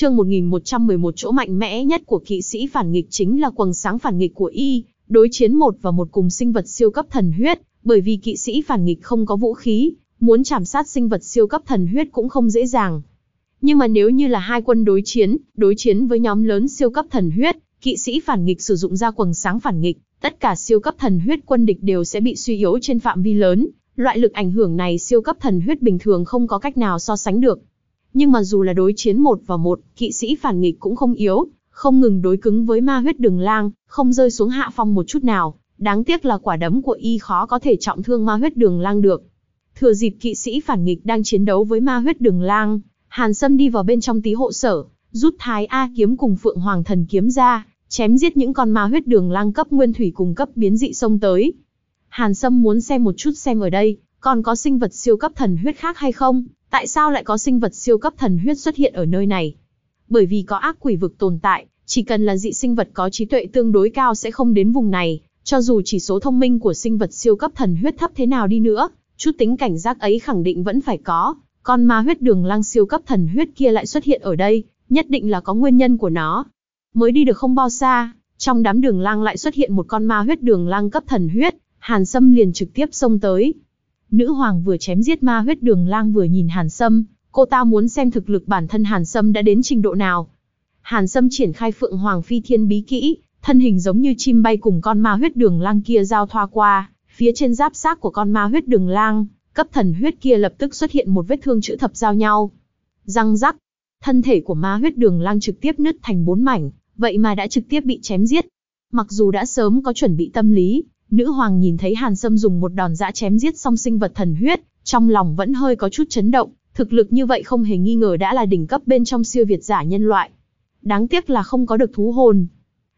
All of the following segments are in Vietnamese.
Chương 1111 chỗ mạnh mẽ nhất của kỵ sĩ phản nghịch chính là quầng sáng phản nghịch của y, đối chiến một và một cùng sinh vật siêu cấp thần huyết, bởi vì kỵ sĩ phản nghịch không có vũ khí, muốn chảm sát sinh vật siêu cấp thần huyết cũng không dễ dàng. Nhưng mà nếu như là hai quân đối chiến, đối chiến với nhóm lớn siêu cấp thần huyết, kỵ sĩ phản nghịch sử dụng ra quầng sáng phản nghịch, tất cả siêu cấp thần huyết quân địch đều sẽ bị suy yếu trên phạm vi lớn, loại lực ảnh hưởng này siêu cấp thần huyết bình thường không có cách nào so sánh được. Nhưng mà dù là đối chiến một và một, kỵ sĩ phản nghịch cũng không yếu, không ngừng đối cứng với ma huyết đường lang, không rơi xuống hạ phong một chút nào. Đáng tiếc là quả đấm của y khó có thể trọng thương ma huyết đường lang được. Thừa dịp kỵ sĩ phản nghịch đang chiến đấu với ma huyết đường lang, Hàn Sâm đi vào bên trong tí hộ sở, rút thái A kiếm cùng Phượng Hoàng thần kiếm ra, chém giết những con ma huyết đường lang cấp nguyên thủy cùng cấp biến dị sông tới. Hàn Sâm muốn xem một chút xem ở đây, còn có sinh vật siêu cấp thần huyết khác hay không, tại sao lại có sinh vật siêu cấp thần huyết xuất hiện ở nơi này? Bởi vì có ác quỷ vực tồn tại, chỉ cần là dị sinh vật có trí tuệ tương đối cao sẽ không đến vùng này, cho dù chỉ số thông minh của sinh vật siêu cấp thần huyết thấp thế nào đi nữa, chút tính cảnh giác ấy khẳng định vẫn phải có. Con ma huyết đường lang siêu cấp thần huyết kia lại xuất hiện ở đây, nhất định là có nguyên nhân của nó. Mới đi được không bao xa, trong đám đường lang lại xuất hiện một con ma huyết đường lang cấp thần huyết, Hàn Sâm liền trực tiếp xông tới. Nữ hoàng vừa chém giết ma huyết đường lang vừa nhìn Hàn Sâm, cô ta muốn xem thực lực bản thân Hàn Sâm đã đến trình độ nào. Hàn Sâm triển khai Phượng Hoàng Phi Thiên bí kỹ, thân hình giống như chim bay cùng con ma huyết đường lang kia giao thoa qua, phía trên giáp xác của con ma huyết đường lang, cấp thần huyết kia lập tức xuất hiện một vết thương chữ thập giao nhau. Răng rắc, thân thể của ma huyết đường lang trực tiếp nứt thành bốn mảnh, vậy mà đã trực tiếp bị chém giết. Mặc dù đã sớm có chuẩn bị tâm lý, nữ hoàng nhìn thấy Hàn Sâm dùng một đòn dã chém giết xong sinh vật thần huyết, trong lòng vẫn hơi có chút chấn động, thực lực như vậy không hề nghi ngờ đã là đỉnh cấp bên trong siêu việt giả nhân loại. Đáng tiếc là không có được thú hồn.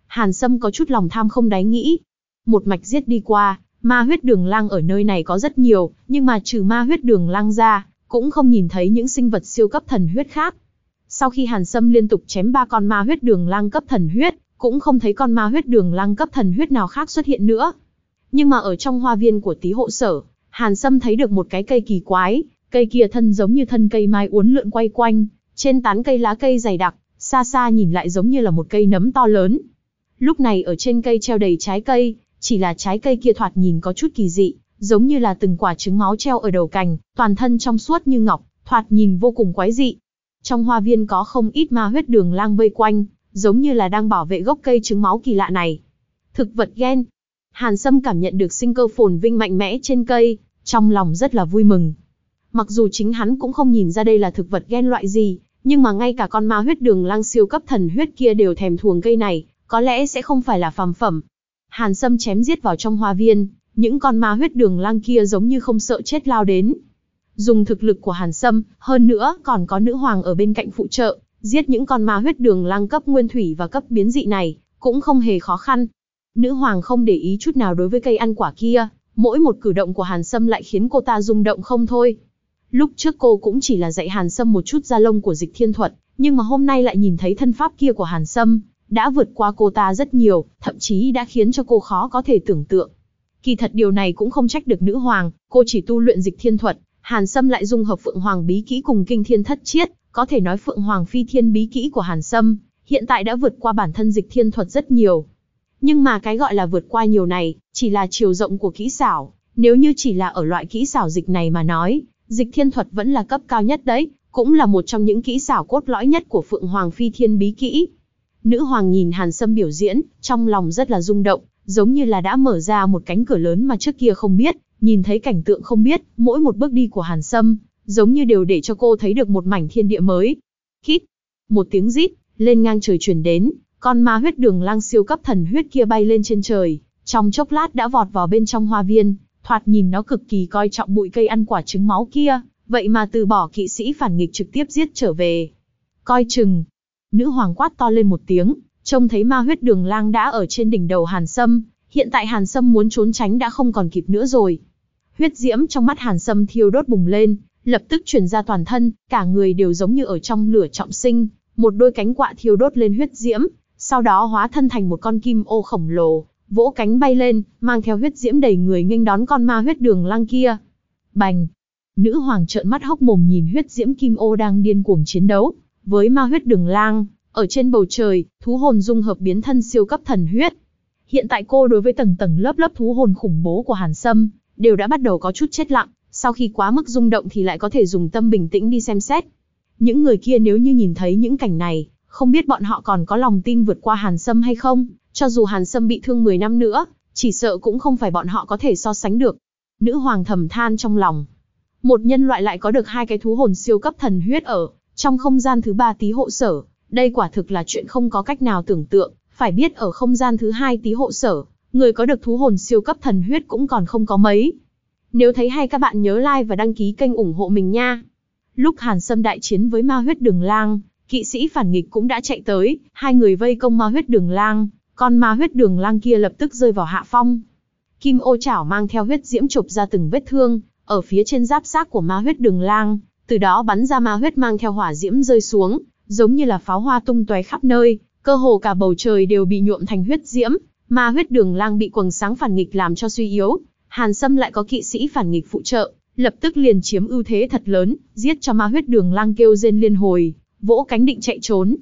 Hàn Sâm có chút lòng tham không đáy nghĩ. Một mạch giết đi qua, ma huyết đường lang ở nơi này có rất nhiều, nhưng mà trừ ma huyết đường lang ra, cũng không nhìn thấy những sinh vật siêu cấp thần huyết khác. Sau khi Hàn Sâm liên tục chém ba con ma huyết đường lang cấp thần huyết, cũng không thấy con ma huyết đường lang cấp thần huyết nào khác xuất hiện nữa. Nhưng mà ở trong hoa viên của tí hộ sở, Hàn Sâm thấy được một cái cây kỳ quái, cây kia thân giống như thân cây mai uốn lượn quay quanh, trên tán cây lá cây dày đặc, xa xa nhìn lại giống như là một cây nấm to lớn. Lúc này ở trên cây treo đầy trái cây, chỉ là trái cây kia thoạt nhìn có chút kỳ dị, giống như là từng quả trứng máu treo ở đầu cành, toàn thân trong suốt như ngọc, thoạt nhìn vô cùng quái dị. Trong hoa viên có không ít ma huyết đường lang vây quanh, giống như là đang bảo vệ gốc cây trứng máu kỳ lạ này. Thực vật gen. Hàn Sâm cảm nhận được sinh cơ phồn vinh mạnh mẽ trên cây, trong lòng rất là vui mừng. Mặc dù chính hắn cũng không nhìn ra đây là thực vật gen loại gì, nhưng mà ngay cả con ma huyết đường lang siêu cấp thần huyết kia đều thèm thuồng cây này, có lẽ sẽ không phải là phàm phẩm. Hàn Sâm chém giết vào trong hoa viên, những con ma huyết đường lang kia giống như không sợ chết lao đến. Dùng thực lực của Hàn Sâm, hơn nữa còn có nữ hoàng ở bên cạnh phụ trợ, giết những con ma huyết đường lang cấp nguyên thủy và cấp biến dị này, cũng không hề khó khăn. Nữ hoàng không để ý chút nào đối với cây ăn quả kia, mỗi một cử động của Hàn Sâm lại khiến cô ta rung động không thôi. Lúc trước cô cũng chỉ là dạy Hàn Sâm một chút gia lông của dịch thiên thuật, nhưng mà hôm nay lại nhìn thấy thân pháp kia của Hàn Sâm, đã vượt qua cô ta rất nhiều, thậm chí đã khiến cho cô khó có thể tưởng tượng. Kỳ thật điều này cũng không trách được nữ hoàng, cô chỉ tu luyện dịch thiên thuật, Hàn Sâm lại dung hợp Phượng Hoàng bí kỹ cùng Kinh Thiên Thất Chiết, có thể nói Phượng Hoàng phi thiên bí kỹ của Hàn Sâm, hiện tại đã vượt qua bản thân dịch thiên thuật rất nhiều. Nhưng mà cái gọi là vượt qua nhiều này, chỉ là chiều rộng của kỹ xảo, nếu như chỉ là ở loại kỹ xảo dịch này mà nói, dịch thiên thuật vẫn là cấp cao nhất đấy, cũng là một trong những kỹ xảo cốt lõi nhất của Phượng Hoàng phi thiên bí kỹ. Nữ hoàng nhìn Hàn Sâm biểu diễn, trong lòng rất là rung động, giống như là đã mở ra một cánh cửa lớn mà trước kia không biết, nhìn thấy cảnh tượng không biết, mỗi một bước đi của Hàn Sâm, giống như đều để cho cô thấy được một mảnh thiên địa mới. Khít, một tiếng rít, lên ngang trời truyền đến, con ma huyết đường lang siêu cấp thần huyết kia bay lên trên trời, trong chốc lát đã vọt vào bên trong hoa viên, thoạt nhìn nó cực kỳ coi trọng bụi cây ăn quả trứng máu kia, vậy mà từ bỏ kỵ sĩ phản nghịch trực tiếp giết trở về. Coi chừng, nữ hoàng quát to lên một tiếng, trông thấy ma huyết đường lang đã ở trên đỉnh đầu Hàn Sâm, hiện tại Hàn Sâm muốn trốn tránh đã không còn kịp nữa rồi. Huyết diễm trong mắt Hàn Sâm thiêu đốt bùng lên, lập tức truyền ra toàn thân, cả người đều giống như ở trong lửa trọng sinh, một đôi cánh quạ thiêu đốt lên huyết diễm, sau đó hóa thân thành một con kim ô khổng lồ, vỗ cánh bay lên, mang theo huyết diễm đầy người nghênh đón con ma huyết đường lang kia. Bành! Nữ hoàng trợn mắt hốc mồm nhìn huyết diễm kim ô đang điên cuồng chiến đấu, với ma huyết đường lang, ở trên bầu trời, thú hồn dung hợp biến thân siêu cấp thần huyết. Hiện tại cô đối với tầng tầng lớp lớp thú hồn khủng bố của Hàn Sâm, đều đã bắt đầu có chút chết lặng, sau khi quá mức rung động thì lại có thể dùng tâm bình tĩnh đi xem xét. Những người kia nếu như nhìn thấy những cảnh này, không biết bọn họ còn có lòng tin vượt qua Hàn Sâm hay không, cho dù Hàn Sâm bị thương 10 năm nữa, chỉ sợ cũng không phải bọn họ có thể so sánh được. Nữ hoàng thầm than trong lòng. Một nhân loại lại có được hai cái thú hồn siêu cấp thần huyết ở, trong không gian thứ ba tí hộ sở, đây quả thực là chuyện không có cách nào tưởng tượng, phải biết ở không gian thứ hai tí hộ sở, người có được thú hồn siêu cấp thần huyết cũng còn không có mấy. Nếu thấy hay các bạn nhớ like và đăng ký kênh ủng hộ mình nha. Lúc Hàn Sâm đại chiến với ma huyết đường lang, kỵ sĩ phản nghịch cũng đã chạy tới, hai người vây công ma huyết đường lang, con ma huyết đường lang kia lập tức rơi vào hạ phong. Kim ô chảo mang theo huyết diễm chụp ra từng vết thương, ở phía trên giáp xác của ma huyết đường lang, từ đó bắn ra ma huyết mang theo hỏa diễm rơi xuống, giống như là pháo hoa tung tóe khắp nơi, cơ hồ cả bầu trời đều bị nhuộm thành huyết diễm, ma huyết đường lang bị quầng sáng phản nghịch làm cho suy yếu, Hàn Sâm lại có kỵ sĩ phản nghịch phụ trợ, lập tức liền chiếm ưu thế thật lớn, giết cho ma huyết đường lang kêu rên liên hồi, vỗ cánh định chạy trốn.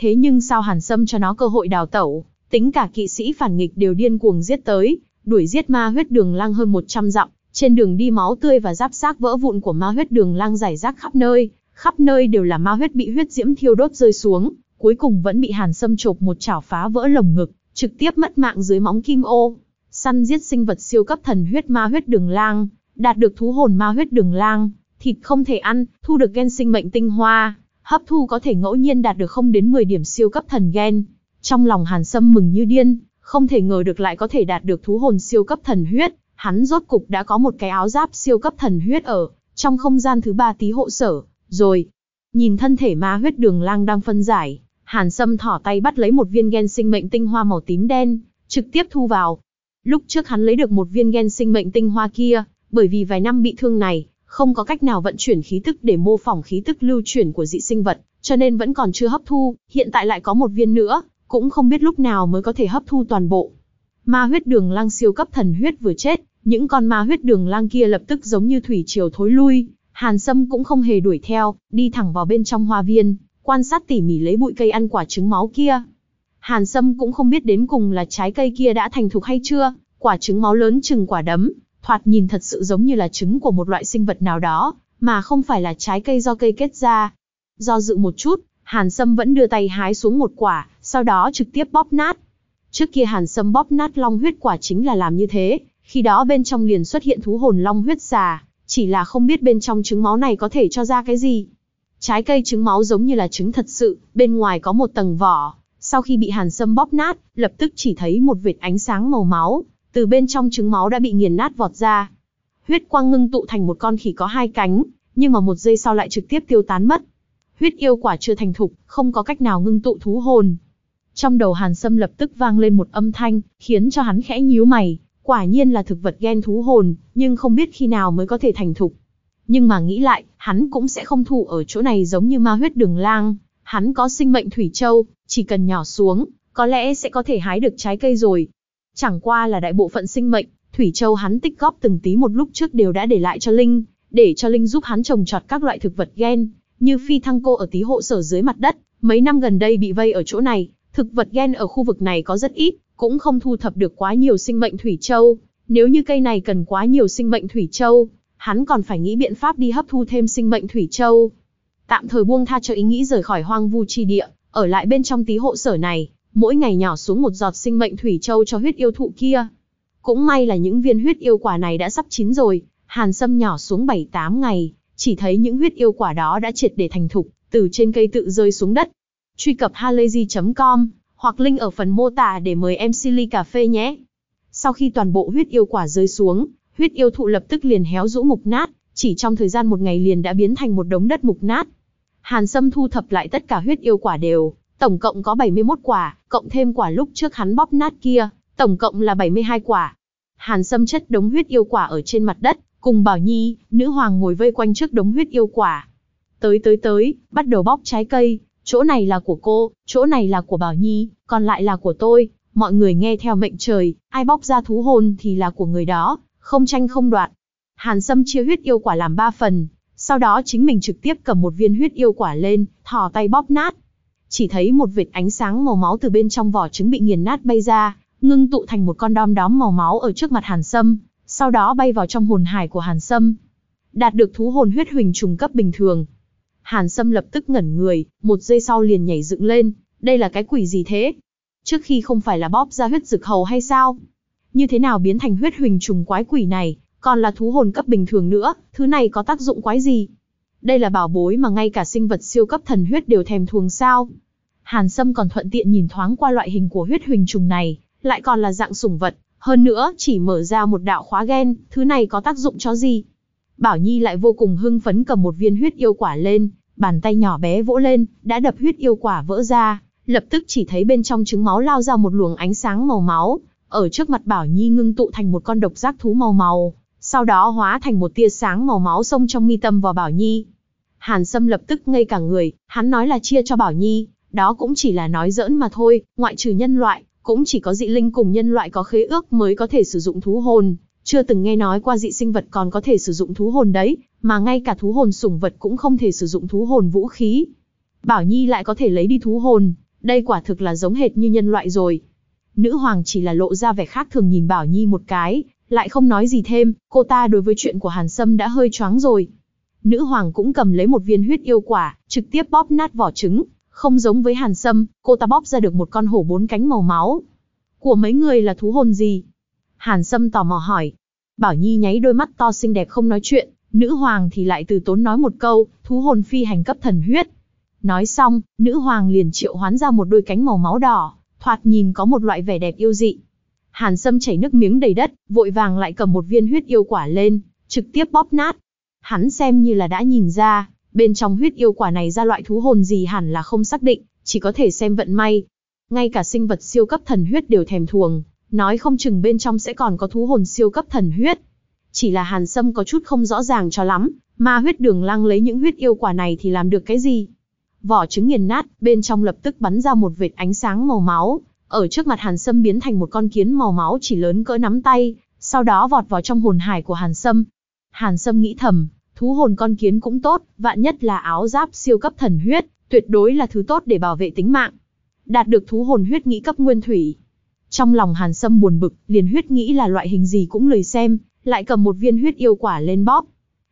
Thế nhưng sao Hàn Sâm cho nó cơ hội đào tẩu, tính cả kỵ sĩ phản nghịch đều điên cuồng giết tới, đuổi giết ma huyết đường lang hơn 100 dặm, trên đường đi máu tươi và giáp xác vỡ vụn của ma huyết đường lang rải rác khắp nơi, khắp nơi đều là ma huyết bị huyết diễm thiêu đốt rơi xuống, cuối cùng vẫn bị Hàn Sâm chộp một chảo phá vỡ lồng ngực, trực tiếp mất mạng dưới móng kim ô. Săn giết sinh vật siêu cấp thần huyết ma huyết đường lang, đạt được thú hồn ma huyết đường lang, thịt không thể ăn, thu được gen sinh mệnh tinh hoa, hấp thu có thể ngẫu nhiên đạt được không đến 10 điểm siêu cấp thần gen. Trong lòng Hàn Sâm mừng như điên, không thể ngờ được lại có thể đạt được thú hồn siêu cấp thần huyết, hắn rốt cục đã có một cái áo giáp siêu cấp thần huyết ở trong không gian thứ ba tí hộ sở, rồi. Nhìn thân thể ma huyết đường lang đang phân giải, Hàn Sâm thỏ tay bắt lấy một viên gen sinh mệnh tinh hoa màu tím đen, trực tiếp thu vào. Lúc trước hắn lấy được một viên gen sinh mệnh tinh hoa kia, bởi vì vài năm bị thương này, không có cách nào vận chuyển khí tức để mô phỏng khí tức lưu chuyển của dị sinh vật, cho nên vẫn còn chưa hấp thu, hiện tại lại có một viên nữa, cũng không biết lúc nào mới có thể hấp thu toàn bộ. Ma huyết đường lang siêu cấp thần huyết vừa chết, những con ma huyết đường lang kia lập tức giống như thủy triều thối lui, Hàn Sâm cũng không hề đuổi theo, đi thẳng vào bên trong hoa viên, quan sát tỉ mỉ lấy bụi cây ăn quả trứng máu kia. Hàn Sâm cũng không biết đến cùng là trái cây kia đã thành thục hay chưa, quả trứng máu lớn chừng quả đấm, thoạt nhìn thật sự giống như là trứng của một loại sinh vật nào đó, mà không phải là trái cây do cây kết ra. Do dự một chút, Hàn Sâm vẫn đưa tay hái xuống một quả, sau đó trực tiếp bóp nát. Trước kia Hàn Sâm bóp nát long huyết quả chính là làm như thế, khi đó bên trong liền xuất hiện thú hồn long huyết xà, chỉ là không biết bên trong trứng máu này có thể cho ra cái gì. Trái cây trứng máu giống như là trứng thật sự, bên ngoài có một tầng vỏ, sau khi bị hàn sâm bóp nát, lập tức chỉ thấy một vệt ánh sáng màu máu, từ bên trong trứng máu đã bị nghiền nát vọt ra. Huyết quang ngưng tụ thành một con khỉ có hai cánh, nhưng mà một giây sau lại trực tiếp tiêu tán mất. Huyết yêu quả chưa thành thục, không có cách nào ngưng tụ thú hồn. Trong đầu Hàn Sâm lập tức vang lên một âm thanh, khiến cho hắn khẽ nhíu mày, Quả nhiên là thực vật ghen thú hồn, nhưng không biết khi nào mới có thể thành thục. Nhưng mà nghĩ lại, hắn cũng sẽ không thụ ở chỗ này giống như ma huyết đường lang. Hắn có sinh mệnh thủy châu, chỉ cần nhỏ xuống, có lẽ sẽ có thể hái được trái cây rồi. Chẳng qua là đại bộ phận sinh mệnh, thủy châu hắn tích góp từng tí một lúc trước đều đã để lại cho Linh, để cho Linh giúp hắn trồng trọt các loại thực vật gen, như phi thăng cô ở tí hộ sở dưới mặt đất, mấy năm gần đây bị vây ở chỗ này, thực vật gen ở khu vực này có rất ít, cũng không thu thập được quá nhiều sinh mệnh thủy châu. Nếu như cây này cần quá nhiều sinh mệnh thủy châu, hắn còn phải nghĩ biện pháp đi hấp thu thêm sinh mệnh thủy châu. Tạm thời buông tha cho ý nghĩ rời khỏi hoang vu chi địa, ở lại bên trong tí hộ sở này, mỗi ngày nhỏ xuống một giọt sinh mệnh thủy châu cho huyết yêu thụ kia. Cũng may là những viên huyết yêu quả này đã sắp chín rồi, hàn sâm nhỏ xuống 7-8 ngày, chỉ thấy những huyết yêu quả đó đã triệt để thành thục, từ trên cây tự rơi xuống đất. Truy cập halayzi.com hoặc link ở phần mô tả để mời em Silly cà phê nhé. Sau khi toàn bộ huyết yêu quả rơi xuống, huyết yêu thụ lập tức liền héo rũ mục nát, chỉ trong thời gian một ngày liền đã biến thành một đống đất mục nát. Hàn Sâm thu thập lại tất cả huyết yêu quả đều, tổng cộng có 71 quả, cộng thêm quả lúc trước hắn bóp nát kia, tổng cộng là 72 quả. Hàn Sâm chất đống huyết yêu quả ở trên mặt đất, cùng Bảo Nhi, nữ hoàng ngồi vây quanh trước đống huyết yêu quả. Tới tới tới, bắt đầu bóc trái cây, chỗ này là của cô, chỗ này là của Bảo Nhi, còn lại là của tôi, mọi người nghe theo mệnh trời, ai bóc ra thú hồn thì là của người đó, không tranh không đoạt. Hàn Sâm chia huyết yêu quả làm ba phần, Sau đó chính mình trực tiếp cầm một viên huyết yêu quả lên, thò tay bóp nát. Chỉ thấy một vệt ánh sáng màu máu từ bên trong vỏ trứng bị nghiền nát bay ra, ngưng tụ thành một con đom đóm màu máu ở trước mặt Hàn Sâm, sau đó bay vào trong hồn hải của Hàn Sâm. Đạt được thú hồn huyết huỳnh trùng cấp bình thường. Hàn Sâm lập tức ngẩn người, một giây sau liền nhảy dựng lên, đây là cái quỷ gì thế? Trước khi không phải là bóp ra huyết dực hầu hay sao? Như thế nào biến thành huyết huỳnh trùng quái quỷ này, còn là thú hồn cấp bình thường nữa, thứ này có tác dụng quái gì? Đây là bảo bối mà ngay cả sinh vật siêu cấp thần huyết đều thèm thuồng sao? Hàn Sâm còn thuận tiện nhìn thoáng qua loại hình của huyết huỳnh trùng này, lại còn là dạng sủng vật, hơn nữa chỉ mở ra một đạo khóa gen, thứ này có tác dụng cho gì? Bảo Nhi lại vô cùng hưng phấn cầm một viên huyết yêu quả lên, bàn tay nhỏ bé vỗ lên, đã đập huyết yêu quả vỡ ra, lập tức chỉ thấy bên trong trứng máu lao ra một luồng ánh sáng màu máu, ở trước mặt Bảo Nhi ngưng tụ thành một con độc giác thú màu màu, sau đó hóa thành một tia sáng màu máu xông trong mi tâm vào Bảo Nhi. Hàn Sâm lập tức ngây cả người, hắn nói là chia cho Bảo Nhi, đó cũng chỉ là nói giỡn mà thôi, ngoại trừ nhân loại, cũng chỉ có dị linh cùng nhân loại có khế ước mới có thể sử dụng thú hồn, chưa từng nghe nói qua dị sinh vật còn có thể sử dụng thú hồn đấy, mà ngay cả thú hồn sủng vật cũng không thể sử dụng thú hồn vũ khí. Bảo Nhi lại có thể lấy đi thú hồn, đây quả thực là giống hệt như nhân loại rồi. Nữ hoàng chỉ là lộ ra vẻ khác thường nhìn Bảo Nhi một cái, lại không nói gì thêm, cô ta đối với chuyện của Hàn Sâm đã hơi choáng rồi. Nữ hoàng cũng cầm lấy một viên huyết yêu quả, trực tiếp bóp nát vỏ trứng, không giống với Hàn Sâm, cô ta bóp ra được một con hổ bốn cánh màu máu. Của mấy người là thú hồn gì? Hàn Sâm tò mò hỏi. Bảo Nhi nháy đôi mắt to xinh đẹp không nói chuyện, nữ hoàng thì lại từ tốn nói một câu, thú hồn phi hành cấp thần huyết. Nói xong, nữ hoàng liền triệu hoán ra một đôi cánh màu máu đỏ, thoạt nhìn có một loại vẻ đẹp yêu dị. Hàn Sâm chảy nước miếng đầy đất, vội vàng lại cầm một viên huyết yêu quả lên, trực tiếp bóp nát. Hắn xem như là đã nhìn ra, bên trong huyết yêu quả này ra loại thú hồn gì hẳn là không xác định, chỉ có thể xem vận may. Ngay cả sinh vật siêu cấp thần huyết đều thèm thuồng, nói không chừng bên trong sẽ còn có thú hồn siêu cấp thần huyết. Chỉ là Hàn Sâm có chút không rõ ràng cho lắm, ma huyết đường lăng lấy những huyết yêu quả này thì làm được cái gì? Vỏ trứng nghiền nát, bên trong lập tức bắn ra một vệt ánh sáng màu máu, ở trước mặt Hàn Sâm biến thành một con kiến màu máu chỉ lớn cỡ nắm tay, sau đó vọt vào trong hồn hải của Hàn Sâm. Hàn Sâm nghĩ thầm, thú hồn con kiến cũng tốt, vạn nhất là áo giáp siêu cấp thần huyết, tuyệt đối là thứ tốt để bảo vệ tính mạng. Đạt được thú hồn huyết nghĩ cấp nguyên thủy. Trong lòng Hàn Sâm buồn bực, liền huyết nghĩ là loại hình gì cũng lười xem, lại cầm một viên huyết yêu quả lên bóp.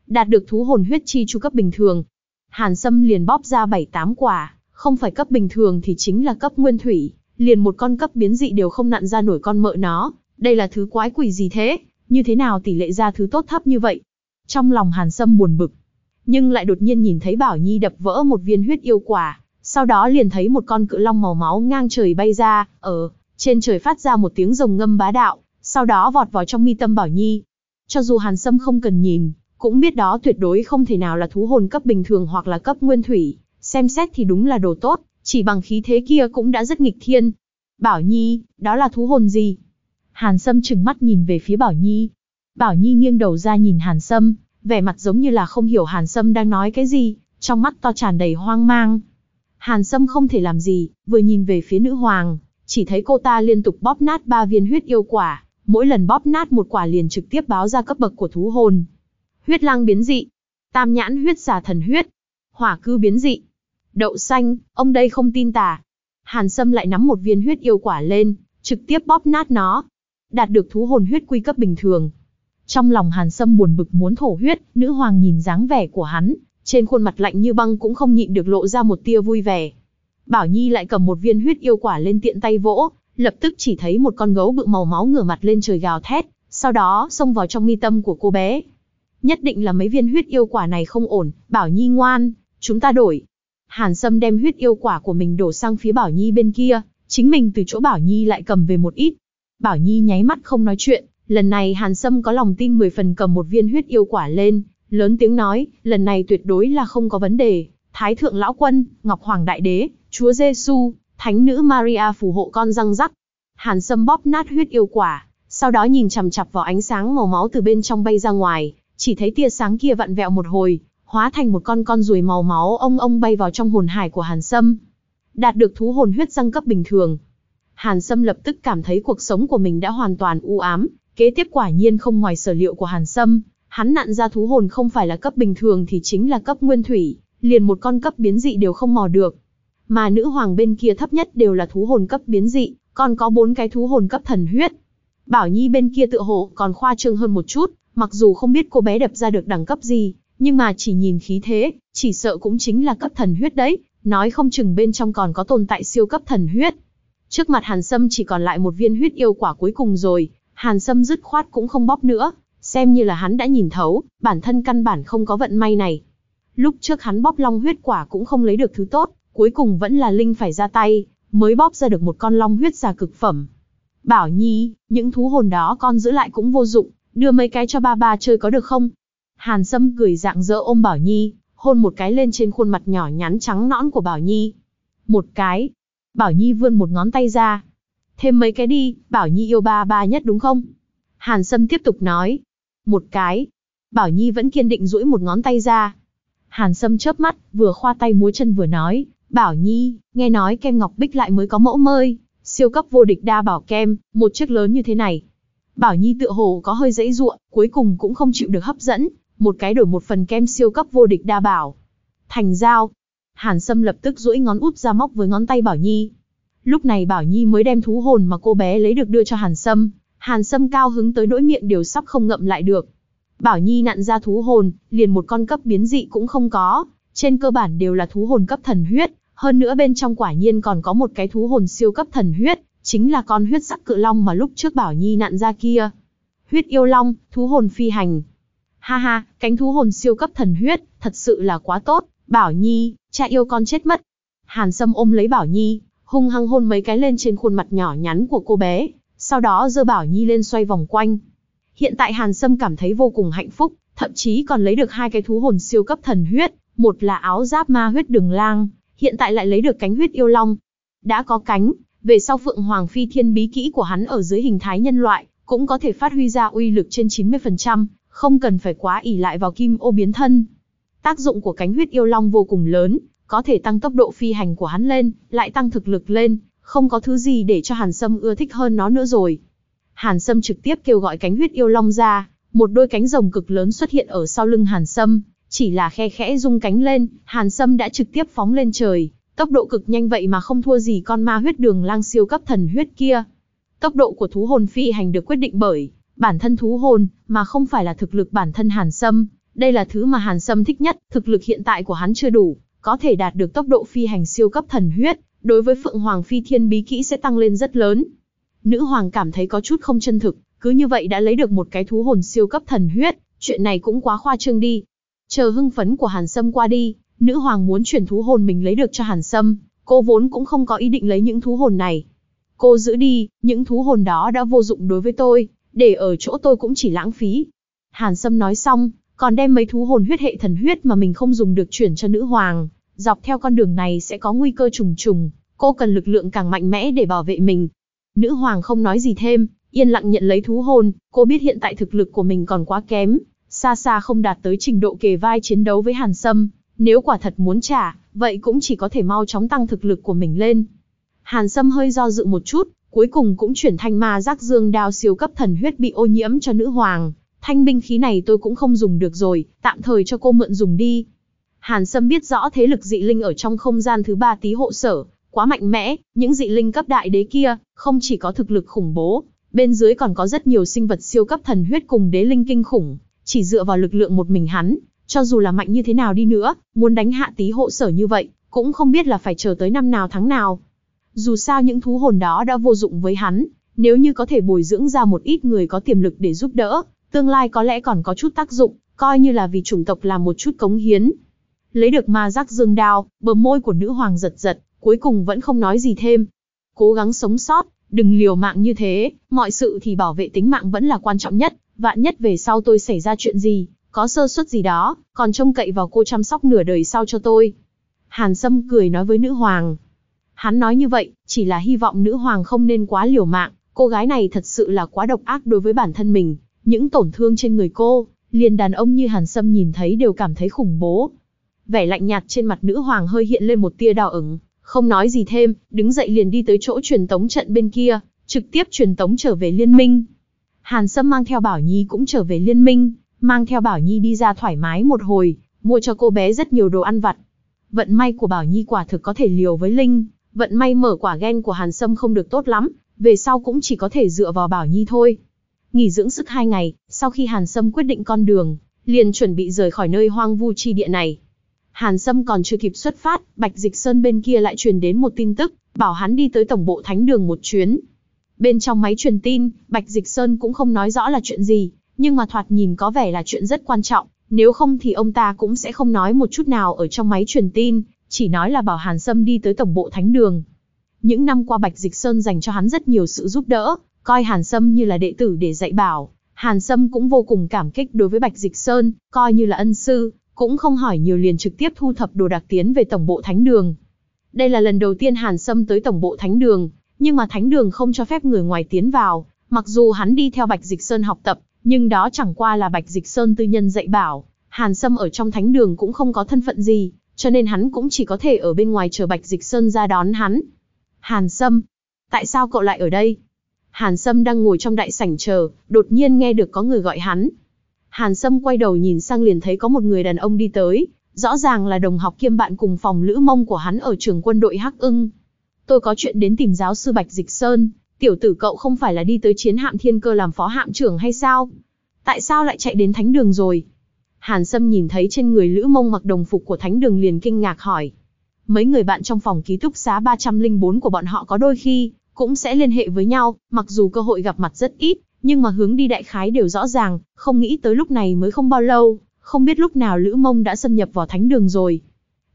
Đạt được thú hồn huyết chi chu cấp bình thường. Hàn Sâm liền bóp ra 7-8 quả, không phải cấp bình thường thì chính là cấp nguyên thủy, liền một con cấp biến dị đều không nặn ra nổi con mợ nó, đây là thứ quái quỷ gì thế, như thế nào tỷ lệ ra thứ tốt thấp như vậy. Trong lòng Hàn Sâm buồn bực, nhưng lại đột nhiên nhìn thấy Bảo Nhi đập vỡ một viên huyết yêu quả, sau đó liền thấy một con cự long màu máu ngang trời bay ra, ở trên trời phát ra một tiếng rồng ngâm bá đạo, sau đó vọt vào trong mi tâm Bảo Nhi. Cho dù Hàn Sâm không cần nhìn, cũng biết đó tuyệt đối không thể nào là thú hồn cấp bình thường hoặc là cấp nguyên thủy, xem xét thì đúng là đồ tốt, chỉ bằng khí thế kia cũng đã rất nghịch thiên. Bảo Nhi, đó là thú hồn gì? Hàn Sâm trừng mắt nhìn về phía Bảo Nhi. Bảo Nhi nghiêng đầu ra nhìn Hàn Sâm, vẻ mặt giống như là không hiểu Hàn Sâm đang nói cái gì, trong mắt to tràn đầy hoang mang. Hàn Sâm không thể làm gì, vừa nhìn về phía nữ hoàng, chỉ thấy cô ta liên tục bóp nát ba viên huyết yêu quả, mỗi lần bóp nát một quả liền trực tiếp báo ra cấp bậc của thú hồn. Huyết lang biến dị, tam nhãn huyết giả thần huyết, hỏa cư biến dị, đậu xanh, ông đây không tin tà. Hàn Sâm lại nắm một viên huyết yêu quả lên, trực tiếp bóp nát nó. Đạt được thú hồn huyết quy cấp bình thường. Trong lòng Hàn Sâm buồn bực muốn thổ huyết, nữ hoàng nhìn dáng vẻ của hắn, trên khuôn mặt lạnh như băng cũng không nhịn được lộ ra một tia vui vẻ. Bảo Nhi lại cầm một viên huyết yêu quả lên tiện tay vỗ, lập tức chỉ thấy một con gấu bự màu máu ngửa mặt lên trời gào thét, sau đó xông vào trong mi tâm của cô bé. Nhất định là mấy viên huyết yêu quả này không ổn, Bảo Nhi ngoan, chúng ta đổi. Hàn Sâm đem huyết yêu quả của mình đổ sang phía Bảo Nhi bên kia, chính mình từ chỗ Bảo Nhi lại cầm về một ít. Bảo Nhi nháy mắt không nói chuyện, lần này Hàn Sâm có lòng tin 10 phần cầm một viên huyết yêu quả lên, lớn tiếng nói, lần này tuyệt đối là không có vấn đề. Thái thượng lão quân, Ngọc Hoàng đại đế, Chúa Giêsu, Thánh nữ Maria phù hộ con răng rắc. Hàn Sâm bóp nát huyết yêu quả, sau đó nhìn chằm chằm vào ánh sáng màu máu từ bên trong bay ra ngoài, chỉ thấy tia sáng kia vặn vẹo một hồi, hóa thành một con con ruồi màu máu ông ông bay vào trong hồn hải của Hàn Sâm. Đạt được thú hồn huyết răng cấp bình thường. Hàn Sâm lập tức cảm thấy cuộc sống của mình đã hoàn toàn u ám, kế tiếp quả nhiên không ngoài sở liệu của Hàn Sâm, Hắn nặn ra thú hồn không phải là cấp bình thường thì chính là cấp nguyên thủy, liền một con cấp biến dị đều không mò được. Mà nữ hoàng bên kia thấp nhất đều là thú hồn cấp biến dị, còn có bốn cái thú hồn cấp thần huyết. Bảo Nhi bên kia tựa hồ còn khoa trương hơn một chút, mặc dù không biết cô bé đập ra được đẳng cấp gì, nhưng mà chỉ nhìn khí thế, chỉ sợ cũng chính là cấp thần huyết đấy, nói không chừng bên trong còn có tồn tại siêu cấp thần huyết. Trước mặt Hàn Sâm chỉ còn lại một viên huyết yêu quả cuối cùng rồi, Hàn Sâm dứt khoát cũng không bóp nữa, xem như là hắn đã nhìn thấu, bản thân căn bản không có vận may này. Lúc trước hắn bóp long huyết quả cũng không lấy được thứ tốt, cuối cùng vẫn là Linh phải ra tay, mới bóp ra được một con long huyết già cực phẩm. Bảo Nhi, những thú hồn đó con giữ lại cũng vô dụng, đưa mấy cái cho ba ba chơi có được không? Hàn Sâm cười dạng dỡ ôm Bảo Nhi, hôn một cái lên trên khuôn mặt nhỏ nhắn trắng nõn của Bảo Nhi. Một cái. Bảo Nhi vươn một ngón tay ra. Thêm mấy cái đi, Bảo Nhi yêu ba ba nhất đúng không? Hàn Sâm tiếp tục nói. Một cái. Bảo Nhi vẫn kiên định duỗi một ngón tay ra. Hàn Sâm chớp mắt, vừa khoa tay múa chân vừa nói. Bảo Nhi, nghe nói kem ngọc bích lại mới có mẫu mơi, siêu cấp vô địch đa bảo kem, một chiếc lớn như thế này. Bảo Nhi tựa hồ có hơi dãy ruộng, cuối cùng cũng không chịu được hấp dẫn, một cái đổi một phần kem siêu cấp vô địch đa bảo. Thành giao. Hàn Sâm lập tức duỗi ngón út ra móc với ngón tay Bảo Nhi. Lúc này Bảo Nhi mới đem thú hồn mà cô bé lấy được đưa cho Hàn Sâm. Hàn Sâm cao hứng tới nỗi miệng đều sắp không ngậm lại được. Bảo Nhi nặn ra thú hồn, liền một con cấp biến dị cũng không có. Trên cơ bản đều là thú hồn cấp thần huyết, hơn nữa bên trong quả nhiên còn có một cái thú hồn siêu cấp thần huyết, chính là con huyết sắc cự long mà lúc trước Bảo Nhi nặn ra kia. Huyết yêu long, thú hồn phi hành. Ha ha, cánh thú hồn siêu cấp thần huyết, thật sự là quá tốt, Bảo Nhi, cha yêu con chết mất. Hàn Sâm ôm lấy Bảo Nhi, hung hăng hôn mấy cái lên trên khuôn mặt nhỏ nhắn của cô bé, sau đó dơ Bảo Nhi lên xoay vòng quanh. Hiện tại Hàn Sâm cảm thấy vô cùng hạnh phúc, thậm chí còn lấy được hai cái thú hồn siêu cấp thần huyết, một là áo giáp ma huyết đường lang, hiện tại lại lấy được cánh huyết yêu long. Đã có cánh, về sau Phượng Hoàng Phi Thiên bí kỹ của hắn ở dưới hình thái nhân loại, cũng có thể phát huy ra uy lực trên 90%, không cần phải quá ỉ lại vào kim ô biến thân. Tác dụng của cánh huyết yêu long vô cùng lớn, có thể tăng tốc độ phi hành của hắn lên, lại tăng thực lực lên, không có thứ gì để cho Hàn Sâm ưa thích hơn nó nữa rồi. Hàn Sâm trực tiếp kêu gọi cánh huyết yêu long ra, một đôi cánh rồng cực lớn xuất hiện ở sau lưng Hàn Sâm, chỉ là khe khẽ rung cánh lên, Hàn Sâm đã trực tiếp phóng lên trời, tốc độ cực nhanh vậy mà không thua gì con ma huyết đường lang siêu cấp thần huyết kia. Tốc độ của thú hồn phi hành được quyết định bởi bản thân thú hồn, mà không phải là thực lực bản thân Hàn Sâm. Đây là thứ mà Hàn Sâm thích nhất, thực lực hiện tại của hắn chưa đủ, có thể đạt được tốc độ phi hành siêu cấp thần huyết, đối với Phượng Hoàng Phi Thiên bí kỹ sẽ tăng lên rất lớn. Nữ hoàng cảm thấy có chút không chân thực, cứ như vậy đã lấy được một cái thú hồn siêu cấp thần huyết, chuyện này cũng quá khoa trương đi. Chờ hưng phấn của Hàn Sâm qua đi, nữ hoàng muốn chuyển thú hồn mình lấy được cho Hàn Sâm, cô vốn cũng không có ý định lấy những thú hồn này. Cô giữ đi, những thú hồn đó đã vô dụng đối với tôi, để ở chỗ tôi cũng chỉ lãng phí. Hàn Sâm nói xong, còn đem mấy thú hồn huyết hệ thần huyết mà mình không dùng được chuyển cho nữ hoàng. Dọc theo con đường này sẽ có nguy cơ trùng trùng, cô cần lực lượng càng mạnh mẽ để bảo vệ mình. Nữ hoàng không nói gì thêm, yên lặng nhận lấy thú hồn, cô biết hiện tại thực lực của mình còn quá kém, xa xa không đạt tới trình độ kề vai chiến đấu với Hàn Sâm, nếu quả thật muốn trả, vậy cũng chỉ có thể mau chóng tăng thực lực của mình lên. Hàn Sâm hơi do dự một chút, cuối cùng cũng chuyển thanh ma giác dương đao siêu cấp thần huyết bị ô nhiễm cho nữ hoàng. Thanh binh khí này tôi cũng không dùng được rồi, tạm thời cho cô mượn dùng đi. Hàn Sâm biết rõ thế lực dị linh ở trong không gian thứ ba tí hộ sở, quá mạnh mẽ, những dị linh cấp đại đế kia, không chỉ có thực lực khủng bố, bên dưới còn có rất nhiều sinh vật siêu cấp thần huyết cùng đế linh kinh khủng, chỉ dựa vào lực lượng một mình hắn, cho dù là mạnh như thế nào đi nữa, muốn đánh hạ tí hộ sở như vậy, cũng không biết là phải chờ tới năm nào tháng nào. Dù sao những thú hồn đó đã vô dụng với hắn, nếu như có thể bồi dưỡng ra một ít người có tiềm lực để giúp đỡ, tương lai có lẽ còn có chút tác dụng, coi như là vì chủng tộc làm một chút cống hiến. Lấy được ma giác dương đao, bờ môi của nữ hoàng giật giật, cuối cùng vẫn không nói gì thêm. Cố gắng sống sót, đừng liều mạng như thế, mọi sự thì bảo vệ tính mạng vẫn là quan trọng nhất, vạn nhất về sau tôi xảy ra chuyện gì, có sơ suất gì đó, còn trông cậy vào cô chăm sóc nửa đời sau cho tôi. Hàn Sâm cười nói với nữ hoàng, Hắn nói như vậy, chỉ là hy vọng nữ hoàng không nên quá liều mạng, cô gái này thật sự là quá độc ác đối với bản thân mình, những tổn thương trên người cô, liền đàn ông như Hàn Sâm nhìn thấy đều cảm thấy khủng bố. Vẻ lạnh nhạt trên mặt nữ hoàng hơi hiện lên một tia đỏ ửng, không nói gì thêm, đứng dậy liền đi tới chỗ truyền tống trận bên kia, trực tiếp truyền tống trở về liên minh. Hàn Sâm mang theo Bảo Nhi cũng trở về liên minh, mang theo Bảo Nhi đi ra thoải mái một hồi, mua cho cô bé rất nhiều đồ ăn vặt. Vận may của Bảo Nhi quả thực có thể liều với Linh, vận may mở quả gen của Hàn Sâm không được tốt lắm, về sau cũng chỉ có thể dựa vào Bảo Nhi thôi. Nghỉ dưỡng sức hai ngày, sau khi Hàn Sâm quyết định con đường, liền chuẩn bị rời khỏi nơi hoang vu chi địa này. Hàn Sâm còn chưa kịp xuất phát, Bạch Dịch Sơn bên kia lại truyền đến một tin tức, bảo hắn đi tới tổng bộ thánh đường một chuyến. Bên trong máy truyền tin, Bạch Dịch Sơn cũng không nói rõ là chuyện gì, nhưng mà thoạt nhìn có vẻ là chuyện rất quan trọng, nếu không thì ông ta cũng sẽ không nói một chút nào ở trong máy truyền tin, chỉ nói là bảo Hàn Sâm đi tới tổng bộ thánh đường. Những năm qua Bạch Dịch Sơn dành cho hắn rất nhiều sự giúp đỡ, coi Hàn Sâm như là đệ tử để dạy bảo. Hàn Sâm cũng vô cùng cảm kích đối với Bạch Dịch Sơn, coi như là ân sư, cũng không hỏi nhiều liền trực tiếp thu thập đồ đặc tiến về tổng bộ thánh đường. Đây là lần đầu tiên Hàn Sâm tới tổng bộ thánh đường, nhưng mà thánh đường không cho phép người ngoài tiến vào, mặc dù hắn đi theo Bạch Dịch Sơn học tập, nhưng đó chẳng qua là Bạch Dịch Sơn tư nhân dạy bảo, Hàn Sâm ở trong thánh đường cũng không có thân phận gì, cho nên hắn cũng chỉ có thể ở bên ngoài chờ Bạch Dịch Sơn ra đón hắn. Hàn Sâm, tại sao cậu lại ở đây? Hàn Sâm đang ngồi trong đại sảnh chờ, đột nhiên nghe được có người gọi hắn. Hàn Sâm quay đầu nhìn sang liền thấy có một người đàn ông đi tới, rõ ràng là đồng học kiêm bạn cùng phòng lữ mông của hắn ở trường quân đội Hắc ưng. Tôi có chuyện đến tìm giáo sư Bạch Dịch Sơn, tiểu tử cậu không phải là đi tới chiến hạm thiên cơ làm phó hạm trưởng hay sao? Tại sao lại chạy đến thánh đường rồi? Hàn Sâm nhìn thấy trên người Lữ Mông mặc đồng phục của thánh đường liền kinh ngạc hỏi. Mấy người bạn trong phòng ký túc xá 304 của bọn họ có đôi khi, cũng sẽ liên hệ với nhau, mặc dù cơ hội gặp mặt rất ít, nhưng mà hướng đi đại khái đều rõ ràng, không nghĩ tới lúc này mới không bao lâu, không biết lúc nào Lữ Mông đã xâm nhập vào thánh đường rồi.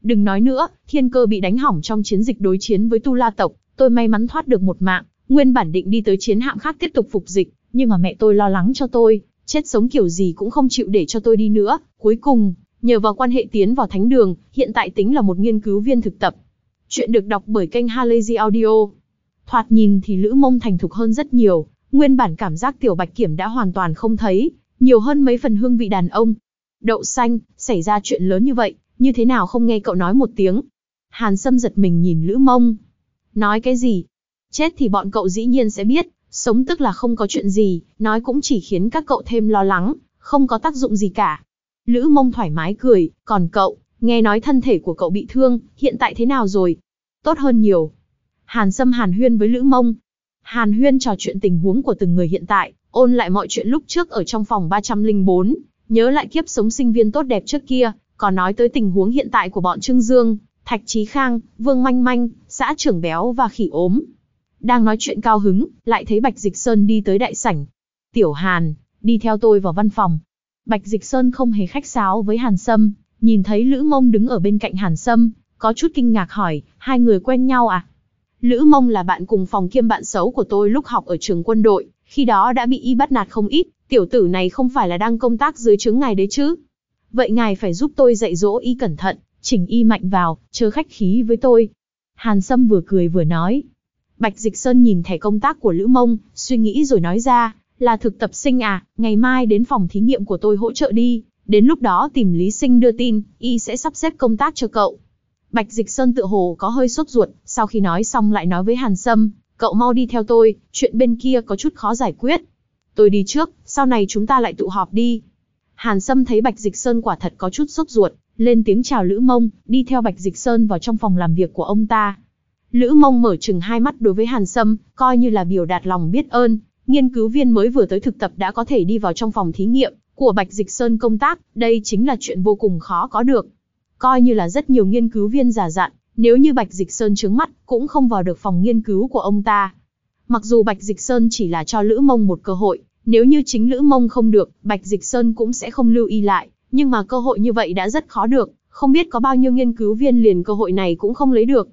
Đừng nói nữa, thiên cơ bị đánh hỏng trong chiến dịch đối chiến với Tu La tộc, tôi may mắn thoát được một mạng, nguyên bản định đi tới chiến hạm khác tiếp tục phục dịch, nhưng mà mẹ tôi lo lắng cho tôi, chết sống kiểu gì cũng không chịu để cho tôi đi nữa. Cuối cùng, nhờ vào quan hệ tiến vào thánh đường, hiện tại tính là một nghiên cứu viên thực tập. Chuyện được đọc bởi kênh Halazy Audio. Thoạt nhìn thì Lữ Mông thành thục hơn rất nhiều, nguyên bản cảm giác tiểu bạch kiểm đã hoàn toàn không thấy, nhiều hơn mấy phần hương vị đàn ông. Đậu xanh, xảy ra chuyện lớn như vậy, như thế nào không nghe cậu nói một tiếng. Hàn Sâm giật mình nhìn Lữ Mông. Nói cái gì? Chết thì bọn cậu dĩ nhiên sẽ biết, sống tức là không có chuyện gì, nói cũng chỉ khiến các cậu thêm lo lắng, không có tác dụng gì cả. Lữ Mông thoải mái cười, còn cậu, nghe nói thân thể của cậu bị thương, hiện tại thế nào rồi? Tốt hơn nhiều. Hàn Sâm hàn huyên với Lữ Mông. Hàn huyên trò chuyện tình huống của từng người hiện tại, ôn lại mọi chuyện lúc trước ở trong phòng 304, nhớ lại kiếp sống sinh viên tốt đẹp trước kia, còn nói tới tình huống hiện tại của bọn Trương Dương, Thạch Chí Khang, Vương Manh Manh, xã trưởng béo và khỉ ốm. Đang nói chuyện cao hứng, lại thấy Bạch Dịch Sơn đi tới đại sảnh. Tiểu Hàn, đi theo tôi vào văn phòng. Bạch Dịch Sơn không hề khách sáo với Hàn Sâm, nhìn thấy Lữ Mông đứng ở bên cạnh Hàn Sâm, có chút kinh ngạc hỏi, hai người quen nhau à? Lữ Mông là bạn cùng phòng kiêm bạn xấu của tôi lúc học ở trường quân đội, khi đó đã bị y bắt nạt không ít, tiểu tử này không phải là đang công tác dưới trướng ngài đấy chứ? Vậy ngài phải giúp tôi dạy dỗ y cẩn thận, chỉnh y mạnh vào, chớ khách khí với tôi. Hàn Sâm vừa cười vừa nói. Bạch Dịch Sơn nhìn thẻ công tác của Lữ Mông, suy nghĩ rồi nói ra, là thực tập sinh à, ngày mai đến phòng thí nghiệm của tôi hỗ trợ đi, đến lúc đó tìm Lý Sinh đưa tin, y sẽ sắp xếp công tác cho cậu. Bạch Dịch Sơn tự hồ có hơi sốt ruột, sau khi nói xong lại nói với Hàn Sâm, cậu mau đi theo tôi, chuyện bên kia có chút khó giải quyết. Tôi đi trước, sau này chúng ta lại tụ họp đi. Hàn Sâm thấy Bạch Dịch Sơn quả thật có chút sốt ruột, lên tiếng chào Lữ Mông, đi theo Bạch Dịch Sơn vào trong phòng làm việc của ông ta. Lữ Mông mở chừng hai mắt đối với Hàn Sâm, coi như là biểu đạt lòng biết ơn, nghiên cứu viên mới vừa tới thực tập đã có thể đi vào trong phòng thí nghiệm của Bạch Dịch Sơn công tác, đây chính là chuyện vô cùng khó có được. Coi như là rất nhiều nghiên cứu viên giả dặn, nếu như Bạch Dịch Sơn trướng mắt, cũng không vào được phòng nghiên cứu của ông ta. Mặc dù Bạch Dịch Sơn chỉ là cho Lữ Mông một cơ hội, nếu như chính Lữ Mông không được, Bạch Dịch Sơn cũng sẽ không lưu ý lại, nhưng mà cơ hội như vậy đã rất khó được, không biết có bao nhiêu nghiên cứu viên liền cơ hội này cũng không lấy được.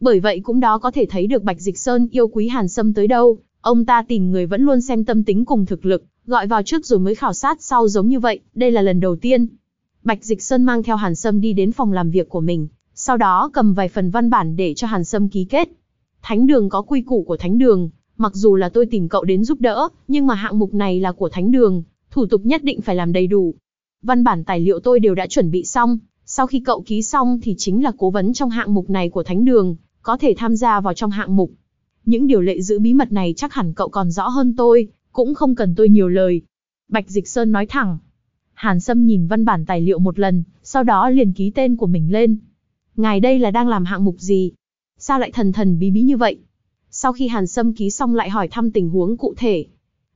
Bởi vậy cũng đó có thể thấy được Bạch Dịch Sơn yêu quý Hàn Sâm tới đâu, ông ta tìm người vẫn luôn xem tâm tính cùng thực lực, gọi vào trước rồi mới khảo sát sau giống như vậy, đây là lần đầu tiên. Bạch Dịch Sơn mang theo Hàn Sâm đi đến phòng làm việc của mình, sau đó cầm vài phần văn bản để cho Hàn Sâm ký kết. Thánh đường có quy củ của thánh đường, mặc dù là tôi tìm cậu đến giúp đỡ, nhưng mà hạng mục này là của thánh đường, thủ tục nhất định phải làm đầy đủ. Văn bản tài liệu tôi đều đã chuẩn bị xong, sau khi cậu ký xong thì chính là cố vấn trong hạng mục này của thánh đường, có thể tham gia vào trong hạng mục. Những điều lệ giữ bí mật này chắc hẳn cậu còn rõ hơn tôi, cũng không cần tôi nhiều lời. Bạch Dịch Sơn nói thẳng. Hàn Sâm nhìn văn bản tài liệu một lần, sau đó liền ký tên của mình lên. Ngài đây là đang làm hạng mục gì? Sao lại thần thần bí bí như vậy? Sau khi Hàn Sâm ký xong lại hỏi thăm tình huống cụ thể.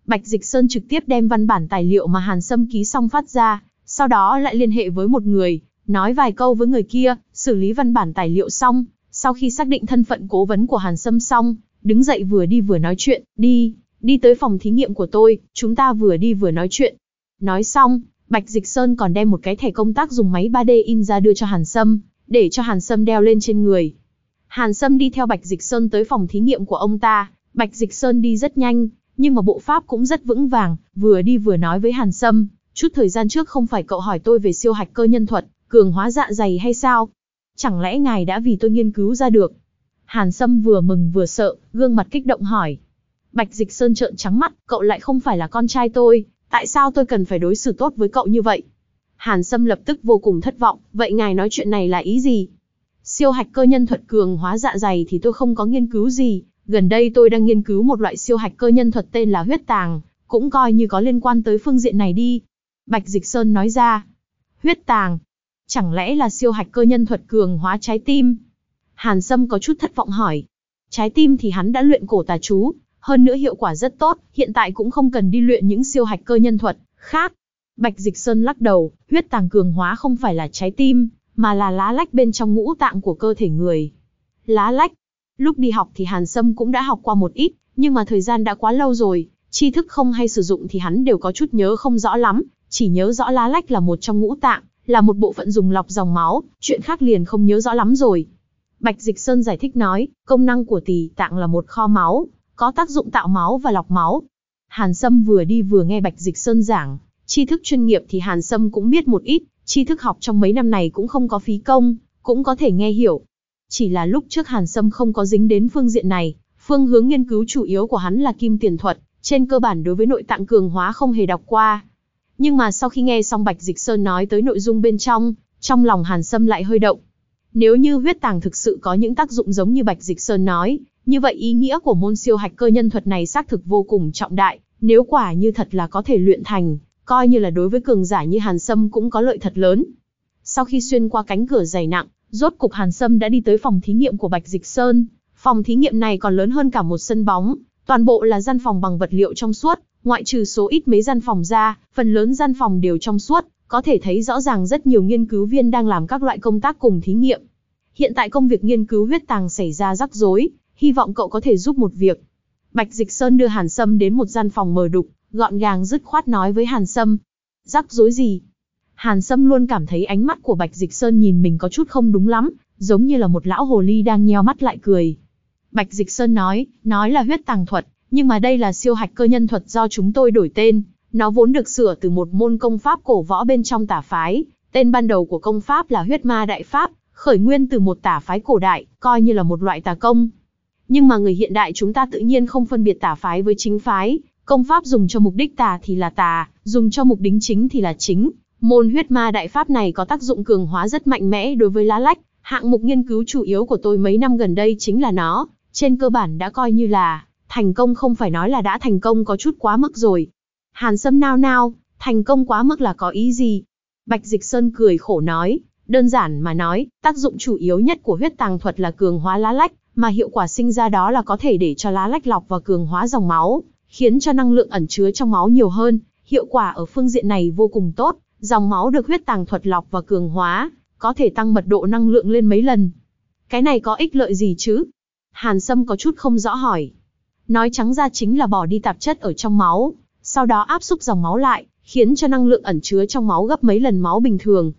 Bạch Dịch Sơn trực tiếp đem văn bản tài liệu mà Hàn Sâm ký xong phát ra, sau đó lại liên hệ với một người, nói vài câu với người kia, xử lý văn bản tài liệu xong, sau khi xác định thân phận cố vấn của Hàn Sâm xong, đứng dậy vừa đi vừa nói chuyện, đi, đi tới phòng thí nghiệm của tôi, chúng ta vừa đi vừa nói chuyện. Nói xong, Bạch Dịch Sơn còn đem một cái thẻ công tác dùng máy 3D in ra đưa cho Hàn Sâm, để cho Hàn Sâm đeo lên trên người. Hàn Sâm đi theo Bạch Dịch Sơn tới phòng thí nghiệm của ông ta, Bạch Dịch Sơn đi rất nhanh, nhưng mà bộ pháp cũng rất vững vàng, vừa đi vừa nói với Hàn Sâm, chút thời gian trước không phải cậu hỏi tôi về siêu hạch cơ nhân thuật, cường hóa dạ dày hay sao? Chẳng lẽ ngài đã vì tôi nghiên cứu ra được? Hàn Sâm vừa mừng vừa sợ, gương mặt kích động hỏi. Bạch Dịch Sơn trợn trắng mắt, cậu lại không phải là con trai tôi, tại sao tôi cần phải đối xử tốt với cậu như vậy? Hàn Sâm lập tức vô cùng thất vọng, vậy ngài nói chuyện này là ý gì? Siêu hạch cơ nhân thuật cường hóa dạ dày thì tôi không có nghiên cứu gì, gần đây tôi đang nghiên cứu một loại siêu hạch cơ nhân thuật tên là huyết tàng, cũng coi như có liên quan tới phương diện này đi. Bạch Dịch Sơn nói ra, huyết tàng, chẳng lẽ là siêu hạch cơ nhân thuật cường hóa trái tim? Hàn Sâm có chút thất vọng hỏi. Trái tim thì hắn đã luyện cổ tà chú, hơn nữa hiệu quả rất tốt, hiện tại cũng không cần đi luyện những siêu hạch cơ nhân thuật khác. Bạch Dịch Sơn lắc đầu, huyết tàng cường hóa không phải là trái tim, mà là lá lách bên trong ngũ tạng của cơ thể người. Lá lách. Lúc đi học thì Hàn Sâm cũng đã học qua một ít, nhưng mà thời gian đã quá lâu rồi, tri thức không hay sử dụng thì hắn đều có chút nhớ không rõ lắm, chỉ nhớ rõ lá lách là một trong ngũ tạng, là một bộ phận dùng lọc dòng máu, chuyện khác liền không nhớ rõ lắm rồi. Bạch Dịch Sơn giải thích nói, công năng của tỳ tạng là một kho máu, có tác dụng tạo máu và lọc máu. Hàn Sâm vừa đi vừa nghe Bạch Dịch Sơn giảng, tri thức chuyên nghiệp thì Hàn Sâm cũng biết một ít, tri thức học trong mấy năm này cũng không có phí công, cũng có thể nghe hiểu. Chỉ là lúc trước Hàn Sâm không có dính đến phương diện này, phương hướng nghiên cứu chủ yếu của hắn là kim tiền thuật, trên cơ bản đối với nội tạng cường hóa không hề đọc qua. Nhưng mà sau khi nghe xong Bạch Dịch Sơn nói tới nội dung bên trong, trong lòng Hàn Sâm lại hơi động. Nếu như huyết tàng thực sự có những tác dụng giống như Bạch Dịch Sơn nói, như vậy ý nghĩa của môn siêu hạch cơ nhân thuật này xác thực vô cùng trọng đại, nếu quả như thật là có thể luyện thành, coi như là đối với cường giả như Hàn Sâm cũng có lợi thật lớn. Sau khi xuyên qua cánh cửa dày nặng, rốt cục Hàn Sâm đã đi tới phòng thí nghiệm của Bạch Dịch Sơn. Phòng thí nghiệm này còn lớn hơn cả một sân bóng, toàn bộ là gian phòng bằng vật liệu trong suốt, ngoại trừ số ít mấy gian phòng ra, phần lớn gian phòng đều trong suốt, có thể thấy rõ ràng rất nhiều nghiên cứu viên đang làm các loại công tác cùng thí nghiệm. Hiện tại công việc nghiên cứu huyết tàng xảy ra rắc rối, hy vọng cậu có thể giúp một việc. Bạch Dịch Sơn đưa Hàn Sâm đến một gian phòng mờ đục, gọn gàng dứt khoát nói với Hàn Sâm. Rắc rối gì? Hàn Sâm luôn cảm thấy ánh mắt của Bạch Dịch Sơn nhìn mình có chút không đúng lắm, giống như là một lão hồ ly đang nheo mắt lại cười. Bạch Dịch Sơn nói, nói là huyết tàng thuật, nhưng mà đây là siêu hạch cơ nhân thuật do chúng tôi đổi tên, nó vốn được sửa từ một môn công pháp cổ võ bên trong tả phái, tên ban đầu của công pháp là huyết ma đại pháp, khởi nguyên từ một tả phái cổ đại, coi như là một loại tà công. Nhưng mà người hiện đại chúng ta tự nhiên không phân biệt tả phái với chính phái, công pháp dùng cho mục đích tà thì là tà, dùng cho mục đích chính thì là chính. Môn huyết ma đại pháp này có tác dụng cường hóa rất mạnh mẽ đối với lá lách, hạng mục nghiên cứu chủ yếu của tôi mấy năm gần đây chính là nó, trên cơ bản đã coi như là thành công không phải nói là đã thành công có chút quá mức rồi. Hàn Sâm nao nao, thành công quá mức là có ý gì? Bạch Dịch Sơn cười khổ nói, đơn giản mà nói, tác dụng chủ yếu nhất của huyết tàng thuật là cường hóa lá lách, mà hiệu quả sinh ra đó là có thể để cho lá lách lọc và cường hóa dòng máu, khiến cho năng lượng ẩn chứa trong máu nhiều hơn, hiệu quả ở phương diện này vô cùng tốt, dòng máu được huyết tàng thuật lọc và cường hóa, có thể tăng mật độ năng lượng lên mấy lần. Cái này có ích lợi gì chứ? Hàn Sâm có chút không rõ hỏi. Nói trắng ra chính là bỏ đi tạp chất ở trong máu, sau đó áp xúc dòng máu lại, khiến cho năng lượng ẩn chứa trong máu gấp mấy lần máu bình thường.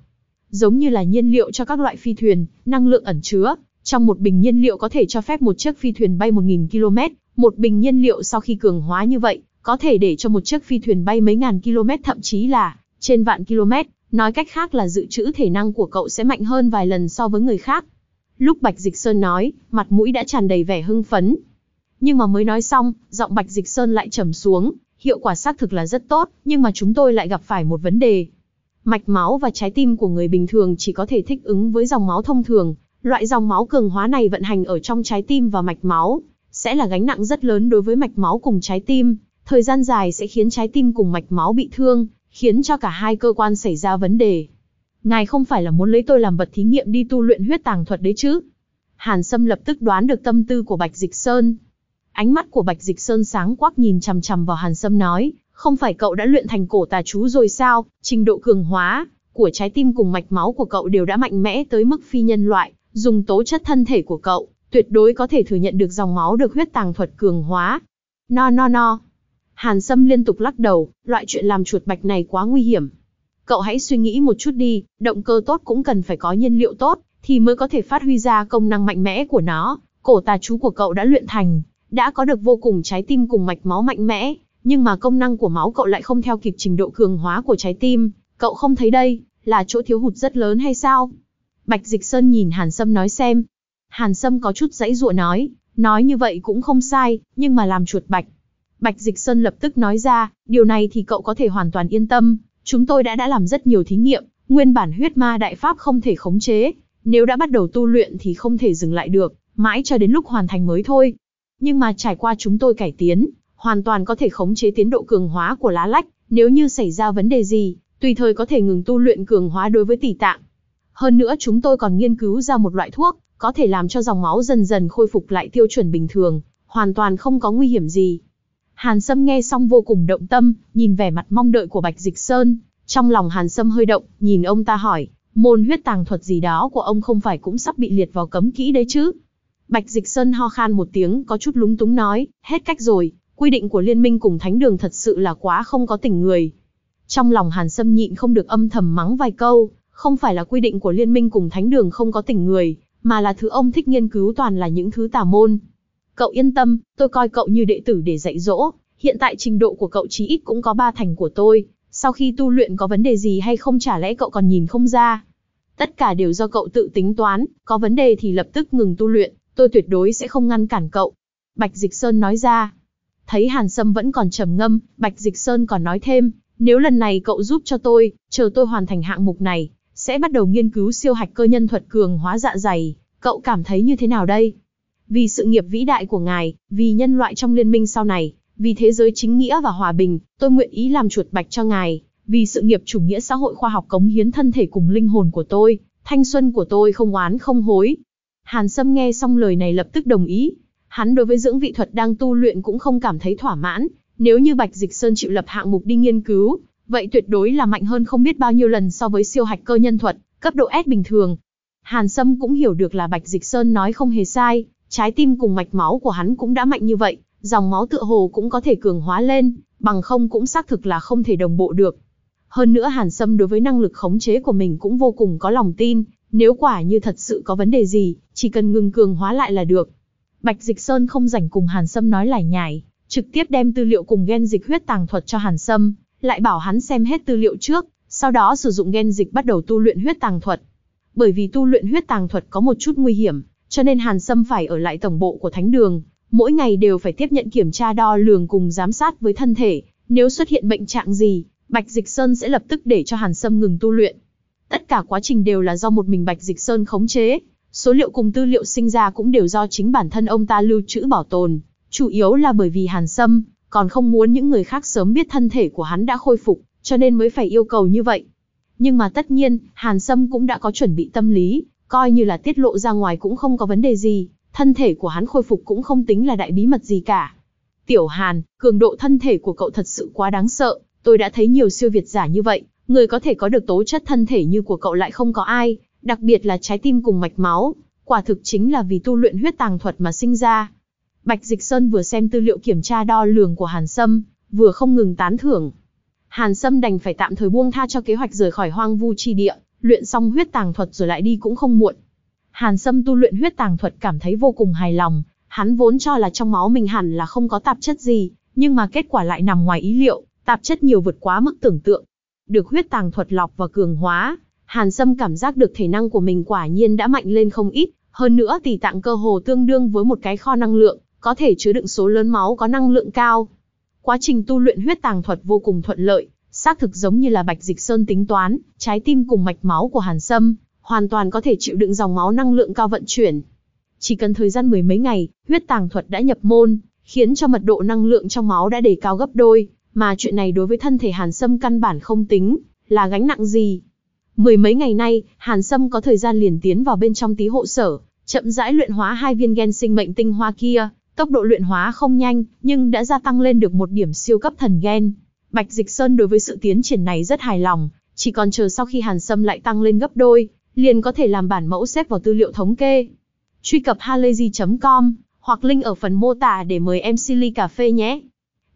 Giống như là nhiên liệu cho các loại phi thuyền, năng lượng ẩn chứa, trong một bình nhiên liệu có thể cho phép một chiếc phi thuyền bay 1.000 km, một bình nhiên liệu sau khi cường hóa như vậy, có thể để cho một chiếc phi thuyền bay mấy ngàn km thậm chí là trên vạn km, nói cách khác là dự trữ thể năng của cậu sẽ mạnh hơn vài lần so với người khác. Lúc Bạch Dịch Sơn nói, mặt mũi đã tràn đầy vẻ hưng phấn. Nhưng mà mới nói xong, giọng Bạch Dịch Sơn lại trầm xuống, hiệu quả xác thực là rất tốt, nhưng mà chúng tôi lại gặp phải một vấn đề. Mạch máu và trái tim của người bình thường chỉ có thể thích ứng với dòng máu thông thường, loại dòng máu cường hóa này vận hành ở trong trái tim và mạch máu, sẽ là gánh nặng rất lớn đối với mạch máu cùng trái tim, thời gian dài sẽ khiến trái tim cùng mạch máu bị thương, khiến cho cả hai cơ quan xảy ra vấn đề. Ngài không phải là muốn lấy tôi làm vật thí nghiệm đi tu luyện huyết tàng thuật đấy chứ? Hàn Sâm lập tức đoán được tâm tư của Bạch Dịch Sơn. Ánh mắt của Bạch Dịch Sơn sáng quắc nhìn chằm chằm vào Hàn Sâm nói, không phải cậu đã luyện thành cổ tà chú rồi sao, trình độ cường hóa của trái tim cùng mạch máu của cậu đều đã mạnh mẽ tới mức phi nhân loại, dùng tố chất thân thể của cậu, tuyệt đối có thể thừa nhận được dòng máu được huyết tàng thuật cường hóa. No no no. Hàn Sâm liên tục lắc đầu, loại chuyện làm chuột bạch này quá nguy hiểm. Cậu hãy suy nghĩ một chút đi, động cơ tốt cũng cần phải có nhiên liệu tốt, thì mới có thể phát huy ra công năng mạnh mẽ của nó. Cổ tà chú của cậu đã luyện thành, đã có được vô cùng trái tim cùng mạch máu mạnh mẽ, nhưng mà công năng của máu cậu lại không theo kịp trình độ cường hóa của trái tim. Cậu không thấy đây, là chỗ thiếu hụt rất lớn hay sao? Bạch Dịch Sơn nhìn Hàn Sâm nói xem. Hàn Sâm có chút dãy dụa nói, nói như vậy cũng không sai, nhưng mà làm chuột bạch. Bạch Dịch Sơn lập tức nói ra, điều này thì cậu có thể hoàn toàn yên tâm, chúng tôi đã đã làm rất nhiều thí nghiệm, nguyên bản huyết ma đại pháp không thể khống chế, nếu đã bắt đầu tu luyện thì không thể dừng lại được, mãi cho đến lúc hoàn thành mới thôi. Nhưng mà trải qua chúng tôi cải tiến, hoàn toàn có thể khống chế tiến độ cường hóa của lá lách, nếu như xảy ra vấn đề gì, tùy thời có thể ngừng tu luyện cường hóa đối với tỷ tạng. Hơn nữa chúng tôi còn nghiên cứu ra một loại thuốc, có thể làm cho dòng máu dần dần khôi phục lại tiêu chuẩn bình thường, hoàn toàn không có nguy hiểm gì. Hàn Sâm nghe xong vô cùng động tâm, nhìn vẻ mặt mong đợi của Bạch Dịch Sơn, trong lòng Hàn Sâm hơi động, nhìn ông ta hỏi, môn huyết tàng thuật gì đó của ông không phải cũng sắp bị liệt vào cấm kỹ đấy chứ? Bạch Dịch Sơn ho khan một tiếng có chút lúng túng nói, hết cách rồi, quy định của liên minh cùng thánh đường thật sự là quá không có tình người. Trong lòng Hàn Sâm nhịn không được âm thầm mắng vài câu, không phải là quy định của liên minh cùng thánh đường không có tình người, mà là thứ ông thích nghiên cứu toàn là những thứ tà môn. Cậu yên tâm, tôi coi cậu như đệ tử để dạy dỗ, hiện tại trình độ của cậu chí ít cũng có ba thành của tôi, sau khi tu luyện có vấn đề gì hay không chả lẽ cậu còn nhìn không ra. Tất cả đều do cậu tự tính toán, có vấn đề thì lập tức ngừng tu luyện, tôi tuyệt đối sẽ không ngăn cản cậu. Bạch Dịch Sơn nói ra. Thấy Hàn Sâm vẫn còn trầm ngâm, Bạch Dịch Sơn còn nói thêm, nếu lần này cậu giúp cho tôi, chờ tôi hoàn thành hạng mục này, sẽ bắt đầu nghiên cứu siêu hạch cơ nhân thuật cường hóa dạ dày, cậu cảm thấy như thế nào đây? Vì sự nghiệp vĩ đại của ngài, vì nhân loại trong liên minh sau này, vì thế giới chính nghĩa và hòa bình, tôi nguyện ý làm chuột bạch cho ngài, vì sự nghiệp chủ nghĩa xã hội khoa học cống hiến thân thể cùng linh hồn của tôi, thanh xuân của tôi không oán không hối. Hàn Sâm nghe xong lời này lập tức đồng ý. Hắn đối với dưỡng vị thuật đang tu luyện cũng không cảm thấy thỏa mãn, nếu như Bạch Dịch Sơn chịu lập hạng mục đi nghiên cứu, vậy tuyệt đối là mạnh hơn không biết bao nhiêu lần so với siêu hạch cơ nhân thuật, cấp độ S bình thường. Hàn Sâm cũng hiểu được là Bạch Dịch Sơn nói không hề sai, trái tim cùng mạch máu của hắn cũng đã mạnh như vậy, dòng máu tựa hồ cũng có thể cường hóa lên, bằng không cũng xác thực là không thể đồng bộ được. Hơn nữa Hàn Sâm đối với năng lực khống chế của mình cũng vô cùng có lòng tin, nếu quả như thật sự có vấn đề gì, chỉ cần ngừng cường hóa lại là được. Bạch Dịch Sơn không rảnh cùng Hàn Sâm nói lải nhải, trực tiếp đem tư liệu cùng gen dịch huyết tàng thuật cho Hàn Sâm, lại bảo hắn xem hết tư liệu trước, sau đó sử dụng gen dịch bắt đầu tu luyện huyết tàng thuật. Bởi vì tu luyện huyết tàng thuật có một chút nguy hiểm, cho nên Hàn Sâm phải ở lại tổng bộ của Thánh Đường, mỗi ngày đều phải tiếp nhận kiểm tra đo lường cùng giám sát với thân thể, nếu xuất hiện bệnh trạng gì, Bạch Dịch Sơn sẽ lập tức để cho Hàn Sâm ngừng tu luyện. Tất cả quá trình đều là do một mình Bạch Dịch Sơn khống chế, số liệu cùng tư liệu sinh ra cũng đều do chính bản thân ông ta lưu trữ bảo tồn, chủ yếu là bởi vì Hàn Sâm còn không muốn những người khác sớm biết thân thể của hắn đã khôi phục, cho nên mới phải yêu cầu như vậy. Nhưng mà tất nhiên, Hàn Sâm cũng đã có chuẩn bị tâm lý, coi như là tiết lộ ra ngoài cũng không có vấn đề gì, thân thể của hắn khôi phục cũng không tính là đại bí mật gì cả. Tiểu Hàn, cường độ thân thể của cậu thật sự quá đáng sợ, tôi đã thấy nhiều siêu việt giả như vậy, người có thể có được tố chất thân thể như của cậu lại không có ai, đặc biệt là trái tim cùng mạch máu, quả thực chính là vì tu luyện huyết tàng thuật mà sinh ra. Bạch Dịch Sơn vừa xem tư liệu kiểm tra đo lường của Hàn Sâm, vừa không ngừng tán thưởng. Hàn Sâm đành phải tạm thời buông tha cho kế hoạch rời khỏi hoang vu chi địa, luyện xong huyết tàng thuật rồi lại đi cũng không muộn. Hàn Sâm tu luyện huyết tàng thuật cảm thấy vô cùng hài lòng, hắn vốn cho là trong máu mình hẳn là không có tạp chất gì, nhưng mà kết quả lại nằm ngoài ý liệu, tạp chất nhiều vượt quá mức tưởng tượng. Được huyết tàng thuật lọc và cường hóa, Hàn Sâm cảm giác được thể năng của mình quả nhiên đã mạnh lên không ít, hơn nữa tỷ tạng cơ hồ tương đương với một cái kho năng lượng, có thể chứa đựng số lớn máu có năng lượng cao. Quá trình tu luyện huyết tàng thuật vô cùng thuận lợi, xác thực giống như là Bạch Dịch Sơn tính toán, trái tim cùng mạch máu của Hàn Sâm, hoàn toàn có thể chịu đựng dòng máu năng lượng cao vận chuyển. Chỉ cần thời gian mười mấy ngày, huyết tàng thuật đã nhập môn, khiến cho mật độ năng lượng trong máu đã đề cao gấp đôi, mà chuyện này đối với thân thể Hàn Sâm căn bản không tính, là gánh nặng gì. Mười mấy ngày nay, Hàn Sâm có thời gian liền tiến vào bên trong tí hộ sở, chậm rãi luyện hóa hai viên gen sinh mệnh tinh hoa kia, tốc độ luyện hóa không nhanh, nhưng đã gia tăng lên được một điểm siêu cấp thần gen. Bạch Dịch Sơn đối với sự tiến triển này rất hài lòng, chỉ còn chờ sau khi Hàn Sâm lại tăng lên gấp đôi, liền có thể làm bản mẫu xếp vào tư liệu thống kê. Truy cập halayzi.com hoặc link ở phần mô tả để mời em Silly Cà Phê nhé.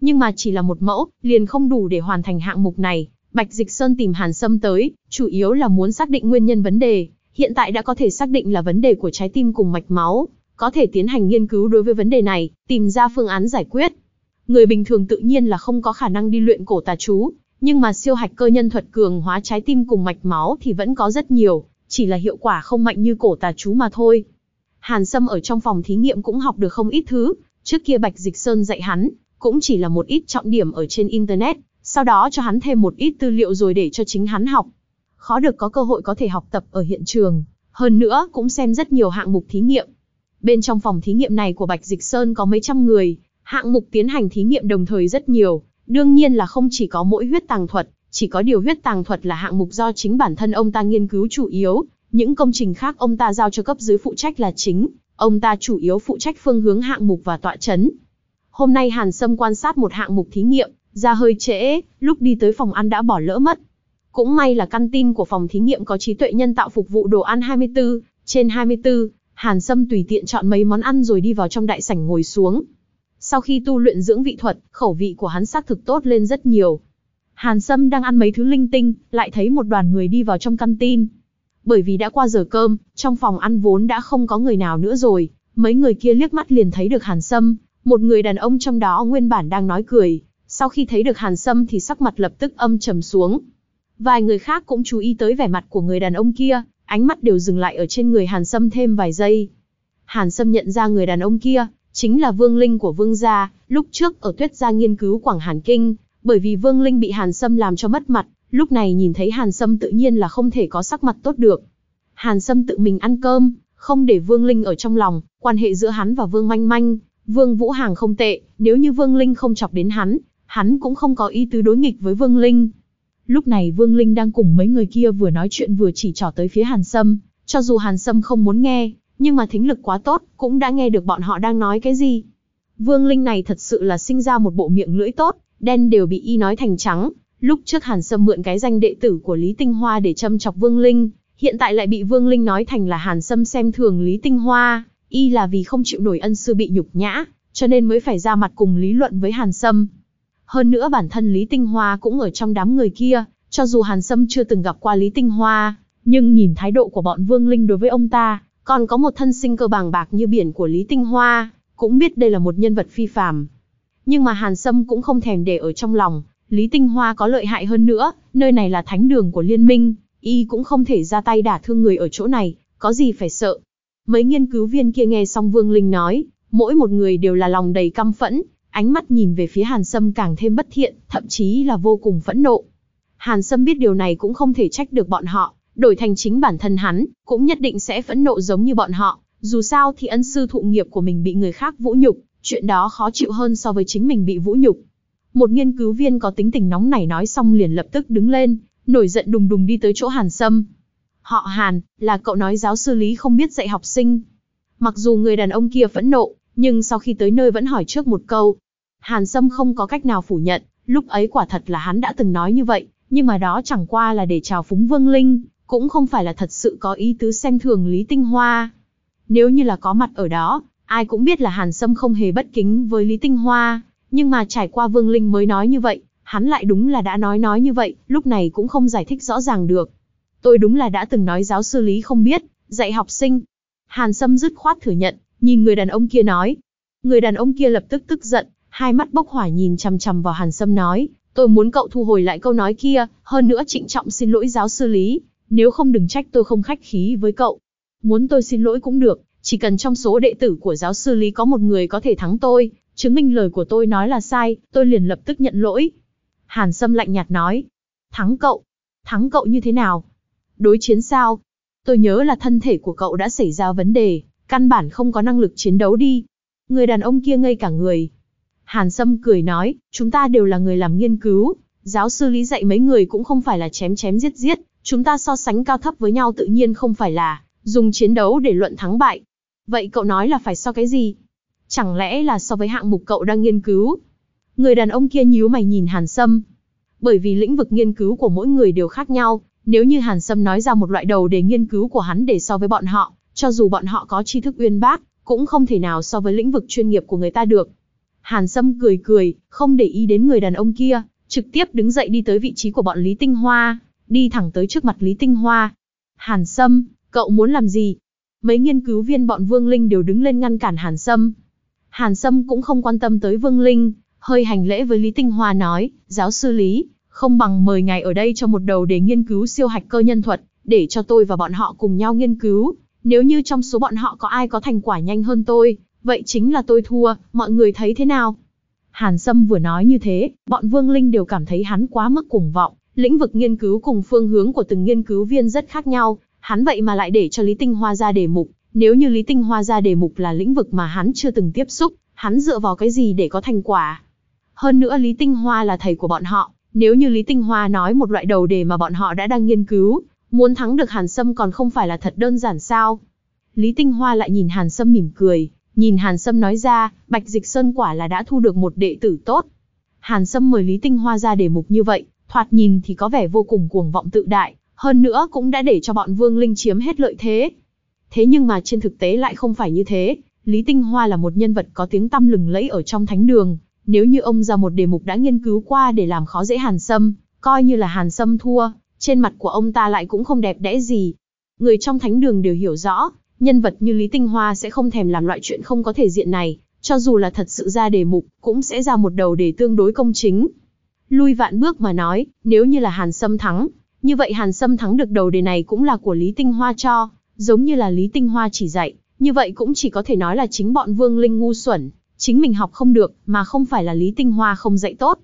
Nhưng mà chỉ là một mẫu, liền không đủ để hoàn thành hạng mục này. Bạch Dịch Sơn tìm Hàn Sâm tới, chủ yếu là muốn xác định nguyên nhân vấn đề. Hiện tại đã có thể xác định là vấn đề của trái tim cùng mạch máu, có thể tiến hành nghiên cứu đối với vấn đề này, tìm ra phương án giải quyết. Người bình thường tự nhiên là không có khả năng đi luyện cổ tà chú, nhưng mà siêu hạch cơ nhân thuật cường hóa trái tim cùng mạch máu thì vẫn có rất nhiều, chỉ là hiệu quả không mạnh như cổ tà chú mà thôi. Hàn Sâm ở trong phòng thí nghiệm cũng học được không ít thứ, trước kia Bạch Dịch Sơn dạy hắn, cũng chỉ là một ít trọng điểm ở trên Internet, sau đó cho hắn thêm một ít tư liệu rồi để cho chính hắn học. Khó được có cơ hội có thể học tập ở hiện trường, hơn nữa cũng xem rất nhiều hạng mục thí nghiệm. Bên trong phòng thí nghiệm này của Bạch Dịch Sơn có mấy trăm người, hạng mục tiến hành thí nghiệm đồng thời rất nhiều, đương nhiên là không chỉ có mỗi huyết tàng thuật, chỉ có điều huyết tàng thuật là hạng mục do chính bản thân ông ta nghiên cứu chủ yếu, những công trình khác ông ta giao cho cấp dưới phụ trách là chính, ông ta chủ yếu phụ trách phương hướng hạng mục và tọa chấn. Hôm nay Hàn Sâm quan sát một hạng mục thí nghiệm, ra hơi trễ, lúc đi tới phòng ăn đã bỏ lỡ mất. Cũng may là căn tin của phòng thí nghiệm có trí tuệ nhân tạo phục vụ đồ ăn 24, trên 24, Hàn Sâm tùy tiện chọn mấy món ăn rồi đi vào trong đại sảnh ngồi xuống. Sau khi tu luyện dưỡng vị thuật, khẩu vị của hắn xác thực tốt lên rất nhiều. Hàn Sâm đang ăn mấy thứ linh tinh, lại thấy một đoàn người đi vào trong căn tin. Bởi vì đã qua giờ cơm, trong phòng ăn vốn đã không có người nào nữa rồi, mấy người kia liếc mắt liền thấy được Hàn Sâm, một người đàn ông trong đó nguyên bản đang nói cười, sau khi thấy được Hàn Sâm thì sắc mặt lập tức âm trầm xuống. Vài người khác cũng chú ý tới vẻ mặt của người đàn ông kia, ánh mắt đều dừng lại ở trên người Hàn Sâm thêm vài giây. Hàn Sâm nhận ra người đàn ông kia, chính là Vương Linh của Vương gia, lúc trước ở Tuyết gia nghiên cứu Quảng Hàn Kinh, bởi vì Vương Linh bị Hàn Sâm làm cho mất mặt, lúc này nhìn thấy Hàn Sâm tự nhiên là không thể có sắc mặt tốt được. Hàn Sâm tự mình ăn cơm, không để Vương Linh ở trong lòng, quan hệ giữa hắn và Vương Manh Manh, Vương Vũ Hàng không tệ, nếu như Vương Linh không chọc đến hắn, hắn cũng không có ý tứ đối nghịch với Vương Linh. Lúc này Vương Linh đang cùng mấy người kia vừa nói chuyện vừa chỉ trỏ tới phía Hàn Sâm, cho dù Hàn Sâm không muốn nghe, nhưng mà thính lực quá tốt, cũng đã nghe được bọn họ đang nói cái gì. Vương Linh này thật sự là sinh ra một bộ miệng lưỡi tốt, đen đều bị y nói thành trắng. Lúc trước Hàn Sâm mượn cái danh đệ tử của Lý Tinh Hoa để châm chọc Vương Linh, hiện tại lại bị Vương Linh nói thành là Hàn Sâm xem thường Lý Tinh Hoa, y là vì không chịu nổi ân sư bị nhục nhã, cho nên mới phải ra mặt cùng lý luận với Hàn Sâm. Hơn nữa bản thân Lý Tinh Hoa cũng ở trong đám người kia, cho dù Hàn Sâm chưa từng gặp qua Lý Tinh Hoa, nhưng nhìn thái độ của bọn Vương Linh đối với ông ta, còn có một thân sinh cơ bàng bạc như biển của Lý Tinh Hoa, cũng biết đây là một nhân vật phi phàm. Nhưng mà Hàn Sâm cũng không thèm để ở trong lòng, Lý Tinh Hoa có lợi hại hơn nữa, nơi này là thánh đường của liên minh, y cũng không thể ra tay đả thương người ở chỗ này, có gì phải sợ. Mấy nghiên cứu viên kia nghe xong Vương Linh nói, mỗi một người đều là lòng đầy căm phẫn, ánh mắt nhìn về phía Hàn Sâm càng thêm bất thiện, thậm chí là vô cùng phẫn nộ. Hàn Sâm biết điều này cũng không thể trách được bọn họ, đổi thành chính bản thân hắn, cũng nhất định sẽ phẫn nộ giống như bọn họ, dù sao thì ân sư thụ nghiệp của mình bị người khác vũ nhục, chuyện đó khó chịu hơn so với chính mình bị vũ nhục. Một nghiên cứu viên có tính tình nóng nảy nói xong liền lập tức đứng lên, nổi giận đùng đùng đi tới chỗ Hàn Sâm. Họ Hàn, là cậu nói giáo sư Lý không biết dạy học sinh. Mặc dù người đàn ông kia phẫn nộ, nhưng sau khi tới nơi vẫn hỏi trước một câu. Hàn Sâm không có cách nào phủ nhận, lúc ấy quả thật là hắn đã từng nói như vậy, nhưng mà đó chẳng qua là để chào phúng Vương Linh, cũng không phải là thật sự có ý tứ xem thường Lý Tinh Hoa. Nếu như là có mặt ở đó, ai cũng biết là Hàn Sâm không hề bất kính với Lý Tinh Hoa, nhưng mà trải qua Vương Linh mới nói như vậy, hắn lại đúng là đã nói nói như vậy, lúc này cũng không giải thích rõ ràng được. Tôi đúng là đã từng nói giáo sư Lý không biết, dạy học sinh. Hàn Sâm dứt khoát thừa nhận, nhìn người đàn ông kia nói. Người đàn ông kia lập tức tức giận, hai mắt bốc hỏa nhìn chằm chằm vào Hàn Sâm nói, tôi muốn cậu thu hồi lại câu nói kia, hơn nữa trịnh trọng xin lỗi giáo sư Lý, nếu không đừng trách tôi không khách khí với cậu. Muốn tôi xin lỗi cũng được, chỉ cần trong số đệ tử của giáo sư Lý có một người có thể thắng tôi, chứng minh lời của tôi nói là sai, tôi liền lập tức nhận lỗi. Hàn Sâm lạnh nhạt nói, thắng cậu, thắng cậu như thế nào? Đối chiến sao? Tôi nhớ là thân thể của cậu đã xảy ra vấn đề, căn bản không có năng lực chiến đấu đi. Người đàn ông kia ngây cả người. Hàn Sâm cười nói, chúng ta đều là người làm nghiên cứu, giáo sư Lý dạy mấy người cũng không phải là chém chém giết giết, chúng ta so sánh cao thấp với nhau tự nhiên không phải là dùng chiến đấu để luận thắng bại. Vậy cậu nói là phải so cái gì? Chẳng lẽ là so với hạng mục cậu đang nghiên cứu? Người đàn ông kia nhíu mày nhìn Hàn Sâm. Bởi vì lĩnh vực nghiên cứu của mỗi người đều khác nhau, nếu như Hàn Sâm nói ra một loại đầu để nghiên cứu của hắn để so với bọn họ, cho dù bọn họ có tri thức uyên bác, cũng không thể nào so với lĩnh vực chuyên nghiệp của người ta được. Hàn Sâm cười cười, không để ý đến người đàn ông kia, trực tiếp đứng dậy đi tới vị trí của bọn Lý Tinh Hoa, đi thẳng tới trước mặt Lý Tinh Hoa. Hàn Sâm, cậu muốn làm gì? Mấy nghiên cứu viên bọn Vương Linh đều đứng lên ngăn cản Hàn Sâm. Hàn Sâm cũng không quan tâm tới Vương Linh, hơi hành lễ với Lý Tinh Hoa nói, giáo sư Lý, không bằng mời ngài ở đây cho một đầu để nghiên cứu siêu hạch cơ nhân thuật, để cho tôi và bọn họ cùng nhau nghiên cứu. Nếu như trong số bọn họ có ai có thành quả nhanh hơn tôi, vậy chính là tôi thua, mọi người thấy thế nào? Hàn Sâm vừa nói như thế, bọn Vương Linh đều cảm thấy hắn quá mức cuồng vọng, lĩnh vực nghiên cứu cùng phương hướng của từng nghiên cứu viên rất khác nhau, hắn vậy mà lại để cho Lý Tinh Hoa ra đề mục, nếu như Lý Tinh Hoa ra đề mục là lĩnh vực mà hắn chưa từng tiếp xúc, hắn dựa vào cái gì để có thành quả? Hơn nữa Lý Tinh Hoa là thầy của bọn họ, nếu như Lý Tinh Hoa nói một loại đầu đề mà bọn họ đã đang nghiên cứu, muốn thắng được Hàn Sâm còn không phải là thật đơn giản sao? Lý Tinh Hoa lại nhìn Hàn Sâm mỉm cười, nhìn Hàn Sâm nói ra, Bạch Dịch Sơn quả là đã thu được một đệ tử tốt. Hàn Sâm mời Lý Tinh Hoa ra đề mục như vậy, thoạt nhìn thì có vẻ vô cùng cuồng vọng tự đại, hơn nữa cũng đã để cho bọn Vương Linh chiếm hết lợi thế. Thế nhưng mà trên thực tế lại không phải như thế, Lý Tinh Hoa là một nhân vật có tiếng tăm lừng lẫy ở trong thánh đường, nếu như ông ra một đề mục đã nghiên cứu qua để làm khó dễ Hàn Sâm, coi như là Hàn Sâm thua, trên mặt của ông ta lại cũng không đẹp đẽ gì. Người trong thánh đường đều hiểu rõ, nhân vật như Lý Tinh Hoa sẽ không thèm làm loại chuyện không có thể diện này, cho dù là thật sự ra đề mục, cũng sẽ ra một đầu đề tương đối công chính. Lui vạn bước mà nói, nếu như là Hàn Sâm thắng, như vậy Hàn Sâm thắng được đầu đề này cũng là của Lý Tinh Hoa cho, giống như là Lý Tinh Hoa chỉ dạy, như vậy cũng chỉ có thể nói là chính bọn Vương Linh ngu xuẩn, chính mình học không được, mà không phải là Lý Tinh Hoa không dạy tốt.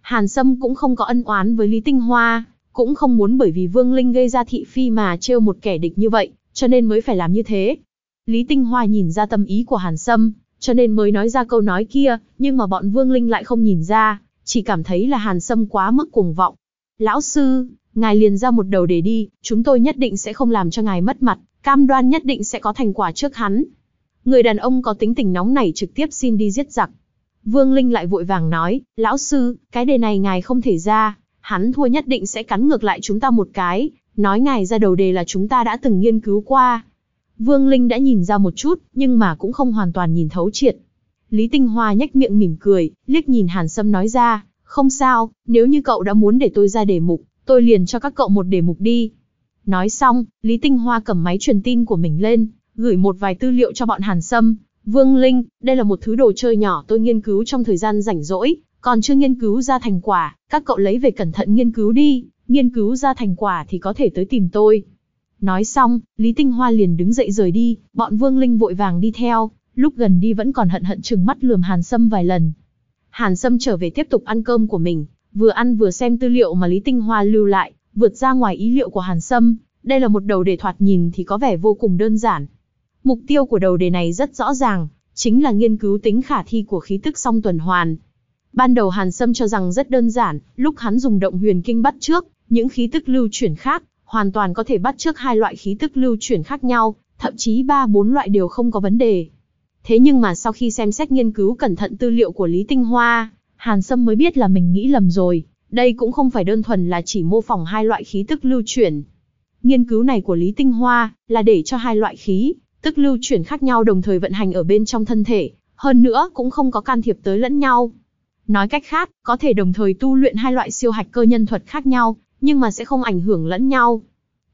Hàn Sâm cũng không có ân oán với Lý Tinh Hoa, cũng không muốn bởi vì Vương Linh gây ra thị phi mà trêu một kẻ địch như vậy, cho nên mới phải làm như thế. Lý Tinh Hoa nhìn ra tâm ý của Hàn Sâm, cho nên mới nói ra câu nói kia, nhưng mà bọn Vương Linh lại không nhìn ra, chỉ cảm thấy là Hàn Sâm quá mức cuồng vọng. Lão sư, ngài liền ra một đầu để đi, chúng tôi nhất định sẽ không làm cho ngài mất mặt, cam đoan nhất định sẽ có thành quả trước hắn. Người đàn ông có tính tình nóng nảy trực tiếp xin đi giết giặc. Vương Linh lại vội vàng nói, lão sư, cái đề này ngài không thể ra, hắn thua nhất định sẽ cắn ngược lại chúng ta một cái, nói ngài ra đầu đề là chúng ta đã từng nghiên cứu qua. Vương Linh đã nhìn ra một chút, nhưng mà cũng không hoàn toàn nhìn thấu triệt. Lý Tinh Hoa nhếch miệng mỉm cười, liếc nhìn Hàn Sâm nói ra, không sao, nếu như cậu đã muốn để tôi ra đề mục, tôi liền cho các cậu một đề mục đi. Nói xong, Lý Tinh Hoa cầm máy truyền tin của mình lên, gửi một vài tư liệu cho bọn Hàn Sâm. Vương Linh, đây là một thứ đồ chơi nhỏ tôi nghiên cứu trong thời gian rảnh rỗi, còn chưa nghiên cứu ra thành quả, các cậu lấy về cẩn thận nghiên cứu đi, nghiên cứu ra thành quả thì có thể tới tìm tôi. Nói xong, Lý Tinh Hoa liền đứng dậy rời đi, bọn Vương Linh vội vàng đi theo, lúc gần đi vẫn còn hận hận chừng mắt lườm Hàn Sâm vài lần. Hàn Sâm trở về tiếp tục ăn cơm của mình, vừa ăn vừa xem tư liệu mà Lý Tinh Hoa lưu lại, vượt ra ngoài ý liệu của Hàn Sâm, đây là một đầu đề thoạt nhìn thì có vẻ vô cùng đơn giản. Mục tiêu của đầu đề này rất rõ ràng, chính là nghiên cứu tính khả thi của khí tức song tuần hoàn. Ban đầu Hàn Sâm cho rằng rất đơn giản, lúc hắn dùng động huyền kinh bắt trước, những khí tức lưu chuyển khác, hoàn toàn có thể bắt trước hai loại khí tức lưu chuyển khác nhau, thậm chí ba bốn loại đều không có vấn đề. Thế nhưng mà sau khi xem xét nghiên cứu cẩn thận tư liệu của Lý Tinh Hoa, Hàn Sâm mới biết là mình nghĩ lầm rồi, đây cũng không phải đơn thuần là chỉ mô phỏng hai loại khí tức lưu chuyển. Nghiên cứu này của Lý Tinh Hoa là để cho hai loại khí, tức lưu chuyển khác nhau đồng thời vận hành ở bên trong thân thể, hơn nữa cũng không có can thiệp tới lẫn nhau. Nói cách khác, có thể đồng thời tu luyện hai loại siêu hạch cơ nhân thuật khác nhau, nhưng mà sẽ không ảnh hưởng lẫn nhau.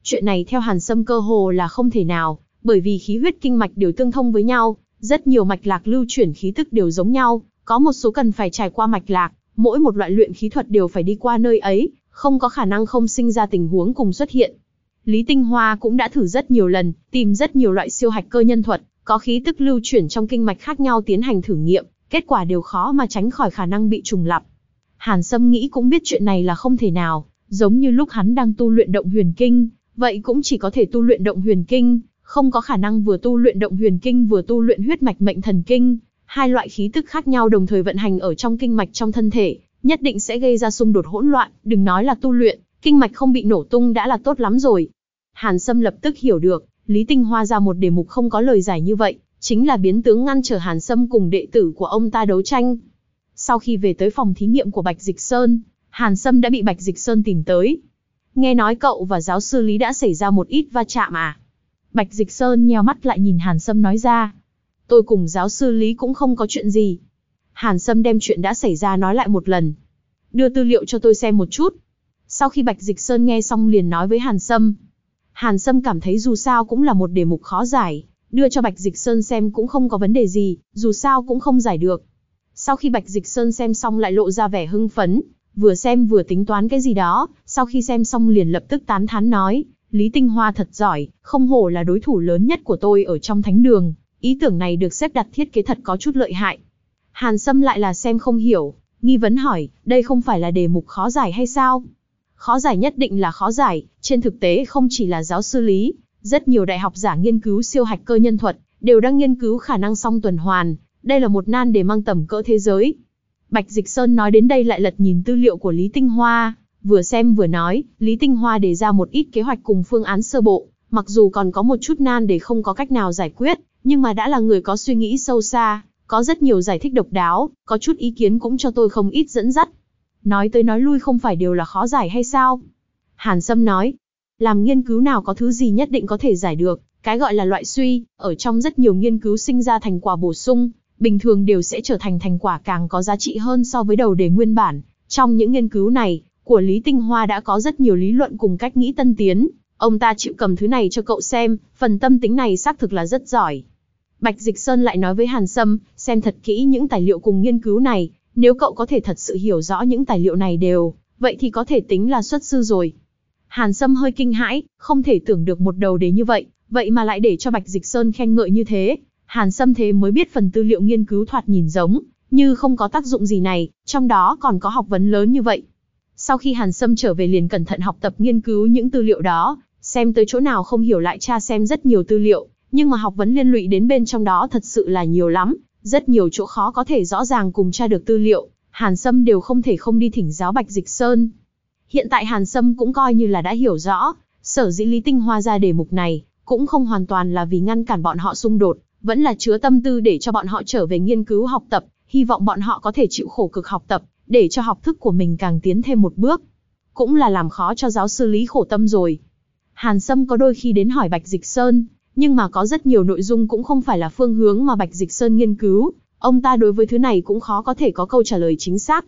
Chuyện này theo Hàn Sâm cơ hồ là không thể nào, bởi vì khí huyết kinh mạch đều tương thông với nhau, rất nhiều mạch lạc lưu chuyển khí tức đều giống nhau, có một số cần phải trải qua mạch lạc, mỗi một loại luyện khí thuật đều phải đi qua nơi ấy, không có khả năng không sinh ra tình huống cùng xuất hiện. Lý Tinh Hoa cũng đã thử rất nhiều lần, tìm rất nhiều loại siêu hạch cơ nhân thuật, có khí tức lưu chuyển trong kinh mạch khác nhau tiến hành thử nghiệm, kết quả đều khó mà tránh khỏi khả năng bị trùng lặp. Hàn Sâm nghĩ cũng biết chuyện này là không thể nào, giống như lúc hắn đang tu luyện động huyền kinh, vậy cũng chỉ có thể tu luyện động huyền kinh, không có khả năng vừa tu luyện động huyền kinh vừa tu luyện huyết mạch mệnh thần kinh. Hai loại khí tức khác nhau đồng thời vận hành ở trong kinh mạch trong thân thể, nhất định sẽ gây ra xung đột hỗn loạn, đừng nói là tu luyện, kinh mạch không bị nổ tung đã là tốt lắm rồi. Hàn Sâm lập tức hiểu được, Lý Tinh Hoa ra một đề mục không có lời giải như vậy, chính là biến tướng ngăn trở Hàn Sâm cùng đệ tử của ông ta đấu tranh. Sau khi về tới phòng thí nghiệm của Bạch Dịch Sơn, Hàn Sâm đã bị Bạch Dịch Sơn tìm tới. Nghe nói cậu và giáo sư Lý đã xảy ra một ít va chạm à? Bạch Dịch Sơn nheo mắt lại nhìn Hàn Sâm nói ra. Tôi cùng giáo sư Lý cũng không có chuyện gì. Hàn Sâm đem chuyện đã xảy ra nói lại một lần. Đưa tư liệu cho tôi xem một chút. Sau khi Bạch Dịch Sơn nghe xong liền nói với Hàn Sâm. Hàn Sâm cảm thấy dù sao cũng là một đề mục khó giải, đưa cho Bạch Dịch Sơn xem cũng không có vấn đề gì, dù sao cũng không giải được. Sau khi Bạch Dịch Sơn xem xong lại lộ ra vẻ hưng phấn, vừa xem vừa tính toán cái gì đó, sau khi xem xong liền lập tức tán thán nói, Lý Tinh Hoa thật giỏi, không hổ là đối thủ lớn nhất của tôi ở trong thánh đường, ý tưởng này được xếp đặt thiết kế thật có chút lợi hại. Hàn Sâm lại là xem không hiểu, nghi vấn hỏi, đây không phải là đề mục khó giải hay sao? Khó giải nhất định là khó giải, trên thực tế không chỉ là giáo sư Lý, rất nhiều đại học giả nghiên cứu siêu hạch cơ nhân thuật, đều đang nghiên cứu khả năng song tuần hoàn, đây là một nan đề mang tầm cỡ thế giới. Bạch Dịch Sơn nói đến đây lại lật nhìn tư liệu của Lý Tinh Hoa, vừa xem vừa nói, Lý Tinh Hoa đề ra một ít kế hoạch cùng phương án sơ bộ, mặc dù còn có một chút nan để không có cách nào giải quyết, nhưng mà đã là người có suy nghĩ sâu xa, có rất nhiều giải thích độc đáo, có chút ý kiến cũng cho tôi không ít dẫn dắt. Nói tới nói lui không phải đều là khó giải hay sao? Hàn Sâm nói, làm nghiên cứu nào có thứ gì nhất định có thể giải được, cái gọi là loại suy, ở trong rất nhiều nghiên cứu sinh ra thành quả bổ sung, bình thường đều sẽ trở thành thành quả càng có giá trị hơn so với đầu đề nguyên bản. Trong những nghiên cứu này, của Lý Tinh Hoa đã có rất nhiều lý luận cùng cách nghĩ tân tiến, ông ta chịu cầm thứ này cho cậu xem, phần tâm tính này xác thực là rất giỏi. Bạch Dịch Sơn lại nói với Hàn Sâm, xem thật kỹ những tài liệu cùng nghiên cứu này, nếu cậu có thể thật sự hiểu rõ những tài liệu này đều, vậy thì có thể tính là xuất sư rồi. Hàn Sâm hơi kinh hãi, không thể tưởng được một đầu đề như vậy, vậy mà lại để cho Bạch Dịch Sơn khen ngợi như thế. Hàn Sâm thế mới biết phần tư liệu nghiên cứu thoạt nhìn giống, như không có tác dụng gì này, trong đó còn có học vấn lớn như vậy. Sau khi Hàn Sâm trở về liền cẩn thận học tập nghiên cứu những tư liệu đó, xem tới chỗ nào không hiểu lại tra xem rất nhiều tư liệu, nhưng mà học vấn liên lụy đến bên trong đó thật sự là nhiều lắm, rất nhiều chỗ khó có thể rõ ràng cùng tra được tư liệu, Hàn Sâm đều không thể không đi thỉnh giáo Bạch Dịch Sơn. Hiện tại Hàn Sâm cũng coi như là đã hiểu rõ, sở dĩ Lý Tinh Hoa ra đề mục này, cũng không hoàn toàn là vì ngăn cản bọn họ xung đột, vẫn là chứa tâm tư để cho bọn họ trở về nghiên cứu học tập, hy vọng bọn họ có thể chịu khổ cực học tập, để cho học thức của mình càng tiến thêm một bước. Cũng là làm khó cho giáo sư Lý khổ tâm rồi. Hàn Sâm có đôi khi đến hỏi Bạch Dịch Sơn, nhưng mà có rất nhiều nội dung cũng không phải là phương hướng mà Bạch Dịch Sơn nghiên cứu, ông ta đối với thứ này cũng khó có thể có câu trả lời chính xác.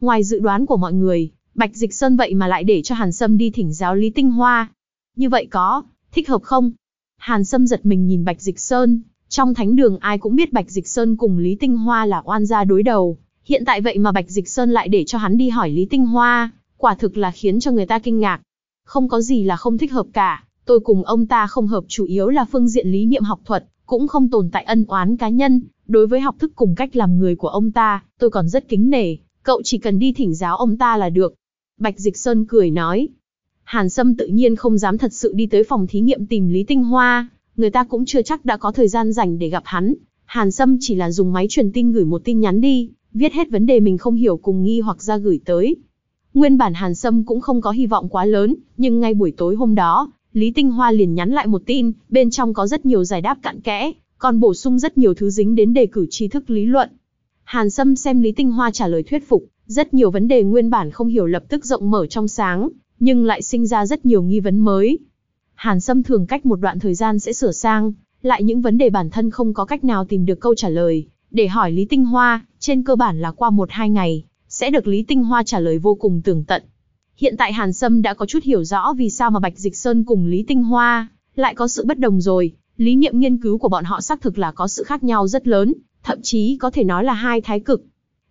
Ngoài dự đoán của mọi người, Bạch Dịch Sơn vậy mà lại để cho Hàn Sâm đi thỉnh giáo Lý Tinh Hoa. Như vậy có, thích hợp không? Hàn Sâm giật mình nhìn Bạch Dịch Sơn, trong thánh đường ai cũng biết Bạch Dịch Sơn cùng Lý Tinh Hoa là oan gia đối đầu. Hiện tại vậy mà Bạch Dịch Sơn lại để cho hắn đi hỏi Lý Tinh Hoa, quả thực là khiến cho người ta kinh ngạc. Không có gì là không thích hợp cả, tôi cùng ông ta không hợp chủ yếu là phương diện lý niệm học thuật, cũng không tồn tại ân oán cá nhân. Đối với học thức cùng cách làm người của ông ta, tôi còn rất kính nể, cậu chỉ cần đi thỉnh giáo ông ta là được. Bạch Dịch Sơn cười nói. Hàn Sâm tự nhiên không dám thật sự đi tới phòng thí nghiệm tìm Lý Tinh Hoa, người ta cũng chưa chắc đã có thời gian rảnh để gặp hắn. Hàn Sâm chỉ là dùng máy truyền tin gửi một tin nhắn đi, viết hết vấn đề mình không hiểu cùng nghi hoặc ra gửi tới. Nguyên bản Hàn Sâm cũng không có hy vọng quá lớn, nhưng ngay buổi tối hôm đó, Lý Tinh Hoa liền nhắn lại một tin, bên trong có rất nhiều giải đáp cặn kẽ, còn bổ sung rất nhiều thứ dính đến đề cử tri thức lý luận. Hàn Sâm xem Lý Tinh Hoa trả lời thuyết phục, rất nhiều vấn đề nguyên bản không hiểu lập tức rộng mở trong sáng, nhưng lại sinh ra rất nhiều nghi vấn mới. Hàn Sâm thường cách một đoạn thời gian sẽ sửa sang, lại những vấn đề bản thân không có cách nào tìm được câu trả lời, để hỏi Lý Tinh Hoa, trên cơ bản là qua một hai ngày, sẽ được Lý Tinh Hoa trả lời vô cùng tường tận. Hiện tại Hàn Sâm đã có chút hiểu rõ vì sao mà Bạch Dịch Sơn cùng Lý Tinh Hoa lại có sự bất đồng rồi, lý niệm nghiên cứu của bọn họ xác thực là có sự khác nhau rất lớn, thậm chí có thể nói là hai thái cực.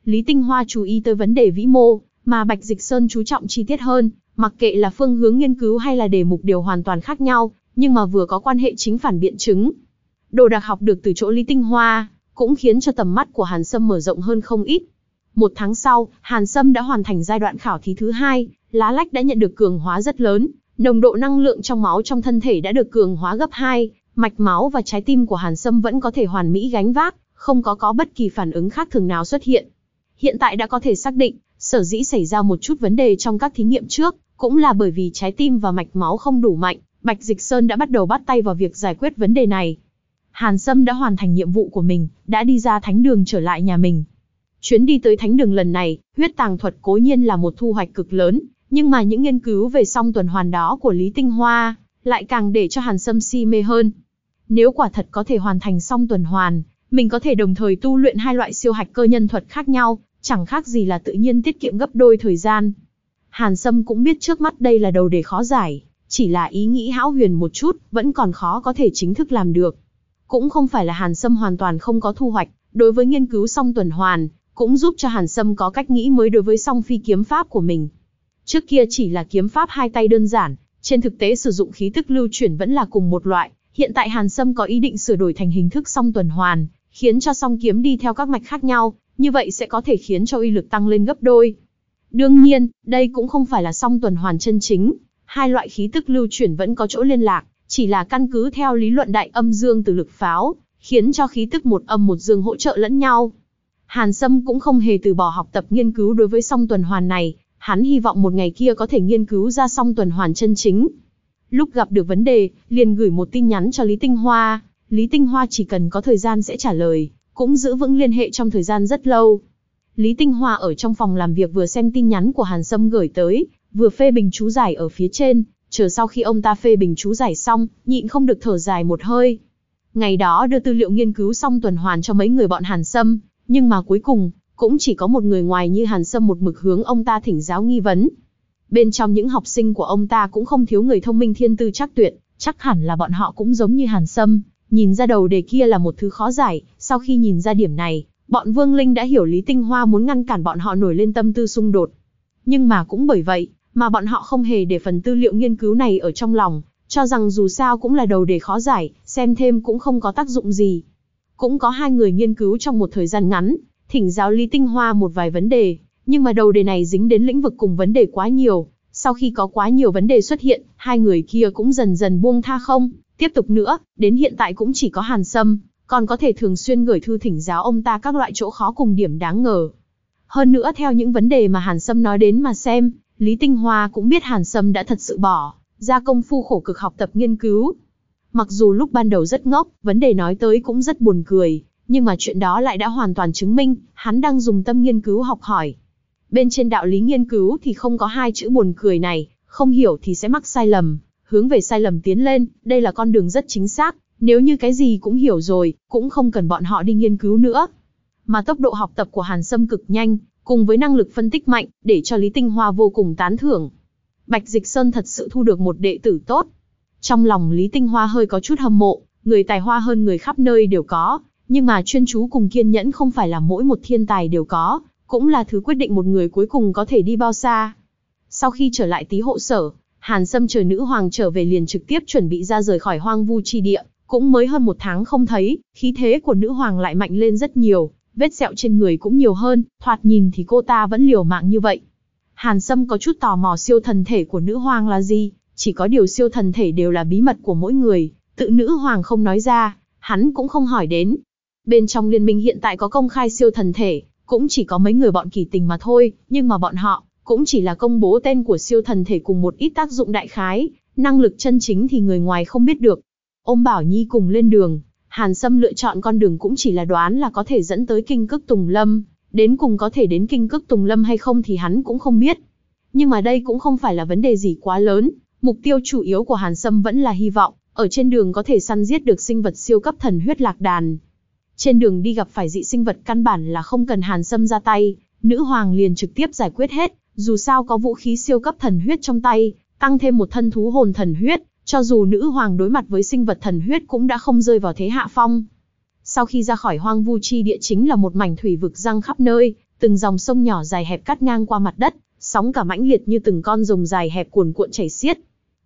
Lý Tinh Hoa chú ý tới vấn đề vĩ mô, mà Bạch Dịch Sơn chú trọng chi tiết hơn, mặc kệ là phương hướng nghiên cứu hay là đề mục đều hoàn toàn khác nhau, nhưng mà vừa có quan hệ chính phản biện chứng. Đồ đặc học được từ chỗ Lý Tinh Hoa, cũng khiến cho tầm mắt của Hàn Sâm mở rộng hơn không ít. Một tháng sau, Hàn Sâm đã hoàn thành giai đoạn khảo thí thứ hai, lá lách đã nhận được cường hóa rất lớn, nồng độ năng lượng trong máu trong thân thể đã được cường hóa gấp 2, mạch máu và trái tim của Hàn Sâm vẫn có thể hoàn mỹ gánh vác, không có có bất kỳ phản ứng khác thường nào xuất hiện. Hiện tại đã có thể xác định, sở dĩ xảy ra một chút vấn đề trong các thí nghiệm trước, cũng là bởi vì trái tim và mạch máu không đủ mạnh, Bạch Dịch Sơn đã bắt đầu bắt tay vào việc giải quyết vấn đề này. Hàn Sâm đã hoàn thành nhiệm vụ của mình, đã đi ra thánh đường trở lại nhà mình. Chuyến đi tới thánh đường lần này, huyết tàng thuật cố nhiên là một thu hoạch cực lớn, nhưng mà những nghiên cứu về song tuần hoàn đó của Lý Tinh Hoa, lại càng để cho Hàn Sâm si mê hơn. Nếu quả thật có thể hoàn thành song tuần hoàn, mình có thể đồng thời tu luyện hai loại siêu hạch cơ nhân thuật khác nhau, chẳng khác gì là tự nhiên tiết kiệm gấp đôi thời gian. Hàn Sâm cũng biết trước mắt đây là đầu đề khó giải, chỉ là ý nghĩ hão huyền một chút, vẫn còn khó có thể chính thức làm được. Cũng không phải là Hàn Sâm hoàn toàn không có thu hoạch, đối với nghiên cứu song tuần hoàn, cũng giúp cho Hàn Sâm có cách nghĩ mới đối với song phi kiếm pháp của mình. Trước kia chỉ là kiếm pháp hai tay đơn giản, trên thực tế sử dụng khí tức lưu chuyển vẫn là cùng một loại, hiện tại Hàn Sâm có ý định sửa đổi thành hình thức song tuần hoàn, khiến cho song kiếm đi theo các mạch khác nhau, như vậy sẽ có thể khiến cho uy lực tăng lên gấp đôi. Đương nhiên, đây cũng không phải là song tuần hoàn chân chính, hai loại khí tức lưu chuyển vẫn có chỗ liên lạc, chỉ là căn cứ theo lý luận đại âm dương từ lực pháo, khiến cho khí tức một âm một dương hỗ trợ lẫn nhau. Hàn Sâm cũng không hề từ bỏ học tập nghiên cứu đối với song tuần hoàn này, hắn hy vọng một ngày kia có thể nghiên cứu ra song tuần hoàn chân chính. Lúc gặp được vấn đề, liền gửi một tin nhắn cho Lý Tinh Hoa, Lý Tinh Hoa chỉ cần có thời gian sẽ trả lời, cũng giữ vững liên hệ trong thời gian rất lâu. Lý Tinh Hoa ở trong phòng làm việc vừa xem tin nhắn của Hàn Sâm gửi tới, vừa phê bình chú giải ở phía trên, chờ sau khi ông ta phê bình chú giải xong, nhịn không được thở dài một hơi. Ngày đó đưa tư liệu nghiên cứu xong tuần hoàn cho mấy người bọn Hàn Sâm, nhưng mà cuối cùng, cũng chỉ có một người ngoài như Hàn Sâm một mực hướng ông ta thỉnh giáo nghi vấn. Bên trong những học sinh của ông ta cũng không thiếu người thông minh thiên tư chắc tuyệt, chắc hẳn là bọn họ cũng giống như Hàn Sâm, nhìn ra đầu đề kia là một thứ khó giải, sau khi nhìn ra điểm này, bọn Vương Linh đã hiểu Lý Tinh Hoa muốn ngăn cản bọn họ nổi lên tâm tư xung đột. Nhưng mà cũng bởi vậy, mà bọn họ không hề để phần tư liệu nghiên cứu này ở trong lòng, cho rằng dù sao cũng là đầu đề khó giải, xem thêm cũng không có tác dụng gì. Cũng có hai người nghiên cứu trong một thời gian ngắn, thỉnh giáo Lý Tinh Hoa một vài vấn đề, nhưng mà đầu đề này dính đến lĩnh vực cùng vấn đề quá nhiều. Sau khi có quá nhiều vấn đề xuất hiện, hai người kia cũng dần dần buông tha không, tiếp tục nữa, đến hiện tại cũng chỉ có Hàn Sâm, còn có thể thường xuyên gửi thư thỉnh giáo ông ta các loại chỗ khó cùng điểm đáng ngờ. Hơn nữa theo những vấn đề mà Hàn Sâm nói đến mà xem, Lý Tinh Hoa cũng biết Hàn Sâm đã thật sự bỏ ra công phu khổ cực học tập nghiên cứu. Mặc dù lúc ban đầu rất ngốc, vấn đề nói tới cũng rất buồn cười, nhưng mà chuyện đó lại đã hoàn toàn chứng minh, hắn đang dùng tâm nghiên cứu học hỏi. Bên trên đạo lý nghiên cứu thì không có hai chữ buồn cười này, không hiểu thì sẽ mắc sai lầm, hướng về sai lầm tiến lên, đây là con đường rất chính xác, nếu như cái gì cũng hiểu rồi, cũng không cần bọn họ đi nghiên cứu nữa. Mà tốc độ học tập của Hàn Sâm cực nhanh, cùng với năng lực phân tích mạnh, để cho Lý Tinh Hoa vô cùng tán thưởng. Bạch Dịch Sơn thật sự thu được một đệ tử tốt. Trong lòng Lý Tinh Hoa hơi có chút hâm mộ, người tài hoa hơn người khắp nơi đều có, nhưng mà chuyên chú cùng kiên nhẫn không phải là mỗi một thiên tài đều có, cũng là thứ quyết định một người cuối cùng có thể đi bao xa. Sau khi trở lại tí hộ sở, Hàn Sâm chờ nữ hoàng trở về liền trực tiếp chuẩn bị ra rời khỏi hoang vu chi địa, cũng mới hơn một tháng không thấy, khí thế của nữ hoàng lại mạnh lên rất nhiều, vết sẹo trên người cũng nhiều hơn, thoạt nhìn thì cô ta vẫn liều mạng như vậy. Hàn Sâm có chút tò mò siêu thần thể của nữ hoàng là gì, chỉ có điều siêu thần thể đều là bí mật của mỗi người, tự nữ hoàng không nói ra, hắn cũng không hỏi đến. Bên trong liên minh hiện tại có công khai siêu thần thể, cũng chỉ có mấy người bọn kỳ tình mà thôi, nhưng mà bọn họ, cũng chỉ là công bố tên của siêu thần thể cùng một ít tác dụng đại khái, năng lực chân chính thì người ngoài không biết được. Ôm Bảo Nhi cùng lên đường, Hàn Sâm lựa chọn con đường cũng chỉ là đoán là có thể dẫn tới kinh cức Tùng Lâm, đến cùng có thể đến kinh cức Tùng Lâm hay không thì hắn cũng không biết. Nhưng mà đây cũng không phải là vấn đề gì quá lớn, mục tiêu chủ yếu của Hàn Sâm vẫn là hy vọng, ở trên đường có thể săn giết được sinh vật siêu cấp thần huyết lạc đàn. Trên đường đi gặp phải dị sinh vật căn bản là không cần Hàn Sâm ra tay, nữ hoàng liền trực tiếp giải quyết hết, dù sao có vũ khí siêu cấp thần huyết trong tay, tăng thêm một thân thú hồn thần huyết, cho dù nữ hoàng đối mặt với sinh vật thần huyết cũng đã không rơi vào thế hạ phong. Sau khi ra khỏi hoang vu chi địa chính là một mảnh thủy vực răng khắp nơi, từng dòng sông nhỏ dài hẹp cắt ngang qua mặt đất, sóng cả mãnh liệt như từng con rồng dài hẹp cuồn cuộn chảy xiết.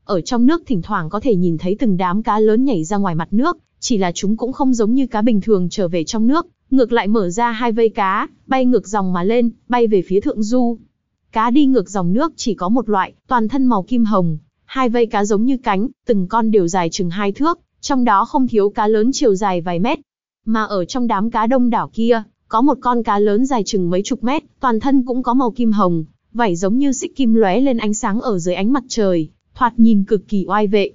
Ở trong nước thỉnh thoảng có thể nhìn thấy từng đám cá lớn nhảy ra ngoài mặt nước, chỉ là chúng cũng không giống như cá bình thường trở về trong nước, ngược lại mở ra hai vây cá, bay ngược dòng mà lên, bay về phía thượng du. Cá đi ngược dòng nước chỉ có một loại, toàn thân màu kim hồng, hai vây cá giống như cánh, từng con đều dài chừng hai thước, trong đó không thiếu cá lớn chiều dài vài mét. Mà ở trong đám cá đông đảo kia, có một con cá lớn dài chừng mấy chục mét, toàn thân cũng có màu kim hồng, vảy giống như xích kim lóe lên ánh sáng ở dưới ánh mặt trời, thoạt nhìn cực kỳ oai vệ.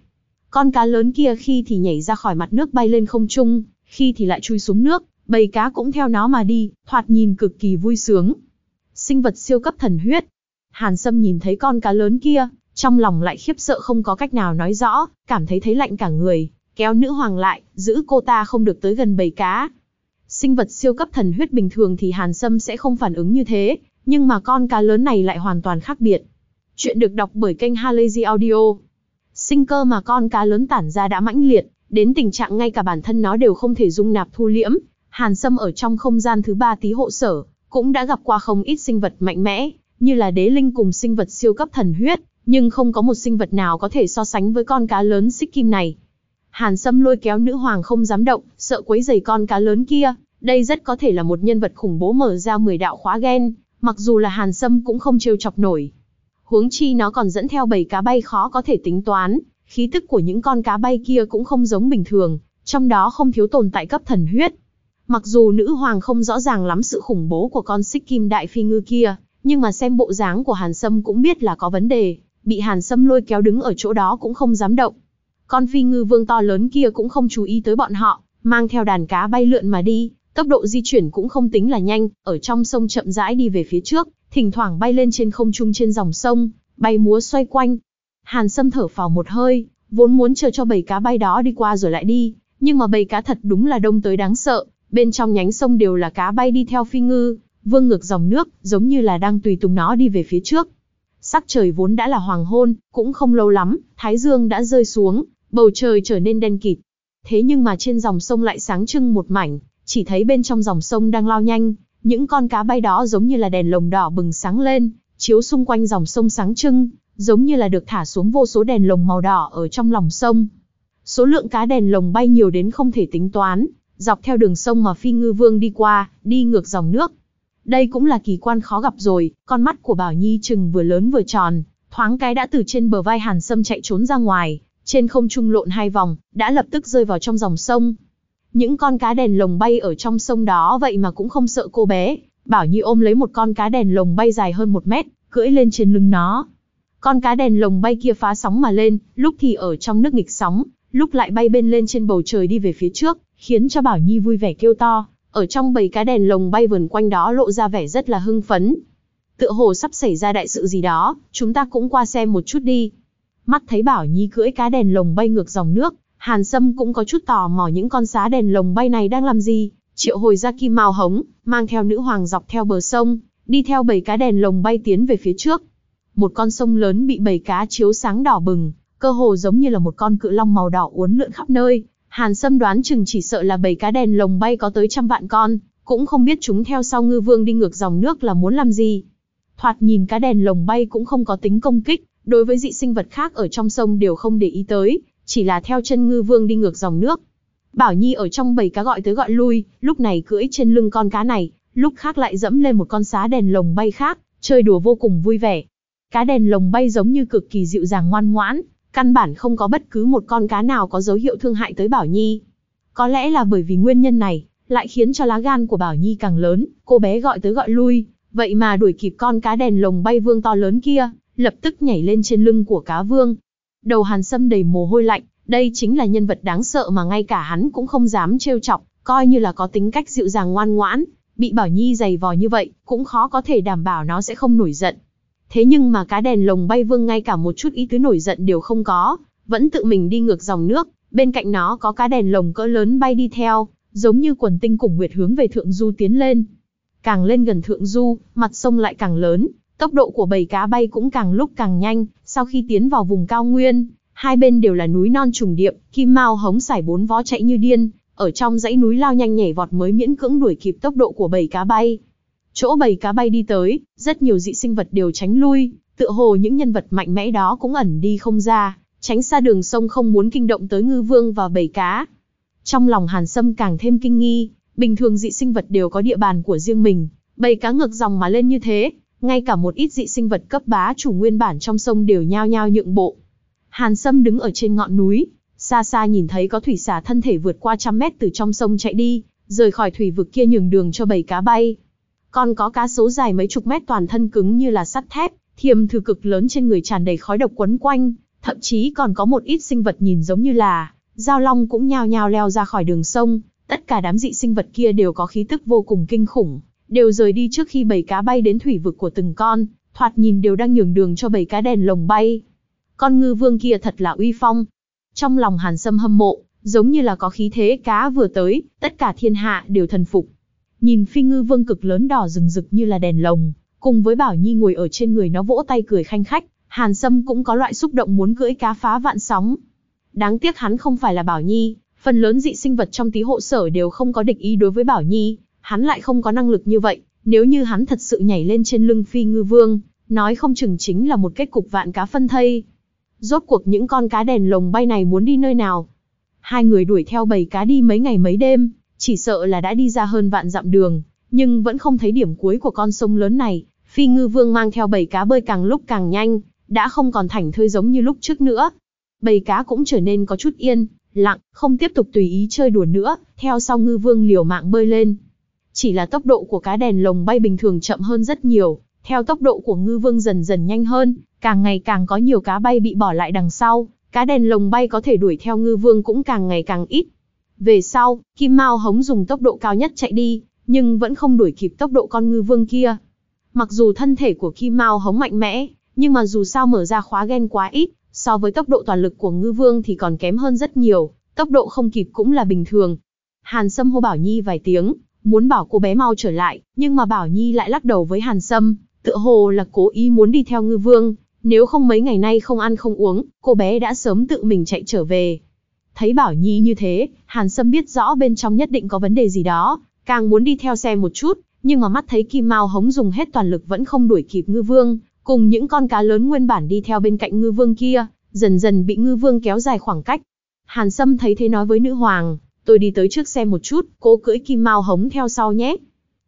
Con cá lớn kia khi thì nhảy ra khỏi mặt nước bay lên không trung, khi thì lại chui xuống nước, bầy cá cũng theo nó mà đi, thoạt nhìn cực kỳ vui sướng. Sinh vật siêu cấp thần huyết. Hàn Sâm nhìn thấy con cá lớn kia, trong lòng lại khiếp sợ không có cách nào nói rõ, cảm thấy thấy lạnh cả người, kéo nữ hoàng lại, giữ cô ta không được tới gần bầy cá. Sinh vật siêu cấp thần huyết bình thường thì Hàn Sâm sẽ không phản ứng như thế, nhưng mà con cá lớn này lại hoàn toàn khác biệt. Chuyện được đọc bởi kênh Halazy Audio. Sinh cơ mà con cá lớn tản ra đã mãnh liệt, đến tình trạng ngay cả bản thân nó đều không thể dung nạp thu liễm. Hàn Sâm ở trong không gian thứ ba tí hộ sở, cũng đã gặp qua không ít sinh vật mạnh mẽ, như là đế linh cùng sinh vật siêu cấp thần huyết, nhưng không có một sinh vật nào có thể so sánh với con cá lớn xích kim này. Hàn Sâm lôi kéo nữ hoàng không dám động, sợ quấy rầy con cá lớn kia, đây rất có thể là một nhân vật khủng bố mở ra 10 đạo khóa gen, mặc dù là Hàn Sâm cũng không trêu chọc nổi. Huống chi nó còn dẫn theo bầy cá bay khó có thể tính toán, khí tức của những con cá bay kia cũng không giống bình thường, trong đó không thiếu tồn tại cấp thần huyết. Mặc dù nữ hoàng không rõ ràng lắm sự khủng bố của con xích kim đại phi ngư kia, nhưng mà xem bộ dáng của Hàn Sâm cũng biết là có vấn đề, bị Hàn Sâm lôi kéo đứng ở chỗ đó cũng không dám động. Con phi ngư vương to lớn kia cũng không chú ý tới bọn họ, mang theo đàn cá bay lượn mà đi, tốc độ di chuyển cũng không tính là nhanh, ở trong sông chậm rãi đi về phía trước, thỉnh thoảng bay lên trên không trung trên dòng sông, bay múa xoay quanh. Hàn Sâm thở phào một hơi, vốn muốn chờ cho bầy cá bay đó đi qua rồi lại đi, nhưng mà bầy cá thật đúng là đông tới đáng sợ, bên trong nhánh sông đều là cá bay đi theo phi ngư, vương ngược dòng nước, giống như là đang tùy tùng nó đi về phía trước. Sắc trời vốn đã là hoàng hôn, cũng không lâu lắm, thái dương đã rơi xuống, bầu trời trở nên đen kịt. Thế nhưng mà trên dòng sông lại sáng trưng một mảnh, chỉ thấy bên trong dòng sông đang lao nhanh, những con cá bay đó giống như là đèn lồng đỏ bừng sáng lên, chiếu xung quanh dòng sông sáng trưng, giống như là được thả xuống vô số đèn lồng màu đỏ ở trong lòng sông. Số lượng cá đèn lồng bay nhiều đến không thể tính toán, dọc theo đường sông mà Phi Ngư Vương đi qua, đi ngược dòng nước. Đây cũng là kỳ quan khó gặp rồi, con mắt của Bảo Nhi chừng vừa lớn vừa tròn, thoáng cái đã từ trên bờ vai Hàn Sâm chạy trốn ra ngoài, trên không trung lộn hai vòng, đã lập tức rơi vào trong dòng sông. Những con cá đèn lồng bay ở trong sông đó vậy mà cũng không sợ cô bé, Bảo Nhi ôm lấy một con cá đèn lồng bay dài hơn một mét, cưỡi lên trên lưng nó. Con cá đèn lồng bay kia phá sóng mà lên, lúc thì ở trong nước nghịch sóng, lúc lại bay bên lên trên bầu trời đi về phía trước, khiến cho Bảo Nhi vui vẻ kêu to, ở trong bầy cá đèn lồng bay vườn quanh đó lộ ra vẻ rất là hưng phấn. Tựa hồ sắp xảy ra đại sự gì đó, chúng ta cũng qua xem một chút đi. Mắt thấy Bảo Nhi cưỡi cá đèn lồng bay ngược dòng nước, Hàn Sâm cũng có chút tò mò những con xá đèn lồng bay này đang làm gì, triệu hồi ra kim mao hống, mang theo nữ hoàng dọc theo bờ sông, đi theo bầy cá đèn lồng bay tiến về phía trước. Một con sông lớn bị bầy cá chiếu sáng đỏ bừng, cơ hồ giống như là một con cự long màu đỏ uốn lượn khắp nơi. Hàn Sâm đoán chừng chỉ sợ là bầy cá đèn lồng bay có tới trăm vạn con, cũng không biết chúng theo sau ngư vương đi ngược dòng nước là muốn làm gì. Thoạt nhìn cá đèn lồng bay cũng không có tính công kích, đối với dị sinh vật khác ở trong sông đều không để ý tới, chỉ là theo chân ngư vương đi ngược dòng nước. Bảo Nhi ở trong bầy cá gọi tới gọi lui, lúc này cưỡi trên lưng con cá này, lúc khác lại dẫm lên một con xá đèn lồng bay khác, chơi đùa vô cùng vui vẻ. Cá đèn lồng bay giống như cực kỳ dịu dàng ngoan ngoãn, căn bản không có bất cứ một con cá nào có dấu hiệu thương hại tới Bảo Nhi. Có lẽ là bởi vì nguyên nhân này, lại khiến cho lá gan của Bảo Nhi càng lớn, cô bé gọi tới gọi lui, vậy mà đuổi kịp con cá đèn lồng bay vương to lớn kia, lập tức nhảy lên trên lưng của cá vương. Đầu Hàn Sâm đầy mồ hôi lạnh, đây chính là nhân vật đáng sợ mà ngay cả hắn cũng không dám trêu chọc, coi như là có tính cách dịu dàng ngoan ngoãn, bị Bảo Nhi giày vò như vậy, cũng khó có thể đảm bảo nó sẽ không nổi giận. Thế nhưng mà cá đèn lồng bay vương ngay cả một chút ý tứ nổi giận đều không có, vẫn tự mình đi ngược dòng nước, bên cạnh nó có cá đèn lồng cỡ lớn bay đi theo, giống như quần tinh cùng nguyệt hướng về thượng du tiến lên. Càng lên gần thượng du, mặt sông lại càng lớn, tốc độ của bầy cá bay cũng càng lúc càng nhanh, sau khi tiến vào vùng cao nguyên, hai bên đều là núi non trùng điệp, kim mao hống sải bốn vó chạy như điên, ở trong dãy núi lao nhanh nhảy vọt mới miễn cưỡng đuổi kịp tốc độ của bầy cá bay. Chỗ bầy cá bay đi tới, rất nhiều dị sinh vật đều tránh lui, tựa hồ những nhân vật mạnh mẽ đó cũng ẩn đi không ra, tránh xa đường sông không muốn kinh động tới ngư vương và bầy cá. Trong lòng Hàn Sâm càng thêm kinh nghi, bình thường dị sinh vật đều có địa bàn của riêng mình, bầy cá ngược dòng mà lên như thế, ngay cả một ít dị sinh vật cấp bá chủ nguyên bản trong sông đều nhao nhao nhượng bộ. Hàn Sâm đứng ở trên ngọn núi, xa xa nhìn thấy có thủy xà thân thể vượt qua trăm mét từ trong sông chạy đi, rời khỏi thủy vực kia nhường đường cho bầy cá bay. Còn có cá sấu dài mấy chục mét toàn thân cứng như là sắt thép, thiềm thư cực lớn trên người tràn đầy khói độc quấn quanh, thậm chí còn có một ít sinh vật nhìn giống như là giao long cũng nhao nhao leo ra khỏi đường sông, tất cả đám dị sinh vật kia đều có khí tức vô cùng kinh khủng, đều rời đi trước khi bầy cá bay đến thủy vực của từng con, thoạt nhìn đều đang nhường đường cho bầy cá đèn lồng bay. Con ngư vương kia thật là uy phong. Trong lòng Hàn Sâm hâm mộ, giống như là có khí thế cá vừa tới, tất cả thiên hạ đều thần phục. Nhìn phi ngư vương cực lớn đỏ rừng rực như là đèn lồng, cùng với Bảo Nhi ngồi ở trên người nó vỗ tay cười khanh khách, Hàn Sâm cũng có loại xúc động muốn cưỡi cá phá vạn sóng. Đáng tiếc hắn không phải là Bảo Nhi, phần lớn dị sinh vật trong tí hộ sở đều không có địch ý đối với Bảo Nhi, hắn lại không có năng lực như vậy, nếu như hắn thật sự nhảy lên trên lưng phi ngư vương, nói không chừng chính là một kết cục vạn cá phân thây. Rốt cuộc những con cá đèn lồng bay này muốn đi nơi nào? Hai người đuổi theo bầy cá đi mấy ngày mấy đêm, chỉ sợ là đã đi ra hơn vạn dặm đường, nhưng vẫn không thấy điểm cuối của con sông lớn này. Phi ngư vương mang theo bầy cá bơi càng lúc càng nhanh, đã không còn thảnh thơi giống như lúc trước nữa. Bầy cá cũng trở nên có chút yên, lặng, không tiếp tục tùy ý chơi đùa nữa, theo sau ngư vương liều mạng bơi lên. Chỉ là tốc độ của cá đèn lồng bay bình thường chậm hơn rất nhiều, theo tốc độ của ngư vương dần dần nhanh hơn, càng ngày càng có nhiều cá bay bị bỏ lại đằng sau, cá đèn lồng bay có thể đuổi theo ngư vương cũng càng ngày càng ít. Về sau, Kim Mao hống dùng tốc độ cao nhất chạy đi, nhưng vẫn không đuổi kịp tốc độ con ngư vương kia. Mặc dù thân thể của Kim Mao hống mạnh mẽ, nhưng mà dù sao mở ra khóa gen quá ít, so với tốc độ toàn lực của ngư vương thì còn kém hơn rất nhiều, tốc độ không kịp cũng là bình thường. Hàn Sâm hô Bảo Nhi vài tiếng, muốn bảo cô bé mau trở lại, nhưng mà Bảo Nhi lại lắc đầu với Hàn Sâm, tựa hồ là cố ý muốn đi theo ngư vương, nếu không mấy ngày nay không ăn không uống, cô bé đã sớm tự mình chạy trở về. Thấy Bảo Nhi như thế, Hàn Sâm biết rõ bên trong nhất định có vấn đề gì đó, càng muốn đi theo xem một chút, nhưng mà mắt thấy Kim Mao hống dùng hết toàn lực vẫn không đuổi kịp ngư vương, cùng những con cá lớn nguyên bản đi theo bên cạnh ngư vương kia, dần dần bị ngư vương kéo dài khoảng cách. Hàn Sâm thấy thế nói với nữ hoàng, tôi đi tới trước xem một chút, cô cưỡi Kim Mao hống theo sau nhé.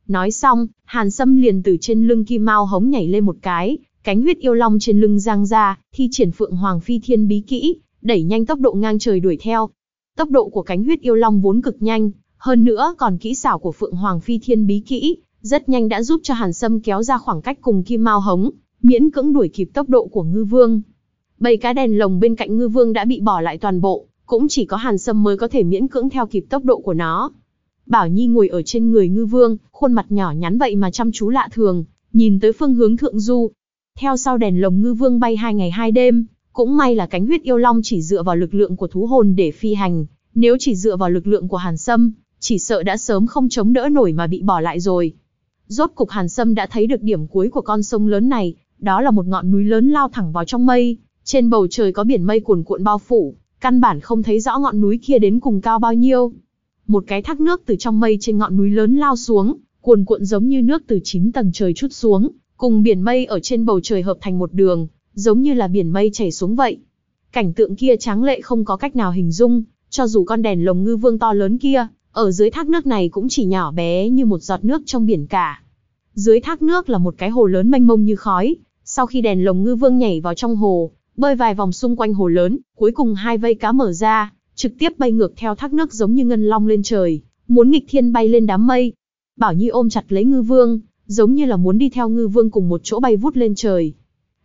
Nói xong, Hàn Sâm liền từ trên lưng Kim Mao hống nhảy lên một cái, cánh huyết yêu long trên lưng giang ra, thi triển phượng hoàng phi thiên bí kỹ, đẩy nhanh tốc độ ngang trời đuổi theo. Tốc độ của cánh huyết yêu long vốn cực nhanh, hơn nữa còn kỹ xảo của phượng hoàng phi thiên bí kỹ, rất nhanh đã giúp cho Hàn Sâm kéo ra khoảng cách cùng Kim Mao hống, miễn cưỡng đuổi kịp tốc độ của Ngư Vương. Bầy cá đèn lồng bên cạnh Ngư Vương đã bị bỏ lại toàn bộ, cũng chỉ có Hàn Sâm mới có thể miễn cưỡng theo kịp tốc độ của nó. Bảo Nhi ngồi ở trên người Ngư Vương, khuôn mặt nhỏ nhắn vậy mà chăm chú lạ thường, nhìn tới phương hướng thượng du. Theo sau đèn lồng Ngư Vương bay hai ngày hai đêm, cũng may là cánh huyết yêu long chỉ dựa vào lực lượng của thú hồn để phi hành, nếu chỉ dựa vào lực lượng của Hàn Sâm, chỉ sợ đã sớm không chống đỡ nổi mà bị bỏ lại rồi. Rốt cục Hàn Sâm đã thấy được điểm cuối của con sông lớn này, đó là một ngọn núi lớn lao thẳng vào trong mây, trên bầu trời có biển mây cuồn cuộn bao phủ, căn bản không thấy rõ ngọn núi kia đến cùng cao bao nhiêu. Một cái thác nước từ trong mây trên ngọn núi lớn lao xuống, cuồn cuộn giống như nước từ chín tầng trời chút xuống, cùng biển mây ở trên bầu trời hợp thành một đường, giống như là biển mây chảy xuống vậy. Cảnh tượng kia tráng lệ không có cách nào hình dung, cho dù con đèn lồng ngư vương to lớn kia, ở dưới thác nước này cũng chỉ nhỏ bé như một giọt nước trong biển cả. Dưới thác nước là một cái hồ lớn mênh mông như khói, sau khi đèn lồng ngư vương nhảy vào trong hồ, bơi vài vòng xung quanh hồ lớn, cuối cùng hai vây cá mở ra, trực tiếp bay ngược theo thác nước giống như ngân long lên trời, muốn nghịch thiên bay lên đám mây. Bảo Nhi ôm chặt lấy ngư vương, giống như là muốn đi theo ngư vương cùng một chỗ bay vút lên trời.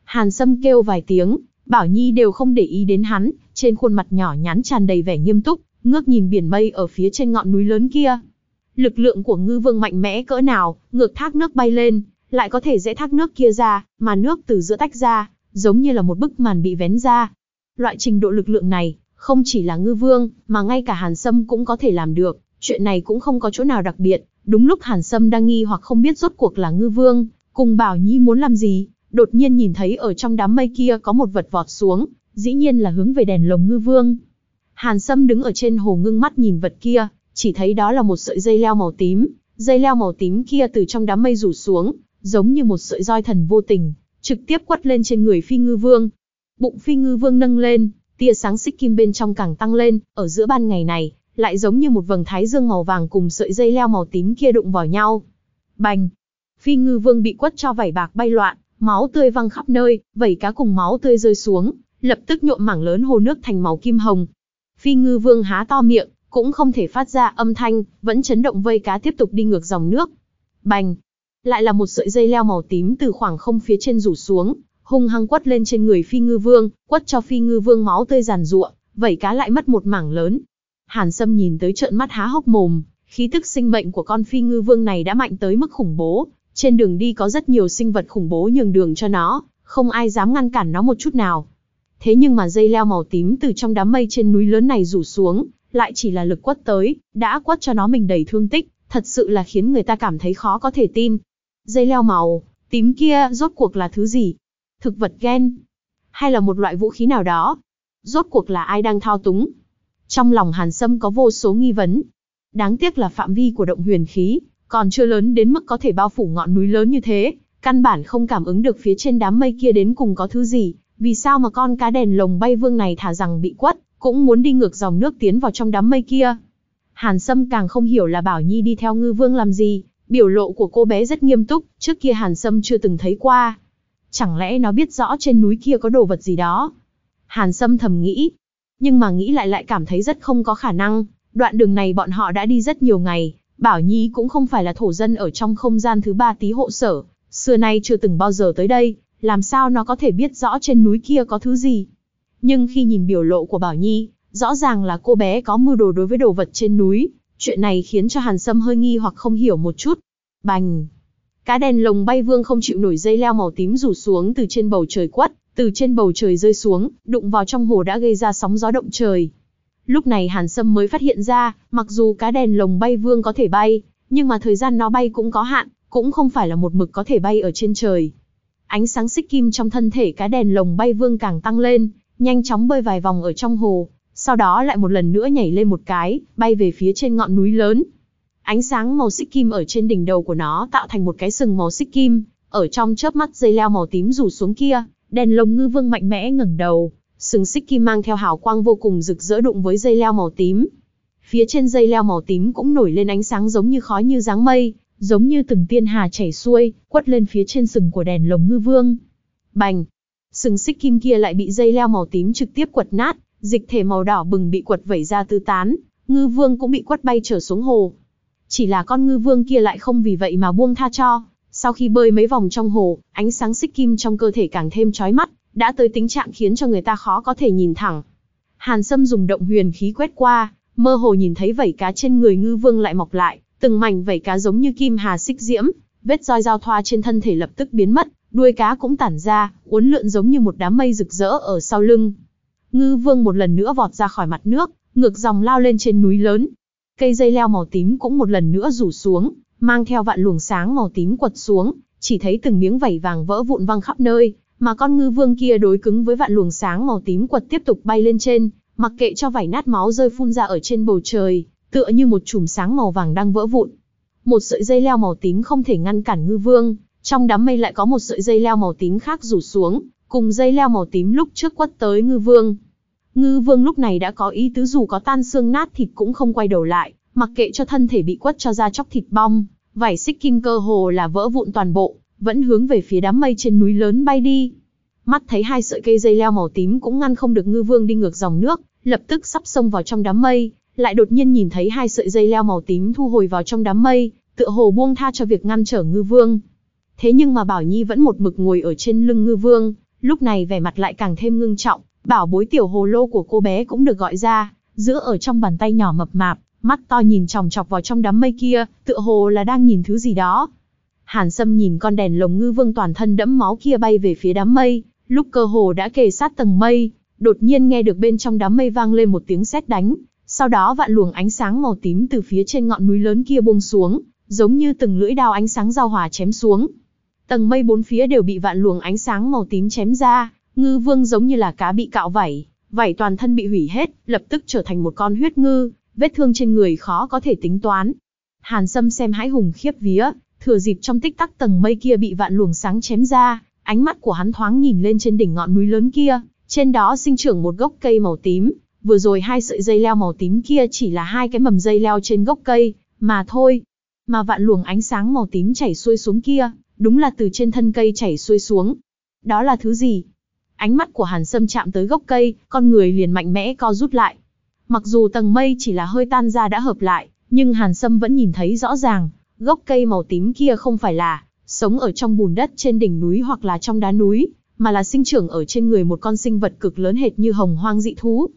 Hàn Sâm kêu vài tiếng, Bảo Nhi đều không để ý đến hắn, trên khuôn mặt nhỏ nhắn tràn đầy vẻ nghiêm túc, ngước nhìn biển mây ở phía trên ngọn núi lớn kia. Lực lượng của ngư vương mạnh mẽ cỡ nào, ngược thác nước bay lên, lại có thể dễ thác nước kia ra, mà nước từ giữa tách ra, giống như là một bức màn bị vén ra. Loại trình độ lực lượng này, không chỉ là ngư vương, mà ngay cả Hàn Sâm cũng có thể làm được, chuyện này cũng không có chỗ nào đặc biệt. Đúng lúc Hàn Sâm đang nghi hoặc không biết rốt cuộc là ngư vương, cùng Bảo Nhi muốn làm gì, đột nhiên nhìn thấy ở trong đám mây kia có một vật vọt xuống, dĩ nhiên là hướng về đèn lồng ngư vương. Hàn Sâm đứng ở trên hồ ngưng mắt nhìn vật kia, chỉ thấy đó là một sợi dây leo màu tím, dây leo màu tím kia từ trong đám mây rủ xuống, giống như một sợi roi thần vô tình, trực tiếp quất lên trên người Phi Ngư Vương. Bụng Phi Ngư Vương nâng lên, tia sáng xích kim bên trong càng tăng lên, ở giữa ban ngày này, lại giống như một vầng thái dương màu vàng cùng sợi dây leo màu tím kia đụng vào nhau. Bành! Phi Ngư Vương bị quất cho vảy bạc bay loạn, máu tươi văng khắp nơi, vảy cá cùng máu tươi rơi xuống, lập tức nhuộm mảng lớn hồ nước thành màu kim hồng. Phi Ngư Vương há to miệng, cũng không thể phát ra âm thanh, vẫn chấn động vây cá tiếp tục đi ngược dòng nước. Bành! Lại là một sợi dây leo màu tím từ khoảng không phía trên rủ xuống, hung hăng quất lên trên người phi ngư vương, quất cho phi ngư vương máu tươi giàn ruộng, vẩy cá lại mất một mảng lớn. Hàn Sâm nhìn tới trợn mắt há hốc mồm, khí tức sinh mệnh của con phi ngư vương này đã mạnh tới mức khủng bố, trên đường đi có rất nhiều sinh vật khủng bố nhường đường cho nó, không ai dám ngăn cản nó một chút nào. Thế nhưng mà dây leo màu tím từ trong đám mây trên núi lớn này rủ xuống, lại chỉ là lực quất tới, đã quất cho nó mình đầy thương tích, thật sự là khiến người ta cảm thấy khó có thể tin. Dây leo màu tím kia rốt cuộc là thứ gì? Thực vật gen? Hay là một loại vũ khí nào đó? Rốt cuộc là ai đang thao túng? Trong lòng Hàn Sâm có vô số nghi vấn. Đáng tiếc là phạm vi của động huyền khí, còn chưa lớn đến mức có thể bao phủ ngọn núi lớn như thế, căn bản không cảm ứng được phía trên đám mây kia đến cùng có thứ gì, vì sao mà con cá đèn lồng bay vương này thả rằng bị quất, cũng muốn đi ngược dòng nước tiến vào trong đám mây kia. Hàn Sâm càng không hiểu là Bảo Nhi đi theo ngư vương làm gì, biểu lộ của cô bé rất nghiêm túc, trước kia Hàn Sâm chưa từng thấy qua. Chẳng lẽ nó biết rõ trên núi kia có đồ vật gì đó? Hàn Sâm thầm nghĩ, nhưng mà nghĩ lại lại cảm thấy rất không có khả năng, đoạn đường này bọn họ đã đi rất nhiều ngày, Bảo Nhi cũng không phải là thổ dân ở trong không gian thứ ba tí hộ sở, xưa nay chưa từng bao giờ tới đây, làm sao nó có thể biết rõ trên núi kia có thứ gì. Nhưng khi nhìn biểu lộ của Bảo Nhi, rõ ràng là cô bé có mưu đồ đối với đồ vật trên núi, chuyện này khiến cho Hàn Sâm hơi nghi hoặc không hiểu một chút. Bành! Cá đèn lồng bay vương không chịu nổi dây leo màu tím rủ xuống từ trên bầu trời quất, từ trên bầu trời rơi xuống, đụng vào trong hồ đã gây ra sóng gió động trời. Lúc này Hàn Sâm mới phát hiện ra, mặc dù cá đèn lồng bay vương có thể bay, nhưng mà thời gian nó bay cũng có hạn, cũng không phải là một mực có thể bay ở trên trời. Ánh sáng xích kim trong thân thể cá đèn lồng bay vương càng tăng lên, nhanh chóng bơi vài vòng ở trong hồ, sau đó lại một lần nữa nhảy lên một cái, bay về phía trên ngọn núi lớn. Ánh sáng màu xích kim ở trên đỉnh đầu của nó tạo thành một cái sừng màu xích kim, ở trong chớp mắt dây leo màu tím rủ xuống kia, đèn lồng ngư vương mạnh mẽ ngẩng đầu, sừng xích kim mang theo hào quang vô cùng rực rỡ đụng với dây leo màu tím. Phía trên dây leo màu tím cũng nổi lên ánh sáng giống như khói như dáng mây, giống như từng tiên hà chảy xuôi, quất lên phía trên sừng của đèn lồng ngư vương. Bành! Sừng xích kim kia lại bị dây leo màu tím trực tiếp quật nát, dịch thể màu đỏ bừng bị quật vẩy ra tứ tán, ngư vương cũng bị quất bay trở xuống hồ. Chỉ là con ngư vương kia lại không vì vậy mà buông tha cho, sau khi bơi mấy vòng trong hồ, ánh sáng xích kim trong cơ thể càng thêm chói mắt, đã tới tình trạng khiến cho người ta khó có thể nhìn thẳng. Hàn Sâm dùng động huyền khí quét qua, mơ hồ nhìn thấy vảy cá trên người ngư vương lại mọc lại, từng mảnh vảy cá giống như kim hà xích diễm, vết roi giao thoa trên thân thể lập tức biến mất, đuôi cá cũng tản ra, uốn lượn giống như một đám mây rực rỡ ở sau lưng. Ngư vương một lần nữa vọt ra khỏi mặt nước, ngược dòng lao lên trên núi lớn. Cây dây leo màu tím cũng một lần nữa rủ xuống, mang theo vạn luồng sáng màu tím quật xuống, chỉ thấy từng miếng vảy vàng vỡ vụn văng khắp nơi, mà con ngư vương kia đối cứng với vạn luồng sáng màu tím quật tiếp tục bay lên trên, mặc kệ cho vảy nát máu rơi phun ra ở trên bầu trời, tựa như một chùm sáng màu vàng đang vỡ vụn. Một sợi dây leo màu tím không thể ngăn cản ngư vương, trong đám mây lại có một sợi dây leo màu tím khác rủ xuống, cùng dây leo màu tím lúc trước quất tới ngư vương. Ngư vương lúc này đã có ý tứ dù có tan xương nát thịt cũng không quay đầu lại, mặc kệ cho thân thể bị quất cho ra chóc thịt bong, vảy xích kim cơ hồ là vỡ vụn toàn bộ, vẫn hướng về phía đám mây trên núi lớn bay đi. Mắt thấy hai sợi cây dây leo màu tím cũng ngăn không được ngư vương đi ngược dòng nước, lập tức sắp xông vào trong đám mây, lại đột nhiên nhìn thấy hai sợi dây leo màu tím thu hồi vào trong đám mây, tựa hồ buông tha cho việc ngăn trở ngư vương. Thế nhưng mà Bảo Nhi vẫn một mực ngồi ở trên lưng ngư vương, lúc này vẻ mặt lại càng thêm ngưng trọng, bảo bối tiểu hồ lô của cô bé cũng được gọi ra, giữa ở trong bàn tay nhỏ mập mạp, mắt to nhìn chòng chọc vào trong đám mây kia, tựa hồ là đang nhìn thứ gì đó. Hàn Sâm nhìn con đèn lồng ngư vương toàn thân đẫm máu kia bay về phía đám mây, lúc cơ hồ đã kề sát tầng mây, đột nhiên nghe được bên trong đám mây vang lên một tiếng sét đánh, sau đó vạn luồng ánh sáng màu tím từ phía trên ngọn núi lớn kia buông xuống, giống như từng lưỡi đao ánh sáng giao hòa chém xuống. Tầng mây bốn phía đều bị vạn luồng ánh sáng màu tím chém ra, ngư vương giống như là cá bị cạo vảy, vảy toàn thân bị hủy hết, lập tức trở thành một con huyết ngư, vết thương trên người khó có thể tính toán. Hàn Sâm xem hãi hùng khiếp vía, thừa dịp trong tích tắc tầng mây kia bị vạn luồng sáng chém ra, ánh mắt của hắn thoáng nhìn lên trên đỉnh ngọn núi lớn kia, trên đó sinh trưởng một gốc cây màu tím, vừa rồi hai sợi dây leo màu tím kia chỉ là hai cái mầm dây leo trên gốc cây, mà thôi. Mà vạn luồng ánh sáng màu tím chảy xuôi xuống kia, đúng là từ trên thân cây chảy xuôi xuống. Đó là thứ gì? Ánh mắt của Hàn Sâm chạm tới gốc cây, con người liền mạnh mẽ co rút lại. Mặc dù tầng mây chỉ là hơi tan ra đã hợp lại, nhưng Hàn Sâm vẫn nhìn thấy rõ ràng, gốc cây màu tím kia không phải là sống ở trong bùn đất trên đỉnh núi hoặc là trong đá núi, mà là sinh trưởng ở trên người một con sinh vật cực lớn hệt như hồng hoang dị thú.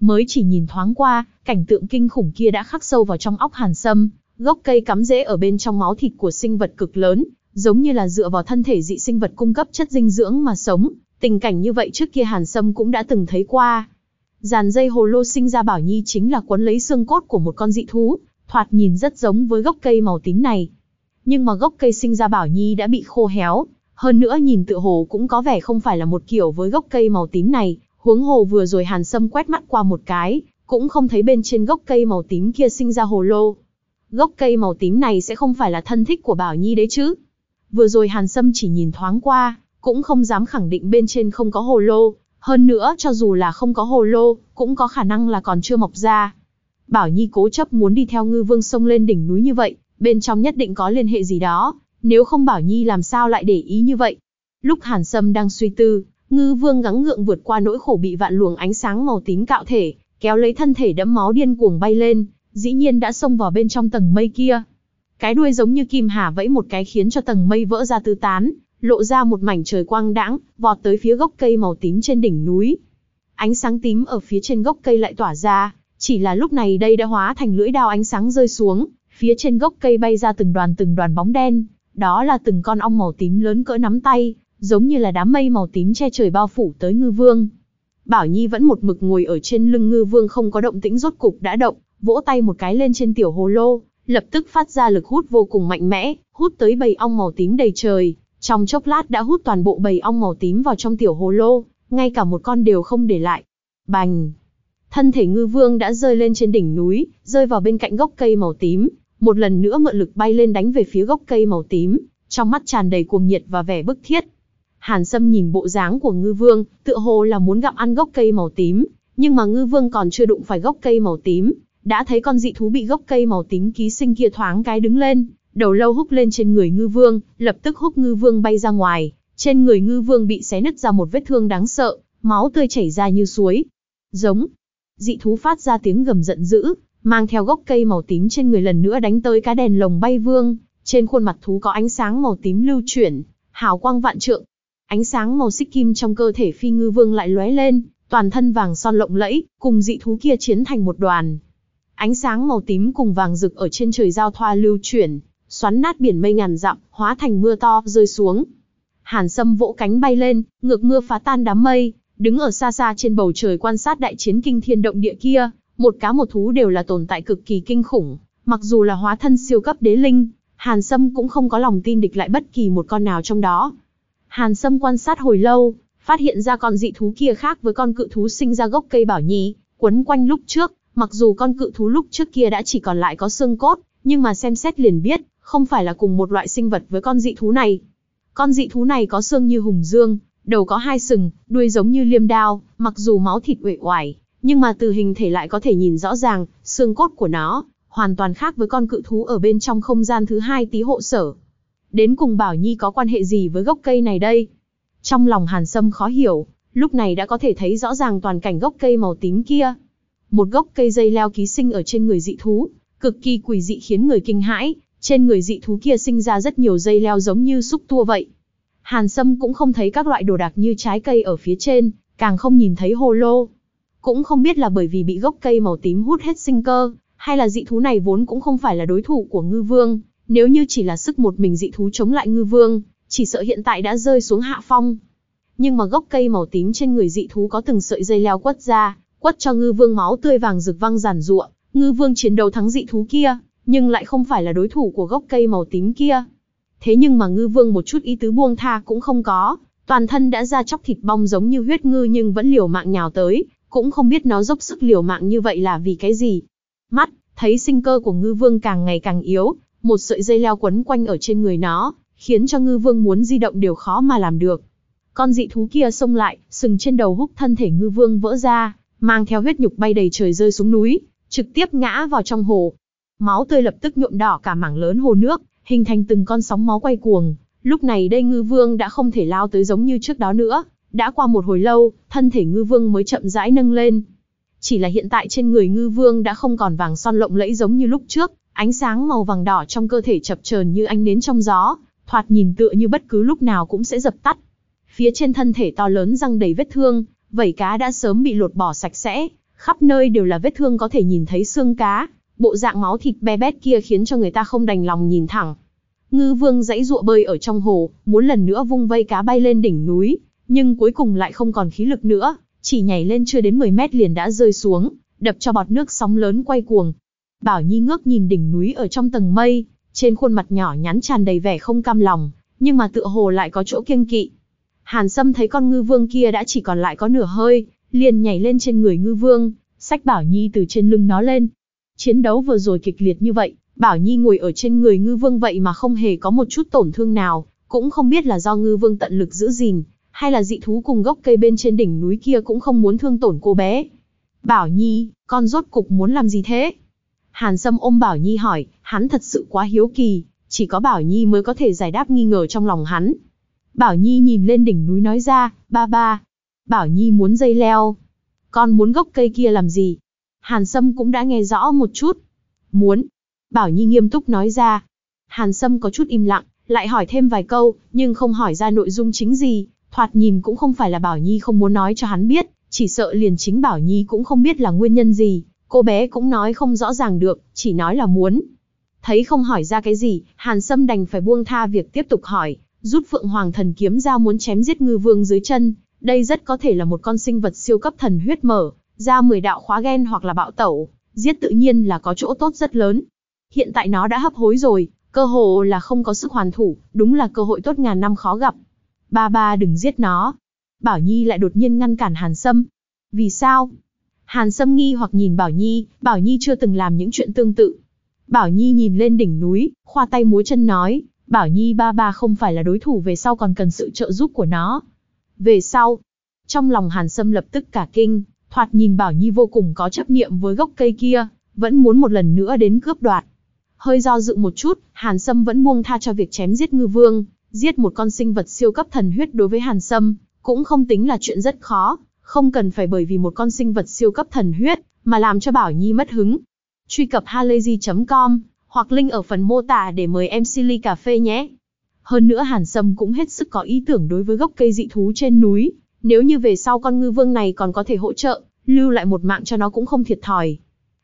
Mới chỉ nhìn thoáng qua, cảnh tượng kinh khủng kia đã khắc sâu vào trong óc Hàn Sâm, gốc cây cắm rễ ở bên trong máu thịt của sinh vật cực lớn, giống như là dựa vào thân thể dị sinh vật cung cấp chất dinh dưỡng mà sống. Tình cảnh như vậy trước kia Hàn Sâm cũng đã từng thấy qua. Dàn dây hồ lô sinh ra Bảo Nhi chính là quấn lấy xương cốt của một con dị thú, thoạt nhìn rất giống với gốc cây màu tím này. Nhưng mà gốc cây sinh ra Bảo Nhi đã bị khô héo, hơn nữa nhìn tựa hồ cũng có vẻ không phải là một kiểu với gốc cây màu tím này, huống hồ vừa rồi Hàn Sâm quét mắt qua một cái, cũng không thấy bên trên gốc cây màu tím kia sinh ra hồ lô. Gốc cây màu tím này sẽ không phải là thân thích của Bảo Nhi đấy chứ. Vừa rồi Hàn Sâm chỉ nhìn thoáng qua, cũng không dám khẳng định bên trên không có hồ lô, hơn nữa cho dù là không có hồ lô, cũng có khả năng là còn chưa mọc ra. Bảo Nhi cố chấp muốn đi theo ngư vương sông lên đỉnh núi như vậy, bên trong nhất định có liên hệ gì đó, nếu không Bảo Nhi làm sao lại để ý như vậy. Lúc Hàn Sâm đang suy tư, ngư vương gắng ngượng vượt qua nỗi khổ bị vạn luồng ánh sáng màu tím cạo thể, kéo lấy thân thể đẫm máu điên cuồng bay lên, dĩ nhiên đã xông vào bên trong tầng mây kia. Cái đuôi giống như kim hà vẫy một cái khiến cho tầng mây vỡ ra tứ tán, lộ ra một mảnh trời quang đãng, vọt tới phía gốc cây màu tím trên đỉnh núi. Ánh sáng tím ở phía trên gốc cây lại tỏa ra, chỉ là lúc này đây đã hóa thành lưỡi đao ánh sáng rơi xuống, phía trên gốc cây bay ra từng đoàn từng đoàn bóng đen, đó là từng con ong màu tím lớn cỡ nắm tay, giống như là đám mây màu tím che trời bao phủ tới ngư vương. Bảo Nhi vẫn một mực ngồi ở trên lưng ngư vương không có động tĩnh rốt cục đã động, vỗ tay một cái lên trên tiểu hồ lô, lập tức phát ra lực hút vô cùng mạnh mẽ, hút tới bầy ong màu tím đầy trời, trong chốc lát đã hút toàn bộ bầy ong màu tím vào trong tiểu hồ lô, ngay cả một con đều không để lại. Bành! Thân thể ngư vương đã rơi lên trên đỉnh núi, rơi vào bên cạnh gốc cây màu tím, một lần nữa mượn lực bay lên đánh về phía gốc cây màu tím, trong mắt tràn đầy cuồng nhiệt và vẻ bức thiết. Hàn Sâm nhìn bộ dáng của ngư vương, tựa hồ là muốn gặm ăn gốc cây màu tím, nhưng mà ngư vương còn chưa đụng phải gốc cây màu tím, đã thấy con dị thú bị gốc cây màu tím ký sinh kia thoáng cái đứng lên, đầu lâu húc lên trên người ngư vương, lập tức húc ngư vương bay ra ngoài, trên người ngư vương bị xé nứt ra một vết thương đáng sợ, máu tươi chảy ra như suối. Giống, dị thú phát ra tiếng gầm giận dữ, mang theo gốc cây màu tím trên người lần nữa đánh tới cá đèn lồng bay vương, trên khuôn mặt thú có ánh sáng màu tím lưu chuyển, hào quang vạn trượng. Ánh sáng màu xích kim trong cơ thể phi ngư vương lại lóe lên, toàn thân vàng son lộng lẫy, cùng dị thú kia chiến thành một đoàn. Ánh sáng màu tím cùng vàng rực ở trên trời giao thoa lưu chuyển, xoắn nát biển mây ngàn dặm, hóa thành mưa to rơi xuống. Hàn Sâm vỗ cánh bay lên, ngược mưa phá tan đám mây, đứng ở xa xa trên bầu trời quan sát đại chiến kinh thiên động địa kia, một cá một thú đều là tồn tại cực kỳ kinh khủng, mặc dù là hóa thân siêu cấp đế linh, Hàn Sâm cũng không có lòng tin địch lại bất kỳ một con nào trong đó. Hàn Sâm quan sát hồi lâu, phát hiện ra con dị thú kia khác với con cự thú sinh ra gốc cây bảo nhi, quấn quanh lúc trước, mặc dù con cự thú lúc trước kia đã chỉ còn lại có xương cốt, nhưng mà xem xét liền biết, không phải là cùng một loại sinh vật với con dị thú này. Con dị thú này có xương như hùng dương, đầu có hai sừng, đuôi giống như liêm đao, mặc dù máu thịt uể oải, nhưng mà từ hình thể lại có thể nhìn rõ ràng, xương cốt của nó hoàn toàn khác với con cự thú ở bên trong không gian thứ hai tí hộ sở. Đến cùng Bảo Nhi có quan hệ gì với gốc cây này đây? Trong lòng Hàn Sâm khó hiểu, lúc này đã có thể thấy rõ ràng toàn cảnh gốc cây màu tím kia. Một gốc cây dây leo ký sinh ở trên người dị thú, cực kỳ quỷ dị khiến người kinh hãi, trên người dị thú kia sinh ra rất nhiều dây leo giống như xúc tua vậy. Hàn Sâm cũng không thấy các loại đồ đạc như trái cây ở phía trên, càng không nhìn thấy hồ lô. Cũng không biết là bởi vì bị gốc cây màu tím hút hết sinh cơ, hay là dị thú này vốn cũng không phải là đối thủ của ngư vương, nếu như chỉ là sức một mình dị thú chống lại ngư vương, chỉ sợ hiện tại đã rơi xuống hạ phong. Nhưng mà gốc cây màu tím trên người dị thú có từng sợi dây leo quất ra, quất cho ngư vương máu tươi vàng rực văng giản ruộng, ngư vương chiến đấu thắng dị thú kia, nhưng lại không phải là đối thủ của gốc cây màu tím kia. Thế nhưng mà ngư vương một chút ý tứ buông tha cũng không có, toàn thân đã ra chóc thịt bong giống như huyết ngư nhưng vẫn liều mạng nhào tới, cũng không biết nó dốc sức liều mạng như vậy là vì cái gì. Mắt, thấy sinh cơ của ngư vương càng ngày càng yếu, một sợi dây leo quấn quanh ở trên người nó, khiến cho ngư vương muốn di động đều khó mà làm được. Con dị thú kia xông lại, sừng trên đầu húc thân thể ngư vương vỡ ra, mang theo huyết nhục bay đầy trời rơi xuống núi, trực tiếp ngã vào trong hồ. Máu tươi lập tức nhuộm đỏ cả mảng lớn hồ nước, hình thành từng con sóng máu quay cuồng. Lúc này đây ngư vương đã không thể lao tới giống như trước đó nữa. Đã qua một hồi lâu, thân thể ngư vương mới chậm rãi nâng lên. chỉ là hiện tại trên người ngư vương đã không còn vàng son lộng lẫy giống như lúc trước, ánh sáng màu vàng đỏ trong cơ thể chập chờn như ánh nến trong gió, thoạt nhìn tựa như bất cứ lúc nào cũng sẽ dập tắt. Phía trên thân thể to lớn răng đầy vết thương, vảy cá đã sớm bị lột bỏ sạch sẽ, khắp nơi đều là vết thương có thể nhìn thấy xương cá, bộ dạng máu thịt be bét kia khiến cho người ta không đành lòng nhìn thẳng. Ngư vương dãy dụa bơi ở trong hồ, muốn lần nữa vung vây cá bay lên đỉnh núi, nhưng cuối cùng lại không còn khí lực nữa, chỉ nhảy lên chưa đến 10 mét liền đã rơi xuống, đập cho bọt nước sóng lớn quay cuồng. Bảo Nhi ngước nhìn đỉnh núi ở trong tầng mây, trên khuôn mặt nhỏ nhắn tràn đầy vẻ không cam lòng, nhưng mà tựa hồ lại có chỗ kiêng kỵ. Hàn Sâm thấy con ngư vương kia đã chỉ còn lại có nửa hơi, liền nhảy lên trên người ngư vương, xách Bảo Nhi từ trên lưng nó lên. Chiến đấu vừa rồi kịch liệt như vậy, Bảo Nhi ngồi ở trên người ngư vương vậy mà không hề có một chút tổn thương nào, cũng không biết là do ngư vương tận lực giữ gìn, hay là dị thú cùng gốc cây bên trên đỉnh núi kia cũng không muốn thương tổn cô bé. Bảo Nhi, con rốt cục muốn làm gì thế? Hàn Sâm ôm Bảo Nhi hỏi, hắn thật sự quá hiếu kỳ, chỉ có Bảo Nhi mới có thể giải đáp nghi ngờ trong lòng hắn. Bảo Nhi nhìn lên đỉnh núi nói ra, ba ba. Bảo Nhi muốn dây leo. Con muốn gốc cây kia làm gì? Hàn Sâm cũng đã nghe rõ một chút. Muốn. Bảo Nhi nghiêm túc nói ra. Hàn Sâm có chút im lặng, lại hỏi thêm vài câu, nhưng không hỏi ra nội dung chính gì, thoạt nhìn cũng không phải là Bảo Nhi không muốn nói cho hắn biết, chỉ sợ liền chính Bảo Nhi cũng không biết là nguyên nhân gì, cô bé cũng nói không rõ ràng được, chỉ nói là muốn. Thấy không hỏi ra cái gì, Hàn Sâm đành phải buông tha việc tiếp tục hỏi, rút Phượng Hoàng thần kiếm ra muốn chém giết ngư vương dưới chân, đây rất có thể là một con sinh vật siêu cấp thần huyết mở, ra 10 đạo khóa gen hoặc là bạo tẩu, giết tự nhiên là có chỗ tốt rất lớn. Hiện tại nó đã hấp hối rồi, cơ hồ là không có sức hoàn thủ, đúng là cơ hội tốt ngàn năm khó gặp. Ba ba đừng giết nó. Bảo Nhi lại đột nhiên ngăn cản Hàn Sâm. Vì sao? Hàn Sâm nghi hoặc nhìn Bảo Nhi, Bảo Nhi chưa từng làm những chuyện tương tự. Bảo Nhi nhìn lên đỉnh núi, khoa tay múa chân nói, Bảo Nhi ba ba không phải là đối thủ về sau còn cần sự trợ giúp của nó. Về sau, trong lòng Hàn Sâm lập tức cả kinh, thoạt nhìn Bảo Nhi vô cùng có chấp niệm với gốc cây kia, vẫn muốn một lần nữa đến cướp đoạt. Hơi do dự một chút, Hàn Sâm vẫn buông tha cho việc chém giết ngư vương, giết một con sinh vật siêu cấp thần huyết đối với Hàn Sâm, cũng không tính là chuyện rất khó, không cần phải bởi vì một con sinh vật siêu cấp thần huyết, mà làm cho Bảo Nhi mất hứng. Truy cập halayzi.com, hoặc link ở phần mô tả để mời em Silly Cà Phê nhé. Hơn nữa Hàn Sâm cũng hết sức có ý tưởng đối với gốc cây dị thú trên núi, nếu như về sau con ngư vương này còn có thể hỗ trợ, lưu lại một mạng cho nó cũng không thiệt thòi.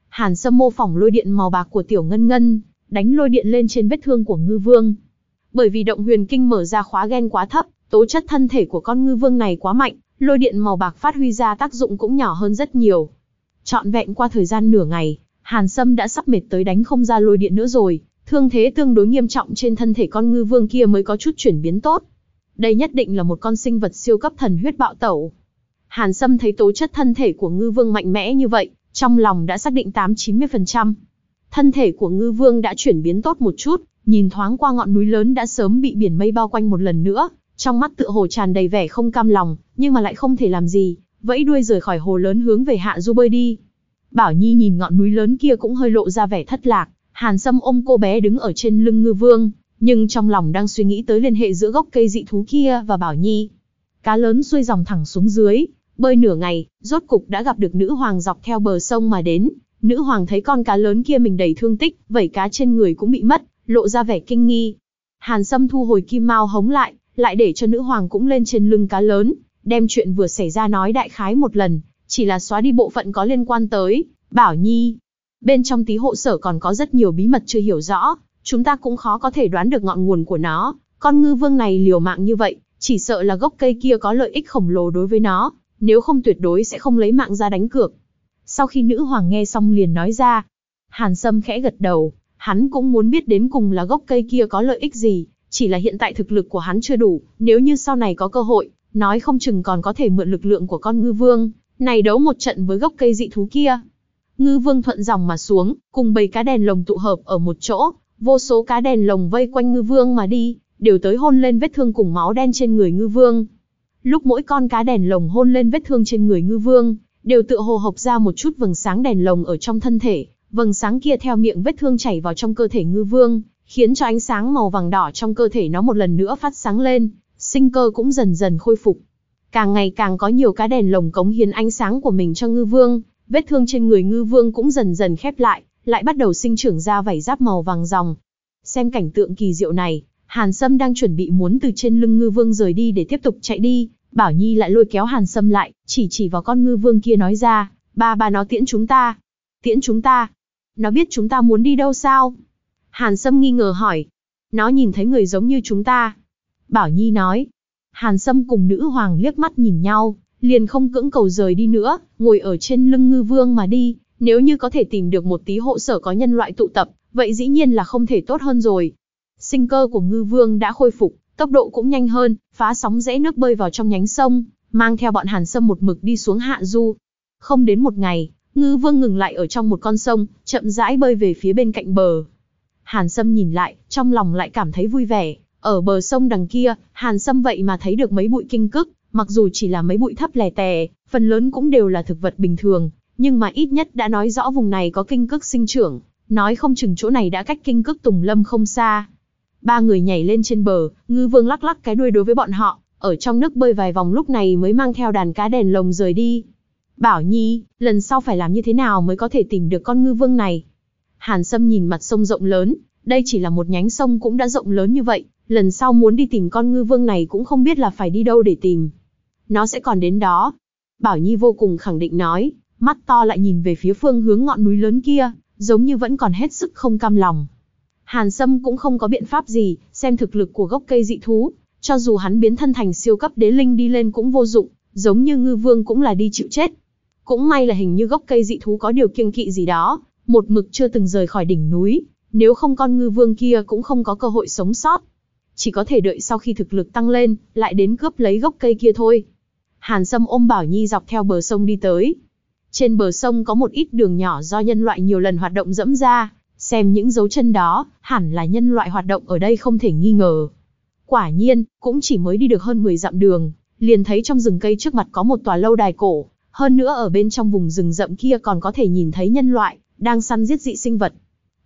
Hàn Sâm mô phỏng lôi điện màu bạc của Tiểu Ngân Ngân, đánh lôi điện lên trên vết thương của ngư vương. Bởi vì động huyền kinh mở ra khóa gen quá thấp, tố chất thân thể của con ngư vương này quá mạnh, lôi điện màu bạc phát huy ra tác dụng cũng nhỏ hơn rất nhiều. Trọn vẹn qua thời gian nửa ngày, Hàn Sâm đã sắp mệt tới đánh không ra lôi điện nữa rồi, thương thế tương đối nghiêm trọng trên thân thể con ngư vương kia mới có chút chuyển biến tốt. Đây nhất định là một con sinh vật siêu cấp thần huyết bạo tẩu. Hàn Sâm thấy tố chất thân thể của ngư vương mạnh mẽ như vậy, trong lòng đã xác định 8-90%. Thân thể của ngư vương đã chuyển biến tốt một chút, nhìn thoáng qua ngọn núi lớn đã sớm bị biển mây bao quanh một lần nữa, trong mắt tựa hồ tràn đầy vẻ không cam lòng, nhưng mà lại không thể làm gì, vẫy đuôi rời khỏi hồ lớn hướng về hạ du bơi đi. Bảo Nhi nhìn ngọn núi lớn kia cũng hơi lộ ra vẻ thất lạc, Hàn Sâm ôm cô bé đứng ở trên lưng ngư vương, nhưng trong lòng đang suy nghĩ tới liên hệ giữa gốc cây dị thú kia và Bảo Nhi. Cá lớn xuôi dòng thẳng xuống dưới, bơi nửa ngày, rốt cục đã gặp được nữ hoàng dọc theo bờ sông mà đến. Nữ hoàng thấy con cá lớn kia mình đầy thương tích, vảy cá trên người cũng bị mất, lộ ra vẻ kinh nghi. Hàn Sâm thu hồi kim mao hống lại, lại để cho nữ hoàng cũng lên trên lưng cá lớn, đem chuyện vừa xảy ra nói đại khái một lần, chỉ là xóa đi bộ phận có liên quan tới, Bảo Nhi. Bên trong tí hộ sở còn có rất nhiều bí mật chưa hiểu rõ, chúng ta cũng khó có thể đoán được ngọn nguồn của nó. Con ngư vương này liều mạng như vậy, chỉ sợ là gốc cây kia có lợi ích khổng lồ đối với nó, nếu không tuyệt đối sẽ không lấy mạng ra đánh cược. Sau khi nữ hoàng nghe xong liền nói ra, Hàn Sâm khẽ gật đầu, hắn cũng muốn biết đến cùng là gốc cây kia có lợi ích gì, chỉ là hiện tại thực lực của hắn chưa đủ, nếu như sau này có cơ hội, nói không chừng còn có thể mượn lực lượng của con ngư vương, này đấu một trận với gốc cây dị thú kia. Ngư vương thuận dòng mà xuống, cùng bầy cá đèn lồng tụ hợp ở một chỗ, vô số cá đèn lồng vây quanh ngư vương mà đi, đều tới hôn lên vết thương cùng máu đen trên người ngư vương. Lúc mỗi con cá đèn lồng hôn lên vết thương trên người ngư vương, đều tự hồ hộc ra một chút vầng sáng đèn lồng ở trong thân thể, vầng sáng kia theo miệng vết thương chảy vào trong cơ thể ngư vương, khiến cho ánh sáng màu vàng đỏ trong cơ thể nó một lần nữa phát sáng lên, sinh cơ cũng dần dần khôi phục. Càng ngày càng có nhiều cá đèn lồng cống hiến ánh sáng của mình cho ngư vương, vết thương trên người ngư vương cũng dần dần khép lại, lại bắt đầu sinh trưởng ra vảy giáp màu vàng ròng. Xem cảnh tượng kỳ diệu này, Hàn Sâm đang chuẩn bị muốn từ trên lưng ngư vương rời đi để tiếp tục chạy đi, Bảo Nhi lại lôi kéo Hàn Sâm lại, chỉ chỉ vào con ngư vương kia nói ra, ba ba nó tiễn chúng ta. Tiễn chúng ta? Nó biết chúng ta muốn đi đâu sao? Hàn Sâm nghi ngờ hỏi. Nó nhìn thấy người giống như chúng ta. Bảo Nhi nói. Hàn Sâm cùng nữ hoàng liếc mắt nhìn nhau, liền không cưỡng cầu rời đi nữa, ngồi ở trên lưng ngư vương mà đi. Nếu như có thể tìm được một tí hộ sở có nhân loại tụ tập, vậy dĩ nhiên là không thể tốt hơn rồi. Sinh cơ của ngư vương đã khôi phục, tốc độ cũng nhanh hơn, phá sóng rẽ nước bơi vào trong nhánh sông, mang theo bọn Hàn Sâm một mực đi xuống hạ du. Không đến một ngày, ngư vương ngừng lại ở trong một con sông, chậm rãi bơi về phía bên cạnh bờ. Hàn Sâm nhìn lại, trong lòng lại cảm thấy vui vẻ. Ở bờ sông đằng kia, Hàn Sâm vậy mà thấy được mấy bụi kinh cức, mặc dù chỉ là mấy bụi thấp lè tè, phần lớn cũng đều là thực vật bình thường, nhưng mà ít nhất đã nói rõ vùng này có kinh cức sinh trưởng, nói không chừng chỗ này đã cách kinh cức Tùng Lâm không xa. Ba người nhảy lên trên bờ, ngư vương lắc lắc cái đuôi đối với bọn họ, ở trong nước bơi vài vòng lúc này mới mang theo đàn cá đèn lồng rời đi. Bảo Nhi, lần sau phải làm như thế nào mới có thể tìm được con ngư vương này? Hàn Sâm nhìn mặt sông rộng lớn, đây chỉ là một nhánh sông cũng đã rộng lớn như vậy, lần sau muốn đi tìm con ngư vương này cũng không biết là phải đi đâu để tìm. Nó sẽ còn đến đó. Bảo Nhi vô cùng khẳng định nói, mắt to lại nhìn về phía phương hướng ngọn núi lớn kia, giống như vẫn còn hết sức không cam lòng. Hàn Sâm cũng không có biện pháp gì, xem thực lực của gốc cây dị thú, cho dù hắn biến thân thành siêu cấp đế linh đi lên cũng vô dụng, giống như ngư vương cũng là đi chịu chết. Cũng may là hình như gốc cây dị thú có điều kiêng kỵ gì đó, một mực chưa từng rời khỏi đỉnh núi, nếu không con ngư vương kia cũng không có cơ hội sống sót. Chỉ có thể đợi sau khi thực lực tăng lên, lại đến cướp lấy gốc cây kia thôi. Hàn Sâm ôm Bảo Nhi dọc theo bờ sông đi tới. Trên bờ sông có một ít đường nhỏ do nhân loại nhiều lần hoạt động dẫm ra, xem những dấu chân đó, hẳn là nhân loại hoạt động ở đây không thể nghi ngờ. Quả nhiên, cũng chỉ mới đi được hơn 10 dặm đường, liền thấy trong rừng cây trước mặt có một tòa lâu đài cổ, hơn nữa ở bên trong vùng rừng rậm kia còn có thể nhìn thấy nhân loại, đang săn giết dị sinh vật.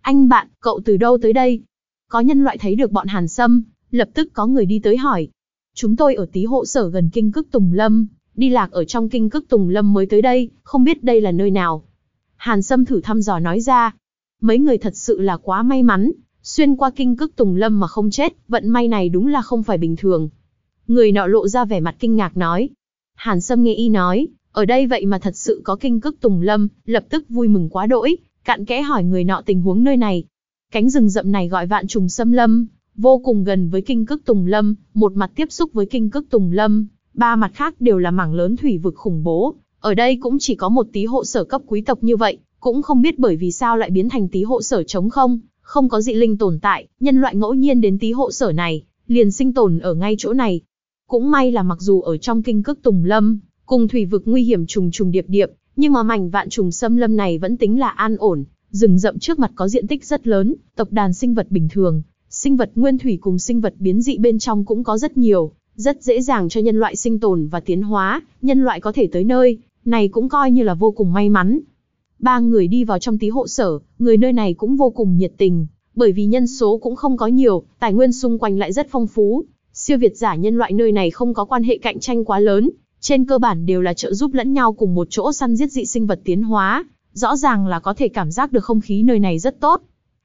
Anh bạn, cậu từ đâu tới đây? Có nhân loại thấy được bọn Hàn Sâm, lập tức có người đi tới hỏi. Chúng tôi ở tí hộ sở gần kinh cức Tùng Lâm, đi lạc ở trong kinh cức Tùng Lâm mới tới đây, không biết đây là nơi nào. Hàn Sâm thử thăm dò nói ra. Mấy người thật sự là quá may mắn, xuyên qua kinh cức Tùng Lâm mà không chết, vận may này đúng là không phải bình thường. Người nọ lộ ra vẻ mặt kinh ngạc nói. Hàn Sâm nghe y nói, ở đây vậy mà thật sự có kinh cức Tùng Lâm, lập tức vui mừng quá đỗi, cạn kẽ hỏi người nọ tình huống nơi này. Cánh rừng rậm này gọi vạn trùng xâm lâm, vô cùng gần với kinh cức Tùng Lâm, một mặt tiếp xúc với kinh cức Tùng Lâm, ba mặt khác đều là mảng lớn thủy vực khủng bố. Ở đây cũng chỉ có một tí hộ sở cấp quý tộc như vậy, cũng không biết bởi vì sao lại biến thành tí hộ sở trống không, không có dị linh tồn tại, nhân loại ngẫu nhiên đến tí hộ sở này, liền sinh tồn ở ngay chỗ này. Cũng may là mặc dù ở trong kinh cước Tùng Lâm, cùng thủy vực nguy hiểm trùng trùng điệp điệp, nhưng mà mảnh vạn trùng xâm lâm này vẫn tính là an ổn, rừng rậm trước mặt có diện tích rất lớn, tộc đàn sinh vật bình thường, sinh vật nguyên thủy cùng sinh vật biến dị bên trong cũng có rất nhiều, rất dễ dàng cho nhân loại sinh tồn và tiến hóa, nhân loại có thể tới nơi, này cũng coi như là vô cùng may mắn. Ba người đi vào trong tí hộ sở, người nơi này cũng vô cùng nhiệt tình, bởi vì nhân số cũng không có nhiều, tài nguyên xung quanh lại rất phong phú. Siêu việt giả nhân loại nơi này không có quan hệ cạnh tranh quá lớn, trên cơ bản đều là trợ giúp lẫn nhau cùng một chỗ săn giết dị sinh vật tiến hóa, rõ ràng là có thể cảm giác được không khí nơi này rất tốt.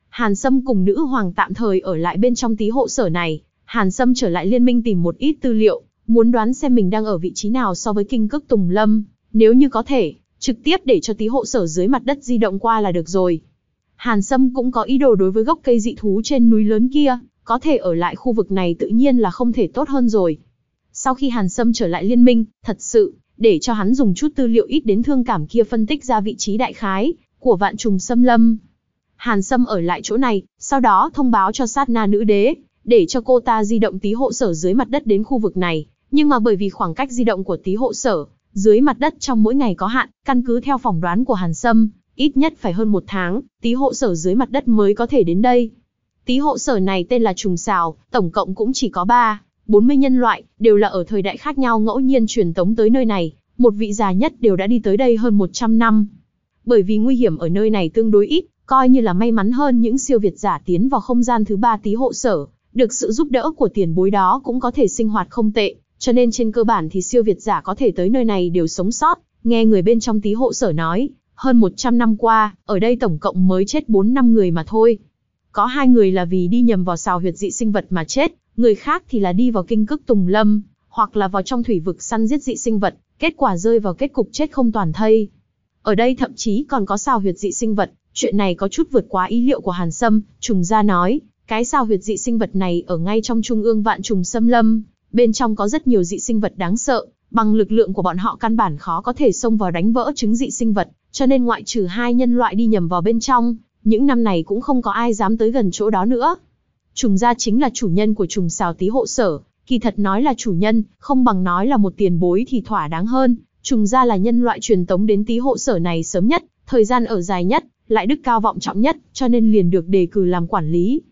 Hàn Sâm cùng nữ hoàng tạm thời ở lại bên trong tí hộ sở này, Hàn Sâm trở lại liên minh tìm một ít tư liệu, muốn đoán xem mình đang ở vị trí nào so với kinh cước Tùng Lâm, nếu như có thể, trực tiếp để cho tí hộ sở dưới mặt đất di động qua là được rồi. Hàn Sâm cũng có ý đồ đối với gốc cây dị thú trên núi lớn kia, có thể ở lại khu vực này tự nhiên là không thể tốt hơn rồi. Sau khi Hàn Sâm trở lại liên minh, thật sự, để cho hắn dùng chút tư liệu ít đến thương cảm kia phân tích ra vị trí đại khái của vạn trùng xâm lâm. Hàn Sâm ở lại chỗ này, sau đó thông báo cho sát na nữ đế, để cho cô ta di động tí hộ sở dưới mặt đất đến khu vực này. Nhưng mà bởi vì khoảng cách di động của tí hộ sở, dưới mặt đất trong mỗi ngày có hạn, căn cứ theo phỏng đoán của Hàn Sâm, ít nhất phải hơn một tháng, tí hộ sở dưới mặt đất mới có thể đến đây. Tí hộ sở này tên là Trùng Xào, tổng cộng cũng chỉ có 3, 40 nhân loại, đều là ở thời đại khác nhau ngẫu nhiên truyền tống tới nơi này, một vị già nhất đều đã đi tới đây hơn 100 năm. Bởi vì nguy hiểm ở nơi này tương đối ít, coi như là may mắn hơn những siêu việt giả tiến vào không gian thứ ba tí hộ sở, được sự giúp đỡ của tiền bối đó cũng có thể sinh hoạt không tệ, cho nên trên cơ bản thì siêu việt giả có thể tới nơi này đều sống sót, nghe người bên trong tí hộ sở nói, Hơn 100 năm qua, ở đây tổng cộng mới chết 4 năm người mà thôi. Có hai người là vì đi nhầm vào xào huyệt dị sinh vật mà chết, người khác thì là đi vào kinh cức tùng lâm, hoặc là vào trong thủy vực săn giết dị sinh vật, kết quả rơi vào kết cục chết không toàn thây. Ở đây thậm chí còn có xào huyệt dị sinh vật, chuyện này có chút vượt quá ý liệu của Hàn Sâm, trùng gia nói, cái xào huyệt dị sinh vật này ở ngay trong trung ương vạn trùng xâm lâm, bên trong có rất nhiều dị sinh vật đáng sợ, bằng lực lượng của bọn họ căn bản khó có thể xông vào đánh vỡ trứng dị sinh vật, cho nên ngoại trừ hai nhân loại đi nhầm vào bên trong, những năm này cũng không có ai dám tới gần chỗ đó nữa. Trùng gia chính là chủ nhân của trùng xào tí hộ sở, kỳ thật nói là chủ nhân, không bằng nói là một tiền bối thì thỏa đáng hơn. Trùng gia là nhân loại truyền tống đến tí hộ sở này sớm nhất, thời gian ở dài nhất, lại đức cao vọng trọng nhất, cho nên liền được đề cử làm quản lý.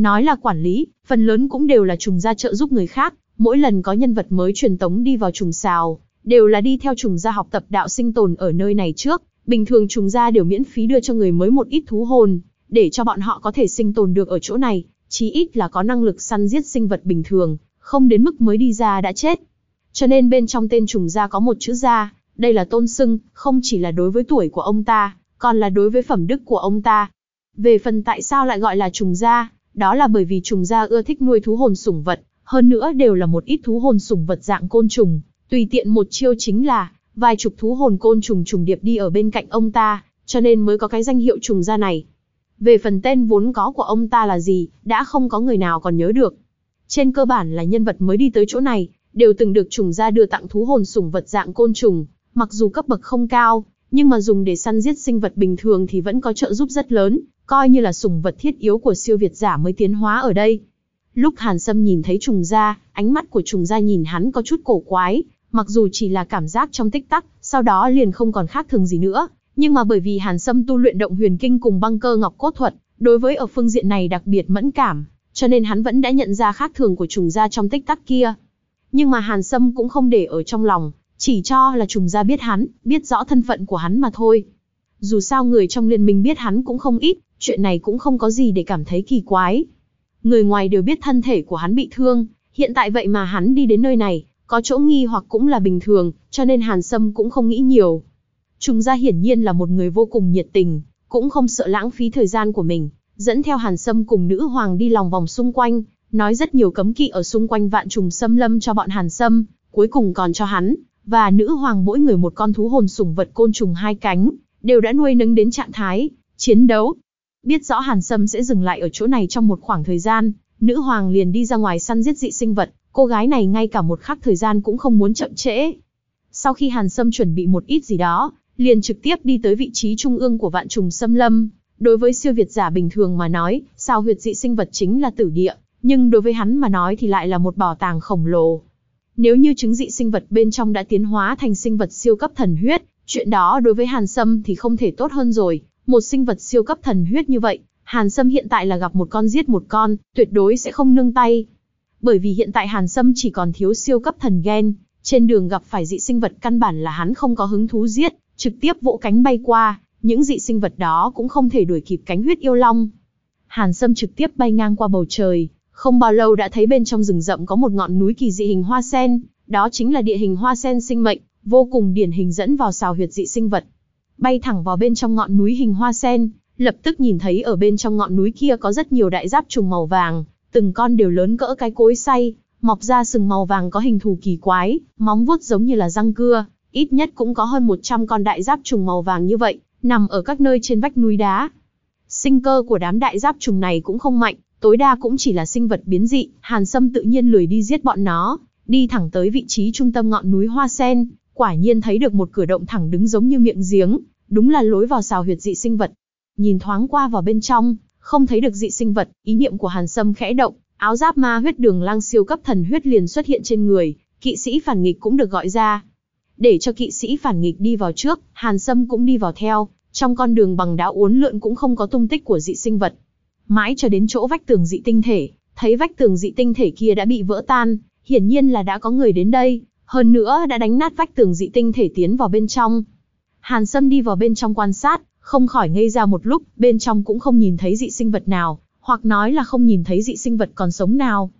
Nói là quản lý, phần lớn cũng đều là trùng gia trợ giúp người khác, mỗi lần có nhân vật mới truyền tống đi vào trùng xào, đều là đi theo trùng gia học tập đạo sinh tồn ở nơi này trước, bình thường trùng gia đều miễn phí đưa cho người mới một ít thú hồn, để cho bọn họ có thể sinh tồn được ở chỗ này, chí ít là có năng lực săn giết sinh vật bình thường, không đến mức mới đi ra đã chết. Cho nên bên trong tên trùng gia có một chữ gia, đây là tôn sưng, không chỉ là đối với tuổi của ông ta, còn là đối với phẩm đức của ông ta. Về phần tại sao lại gọi là trùng gia, đó là bởi vì trùng gia ưa thích nuôi thú hồn sủng vật, hơn nữa đều là một ít thú hồn sủng vật dạng côn trùng, tùy tiện một chiêu chính là vài chục thú hồn côn trùng trùng điệp đi ở bên cạnh ông ta, cho nên mới có cái danh hiệu trùng gia này. Về phần tên vốn có của ông ta là gì, đã không có người nào còn nhớ được. Trên cơ bản là nhân vật mới đi tới chỗ này, đều từng được trùng gia đưa tặng thú hồn sủng vật dạng côn trùng, mặc dù cấp bậc không cao, nhưng mà dùng để săn giết sinh vật bình thường thì vẫn có trợ giúp rất lớn, coi như là sùng vật thiết yếu của siêu việt giả mới tiến hóa ở đây. Lúc Hàn Sâm nhìn thấy trùng gia, ánh mắt của trùng gia nhìn hắn có chút cổ quái, mặc dù chỉ là cảm giác trong tích tắc, sau đó liền không còn khác thường gì nữa, nhưng mà bởi vì Hàn Sâm tu luyện động huyền kinh cùng băng cơ ngọc cốt thuật, đối với ở phương diện này đặc biệt mẫn cảm, cho nên hắn vẫn đã nhận ra khác thường của trùng gia trong tích tắc kia. Nhưng mà Hàn Sâm cũng không để ở trong lòng, chỉ cho là trùng gia biết hắn, biết rõ thân phận của hắn mà thôi. Dù sao người trong liên minh biết hắn cũng không ít, chuyện này cũng không có gì để cảm thấy kỳ quái. Người ngoài đều biết thân thể của hắn bị thương, hiện tại vậy mà hắn đi đến nơi này, có chỗ nghi hoặc cũng là bình thường, cho nên Hàn Sâm cũng không nghĩ nhiều. Trùng gia hiển nhiên là một người vô cùng nhiệt tình, cũng không sợ lãng phí thời gian của mình, dẫn theo Hàn Sâm cùng nữ hoàng đi lòng vòng xung quanh, nói rất nhiều cấm kỵ ở xung quanh vạn trùng xâm lâm cho bọn Hàn Sâm, cuối cùng còn cho hắn, và nữ hoàng mỗi người một con thú hồn sủng vật côn trùng hai cánh, đều đã nuôi nấng đến trạng thái, chiến đấu. Biết rõ Hàn Sâm sẽ dừng lại ở chỗ này trong một khoảng thời gian, nữ hoàng liền đi ra ngoài săn giết dị sinh vật, cô gái này ngay cả một khắc thời gian cũng không muốn chậm trễ. Sau khi Hàn Sâm chuẩn bị một ít gì đó, liền trực tiếp đi tới vị trí trung ương của vạn trùng xâm lâm. Đối với siêu việt giả bình thường mà nói, sao huyệt dị sinh vật chính là tử địa, nhưng đối với hắn mà nói thì lại là một bảo tàng khổng lồ. Nếu như trứng dị sinh vật bên trong đã tiến hóa thành sinh vật siêu cấp thần huyết, chuyện đó đối với Hàn Sâm thì không thể tốt hơn rồi. Một sinh vật siêu cấp thần huyết như vậy, Hàn Sâm hiện tại là gặp một con giết một con, tuyệt đối sẽ không nương tay. Bởi vì hiện tại Hàn Sâm chỉ còn thiếu siêu cấp thần gen, trên đường gặp phải dị sinh vật căn bản là hắn không có hứng thú giết, trực tiếp vỗ cánh bay qua, những dị sinh vật đó cũng không thể đuổi kịp cánh huyết yêu long. Hàn Sâm trực tiếp bay ngang qua bầu trời, không bao lâu đã thấy bên trong rừng rậm có một ngọn núi kỳ dị hình hoa sen, đó chính là địa hình hoa sen sinh mệnh, vô cùng điển hình dẫn vào xào huyệt dị sinh vật. Bay thẳng vào bên trong ngọn núi hình hoa sen, lập tức nhìn thấy ở bên trong ngọn núi kia có rất nhiều đại giáp trùng màu vàng, từng con đều lớn cỡ cái cối xay, mọc ra sừng màu vàng có hình thù kỳ quái, móng vuốt giống như là răng cưa, ít nhất cũng có hơn 100 con đại giáp trùng màu vàng như vậy, nằm ở các nơi trên vách núi đá. Sinh cơ của đám đại giáp trùng này cũng không mạnh, tối đa cũng chỉ là sinh vật biến dị, Hàn Sâm tự nhiên lười đi giết bọn nó, đi thẳng tới vị trí trung tâm ngọn núi Hoa Sen, quả nhiên thấy được một cửa động thẳng đứng giống như miệng giếng, đúng là lối vào xào huyệt dị sinh vật. Nhìn thoáng qua vào bên trong, không thấy được dị sinh vật, ý niệm của Hàn Sâm khẽ động, áo giáp ma huyết đường lang siêu cấp thần huyết liền xuất hiện trên người, kỵ sĩ phản nghịch cũng được gọi ra. Để cho kỵ sĩ phản nghịch đi vào trước, Hàn Sâm cũng đi vào theo, trong con đường bằng đá uốn lượn cũng không có tung tích của dị sinh vật. Mãi cho đến chỗ vách tường dị tinh thể, thấy vách tường dị tinh thể kia đã bị vỡ tan, hiển nhiên là đã có người đến đây, hơn nữa đã đánh nát vách tường dị tinh thể tiến vào bên trong. Hàn Sâm đi vào bên trong quan sát, không khỏi ngây ra một lúc, bên trong cũng không nhìn thấy dị sinh vật nào, hoặc nói là không nhìn thấy dị sinh vật còn sống nào.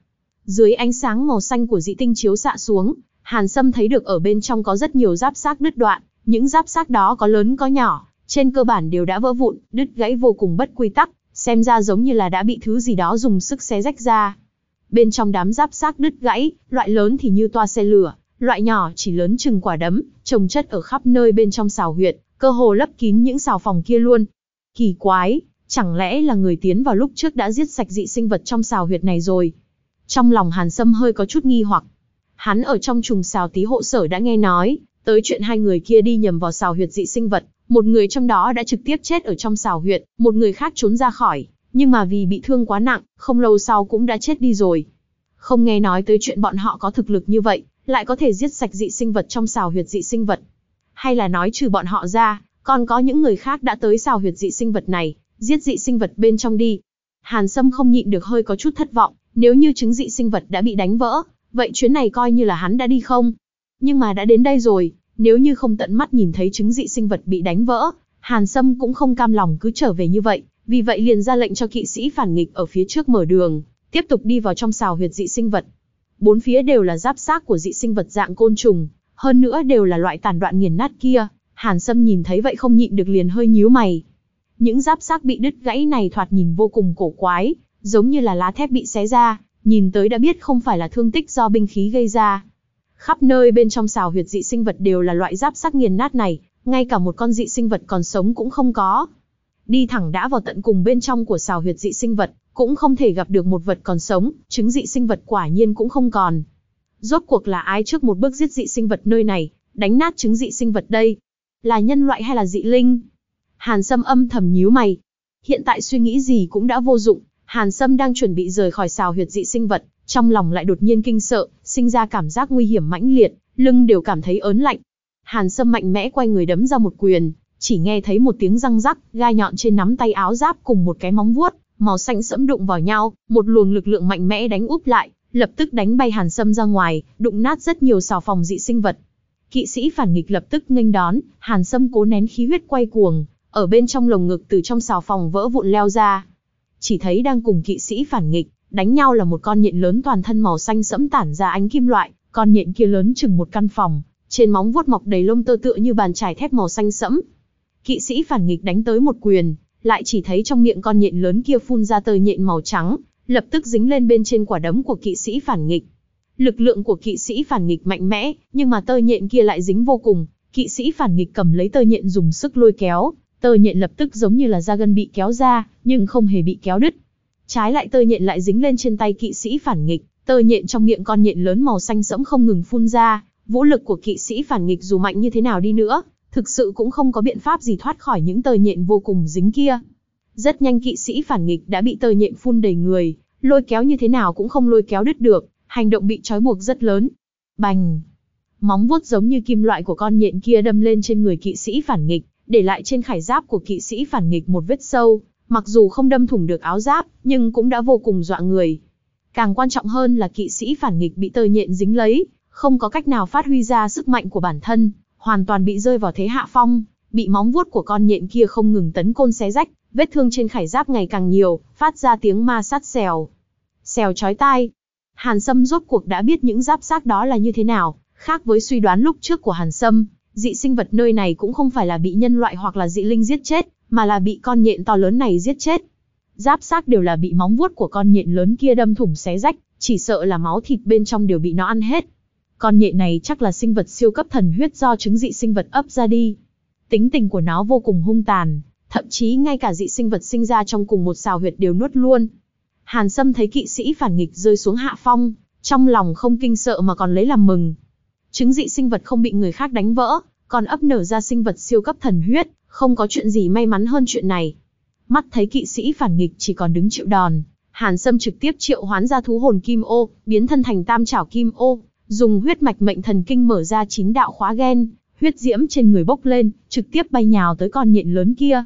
Dưới ánh sáng màu xanh của dị tinh chiếu xạ xuống, Hàn Sâm thấy được ở bên trong có rất nhiều giáp xác đứt đoạn, những giáp xác đó có lớn có nhỏ, trên cơ bản đều đã vỡ vụn, đứt gãy vô cùng bất quy tắc, xem ra giống như là đã bị thứ gì đó dùng sức xé rách ra. Bên trong đám giáp xác đứt gãy, loại lớn thì như toa xe lửa, loại nhỏ chỉ lớn chừng quả đấm, trồng chất ở khắp nơi bên trong xào huyệt, cơ hồ lấp kín những xào phòng kia luôn. Kỳ quái, chẳng lẽ là người tiến vào lúc trước đã giết sạch dị sinh vật trong xào huyệt này rồi? Trong lòng Hàn Sâm hơi có chút nghi hoặc. Hắn ở trong trùng xào tí hộ sở đã nghe nói, tới chuyện hai người kia đi nhầm vào xào huyệt dị sinh vật, một người trong đó đã trực tiếp chết ở trong xào huyệt, một người khác trốn ra khỏi, nhưng mà vì bị thương quá nặng, không lâu sau cũng đã chết đi rồi. Không nghe nói tới chuyện bọn họ có thực lực như vậy, lại có thể giết sạch dị sinh vật trong xào huyệt dị sinh vật. Hay là nói trừ bọn họ ra, còn có những người khác đã tới xào huyệt dị sinh vật này, giết dị sinh vật bên trong đi. Hàn Sâm không nhịn được hơi có chút thất vọng, nếu như chứng dị sinh vật đã bị đánh vỡ, vậy chuyến này coi như là hắn đã đi không? Nhưng mà đã đến đây rồi, nếu như không tận mắt nhìn thấy chứng dị sinh vật bị đánh vỡ, Hàn Sâm cũng không cam lòng cứ trở về như vậy, vì vậy liền ra lệnh cho kỵ sĩ phản nghịch ở phía trước mở đường, tiếp tục đi vào trong xào huyệt dị sinh vật. Bốn phía đều là giáp xác của dị sinh vật dạng côn trùng, hơn nữa đều là loại tàn đoạn nghiền nát kia, Hàn Sâm nhìn thấy vậy không nhịn được liền hơi nhíu mày. Những giáp xác bị đứt gãy này thoạt nhìn vô cùng cổ quái, giống như là lá thép bị xé ra, nhìn tới đã biết không phải là thương tích do binh khí gây ra. Khắp nơi bên trong xào huyệt dị sinh vật đều là loại giáp xác nghiền nát này, ngay cả một con dị sinh vật còn sống cũng không có. Đi thẳng đã vào tận cùng bên trong của xào huyệt dị sinh vật, cũng không thể gặp được một vật còn sống, chứng dị sinh vật quả nhiên cũng không còn. Rốt cuộc là ai trước một bước giết dị sinh vật nơi này, đánh nát chứng dị sinh vật đây? Là nhân loại hay là dị linh? Hàn Sâm âm thầm nhíu mày. Hiện tại suy nghĩ gì cũng đã vô dụng, Hàn Sâm đang chuẩn bị rời khỏi xào huyệt dị sinh vật, trong lòng lại đột nhiên kinh sợ, sinh ra cảm giác nguy hiểm mãnh liệt, lưng đều cảm thấy ớn lạnh. Hàn Sâm mạnh mẽ quay người đấm ra một quyền, chỉ nghe thấy một tiếng răng rắc, gai nhọn trên nắm tay áo giáp cùng một cái móng vuốt, màu xanh sẫm đụng vào nhau, một luồng lực lượng mạnh mẽ đánh úp lại, lập tức đánh bay Hàn Sâm ra ngoài, đụng nát rất nhiều xào phòng dị sinh vật. Kỵ sĩ phản nghịch lập tức nghênh đón, Hàn Sâm cố nén khí huyết quay cuồng, ở bên trong lồng ngực từ trong xào phòng vỡ vụn leo ra. Chỉ thấy đang cùng kỵ sĩ phản nghịch, đánh nhau là một con nhện lớn toàn thân màu xanh sẫm tản ra ánh kim loại, con nhện kia lớn chừng một căn phòng, trên móng vuốt mọc đầy lông tơ tựa như bàn trải thép màu xanh sẫm. Kỵ sĩ phản nghịch đánh tới một quyền, lại chỉ thấy trong miệng con nhện lớn kia phun ra tơ nhện màu trắng, lập tức dính lên bên trên quả đấm của kỵ sĩ phản nghịch. Lực lượng của kỵ sĩ phản nghịch mạnh mẽ, nhưng mà tơ nhện kia lại dính vô cùng, kỵ sĩ phản nghịch cầm lấy tơ nhện dùng sức lôi kéo, tơ nhện lập tức giống như là da gân bị kéo ra, nhưng không hề bị kéo đứt. Trái lại tơ nhện lại dính lên trên tay kỵ sĩ phản nghịch, tơ nhện trong miệng con nhện lớn màu xanh sẫm không ngừng phun ra, vũ lực của kỵ sĩ phản nghịch dù mạnh như thế nào đi nữa, thực sự cũng không có biện pháp gì thoát khỏi những tơ nhện vô cùng dính kia. Rất nhanh kỵ sĩ phản nghịch đã bị tơ nhện phun đầy người, lôi kéo như thế nào cũng không lôi kéo đứt được, hành động bị trói buộc rất lớn. Bành! Móng vuốt giống như kim loại của con nhện kia đâm lên trên người kỵ sĩ phản nghịch, để lại trên khải giáp của kỵ sĩ phản nghịch một vết sâu, mặc dù không đâm thủng được áo giáp, nhưng cũng đã vô cùng dọa người. Càng quan trọng hơn là kỵ sĩ phản nghịch bị tơ nhện dính lấy, không có cách nào phát huy ra sức mạnh của bản thân, hoàn toàn bị rơi vào thế hạ phong, bị móng vuốt của con nhện kia không ngừng tấn côn xé rách, vết thương trên khải giáp ngày càng nhiều, phát ra tiếng ma sát xèo. Xèo chói tai. Hàn Sâm rốt cuộc đã biết những giáp xác đó là như thế nào, khác với suy đoán lúc trước của Hàn Sâm, dị sinh vật nơi này cũng không phải là bị nhân loại hoặc là dị linh giết chết, mà là bị con nhện to lớn này giết chết. Giáp xác đều là bị móng vuốt của con nhện lớn kia đâm thủng xé rách, chỉ sợ là máu thịt bên trong đều bị nó ăn hết. Con nhện này chắc là sinh vật siêu cấp thần huyết do trứng dị sinh vật ấp ra đi. Tính tình của nó vô cùng hung tàn, thậm chí ngay cả dị sinh vật sinh ra trong cùng một xào huyệt đều nuốt luôn. Hàn Sâm thấy kỵ sĩ phản nghịch rơi xuống hạ phong, trong lòng không kinh sợ mà còn lấy làm mừng. Trứng dị sinh vật không bị người khác đánh vỡ, còn ấp nở ra sinh vật siêu cấp thần huyết, không có chuyện gì may mắn hơn chuyện này. Mắt thấy kỵ sĩ phản nghịch chỉ còn đứng chịu đòn, Hàn Sâm trực tiếp triệu hoán ra thú hồn kim ô, biến thân thành tam chảo kim ô, dùng huyết mạch mệnh thần kinh mở ra chín đạo khóa gen, huyết diễm trên người bốc lên, trực tiếp bay nhào tới con nhện lớn kia.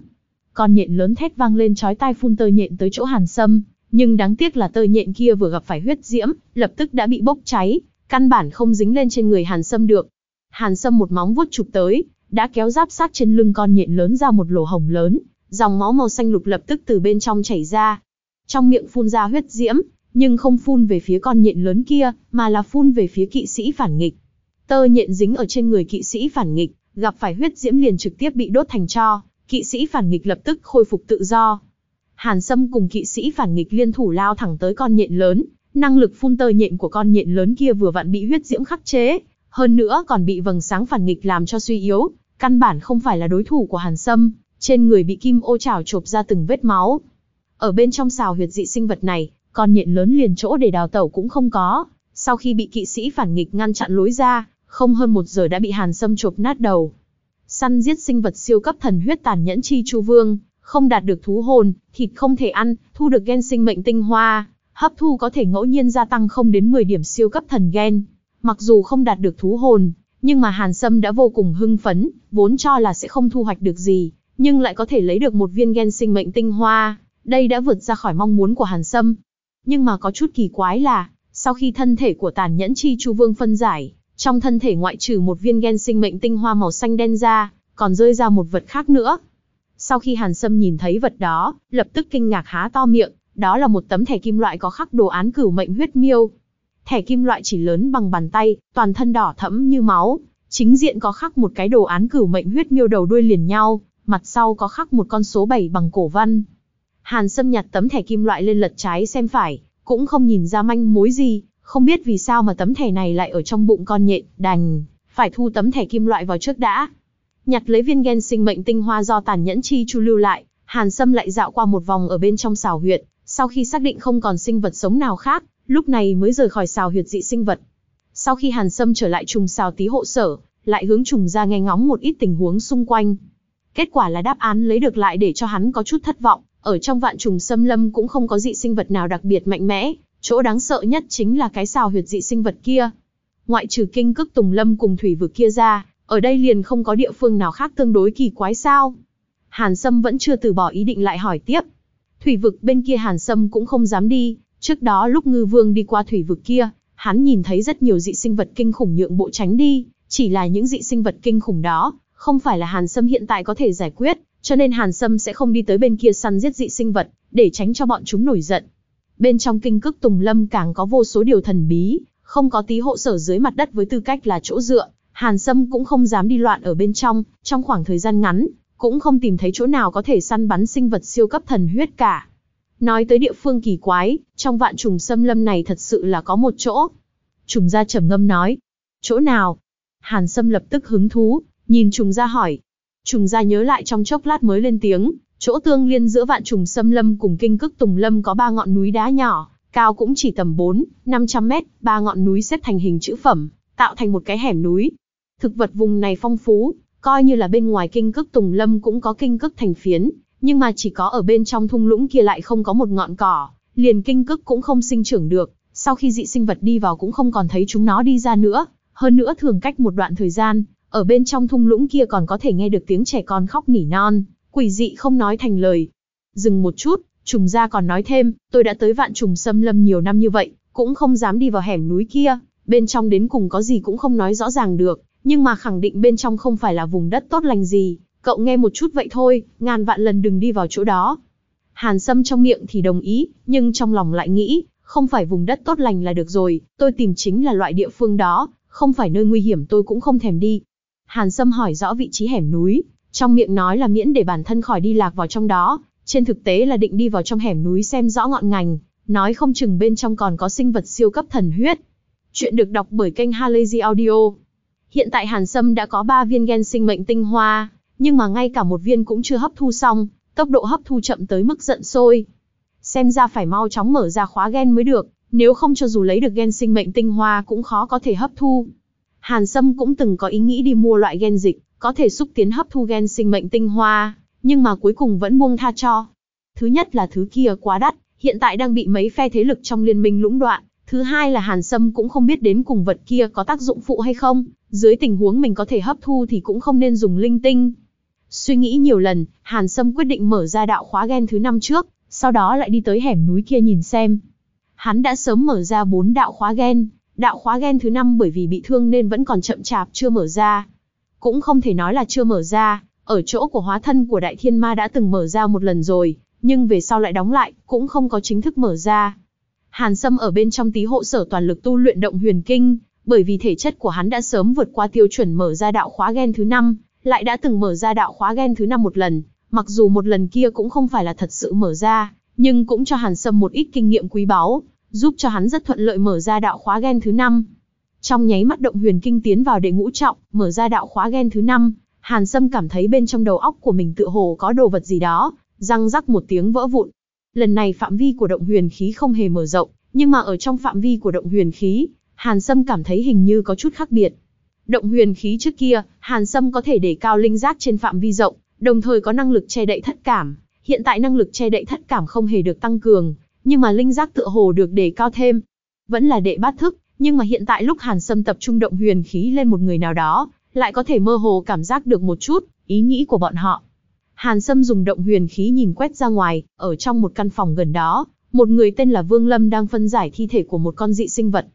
Con nhện lớn thét vang lên chói tai phun tơ nhện tới chỗ Hàn Sâm, nhưng đáng tiếc là tơ nhện kia vừa gặp phải huyết diễm, lập tức đã bị bốc cháy, căn bản không dính lên trên người Hàn Sâm được. Hàn Sâm một móng vuốt chụp tới, đã kéo giáp sát trên lưng con nhện lớn ra một lỗ hồng lớn, dòng máu màu xanh lục lập tức từ bên trong chảy ra. Trong miệng phun ra huyết diễm, nhưng không phun về phía con nhện lớn kia, mà là phun về phía kỵ sĩ phản nghịch. Tơ nhện dính ở trên người kỵ sĩ phản nghịch, gặp phải huyết diễm liền trực tiếp bị đốt thành tro, kỵ sĩ phản nghịch lập tức khôi phục tự do. Hàn Sâm cùng kỵ sĩ phản nghịch liên thủ lao thẳng tới con nhện lớn, năng lực phun tơ nhện của con nhện lớn kia vừa vặn bị huyết diễm khắc chế, hơn nữa còn bị vầng sáng phản nghịch làm cho suy yếu, căn bản không phải là đối thủ của Hàn Sâm, trên người bị kim ô chảo chộp ra từng vết máu. Ở bên trong xào huyệt dị sinh vật này, con nhện lớn liền chỗ để đào tẩu cũng không có, sau khi bị kỵ sĩ phản nghịch ngăn chặn lối ra, không hơn một giờ đã bị Hàn Sâm chộp nát đầu. Săn giết sinh vật siêu cấp thần huyết tàn nhẫn chi chu vương, không đạt được thú hồn, thịt không thể ăn, thu được gen sinh mệnh tinh hoa, hấp thu có thể ngẫu nhiên gia tăng không đến 10 điểm siêu cấp thần gen. Mặc dù không đạt được thú hồn, nhưng mà Hàn Sâm đã vô cùng hưng phấn, vốn cho là sẽ không thu hoạch được gì, nhưng lại có thể lấy được một viên gen sinh mệnh tinh hoa, đây đã vượt ra khỏi mong muốn của Hàn Sâm. Nhưng mà có chút kỳ quái là, sau khi thân thể của tàn nhẫn chi chu vương phân giải, trong thân thể ngoại trừ một viên gen sinh mệnh tinh hoa màu xanh đen ra, còn rơi ra một vật khác nữa. Sau khi Hàn Sâm nhìn thấy vật đó, lập tức kinh ngạc há to miệng, đó là một tấm thẻ kim loại có khắc đồ án cửu mệnh huyết miêu. Thẻ kim loại chỉ lớn bằng bàn tay, toàn thân đỏ thẫm như máu, chính diện có khắc một cái đồ án cửu mệnh huyết miêu đầu đuôi liền nhau, mặt sau có khắc một con số 7 bằng cổ văn. Hàn Sâm nhặt tấm thẻ kim loại lên lật trái xem phải, cũng không nhìn ra manh mối gì, không biết vì sao mà tấm thẻ này lại ở trong bụng con nhện, đành, phải thu tấm thẻ kim loại vào trước đã. Nhặt lấy viên gen sinh mệnh tinh hoa do tàn nhẫn chi chu lưu lại, Hàn Sâm lại dạo qua một vòng ở bên trong xào huyệt, sau khi xác định không còn sinh vật sống nào khác, lúc này mới rời khỏi xào huyệt dị sinh vật. Sau khi Hàn Sâm trở lại trùng xào tí hộ sở, lại hướng trùng ra nghe ngóng một ít tình huống xung quanh. Kết quả là đáp án lấy được lại để cho hắn có chút thất vọng, ở trong vạn trùng xâm lâm cũng không có dị sinh vật nào đặc biệt mạnh mẽ, chỗ đáng sợ nhất chính là cái xào huyệt dị sinh vật kia. Ngoại trừ kinh cức tùng lâm cùng thủy vực kia ra, ở đây liền không có địa phương nào khác tương đối kỳ quái sao. Hàn Sâm vẫn chưa từ bỏ ý định lại hỏi tiếp. Thủy vực bên kia Hàn Sâm cũng không dám đi, trước đó lúc ngư vương đi qua thủy vực kia, hắn nhìn thấy rất nhiều dị sinh vật kinh khủng nhượng bộ tránh đi, chỉ là những dị sinh vật kinh khủng đó, không phải là Hàn Sâm hiện tại có thể giải quyết, cho nên Hàn Sâm sẽ không đi tới bên kia săn giết dị sinh vật, để tránh cho bọn chúng nổi giận. Bên trong kinh cức Tùng Lâm càng có vô số điều thần bí, không có tí hộ sở dưới mặt đất với tư cách là chỗ dựa, Hàn Sâm cũng không dám đi loạn ở bên trong, trong khoảng thời gian ngắn, cũng không tìm thấy chỗ nào có thể săn bắn sinh vật siêu cấp thần huyết cả. Nói tới địa phương kỳ quái, trong vạn trùng xâm lâm này thật sự là có một chỗ. Trùng gia trầm ngâm nói. Chỗ nào? Hàn Sâm lập tức hứng thú, nhìn trùng gia hỏi. Trùng gia nhớ lại trong chốc lát mới lên tiếng, chỗ tương liên giữa vạn trùng xâm lâm cùng kinh cức tùng lâm có ba ngọn núi đá nhỏ, cao cũng chỉ tầm 4, 500 mét, ba ngọn núi xếp thành hình chữ phẩm, tạo thành một cái hẻm núi. Thực vật vùng này phong phú, coi như là bên ngoài kinh cức tùng lâm cũng có kinh cức thành phiến, nhưng mà chỉ có ở bên trong thung lũng kia lại không có một ngọn cỏ, liền kinh cức cũng không sinh trưởng được, sau khi dị sinh vật đi vào cũng không còn thấy chúng nó đi ra nữa, hơn nữa thường cách một đoạn thời gian, ở bên trong thung lũng kia còn có thể nghe được tiếng trẻ con khóc nỉ non, quỷ dị không nói thành lời. Dừng một chút, trùng gia còn nói thêm, tôi đã tới vạn trùng xâm lâm nhiều năm như vậy, cũng không dám đi vào hẻm núi kia, bên trong đến cùng có gì cũng không nói rõ ràng được, nhưng mà khẳng định bên trong không phải là vùng đất tốt lành gì, cậu nghe một chút vậy thôi, ngàn vạn lần đừng đi vào chỗ đó. Hàn Sâm trong miệng thì đồng ý, nhưng trong lòng lại nghĩ, không phải vùng đất tốt lành là được rồi, tôi tìm chính là loại địa phương đó, không phải nơi nguy hiểm tôi cũng không thèm đi. Hàn Sâm hỏi rõ vị trí hẻm núi, trong miệng nói là miễn để bản thân khỏi đi lạc vào trong đó, trên thực tế là định đi vào trong hẻm núi xem rõ ngọn ngành, nói không chừng bên trong còn có sinh vật siêu cấp thần huyết. Chuyện được đọc bởi kênh Halazy Audio. Hiện tại Hàn Sâm đã có 3 viên gen sinh mệnh tinh hoa, nhưng mà ngay cả một viên cũng chưa hấp thu xong, tốc độ hấp thu chậm tới mức giận sôi. Xem ra phải mau chóng mở ra khóa gen mới được, nếu không cho dù lấy được gen sinh mệnh tinh hoa cũng khó có thể hấp thu. Hàn Sâm cũng từng có ý nghĩ đi mua loại gen dịch, có thể xúc tiến hấp thu gen sinh mệnh tinh hoa, nhưng mà cuối cùng vẫn buông tha cho. Thứ nhất là thứ kia quá đắt, hiện tại đang bị mấy phe thế lực trong liên minh lũng đoạn. Thứ hai là Hàn Sâm cũng không biết đến cùng vật kia có tác dụng phụ hay không, dưới tình huống mình có thể hấp thu thì cũng không nên dùng linh tinh. Suy nghĩ nhiều lần, Hàn Sâm quyết định mở ra đạo khóa gen thứ năm trước, sau đó lại đi tới hẻm núi kia nhìn xem. Hắn đã sớm mở ra bốn đạo khóa gen, đạo khóa gen thứ năm bởi vì bị thương nên vẫn còn chậm chạp chưa mở ra. Cũng không thể nói là chưa mở ra, ở chỗ của hóa thân của Đại Thiên Ma đã từng mở ra một lần rồi, nhưng về sau lại đóng lại, cũng không có chính thức mở ra. Hàn Sâm ở bên trong tí hộ sở toàn lực tu luyện động huyền kinh, bởi vì thể chất của hắn đã sớm vượt qua tiêu chuẩn mở ra đạo khóa gen thứ năm, lại đã từng mở ra đạo khóa gen thứ năm một lần, Mặc dù một lần kia cũng không phải là thật sự mở ra, nhưng cũng cho Hàn Sâm một ít kinh nghiệm quý báu, giúp cho hắn rất thuận lợi mở ra đạo khóa gen thứ năm. Trong nháy mắt động huyền kinh tiến vào đệ ngũ trọng, mở ra đạo khóa gen thứ năm. Hàn Sâm cảm thấy bên trong đầu óc của mình tựa hồ có đồ vật gì đó, răng rắc một tiếng vỡ vụn. Lần này phạm vi của động huyền khí không hề mở rộng, nhưng mà ở trong phạm vi của động huyền khí, Hàn Sâm cảm thấy hình như có chút khác biệt. Động huyền khí trước kia, Hàn Sâm có thể để cao linh giác trên phạm vi rộng, đồng thời có năng lực che đậy thất cảm. Hiện tại năng lực che đậy thất cảm không hề được tăng cường, nhưng mà linh giác tựa hồ được đề cao thêm. Vẫn là đệ bát thức, nhưng mà hiện tại lúc Hàn Sâm tập trung động huyền khí lên một người nào đó, lại có thể mơ hồ cảm giác được một chút ý nghĩ của bọn họ. Hàn Sâm dùng động huyền khí nhìn quét ra ngoài, ở trong một căn phòng gần đó, một người tên là Vương Lâm đang phân giải thi thể của một con dị sinh vật.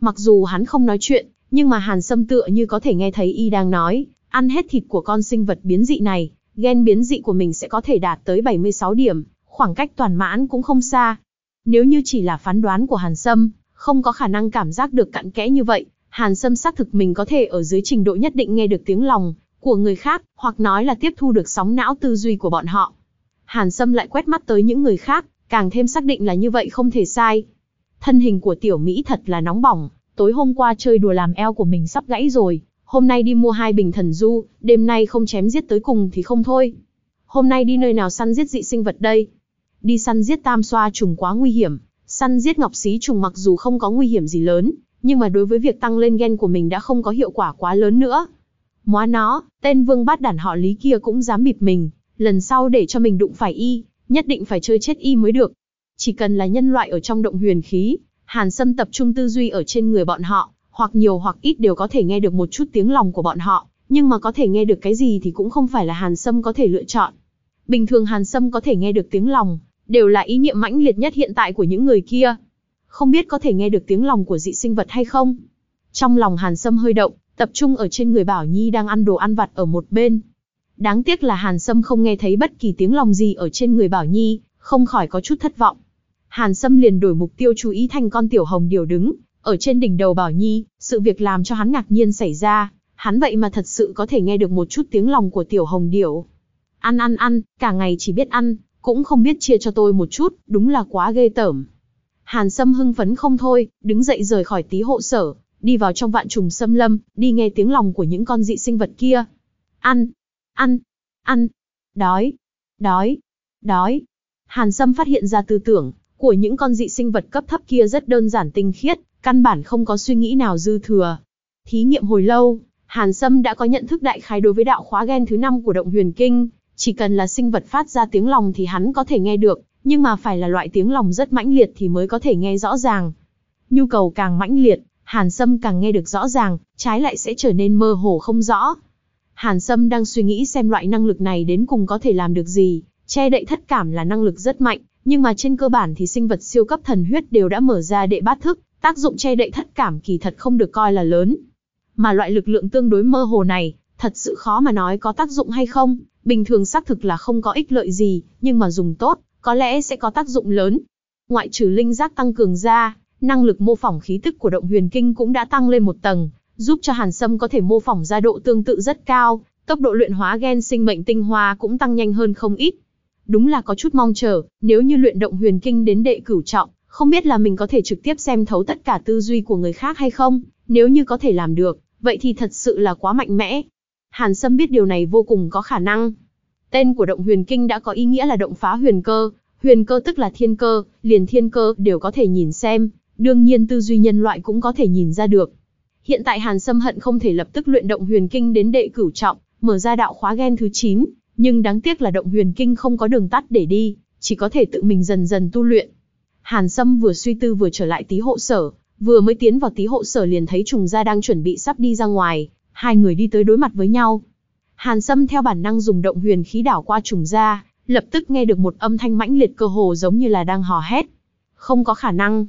Mặc dù hắn không nói chuyện, nhưng mà Hàn Sâm tựa như có thể nghe thấy y đang nói, ăn hết thịt của con sinh vật biến dị này, gen biến dị của mình sẽ có thể đạt tới 76 điểm, khoảng cách toàn mãn cũng không xa. Nếu như chỉ là phán đoán của Hàn Sâm, không có khả năng cảm giác được cặn kẽ như vậy, Hàn Sâm xác thực mình có thể ở dưới trình độ nhất định nghe được tiếng lòng của người khác, hoặc nói là tiếp thu được sóng não tư duy của bọn họ. Hàn Sâm lại quét mắt tới những người khác, càng thêm xác định là như vậy không thể sai. Thân hình của tiểu Mỹ thật là nóng bỏng, tối hôm qua chơi đùa làm eo của mình sắp gãy rồi, hôm nay đi mua hai bình thần du, đêm nay không chém giết tới cùng thì không thôi. Hôm nay đi nơi nào săn giết dị sinh vật đây? Đi săn giết tam xoa trùng quá nguy hiểm, săn giết ngọc xí trùng mặc dù không có nguy hiểm gì lớn, nhưng mà đối với việc tăng lên gen của mình đã không có hiệu quả quá lớn nữa. Móa nó, tên vương bát đản họ lý kia cũng dám bịp mình, lần sau để cho mình đụng phải y, nhất định phải chơi chết y mới được. Chỉ cần là nhân loại ở trong động huyền khí, Hàn Sâm tập trung tư duy ở trên người bọn họ, hoặc nhiều hoặc ít đều có thể nghe được một chút tiếng lòng của bọn họ, nhưng mà có thể nghe được cái gì thì cũng không phải là Hàn Sâm có thể lựa chọn. Bình thường Hàn Sâm có thể nghe được tiếng lòng, đều là ý niệm mãnh liệt nhất hiện tại của những người kia. Không biết có thể nghe được tiếng lòng của dị sinh vật hay không? Trong lòng Hàn Sâm hơi động, tập trung ở trên người Bảo Nhi đang ăn đồ ăn vặt ở một bên. Đáng tiếc là Hàn Sâm không nghe thấy bất kỳ tiếng lòng gì ở trên người Bảo Nhi, không khỏi có chút thất vọng. Hàn Sâm liền đổi mục tiêu chú ý thành con tiểu hồng điều đứng, ở trên đỉnh đầu Bảo Nhi, sự việc làm cho hắn ngạc nhiên xảy ra, hắn vậy mà thật sự có thể nghe được một chút tiếng lòng của tiểu hồng điểu. Ăn ăn ăn, cả ngày chỉ biết ăn, cũng không biết chia cho tôi một chút, đúng là quá ghê tởm. Hàn Sâm hưng phấn không thôi, đứng dậy rời khỏi tí hộ sở, đi vào trong vạn trùng xâm lâm, đi nghe tiếng lòng của những con dị sinh vật kia. Ăn, ăn, ăn, đói, đói, đói. Hàn Sâm phát hiện ra tư tưởng của những con dị sinh vật cấp thấp kia rất đơn giản tinh khiết, căn bản không có suy nghĩ nào dư thừa. Thí nghiệm hồi lâu, Hàn Sâm đã có nhận thức đại khái đối với đạo khóa gen thứ 5 của động huyền kinh, chỉ cần là sinh vật phát ra tiếng lòng thì hắn có thể nghe được, nhưng mà phải là loại tiếng lòng rất mãnh liệt thì mới có thể nghe rõ ràng. Nhu cầu càng mãnh liệt, Hàn Sâm càng nghe được rõ ràng, trái lại sẽ trở nên mơ hồ không rõ. Hàn Sâm đang suy nghĩ xem loại năng lực này đến cùng có thể làm được gì, che đậy thất cảm là năng lực rất mạnh, nhưng mà trên cơ bản thì sinh vật siêu cấp thần huyết đều đã mở ra đệ bát thức, tác dụng che đậy thất cảm kỳ thật không được coi là lớn. Mà loại lực lượng tương đối mơ hồ này, thật sự khó mà nói có tác dụng hay không, bình thường xác thực là không có ích lợi gì, nhưng mà dùng tốt, có lẽ sẽ có tác dụng lớn. Ngoại trừ linh giác tăng cường ra, năng lực mô phỏng khí tức của động huyền kinh cũng đã tăng lên một tầng, giúp cho Hàn Sâm có thể mô phỏng ra độ tương tự rất cao, tốc độ luyện hóa gen sinh mệnh tinh hoa cũng tăng nhanh hơn không ít. Đúng là có chút mong chờ, nếu như luyện động huyền kinh đến đệ cửu trọng, không biết là mình có thể trực tiếp xem thấu tất cả tư duy của người khác hay không, nếu như có thể làm được, vậy thì thật sự là quá mạnh mẽ. Hàn Sâm biết điều này vô cùng có khả năng. Tên của động huyền kinh đã có ý nghĩa là động phá huyền cơ, huyền cơ tức là thiên cơ, liền thiên cơ đều có thể nhìn xem, đương nhiên tư duy nhân loại cũng có thể nhìn ra được. Hiện tại Hàn Sâm hận không thể lập tức luyện động huyền kinh đến đệ cửu trọng, mở ra đạo khóa gen thứ 9, nhưng đáng tiếc là động huyền kinh không có đường tắt để đi, chỉ có thể tự mình dần dần tu luyện. Hàn Sâm vừa suy tư vừa trở lại tí hộ sở, vừa mới tiến vào tí hộ sở liền thấy trùng gia đang chuẩn bị sắp đi ra ngoài, hai người đi tới đối mặt với nhau. Hàn Sâm theo bản năng dùng động huyền khí đảo qua trùng gia, lập tức nghe được một âm thanh mãnh liệt cơ hồ giống như là đang hò hét. Không có khả năng.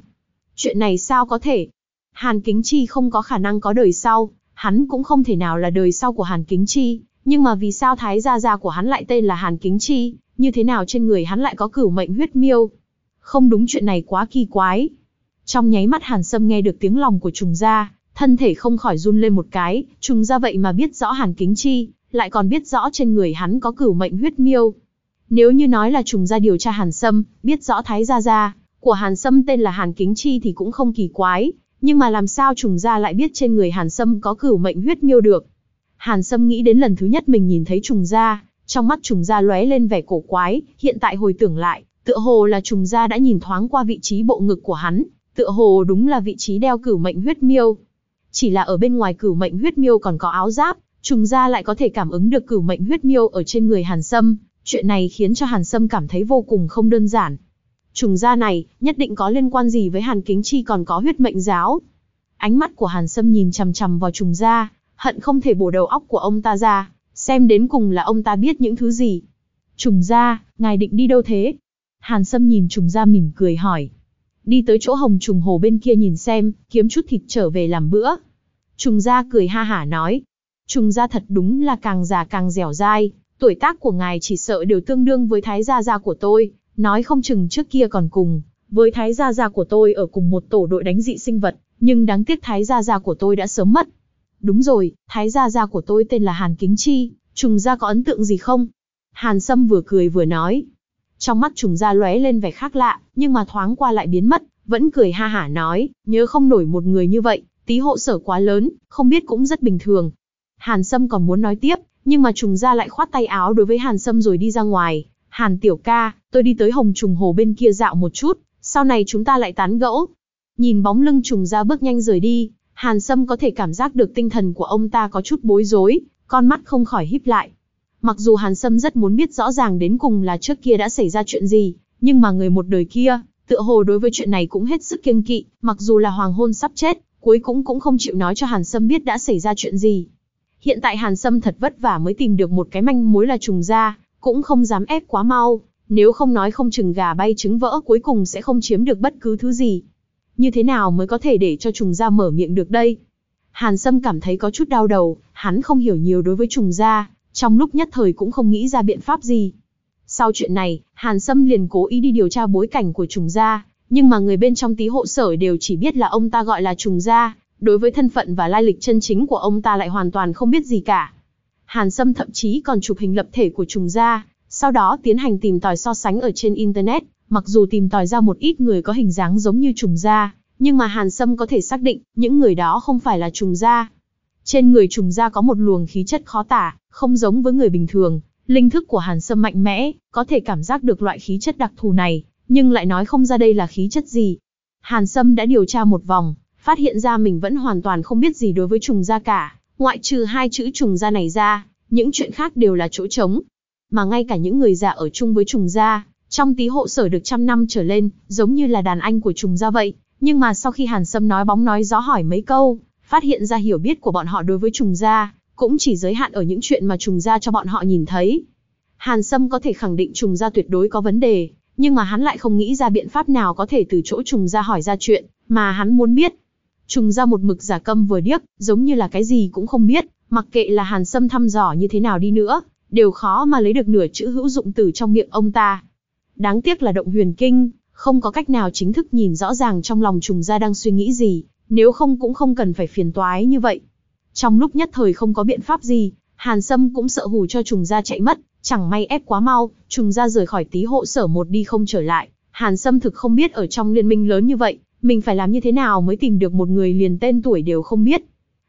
Chuyện này sao có thể? Hàn Kính Chi không có khả năng có đời sau, hắn cũng không thể nào là đời sau của Hàn Kính Chi, nhưng mà vì sao thái gia gia của hắn lại tên là Hàn Kính Chi, như thế nào trên người hắn lại có cửu mệnh huyết miêu? Không đúng chuyện này quá kỳ quái. Trong nháy mắt Hàn Sâm nghe được tiếng lòng của trùng gia, thân thể không khỏi run lên một cái, trùng gia vậy mà biết rõ Hàn Kính Chi, lại còn biết rõ trên người hắn có cửu mệnh huyết miêu. Nếu như nói là trùng gia điều tra Hàn Sâm, biết rõ Thái Gia Gia, của Hàn Sâm tên là Hàn Kính Chi thì cũng không kỳ quái, nhưng mà làm sao trùng gia lại biết trên người Hàn Sâm có cửu mệnh huyết miêu được. Hàn Sâm nghĩ đến lần thứ nhất mình nhìn thấy trùng gia, trong mắt trùng gia lóe lên vẻ cổ quái, hiện tại hồi tưởng lại, tựa hồ là trùng gia đã nhìn thoáng qua vị trí bộ ngực của hắn, tựa hồ đúng là vị trí đeo cửu mệnh huyết miêu. Chỉ là ở bên ngoài cửu mệnh huyết miêu còn có áo giáp, trùng gia lại có thể cảm ứng được cửu mệnh huyết miêu ở trên người Hàn Sâm, chuyện này khiến cho Hàn Sâm cảm thấy vô cùng không đơn giản. Trùng gia này, nhất định có liên quan gì với Hàn Kính Chi còn có huyết mệnh giáo. Ánh mắt của Hàn Sâm nhìn chằm chằm vào trùng gia, hận không thể bổ đầu óc của ông ta ra, xem đến cùng là ông ta biết những thứ gì. Trùng gia, ngài định đi đâu thế? Hàn Sâm nhìn trùng gia mỉm cười hỏi. Đi tới chỗ hồng trùng hồ bên kia nhìn xem, kiếm chút thịt trở về làm bữa. Trùng gia cười ha hả nói. Trùng gia thật đúng là càng già càng dẻo dai, tuổi tác của ngài chỉ sợ đều tương đương với thái gia gia của tôi, nói không chừng trước kia còn cùng, với thái gia gia của tôi ở cùng một tổ đội đánh dị sinh vật, nhưng đáng tiếc thái gia gia của tôi đã sớm mất. Đúng rồi, thái gia gia của tôi tên là Hàn Kính Chi, trùng gia có ấn tượng gì không? Hàn Sâm vừa cười vừa nói. Trong mắt trùng gia lóe lên vẻ khác lạ, nhưng mà thoáng qua lại biến mất, vẫn cười ha hả nói, nhớ không nổi một người như vậy, tí hộ sở quá lớn, không biết cũng rất bình thường. Hàn Sâm còn muốn nói tiếp, nhưng mà trùng gia lại khoát tay áo đối với Hàn Sâm rồi đi ra ngoài. Hàn tiểu ca, tôi đi tới hồng trùng hồ bên kia dạo một chút, sau này chúng ta lại tán gẫu. Nhìn bóng lưng trùng gia bước nhanh rời đi, Hàn Sâm có thể cảm giác được tinh thần của ông ta có chút bối rối, con mắt không khỏi híp lại. Mặc dù Hàn Sâm rất muốn biết rõ ràng đến cùng là trước kia đã xảy ra chuyện gì, nhưng mà người một đời kia, tựa hồ đối với chuyện này cũng hết sức kiêng kỵ, mặc dù là hoàng hôn sắp chết, cuối cũng cũng không chịu nói cho Hàn Sâm biết đã xảy ra chuyện gì. Hiện tại Hàn Sâm thật vất vả mới tìm được một cái manh mối là trùng ra, cũng không dám ép quá mau, nếu không nói không chừng gà bay trứng vỡ cuối cùng sẽ không chiếm được bất cứ thứ gì. Như thế nào mới có thể để cho trùng gia mở miệng được đây? Hàn Sâm cảm thấy có chút đau đầu, hắn không hiểu nhiều đối với trùng gia, trong lúc nhất thời cũng không nghĩ ra biện pháp gì. Sau chuyện này, Hàn Sâm liền cố ý đi điều tra bối cảnh của trùng gia, nhưng mà người bên trong tí hộ sở đều chỉ biết là ông ta gọi là trùng gia, đối với thân phận và lai lịch chân chính của ông ta lại hoàn toàn không biết gì cả. Hàn Sâm thậm chí còn chụp hình lập thể của trùng gia, sau đó tiến hành tìm tòi so sánh ở trên Internet, mặc dù tìm tòi ra một ít người có hình dáng giống như trùng gia, nhưng mà Hàn Sâm có thể xác định, những người đó không phải là trùng gia. Trên người trùng gia có một luồng khí chất khó tả, không giống với người bình thường, linh thức của Hàn Sâm mạnh mẽ, có thể cảm giác được loại khí chất đặc thù này, nhưng lại nói không ra đây là khí chất gì. Hàn Sâm đã điều tra một vòng, phát hiện ra mình vẫn hoàn toàn không biết gì đối với trùng gia cả, ngoại trừ hai chữ trùng gia này ra, những chuyện khác đều là chỗ trống. Mà ngay cả những người già ở chung với trùng gia, trong tí hộ sở được trăm năm trở lên, giống như là đàn anh của trùng gia vậy, nhưng mà sau khi Hàn Sâm nói bóng nói gió hỏi mấy câu, phát hiện ra hiểu biết của bọn họ đối với trùng gia, cũng chỉ giới hạn ở những chuyện mà trùng gia cho bọn họ nhìn thấy. Hàn Sâm có thể khẳng định trùng gia tuyệt đối có vấn đề, nhưng mà hắn lại không nghĩ ra biện pháp nào có thể từ chỗ trùng gia hỏi ra chuyện, mà hắn muốn biết. Trùng gia một mực giả câm vừa điếc, giống như là cái gì cũng không biết, mặc kệ là Hàn Sâm thăm dò như thế nào đi nữa, đều khó mà lấy được nửa chữ hữu dụng từ trong miệng ông ta. Đáng tiếc là động huyền kinh, không có cách nào chính thức nhìn rõ ràng trong lòng trùng gia đang suy nghĩ gì, nếu không cũng không cần phải phiền toái như vậy. Trong lúc nhất thời không có biện pháp gì, Hàn Sâm cũng sợ hù cho trùng gia chạy mất, chẳng may ép quá mau, trùng gia rời khỏi tí hộ sở một đi không trở lại. Hàn Sâm thực không biết ở trong liên minh lớn như vậy, mình phải làm như thế nào mới tìm được một người liền tên tuổi đều không biết.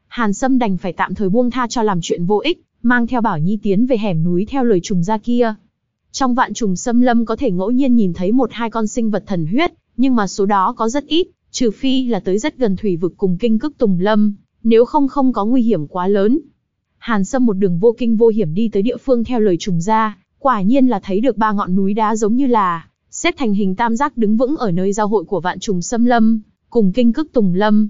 Hàn Sâm đành phải tạm thời buông tha cho làm chuyện vô ích, mang theo Bảo Nhi tiến về hẻm núi theo lời trùng gia kia. Trong vạn trùng xâm lâm có thể ngẫu nhiên nhìn thấy một hai con sinh vật thần huyết, nhưng mà số đó có rất ít, trừ phi là tới rất gần thủy vực cùng kinh cức tùng lâm, nếu không không có nguy hiểm quá lớn. Hàn Sâm một đường vô kinh vô hiểm đi tới địa phương theo lời trùng gia, quả nhiên là thấy được ba ngọn núi đá giống như là xếp thành hình tam giác đứng vững ở nơi giao hội của vạn trùng xâm lâm, cùng kinh cức tùng lâm.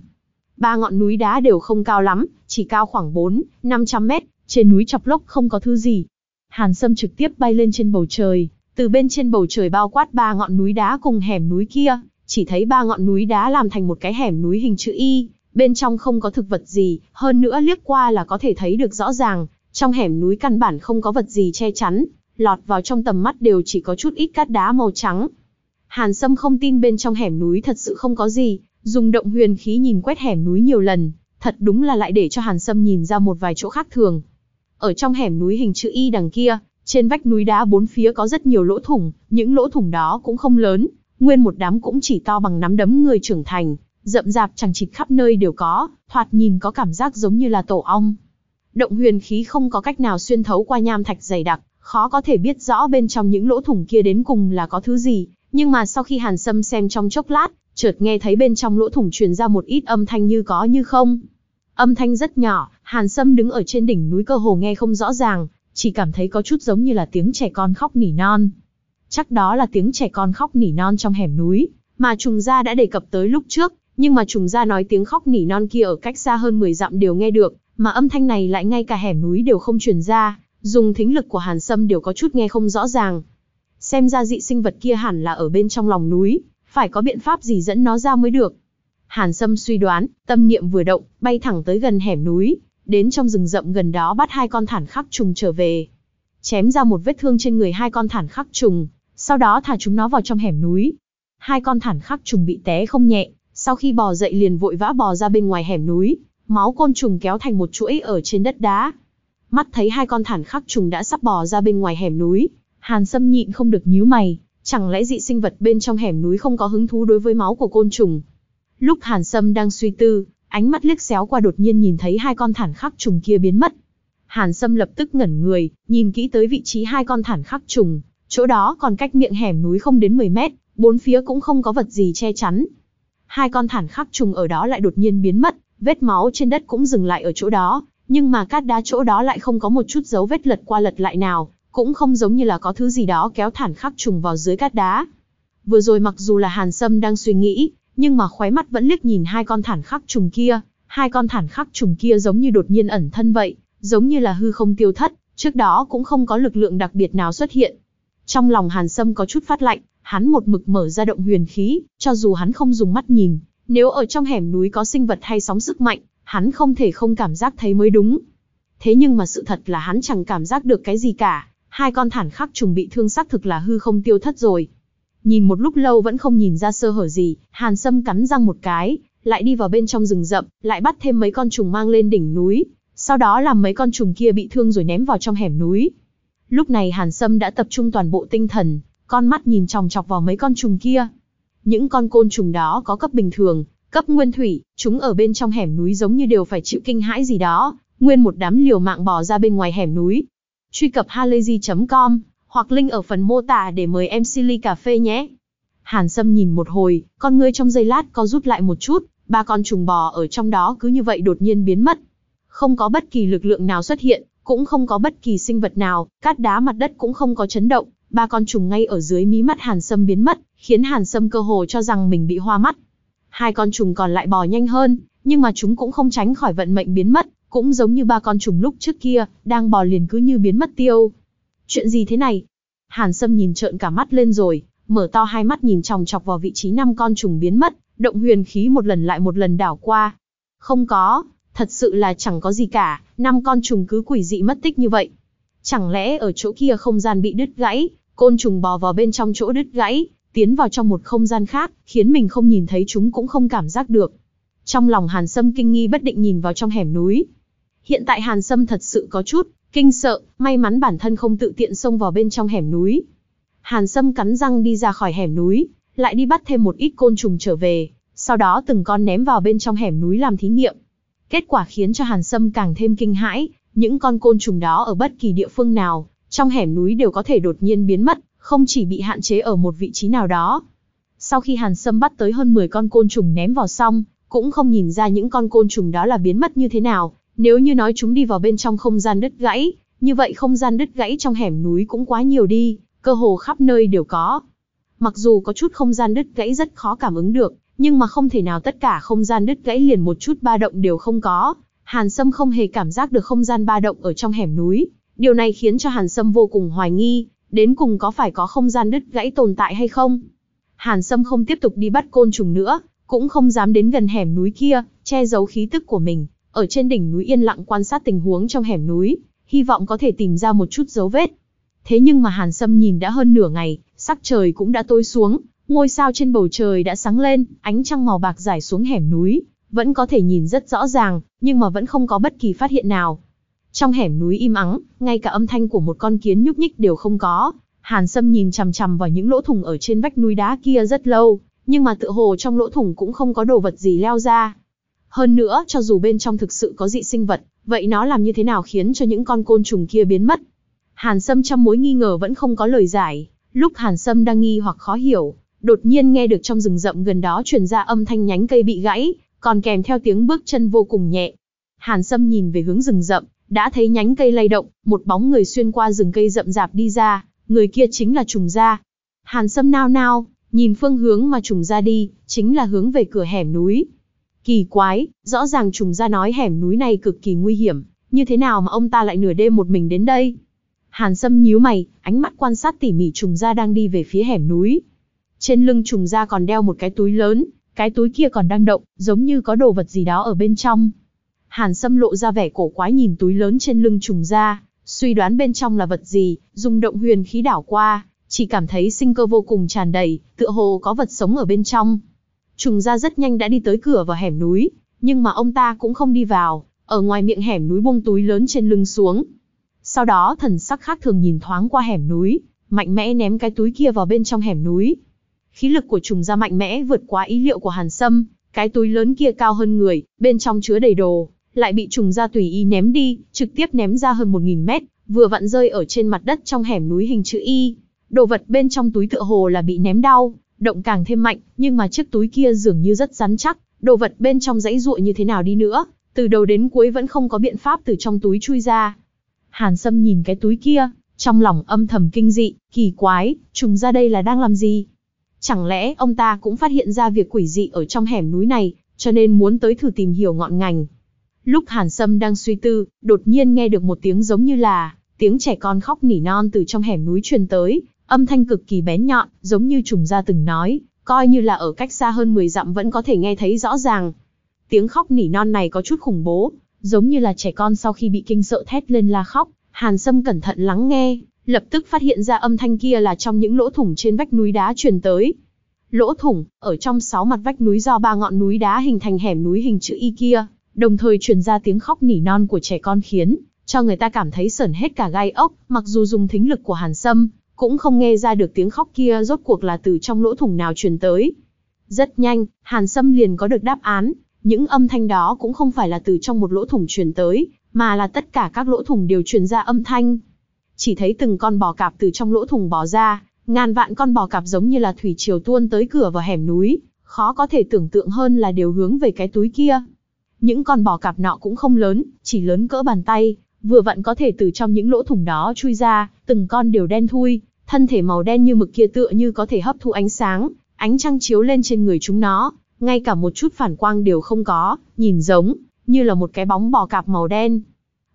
Ba ngọn núi đá đều không cao lắm, chỉ cao khoảng 4, 500 mét, trên núi chọc lốc không có thứ gì, Hàn Sâm trực tiếp bay lên trên bầu trời, từ bên trên bầu trời bao quát ba ngọn núi đá cùng hẻm núi kia, chỉ thấy ba ngọn núi đá làm thành một cái hẻm núi hình chữ Y, bên trong không có thực vật gì, hơn nữa liếc qua là có thể thấy được rõ ràng, trong hẻm núi căn bản không có vật gì che chắn, lọt vào trong tầm mắt đều chỉ có chút ít cát đá màu trắng. Hàn Sâm không tin bên trong hẻm núi thật sự không có gì, dùng động huyền khí nhìn quét hẻm núi nhiều lần, thật đúng là lại để cho Hàn Sâm nhìn ra một vài chỗ khác thường. Ở trong hẻm núi hình chữ Y đằng kia, Trên vách núi đá bốn phía có rất nhiều lỗ thủng, những lỗ thủng đó cũng không lớn, nguyên một đám cũng chỉ to bằng nắm đấm người trưởng thành, rậm rạp chẳng chịt khắp nơi đều có, thoạt nhìn có cảm giác giống như là tổ ong. Động huyền khí không có cách nào xuyên thấu qua nham thạch dày đặc, khó có thể biết rõ bên trong những lỗ thủng kia đến cùng là có thứ gì, nhưng mà sau khi Hàn Sâm xem trong chốc lát, chợt nghe thấy bên trong lỗ thủng truyền ra một ít âm thanh như có như không. Âm thanh rất nhỏ, Hàn Sâm đứng ở trên đỉnh núi cơ hồ nghe không rõ ràng, chỉ cảm thấy có chút giống như là tiếng trẻ con khóc nỉ non. Chắc đó là tiếng trẻ con khóc nỉ non trong hẻm núi, mà trùng gia đã đề cập tới lúc trước, nhưng mà trùng ra nói tiếng khóc nỉ non kia ở cách xa hơn 10 dặm đều nghe được, mà âm thanh này lại ngay cả hẻm núi đều không truyền ra, dùng thính lực của Hàn Sâm đều có chút nghe không rõ ràng. Xem ra dị sinh vật kia hẳn là ở bên trong lòng núi, phải có biện pháp gì dẫn nó ra mới được. Hàn Sâm suy đoán, tâm niệm vừa động, bay thẳng tới gần hẻm núi, đến trong rừng rậm gần đó bắt hai con thản khắc trùng trở về. Chém ra một vết thương trên người hai con thản khắc trùng, sau đó thả chúng nó vào trong hẻm núi. Hai con thản khắc trùng bị té không nhẹ, sau khi bò dậy liền vội vã bò ra bên ngoài hẻm núi, máu côn trùng kéo thành một chuỗi ở trên đất đá. Mắt thấy hai con thản khắc trùng đã sắp bò ra bên ngoài hẻm núi, Hàn Sâm nhịn không được nhíu mày, chẳng lẽ dị sinh vật bên trong hẻm núi không có hứng thú đối với máu của côn trùng. Lúc Hàn Sâm đang suy tư, ánh mắt liếc xéo qua đột nhiên nhìn thấy hai con thản khắc trùng kia biến mất. Hàn Sâm lập tức ngẩn người, nhìn kỹ tới vị trí hai con thản khắc trùng, chỗ đó còn cách miệng hẻm núi không đến 10 mét, bốn phía cũng không có vật gì che chắn. Hai con thản khắc trùng ở đó lại đột nhiên biến mất, vết máu trên đất cũng dừng lại ở chỗ đó, nhưng mà cát đá chỗ đó lại không có một chút dấu vết lật qua lật lại nào, cũng không giống như là có thứ gì đó kéo thản khắc trùng vào dưới cát đá. Vừa rồi mặc dù là Hàn Sâm đang suy nghĩ, nhưng mà khóe mắt vẫn liếc nhìn hai con thản khắc trùng kia, hai con thản khắc trùng kia giống như đột nhiên ẩn thân vậy, giống như là hư không tiêu thất, trước đó cũng không có lực lượng đặc biệt nào xuất hiện. Trong lòng Hàn Sâm có chút phát lạnh, hắn một mực mở ra động huyền khí, cho dù hắn không dùng mắt nhìn, nếu ở trong hẻm núi có sinh vật hay sóng sức mạnh, hắn không thể không cảm giác thấy mới đúng. Thế nhưng mà sự thật là hắn chẳng cảm giác được cái gì cả, hai con thản khắc trùng bị thương xác thực là hư không tiêu thất rồi. Nhìn một lúc lâu vẫn không nhìn ra sơ hở gì, Hàn Sâm cắn răng một cái, lại đi vào bên trong rừng rậm, lại bắt thêm mấy con trùng mang lên đỉnh núi, sau đó làm mấy con trùng kia bị thương rồi ném vào trong hẻm núi. Lúc này Hàn Sâm đã tập trung toàn bộ tinh thần, con mắt nhìn chòng chọc vào mấy con trùng kia. Những con côn trùng đó có cấp bình thường, cấp nguyên thủy, chúng ở bên trong hẻm núi giống như đều phải chịu kinh hãi gì đó, nguyên một đám liều mạng bò ra bên ngoài hẻm núi. Truy cập halayzi.com hoặc link ở phần mô tả để mời em Silly cà phê nhé. Hàn Sâm nhìn một hồi, con ngươi trong giây lát có rút lại một chút, ba con trùng bò ở trong đó cứ như vậy đột nhiên biến mất. Không có bất kỳ lực lượng nào xuất hiện, cũng không có bất kỳ sinh vật nào, cát đá mặt đất cũng không có chấn động, ba con trùng ngay ở dưới mí mắt Hàn Sâm biến mất, khiến Hàn Sâm cơ hồ cho rằng mình bị hoa mắt. Hai con trùng còn lại bò nhanh hơn, nhưng mà chúng cũng không tránh khỏi vận mệnh biến mất, cũng giống như ba con trùng lúc trước kia, đang bò liền cứ như biến mất tiêu. Chuyện gì thế này? Hàn Sâm nhìn trợn cả mắt lên rồi, mở to hai mắt nhìn chòng chọc vào vị trí năm con trùng biến mất, động huyền khí một lần lại một lần đảo qua. Không có, thật sự là chẳng có gì cả, năm con trùng cứ quỷ dị mất tích như vậy. Chẳng lẽ ở chỗ kia không gian bị đứt gãy, côn trùng bò vào bên trong chỗ đứt gãy, tiến vào trong một không gian khác, khiến mình không nhìn thấy chúng cũng không cảm giác được. Trong lòng Hàn Sâm kinh nghi bất định nhìn vào trong hẻm núi. Hiện tại Hàn Sâm thật sự có chút, kinh sợ, may mắn bản thân không tự tiện xông vào bên trong hẻm núi. Hàn Sâm cắn răng đi ra khỏi hẻm núi, lại đi bắt thêm một ít côn trùng trở về, sau đó từng con ném vào bên trong hẻm núi làm thí nghiệm. Kết quả khiến cho Hàn Sâm càng thêm kinh hãi, những con côn trùng đó ở bất kỳ địa phương nào, trong hẻm núi đều có thể đột nhiên biến mất, không chỉ bị hạn chế ở một vị trí nào đó. Sau khi Hàn Sâm bắt tới hơn 10 con côn trùng ném vào xong, cũng không nhìn ra những con côn trùng đó là biến mất như thế nào, nếu như nói chúng đi vào bên trong không gian đứt gãy, như vậy không gian đứt gãy trong hẻm núi cũng quá nhiều đi, cơ hồ khắp nơi đều có. Mặc dù có chút không gian đứt gãy rất khó cảm ứng được, nhưng mà không thể nào tất cả không gian đứt gãy liền một chút ba động đều không có. Hàn Sâm không hề cảm giác được không gian ba động ở trong hẻm núi. Điều này khiến cho Hàn Sâm vô cùng hoài nghi, đến cùng có phải có không gian đứt gãy tồn tại hay không. Hàn Sâm không tiếp tục đi bắt côn trùng nữa, cũng không dám đến gần hẻm núi kia, che giấu khí tức của mình, ở trên đỉnh núi yên lặng quan sát tình huống trong hẻm núi, hy vọng có thể tìm ra một chút dấu vết. Thế nhưng mà Hàn Sâm nhìn đã hơn nửa ngày, sắc trời cũng đã tối xuống, ngôi sao trên bầu trời đã sáng lên, ánh trăng màu bạc rải xuống hẻm núi, vẫn có thể nhìn rất rõ ràng, nhưng mà vẫn không có bất kỳ phát hiện nào. Trong hẻm núi im ắng, ngay cả âm thanh của một con kiến nhúc nhích đều không có. Hàn Sâm nhìn chằm chằm vào những lỗ thủng ở trên vách núi đá kia rất lâu, nhưng mà tựa hồ trong lỗ thủng cũng không có đồ vật gì leo ra. Hơn nữa, cho dù bên trong thực sự có dị sinh vật, vậy nó làm như thế nào khiến cho những con côn trùng kia biến mất? Hàn Sâm trong mối nghi ngờ vẫn không có lời giải. Lúc Hàn Sâm đang nghi hoặc khó hiểu, đột nhiên nghe được trong rừng rậm gần đó truyền ra âm thanh nhánh cây bị gãy, còn kèm theo tiếng bước chân vô cùng nhẹ. Hàn Sâm nhìn về hướng rừng rậm, đã thấy nhánh cây lay động, một bóng người xuyên qua rừng cây rậm rạp đi ra, người kia chính là trùng gia. Hàn Sâm nao nao, nhìn phương hướng mà trùng gia đi, chính là hướng về cửa hẻm núi. Kỳ quái, rõ ràng trùng gia nói hẻm núi này cực kỳ nguy hiểm, như thế nào mà ông ta lại nửa đêm một mình đến đây? Hàn Sâm nhíu mày, ánh mắt quan sát tỉ mỉ trùng gia đang đi về phía hẻm núi. Trên lưng trùng gia còn đeo một cái túi lớn, cái túi kia còn đang động, giống như có đồ vật gì đó ở bên trong. Hàn Sâm lộ ra vẻ cổ quái nhìn túi lớn trên lưng trùng gia, suy đoán bên trong là vật gì, dùng động huyền khí đảo qua, chỉ cảm thấy sinh cơ vô cùng tràn đầy, tựa hồ có vật sống ở bên trong. Trùng gia rất nhanh đã đi tới cửa vào hẻm núi, nhưng mà ông ta cũng không đi vào, ở ngoài miệng hẻm núi buông túi lớn trên lưng xuống. Sau đó thần sắc khác thường nhìn thoáng qua hẻm núi, mạnh mẽ ném cái túi kia vào bên trong hẻm núi. Khí lực của trùng gia mạnh mẽ vượt quá ý liệu của Hàn Sâm, cái túi lớn kia cao hơn người, bên trong chứa đầy đồ, lại bị trùng gia tùy ý ném đi, trực tiếp ném ra hơn 1.000 mét, vừa vặn rơi ở trên mặt đất trong hẻm núi hình chữ Y. Đồ vật bên trong túi tựa hồ là bị ném đau, động càng thêm mạnh, nhưng mà chiếc túi kia dường như rất rắn chắc, đồ vật bên trong dãy ruộng như thế nào đi nữa, từ đầu đến cuối vẫn không có biện pháp từ trong túi chui ra. Hàn Sâm nhìn cái túi kia, trong lòng âm thầm kinh dị, kỳ quái, trùng ra đây là đang làm gì? Chẳng lẽ ông ta cũng phát hiện ra việc quỷ dị ở trong hẻm núi này, cho nên muốn tới thử tìm hiểu ngọn ngành. Lúc Hàn Sâm đang suy tư, đột nhiên nghe được một tiếng giống như là tiếng trẻ con khóc nỉ non từ trong hẻm núi truyền tới, âm thanh cực kỳ bén nhọn, giống như trùng gia từng nói, coi như là ở cách xa hơn 10 dặm vẫn có thể nghe thấy rõ ràng. Tiếng khóc nỉ non này có chút khủng bố, giống như là trẻ con sau khi bị kinh sợ thét lên la khóc. Hàn Sâm cẩn thận lắng nghe, lập tức phát hiện ra âm thanh kia là trong những lỗ thủng trên vách núi đá truyền tới. Lỗ thủng, ở trong sáu mặt vách núi do ba ngọn núi đá hình thành hẻm núi hình chữ Y kia, đồng thời truyền ra tiếng khóc nỉ non của trẻ con khiến cho người ta cảm thấy sởn hết cả gai ốc, mặc dù dùng thính lực của Hàn Sâm, cũng không nghe ra được tiếng khóc kia rốt cuộc là từ trong lỗ thủng nào truyền tới. Rất nhanh, Hàn Sâm liền có được đáp án, những âm thanh đó cũng không phải là từ trong một lỗ thủng truyền tới, mà là tất cả các lỗ thủng đều truyền ra âm thanh. Chỉ thấy từng con bò cạp từ trong lỗ thùng bò ra, ngàn vạn con bò cạp giống như là thủy triều tuôn tới cửa vào hẻm núi, khó có thể tưởng tượng hơn là đều hướng về cái túi kia. Những con bò cạp nọ cũng không lớn, chỉ lớn cỡ bàn tay, vừa vặn có thể từ trong những lỗ thủng đó chui ra, từng con đều đen thui, thân thể màu đen như mực kia tựa như có thể hấp thụ ánh sáng, ánh trăng chiếu lên trên người chúng nó, ngay cả một chút phản quang đều không có, nhìn giống như là một cái bóng bò cạp màu đen.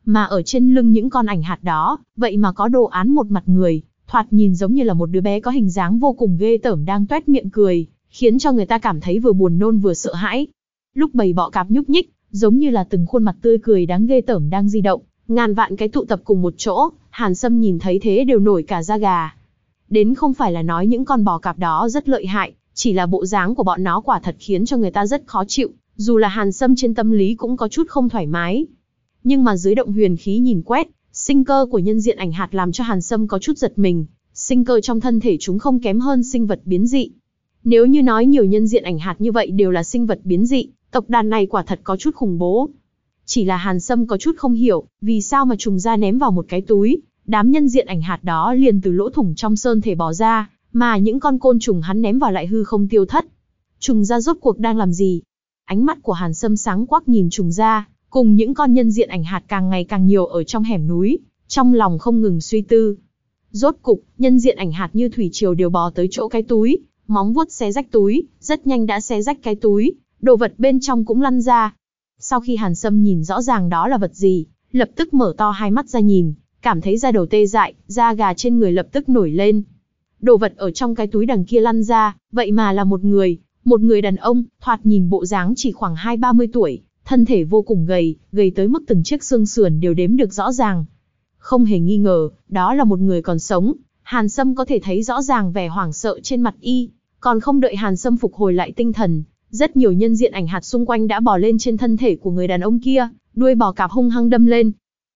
Mà ở trên lưng những con ảnh hạt đó, vậy mà có đồ án một mặt người, thoạt nhìn giống như là một đứa bé có hình dáng vô cùng ghê tởm đang tuét miệng cười, khiến cho người ta cảm thấy vừa buồn nôn vừa sợ hãi. Lúc bầy bọ cạp nhúc nhích, giống như là từng khuôn mặt tươi cười đáng ghê tởm đang di động, ngàn vạn cái tụ tập cùng một chỗ, Hàn Sâm nhìn thấy thế đều nổi cả da gà. Đến không phải là nói những con bò cạp đó rất lợi hại, chỉ là bộ dáng của bọn nó quả thật khiến cho người ta rất khó chịu, dù là Hàn Sâm trên tâm lý cũng có chút không thoải mái. Nhưng mà dưới động huyền khí nhìn quét, sinh cơ của nhân diện ảnh hạt làm cho Hàn Sâm có chút giật mình, sinh cơ trong thân thể chúng không kém hơn sinh vật biến dị. Nếu như nói nhiều nhân diện ảnh hạt như vậy đều là sinh vật biến dị, tộc đàn này quả thật có chút khủng bố. Chỉ là Hàn Sâm có chút không hiểu, vì sao mà trùng ra ném vào một cái túi, đám nhân diện ảnh hạt đó liền từ lỗ thủng trong sơn thể bỏ ra, mà những con côn trùng hắn ném vào lại hư không tiêu thất. Trùng ra rốt cuộc đang làm gì? Ánh mắt của Hàn Sâm sáng quắc nhìn trùng ra, cùng những con nhân diện ảnh hạt càng ngày càng nhiều ở trong hẻm núi, trong lòng không ngừng suy tư. Rốt cục, nhân diện ảnh hạt như thủy triều đều bò tới chỗ cái túi, móng vuốt xé rách túi, rất nhanh đã xé rách cái túi, đồ vật bên trong cũng lăn ra. Sau khi Hàn Sâm nhìn rõ ràng đó là vật gì, lập tức mở to hai mắt ra nhìn, cảm thấy da đầu tê dại, da gà trên người lập tức nổi lên. Đồ vật ở trong cái túi đằng kia lăn ra, vậy mà là một người, một người đàn ông, thoạt nhìn bộ dáng chỉ khoảng hai ba mươi tuổi, thân thể vô cùng gầy, gầy tới mức từng chiếc xương sườn đều đếm được rõ ràng. Không hề nghi ngờ, đó là một người còn sống, Hàn Sâm có thể thấy rõ ràng vẻ hoảng sợ trên mặt y, còn không đợi Hàn Sâm phục hồi lại tinh thần, rất nhiều nhân diện ảnh hạt xung quanh đã bò lên trên thân thể của người đàn ông kia, đuôi bò cạp hung hăng đâm lên.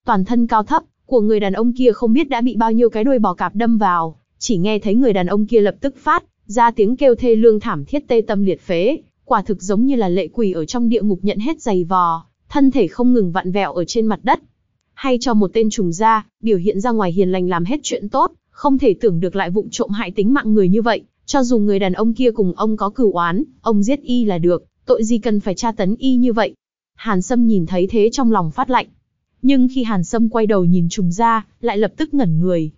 toàn thân cao thấp, của người đàn ông kia không biết đã bị bao nhiêu cái đuôi bò cạp đâm vào, chỉ nghe thấy người đàn ông kia lập tức phát ra tiếng kêu thê lương thảm thiết tê tâm liệt phế, quả thực giống như là lệ quỷ ở trong địa ngục nhận hết giày vò, thân thể không ngừng vặn vẹo ở trên mặt đất. Hay cho một tên trùng gia, biểu hiện ra ngoài hiền lành làm hết chuyện tốt, không thể tưởng được lại vụng trộm hại tính mạng người như vậy, cho dù người đàn ông kia cùng ông có cửu oán, ông giết y là được, tội gì cần phải tra tấn y như vậy. Hàn Sâm nhìn thấy thế trong lòng phát lạnh. Nhưng khi Hàn Sâm quay đầu nhìn trùng gia, lại lập tức ngẩn người.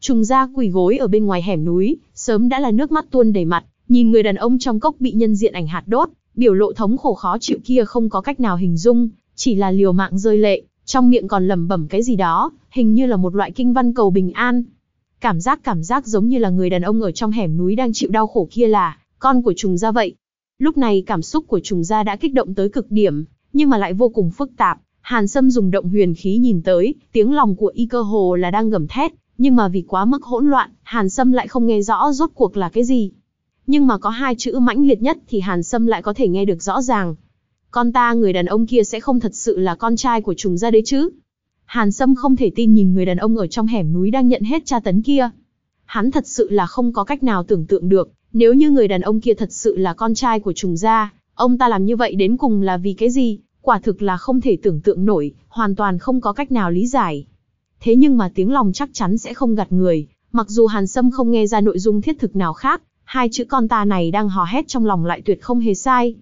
Trùng gia quỳ gối ở bên ngoài hẻm núi, sớm đã là nước mắt tuôn đầy mặt, nhìn người đàn ông trong cốc bị nhân diện ảnh hạt đốt, biểu lộ thống khổ khó chịu kia không có cách nào hình dung, chỉ là liều mạng rơi lệ, trong miệng còn lẩm bẩm cái gì đó, hình như là một loại kinh văn cầu bình an. Cảm giác cảm giác giống như là người đàn ông ở trong hẻm núi đang chịu đau khổ kia là con của trùng gia vậy. Lúc này cảm xúc của trùng gia đã kích động tới cực điểm, nhưng mà lại vô cùng phức tạp. Hàn Sâm dùng động huyền khí nhìn tới, tiếng lòng của y cơ hồ là đang gầm thét, nhưng mà vì quá mức hỗn loạn, Hàn Sâm lại không nghe rõ rốt cuộc là cái gì. Nhưng mà có hai chữ mãnh liệt nhất thì Hàn Sâm lại có thể nghe được rõ ràng. Con ta người đàn ông kia sẽ không thật sự là con trai của trùng gia đấy chứ. Hàn Sâm không thể tin nhìn người đàn ông ở trong hẻm núi đang nhận hết tra tấn kia. Hắn thật sự là không có cách nào tưởng tượng được, nếu như người đàn ông kia thật sự là con trai của trùng gia, ông ta làm như vậy đến cùng là vì cái gì, quả thực là không thể tưởng tượng nổi, hoàn toàn không có cách nào lý giải. Thế nhưng mà tiếng lòng chắc chắn sẽ không gạt người, mặc dù Hàn Sâm không nghe ra nội dung thiết thực nào khác, hai chữ con ta này đang hò hét trong lòng lại tuyệt không hề sai.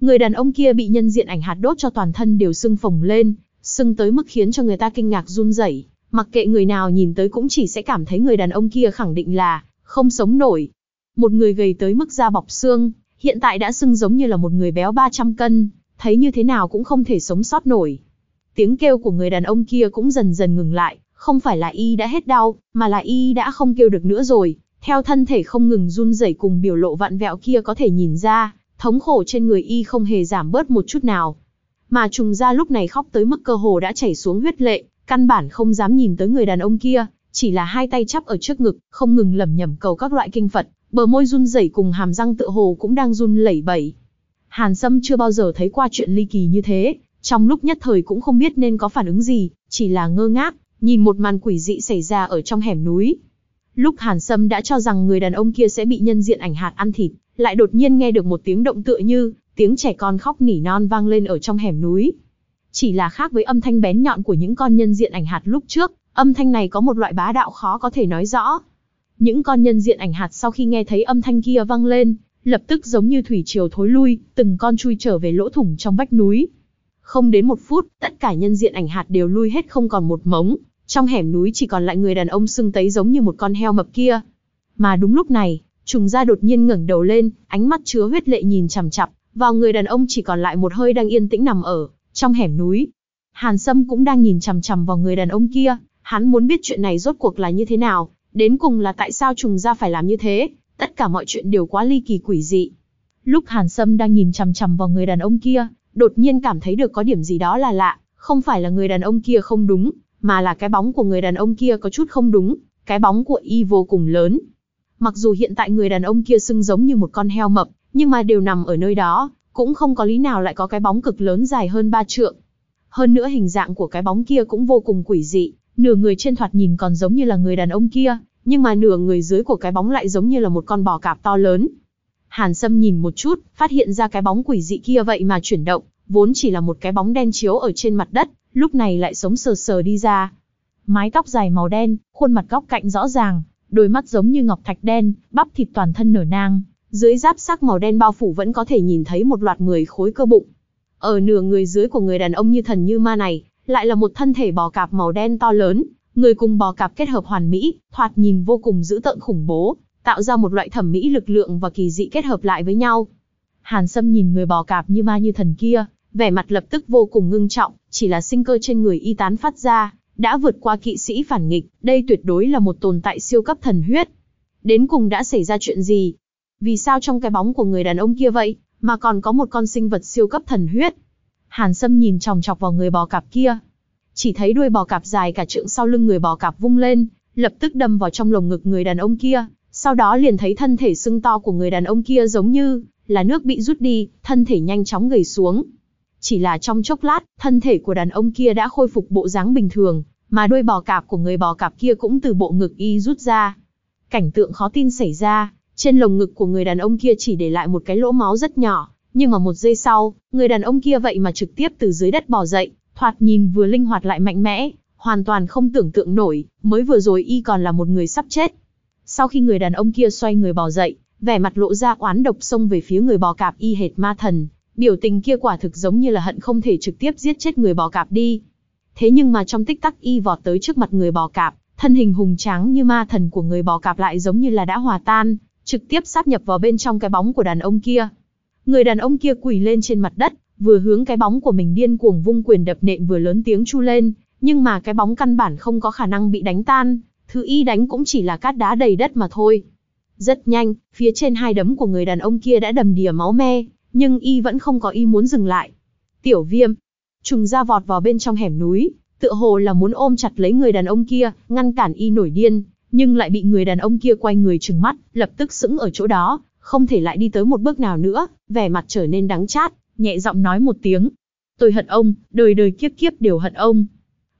Người đàn ông kia bị nhân diện ảnh hạt đốt cho toàn thân đều sưng phồng lên, sưng tới mức khiến cho người ta kinh ngạc run rẩy, mặc kệ người nào nhìn tới cũng chỉ sẽ cảm thấy người đàn ông kia khẳng định là không sống nổi. Một người gầy tới mức da bọc xương, hiện tại đã sưng giống như là một người béo 300 cân, thấy như thế nào cũng không thể sống sót nổi. Tiếng kêu của người đàn ông kia cũng dần dần ngừng lại, không phải là y đã hết đau, mà là y đã không kêu được nữa rồi. Theo thân thể không ngừng run rẩy cùng biểu lộ vạn vẹo kia có thể nhìn ra, thống khổ trên người y không hề giảm bớt một chút nào. Mà trùng ra lúc này khóc tới mức cơ hồ đã chảy xuống huyết lệ, căn bản không dám nhìn tới người đàn ông kia, chỉ là hai tay chắp ở trước ngực, không ngừng lẩm nhẩm cầu các loại kinh Phật, bờ môi run rẩy cùng hàm răng tựa hồ cũng đang run lẩy bẩy. Hàn Sâm chưa bao giờ thấy qua chuyện ly kỳ như thế, trong lúc nhất thời cũng không biết nên có phản ứng gì, chỉ là ngơ ngác, nhìn một màn quỷ dị xảy ra ở trong hẻm núi. Lúc Hàn Sâm đã cho rằng người đàn ông kia sẽ bị nhân diện ảnh hạt ăn thịt, lại đột nhiên nghe được một tiếng động tựa như tiếng trẻ con khóc nỉ non vang lên ở trong hẻm núi. Chỉ là khác với âm thanh bén nhọn của những con nhân diện ảnh hạt lúc trước, âm thanh này có một loại bá đạo khó có thể nói rõ. Những con nhân diện ảnh hạt sau khi nghe thấy âm thanh kia vang lên, lập tức giống như thủy triều thối lui, từng con chui trở về lỗ thủng trong vách núi. Không đến một phút, tất cả nhân diện ảnh hạt đều lui hết không còn một mống, trong hẻm núi chỉ còn lại người đàn ông sưng tấy giống như một con heo mập kia. Mà đúng lúc này, trùng gia đột nhiên ngẩng đầu lên, ánh mắt chứa huyết lệ nhìn chằm chằm vào người đàn ông chỉ còn lại một hơi đang yên tĩnh nằm ở trong hẻm núi. Hàn Sâm cũng đang nhìn chằm chằm vào người đàn ông kia, hắn muốn biết chuyện này rốt cuộc là như thế nào, đến cùng là tại sao trùng gia phải làm như thế, tất cả mọi chuyện đều quá ly kỳ quỷ dị. Lúc Hàn Sâm đang nhìn chằm chằm vào người đàn ông kia, đột nhiên cảm thấy được có điểm gì đó là lạ, không phải là người đàn ông kia không đúng, mà là cái bóng của người đàn ông kia có chút không đúng, cái bóng của y vô cùng lớn. Mặc dù hiện tại người đàn ông kia sưng giống như một con heo mập, nhưng mà đều nằm ở nơi đó, cũng không có lý nào lại có cái bóng cực lớn dài hơn ba trượng. Hơn nữa hình dạng của cái bóng kia cũng vô cùng quỷ dị, nửa người trên thoạt nhìn còn giống như là người đàn ông kia, nhưng mà nửa người dưới của cái bóng lại giống như là một con bò cạp to lớn. Hàn Sâm nhìn một chút, phát hiện ra cái bóng quỷ dị kia vậy mà chuyển động, vốn chỉ là một cái bóng đen chiếu ở trên mặt đất, lúc này lại sống sờ sờ đi ra. Mái tóc dài màu đen, khuôn mặt góc cạnh rõ ràng, đôi mắt giống như ngọc thạch đen, bắp thịt toàn thân nở nang, dưới giáp sắc màu đen bao phủ vẫn có thể nhìn thấy một loạt mười khối cơ bụng. Ở nửa người dưới của người đàn ông như thần như ma này, lại là một thân thể bò cạp màu đen to lớn, người cùng bò cạp kết hợp hoàn mỹ, thoạt nhìn vô cùng dữ tợn khủng bố, tạo ra một loại thẩm mỹ lực lượng và kỳ dị kết hợp lại với nhau. Hàn Sâm nhìn người bò cạp như ma như thần kia, vẻ mặt lập tức vô cùng ngưng trọng, chỉ là sinh cơ trên người y tán phát ra, đã vượt qua kỵ sĩ phản nghịch, đây tuyệt đối là một tồn tại siêu cấp thần huyết. Đến cùng đã xảy ra chuyện gì? Vì sao trong cái bóng của người đàn ông kia vậy, mà còn có một con sinh vật siêu cấp thần huyết? Hàn Sâm nhìn chòng chọc vào người bò cạp kia. Chỉ thấy đuôi bò cạp dài cả trượng sau lưng người bò cạp vung lên, lập tức đâm vào trong lồng ngực người đàn ông kia. Sau đó liền thấy thân thể sưng to của người đàn ông kia giống như là nước bị rút đi, thân thể nhanh chóng gầy xuống. Chỉ là trong chốc lát, thân thể của đàn ông kia đã khôi phục bộ dáng bình thường, mà đuôi bò cạp của người bò cạp kia cũng từ bộ ngực y rút ra. Cảnh tượng khó tin xảy ra, trên lồng ngực của người đàn ông kia chỉ để lại một cái lỗ máu rất nhỏ, nhưng mà một giây sau, người đàn ông kia vậy mà trực tiếp từ dưới đất bò dậy, thoạt nhìn vừa linh hoạt lại mạnh mẽ, hoàn toàn không tưởng tượng nổi, mới vừa rồi y còn là một người sắp chết. Sau khi người đàn ông kia xoay người bò dậy, vẻ mặt lộ ra oán độc xông về phía người bò cạp y hệt ma thần, biểu tình kia quả thực giống như là hận không thể trực tiếp giết chết người bò cạp đi. Thế nhưng mà trong tích tắc y vọt tới trước mặt người bò cạp, thân hình hùng tráng như ma thần của người bò cạp lại giống như là đã hòa tan, trực tiếp sáp nhập vào bên trong cái bóng của đàn ông kia. Người đàn ông kia quỳ lên trên mặt đất, vừa hướng cái bóng của mình điên cuồng vung quyền đập nện vừa lớn tiếng chu lên, nhưng mà cái bóng căn bản không có khả năng bị đánh tan, thứ y đánh cũng chỉ là cát đá đầy đất mà thôi. Rất nhanh, phía trên hai đấm của người đàn ông kia đã đầm đìa máu me, nhưng y vẫn không có ý muốn dừng lại. Tiểu viêm, trùng ra vọt vào bên trong hẻm núi, tựa hồ là muốn ôm chặt lấy người đàn ông kia, ngăn cản y nổi điên, nhưng lại bị người đàn ông kia quay người trừng mắt, lập tức sững ở chỗ đó, không thể lại đi tới một bước nào nữa, vẻ mặt trở nên đắng chát, nhẹ giọng nói một tiếng. Tôi hận ông, đời đời kiếp kiếp đều hận ông.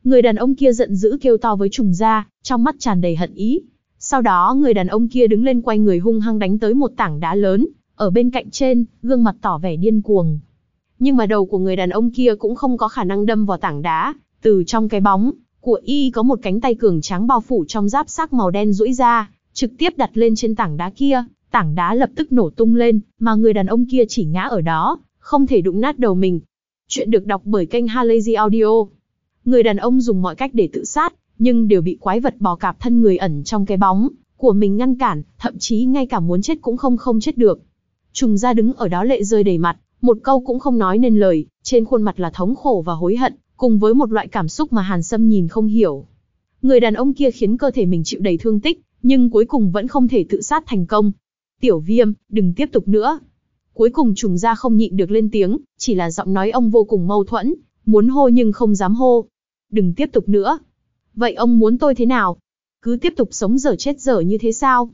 Người đàn ông kia giận dữ kêu to với trùng ra, trong mắt tràn đầy hận ý. Sau đó người đàn ông kia đứng lên quay người hung hăng đánh tới một tảng đá lớn, ở bên cạnh trên, gương mặt tỏ vẻ điên cuồng. Nhưng mà đầu của người đàn ông kia cũng không có khả năng đâm vào tảng đá, từ trong cái bóng, của y có một cánh tay cường tráng bao phủ trong giáp xác màu đen duỗi ra, trực tiếp đặt lên trên tảng đá kia, tảng đá lập tức nổ tung lên, mà người đàn ông kia chỉ ngã ở đó, không thể đụng nát đầu mình. Chuyện được đọc bởi kênh Halazy Audio. Người đàn ông dùng mọi cách để tự sát, nhưng đều bị quái vật bò cạp thân người ẩn trong cái bóng của mình ngăn cản, thậm chí ngay cả muốn chết cũng không không chết được. Trùng ra đứng ở đó lệ rơi đầy mặt, một câu cũng không nói nên lời, trên khuôn mặt là thống khổ và hối hận, cùng với một loại cảm xúc mà Hàn Sâm nhìn không hiểu. Người đàn ông kia khiến cơ thể mình chịu đầy thương tích, nhưng cuối cùng vẫn không thể tự sát thành công. Tiểu viêm, đừng tiếp tục nữa. Cuối cùng trùng ra không nhịn được lên tiếng, chỉ là giọng nói ông vô cùng mâu thuẫn, muốn hô nhưng không dám hô. Đừng tiếp tục nữa. Vậy ông muốn tôi thế nào? Cứ tiếp tục sống dở chết dở như thế sao?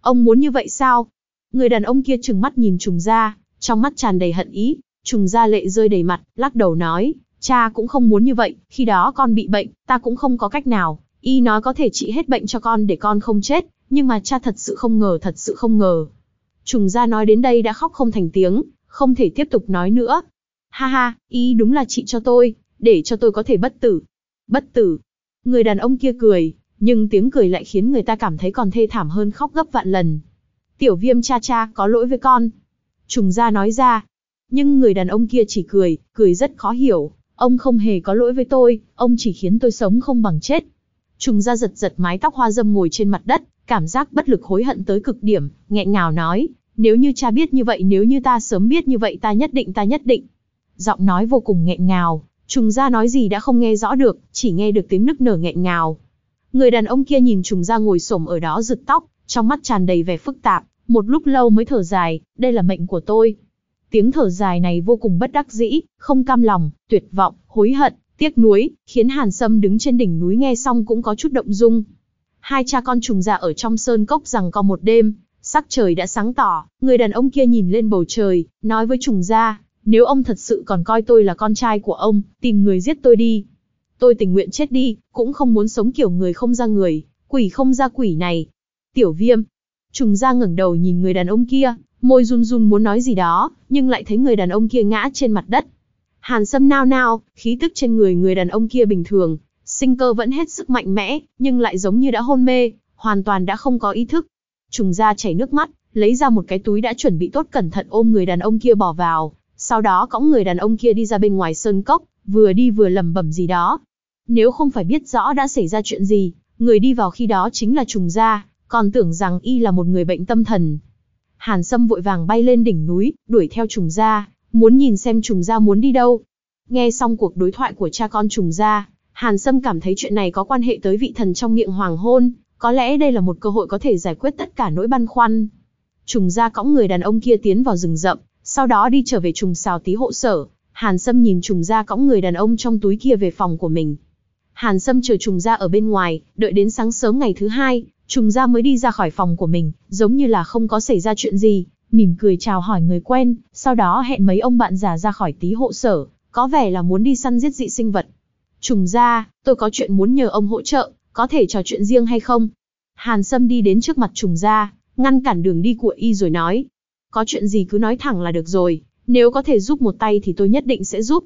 Ông muốn như vậy sao? Người đàn ông kia trừng mắt nhìn trùng Gia, trong mắt tràn đầy hận ý, trùng Gia lệ rơi đầy mặt, lắc đầu nói, cha cũng không muốn như vậy, khi đó con bị bệnh, ta cũng không có cách nào, y nói có thể trị hết bệnh cho con để con không chết, nhưng mà cha thật sự không ngờ thật sự không ngờ. Trùng Gia nói đến đây đã khóc không thành tiếng, không thể tiếp tục nói nữa. Ha ha, y đúng là trị cho tôi, để cho tôi có thể bất tử. Bất tử. Người đàn ông kia cười, nhưng tiếng cười lại khiến người ta cảm thấy còn thê thảm hơn khóc gấp vạn lần. Tiểu viêm cha cha có lỗi với con. Trùng gia nói ra. Nhưng người đàn ông kia chỉ cười, cười rất khó hiểu. Ông không hề có lỗi với tôi, ông chỉ khiến tôi sống không bằng chết. Trùng gia giật giật mái tóc hoa dâm ngồi trên mặt đất, cảm giác bất lực hối hận tới cực điểm, nghẹn ngào nói, nếu như cha biết như vậy nếu như ta sớm biết như vậy ta nhất định ta nhất định. Giọng nói vô cùng nghẹn ngào, trùng gia nói gì đã không nghe rõ được, chỉ nghe được tiếng nức nở nghẹn ngào. Người đàn ông kia nhìn trùng gia ngồi xổm ở đó giật tóc, trong mắt tràn đầy vẻ phức tạp, một lúc lâu mới thở dài, đây là mệnh của tôi. Tiếng thở dài này vô cùng bất đắc dĩ, không cam lòng, tuyệt vọng, hối hận, tiếc nuối, khiến Hàn Sâm đứng trên đỉnh núi nghe xong cũng có chút động dung. Hai cha con trùng ra ở trong sơn cốc rằng có một đêm, sắc trời đã sáng tỏ, người đàn ông kia nhìn lên bầu trời, nói với trùng gia, nếu ông thật sự còn coi tôi là con trai của ông, tìm người giết tôi đi. Tôi tình nguyện chết đi, cũng không muốn sống kiểu người không ra người, quỷ không ra quỷ này. Tiểu viêm. Trùng gia ngẩng đầu nhìn người đàn ông kia, môi run run muốn nói gì đó, nhưng lại thấy người đàn ông kia ngã trên mặt đất. Hàn sâm nao nao, khí tức trên người người đàn ông kia bình thường, sinh cơ vẫn hết sức mạnh mẽ, nhưng lại giống như đã hôn mê, hoàn toàn đã không có ý thức. Trùng ra chảy nước mắt, lấy ra một cái túi đã chuẩn bị tốt cẩn thận ôm người đàn ông kia bỏ vào, sau đó cõng người đàn ông kia đi ra bên ngoài sơn cốc, vừa đi vừa lẩm bẩm gì đó. Nếu không phải biết rõ đã xảy ra chuyện gì, người đi vào khi đó chính là trùng gia, còn tưởng rằng y là một người bệnh tâm thần. Hàn Sâm vội vàng bay lên đỉnh núi, đuổi theo trùng gia, muốn nhìn xem trùng gia muốn đi đâu. Nghe xong cuộc đối thoại của cha con trùng gia, Hàn Sâm cảm thấy chuyện này có quan hệ tới vị thần trong miệng hoàng hôn, có lẽ đây là một cơ hội có thể giải quyết tất cả nỗi băn khoăn. Trùng Gia cõng người đàn ông kia tiến vào rừng rậm, sau đó đi trở về trùng xào tí hộ sở. Hàn Sâm nhìn trùng Gia cõng người đàn ông trong túi kia về phòng của mình. Hàn Sâm chờ trùng Gia ở bên ngoài, đợi đến sáng sớm ngày thứ hai, trùng ra mới đi ra khỏi phòng của mình, giống như là không có xảy ra chuyện gì, mỉm cười chào hỏi người quen, sau đó hẹn mấy ông bạn già ra khỏi tí hộ sở, có vẻ là muốn đi săn giết dị sinh vật. Trùng gia, tôi có chuyện muốn nhờ ông hỗ trợ, có thể trò chuyện riêng hay không? Hàn Sâm đi đến trước mặt trùng gia, ngăn cản đường đi của y rồi nói. Có chuyện gì cứ nói thẳng là được rồi, nếu có thể giúp một tay thì tôi nhất định sẽ giúp.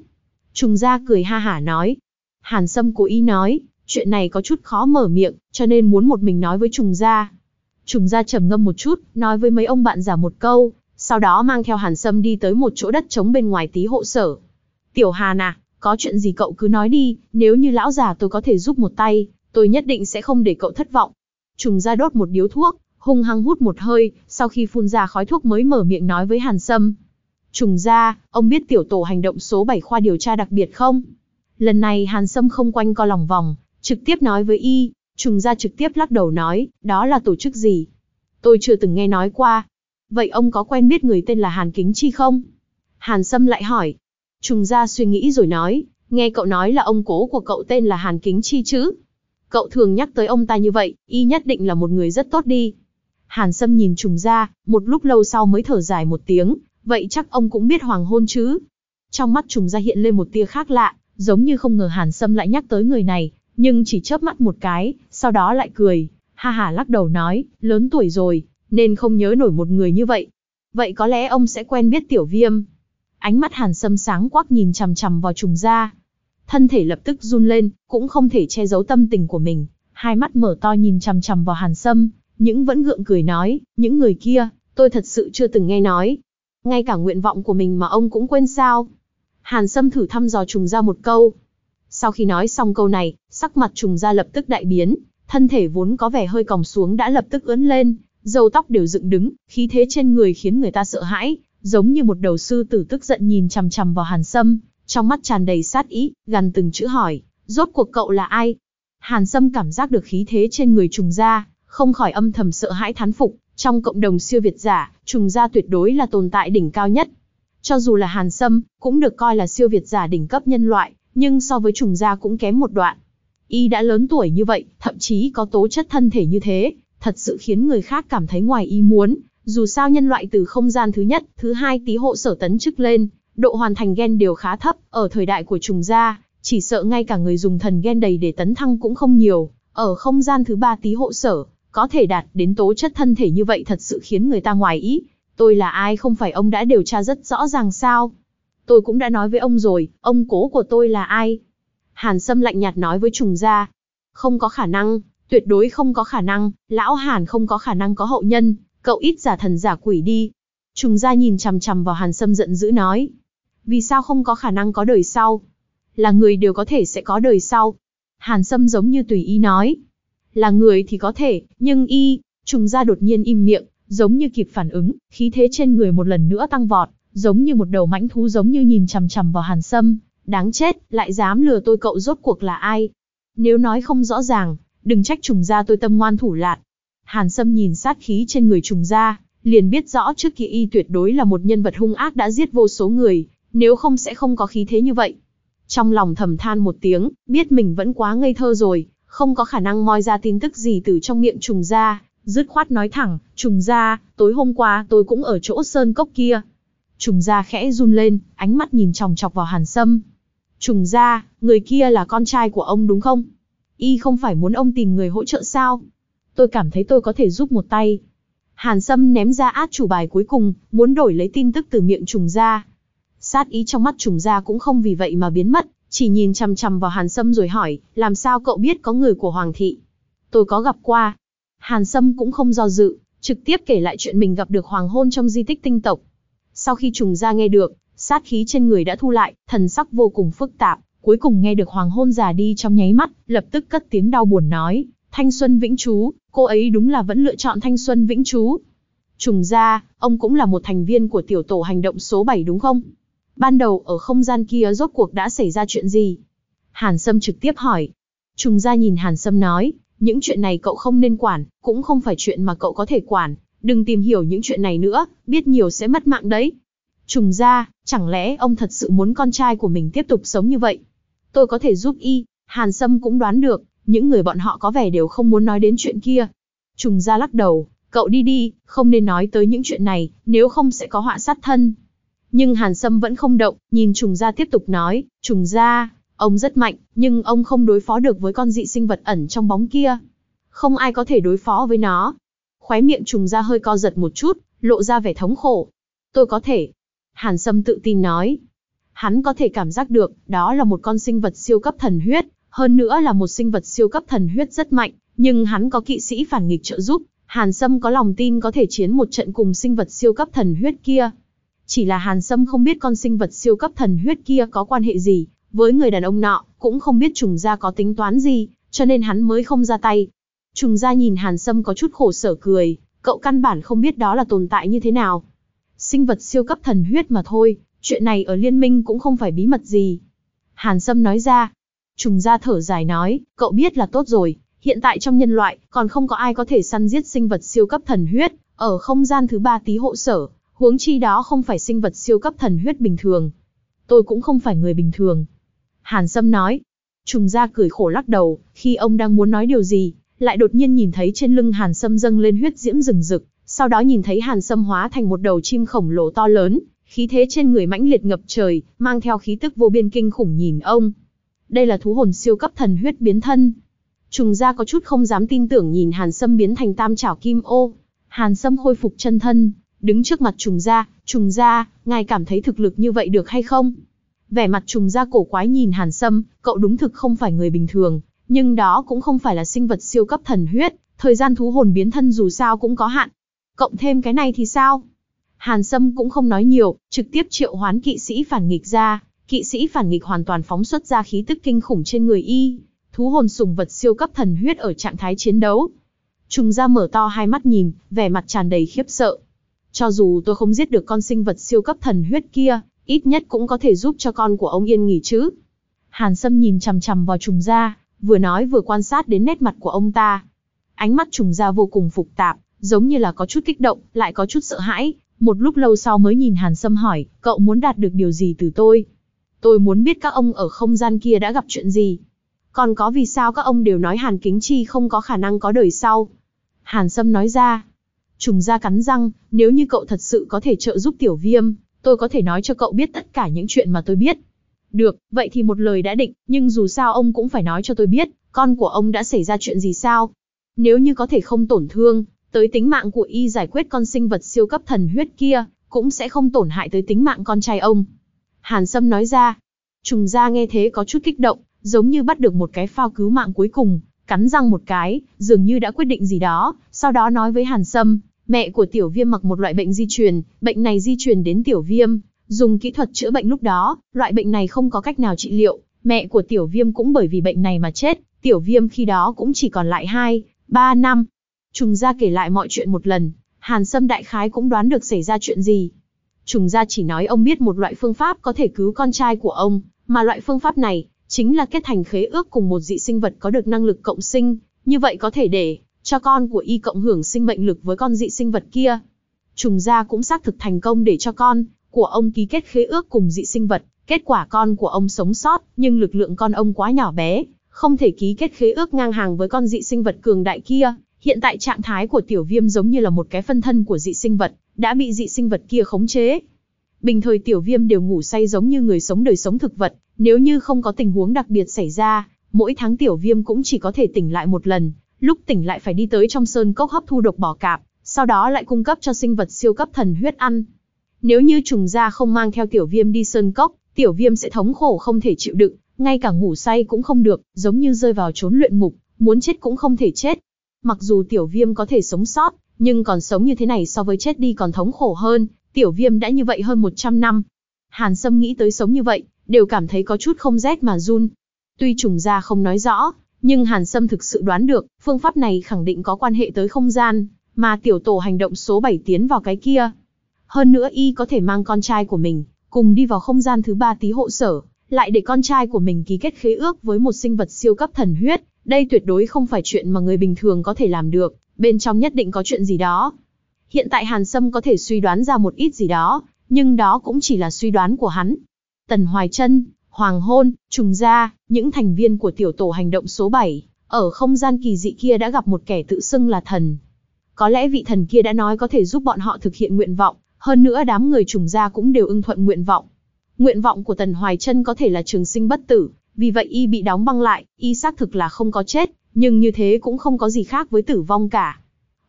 Trùng gia cười ha hả nói. Hàn Sâm cố ý nói, chuyện này có chút khó mở miệng, cho nên muốn một mình nói với trùng gia. Trùng gia trầm ngâm một chút, nói với mấy ông bạn giả một câu, sau đó mang theo Hàn Sâm đi tới một chỗ đất trống bên ngoài tí hộ sở. Tiểu Hàn à, có chuyện gì cậu cứ nói đi, nếu như lão già tôi có thể giúp một tay, tôi nhất định sẽ không để cậu thất vọng. Trùng ra đốt một điếu thuốc, hung hăng hút một hơi, sau khi phun ra khói thuốc mới mở miệng nói với Hàn Sâm. Trùng ra, ông biết tiểu tổ hành động số 7 khoa điều tra đặc biệt không? Lần này Hàn Sâm không quanh co lòng vòng, trực tiếp nói với y, trùng gia trực tiếp lắc đầu nói, đó là tổ chức gì? Tôi chưa từng nghe nói qua. Vậy ông có quen biết người tên là Hàn Kính Chi không? Hàn Sâm lại hỏi. Trùng gia suy nghĩ rồi nói, nghe cậu nói là ông cố của cậu tên là Hàn Kính Chi chứ? Cậu thường nhắc tới ông ta như vậy, y nhất định là một người rất tốt đi. Hàn Sâm nhìn trùng ra, một lúc lâu sau mới thở dài một tiếng, vậy chắc ông cũng biết hoàng hôn chứ? Trong mắt trùng ra hiện lên một tia khác lạ, giống như không ngờ Hàn Sâm lại nhắc tới người này, nhưng chỉ chớp mắt một cái, sau đó lại cười, ha ha lắc đầu nói, lớn tuổi rồi, nên không nhớ nổi một người như vậy. Vậy có lẽ ông sẽ quen biết tiểu viêm. Ánh mắt Hàn Sâm sáng quắc nhìn chằm chằm vào trùng da. thân thể lập tức run lên, cũng không thể che giấu tâm tình của mình, hai mắt mở to nhìn chằm chằm vào Hàn Sâm, những vẫn gượng cười nói, những người kia, tôi thật sự chưa từng nghe nói. Ngay cả nguyện vọng của mình mà ông cũng quên sao? Hàn Sâm thử thăm dò trùng ra một câu. Sau khi nói xong câu này, sắc mặt trùng ra lập tức đại biến, thân thể vốn có vẻ hơi còng xuống đã lập tức ướn lên, râu tóc đều dựng đứng, khí thế trên người khiến người ta sợ hãi, giống như một đầu sư tử tức giận nhìn chằm chằm vào Hàn Sâm, trong mắt tràn đầy sát ý, gần từng chữ hỏi, rốt cuộc cậu là ai? Hàn Sâm cảm giác được khí thế trên người trùng gia, không khỏi âm thầm sợ hãi thán phục, trong cộng đồng siêu việt giả, trùng gia tuyệt đối là tồn tại đỉnh cao nhất. Cho dù là Hàn Sâm, cũng được coi là siêu việt giả đỉnh cấp nhân loại, nhưng so với trùng gia cũng kém một đoạn. Y đã lớn tuổi như vậy, thậm chí có tố chất thân thể như thế, thật sự khiến người khác cảm thấy ngoài ý muốn. Dù sao nhân loại từ không gian thứ nhất, thứ hai tí hộ sở tấn chức lên, độ hoàn thành gen đều khá thấp, ở thời đại của trùng gia, chỉ sợ ngay cả người dùng thần gen đầy để tấn thăng cũng không nhiều, ở không gian thứ ba tí hộ sở, có thể đạt đến tố chất thân thể như vậy thật sự khiến người ta ngoài ý. Tôi là ai không phải ông đã điều tra rất rõ ràng sao? Tôi cũng đã nói với ông rồi, ông cố của tôi là ai? Hàn Sâm lạnh nhạt nói với trùng gia. Không có khả năng, tuyệt đối không có khả năng, lão Hàn không có khả năng có hậu nhân, cậu ít giả thần giả quỷ đi. Trùng gia nhìn chằm chằm vào Hàn Sâm giận dữ nói. Vì sao không có khả năng có đời sau? Là người đều có thể sẽ có đời sau. Hàn Sâm giống như tùy ý nói. Là người thì có thể, nhưng y, trùng Gia đột nhiên im miệng, giống như kịp phản ứng, khí thế trên người một lần nữa tăng vọt, giống như một đầu mãnh thú giống như nhìn chằm chằm vào Hàn Sâm, đáng chết, lại dám lừa tôi cậu rốt cuộc là ai? Nếu nói không rõ ràng, đừng trách trùng Gia tôi tâm ngoan thủ lạn. Hàn Sâm nhìn sát khí trên người trùng Gia, liền biết rõ trước kia y tuyệt đối là một nhân vật hung ác đã giết vô số người, nếu không sẽ không có khí thế như vậy. Trong lòng thầm than một tiếng, biết mình vẫn quá ngây thơ rồi, không có khả năng moi ra tin tức gì từ trong miệng trùng Gia, dứt khoát nói thẳng, trùng Gia, tối hôm qua tôi cũng ở chỗ sơn cốc kia. Trùng gia khẽ run lên, ánh mắt nhìn chòng chọc vào hàn sâm. Trùng gia, người kia là con trai của ông đúng không? Y không phải muốn ông tìm người hỗ trợ sao? Tôi cảm thấy tôi có thể giúp một tay. Hàn Sâm ném ra át chủ bài cuối cùng, muốn đổi lấy tin tức từ miệng trùng gia. Sát ý trong mắt trùng gia cũng không vì vậy mà biến mất, chỉ nhìn chằm chằm vào Hàn Sâm rồi hỏi, làm sao cậu biết có người của Hoàng thị? Tôi có gặp qua. Hàn Sâm cũng không do dự, trực tiếp kể lại chuyện mình gặp được hoàng hôn trong di tích tinh tộc. Sau khi trùng ra nghe được, sát khí trên người đã thu lại, thần sắc vô cùng phức tạp, cuối cùng nghe được hoàng hôn già đi trong nháy mắt, lập tức cất tiếng đau buồn nói, thanh xuân vĩnh chú, cô ấy đúng là vẫn lựa chọn thanh xuân vĩnh chú. Trùng ra, ông cũng là một thành viên của tiểu tổ hành động số 7 đúng không? Ban đầu ở không gian kia rốt cuộc đã xảy ra chuyện gì? Hàn Sâm trực tiếp hỏi. Trùng gia nhìn Hàn Sâm nói, những chuyện này cậu không nên quản, cũng không phải chuyện mà cậu có thể quản, đừng tìm hiểu những chuyện này nữa, biết nhiều sẽ mất mạng đấy. Trùng gia, chẳng lẽ ông thật sự muốn con trai của mình tiếp tục sống như vậy? Tôi có thể giúp y, Hàn Sâm cũng đoán được, những người bọn họ có vẻ đều không muốn nói đến chuyện kia. Trùng gia lắc đầu, cậu đi đi, không nên nói tới những chuyện này, nếu không sẽ có họa sát thân. Nhưng Hàn Sâm vẫn không động, nhìn trùng gia tiếp tục nói, trùng gia, ông rất mạnh, nhưng ông không đối phó được với con dị sinh vật ẩn trong bóng kia. Không ai có thể đối phó với nó. Khóe miệng trùng gia hơi co giật một chút, lộ ra vẻ thống khổ. Tôi có thể. Hàn Sâm tự tin nói. Hắn có thể cảm giác được, đó là một con sinh vật siêu cấp thần huyết, hơn nữa là một sinh vật siêu cấp thần huyết rất mạnh, nhưng hắn có kỵ sĩ phản nghịch trợ giúp, Hàn Sâm có lòng tin có thể chiến một trận cùng sinh vật siêu cấp thần huyết kia. Chỉ là Hàn Sâm không biết con sinh vật siêu cấp thần huyết kia có quan hệ gì, với người đàn ông nọ, cũng không biết trùng gia có tính toán gì, cho nên hắn mới không ra tay. Trùng gia nhìn Hàn Sâm có chút khổ sở cười, cậu căn bản không biết đó là tồn tại như thế nào. Sinh vật siêu cấp thần huyết mà thôi, chuyện này ở liên minh cũng không phải bí mật gì. Hàn Sâm nói ra. Trùng gia thở dài nói, cậu biết là tốt rồi, hiện tại trong nhân loại, còn không có ai có thể săn giết sinh vật siêu cấp thần huyết, ở không gian thứ ba tí hộ sở, huống chi đó không phải sinh vật siêu cấp thần huyết bình thường. Tôi cũng không phải người bình thường. Hàn Sâm nói. Trùng gia cười khổ lắc đầu, khi ông đang muốn nói điều gì, lại đột nhiên nhìn thấy trên lưng Hàn Sâm dâng lên huyết diễm rừng rực, sau đó nhìn thấy Hàn Sâm hóa thành một đầu chim khổng lồ to lớn, khí thế trên người mãnh liệt ngập trời, mang theo khí tức vô biên kinh khủng nhìn ông. Đây là thú hồn siêu cấp thần huyết biến thân. Trùng gia có chút không dám tin tưởng nhìn Hàn Sâm biến thành tam trảo kim ô. Hàn Sâm khôi phục chân thân, đứng trước mặt trùng gia, trùng gia, ngài cảm thấy thực lực như vậy được hay không? Vẻ mặt trùng gia cổ quái nhìn Hàn Sâm, cậu đúng thực không phải người bình thường, nhưng đó cũng không phải là sinh vật siêu cấp thần huyết, thời gian thú hồn biến thân dù sao cũng có hạn. Cộng thêm cái này thì sao? Hàn Sâm cũng không nói nhiều, trực tiếp triệu hoán kỵ sĩ phản nghịch ra, kỵ sĩ phản nghịch hoàn toàn phóng xuất ra khí tức kinh khủng trên người y, thú hồn sùng vật siêu cấp thần huyết ở trạng thái chiến đấu. Trùng ra mở to hai mắt nhìn, vẻ mặt tràn đầy khiếp sợ. Cho dù tôi không giết được con sinh vật siêu cấp thần huyết kia, ít nhất cũng có thể giúp cho con của ông yên nghỉ chứ. Hàn Sâm nhìn chằm chằm vào trùng ra, vừa nói vừa quan sát đến nét mặt của ông ta. Ánh mắt trùng ra vô cùng phục tạp, giống như là có chút kích động, lại có chút sợ hãi. Một lúc lâu sau mới nhìn Hàn Sâm hỏi, cậu muốn đạt được điều gì từ tôi? Tôi muốn biết các ông ở không gian kia đã gặp chuyện gì. Còn có vì sao các ông đều nói Hàn Kính Chi không có khả năng có đời sau? Hàn Sâm nói ra. Trùng ra cắn răng, nếu như cậu thật sự có thể trợ giúp tiểu viêm, tôi có thể nói cho cậu biết tất cả những chuyện mà tôi biết. Được, vậy thì một lời đã định, nhưng dù sao ông cũng phải nói cho tôi biết, con của ông đã xảy ra chuyện gì sao? Nếu như có thể không tổn thương, tới tính mạng của y giải quyết con sinh vật siêu cấp thần huyết kia, cũng sẽ không tổn hại tới tính mạng con trai ông. Hàn Sâm nói ra. Trùng gia nghe thế có chút kích động, giống như bắt được một cái phao cứu mạng cuối cùng, cắn răng một cái, dường như đã quyết định gì đó, sau đó nói với Hàn Sâm, mẹ của tiểu viêm mặc một loại bệnh di truyền, bệnh này di truyền đến tiểu viêm, dùng kỹ thuật chữa bệnh lúc đó, loại bệnh này không có cách nào trị liệu, mẹ của tiểu viêm cũng bởi vì bệnh này mà chết, tiểu viêm khi đó cũng chỉ còn lại 2, 3 năm. Trùng gia kể lại mọi chuyện một lần, Hàn Sâm đại khái cũng đoán được xảy ra chuyện gì. Trùng gia chỉ nói ông biết một loại phương pháp có thể cứu con trai của ông, mà loại phương pháp này, chính là kết thành khế ước cùng một dị sinh vật có được năng lực cộng sinh, như vậy có thể để cho con của y cộng hưởng sinh mệnh lực với con dị sinh vật kia. Trùng gia cũng xác thực thành công để cho con của ông ký kết khế ước cùng dị sinh vật, kết quả con của ông sống sót, nhưng lực lượng con ông quá nhỏ bé, không thể ký kết khế ước ngang hàng với con dị sinh vật cường đại kia. Hiện tại trạng thái của tiểu viêm giống như là một cái phân thân của dị sinh vật, đã bị dị sinh vật kia khống chế. Bình thời tiểu viêm đều ngủ say giống như người sống đời sống thực vật, nếu như không có tình huống đặc biệt xảy ra, mỗi tháng tiểu viêm cũng chỉ có thể tỉnh lại một lần, lúc tỉnh lại phải đi tới trong sơn cốc hấp thu độc bò cạp, sau đó lại cung cấp cho sinh vật siêu cấp thần huyết ăn. Nếu như trùng gia không mang theo tiểu viêm đi sơn cốc, tiểu viêm sẽ thống khổ không thể chịu đựng, ngay cả ngủ say cũng không được, giống như rơi vào chốn luyện ngục, muốn chết cũng không thể chết. Mặc dù tiểu viêm có thể sống sót, nhưng còn sống như thế này so với chết đi còn thống khổ hơn, tiểu viêm đã như vậy hơn 100 năm. Hàn Sâm nghĩ tới sống như vậy, đều cảm thấy có chút không rét mà run. Tuy trùng gia không nói rõ, nhưng Hàn Sâm thực sự đoán được, phương pháp này khẳng định có quan hệ tới không gian, mà tiểu tổ hành động số 7 tiến vào cái kia. Hơn nữa y có thể mang con trai của mình, cùng đi vào không gian thứ ba tí hộ sở, lại để con trai của mình ký kết khế ước với một sinh vật siêu cấp thần huyết, đây tuyệt đối không phải chuyện mà người bình thường có thể làm được, bên trong nhất định có chuyện gì đó. Hiện tại Hàn Sâm có thể suy đoán ra một ít gì đó, nhưng đó cũng chỉ là suy đoán của hắn. Tần Hoài Trân, Hoàng Hôn, Trùng Gia, những thành viên của tiểu tổ hành động số 7, ở không gian kỳ dị kia đã gặp một kẻ tự xưng là thần. Có lẽ vị thần kia đã nói có thể giúp bọn họ thực hiện nguyện vọng, hơn nữa đám người trùng gia cũng đều ưng thuận nguyện vọng. Nguyện vọng của Tần Hoài Trân có thể là trường sinh bất tử, vì vậy y bị đóng băng lại, y xác thực là không có chết, nhưng như thế cũng không có gì khác với tử vong cả.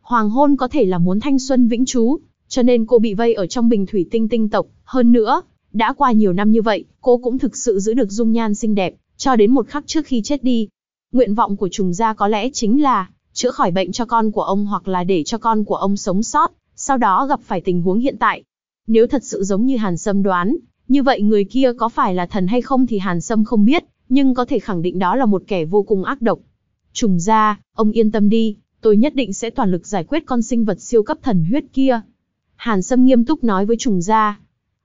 Hoàng hôn có thể là muốn thanh xuân vĩnh trú, cho nên cô bị vây ở trong bình thủy tinh tinh tộc, hơn nữa, đã qua nhiều năm như vậy, cô cũng thực sự giữ được dung nhan xinh đẹp, cho đến một khắc trước khi chết đi. Nguyện vọng của trùng gia có lẽ chính là chữa khỏi bệnh cho con của ông hoặc là để cho con của ông sống sót, sau đó gặp phải tình huống hiện tại. Nếu thật sự giống như Hàn Sâm đoán, như vậy người kia có phải là thần hay không thì Hàn Sâm không biết, nhưng có thể khẳng định đó là một kẻ vô cùng ác độc. Trùng gia, ông yên tâm đi, tôi nhất định sẽ toàn lực giải quyết con sinh vật siêu cấp thần huyết kia. Hàn Sâm nghiêm túc nói với trùng gia.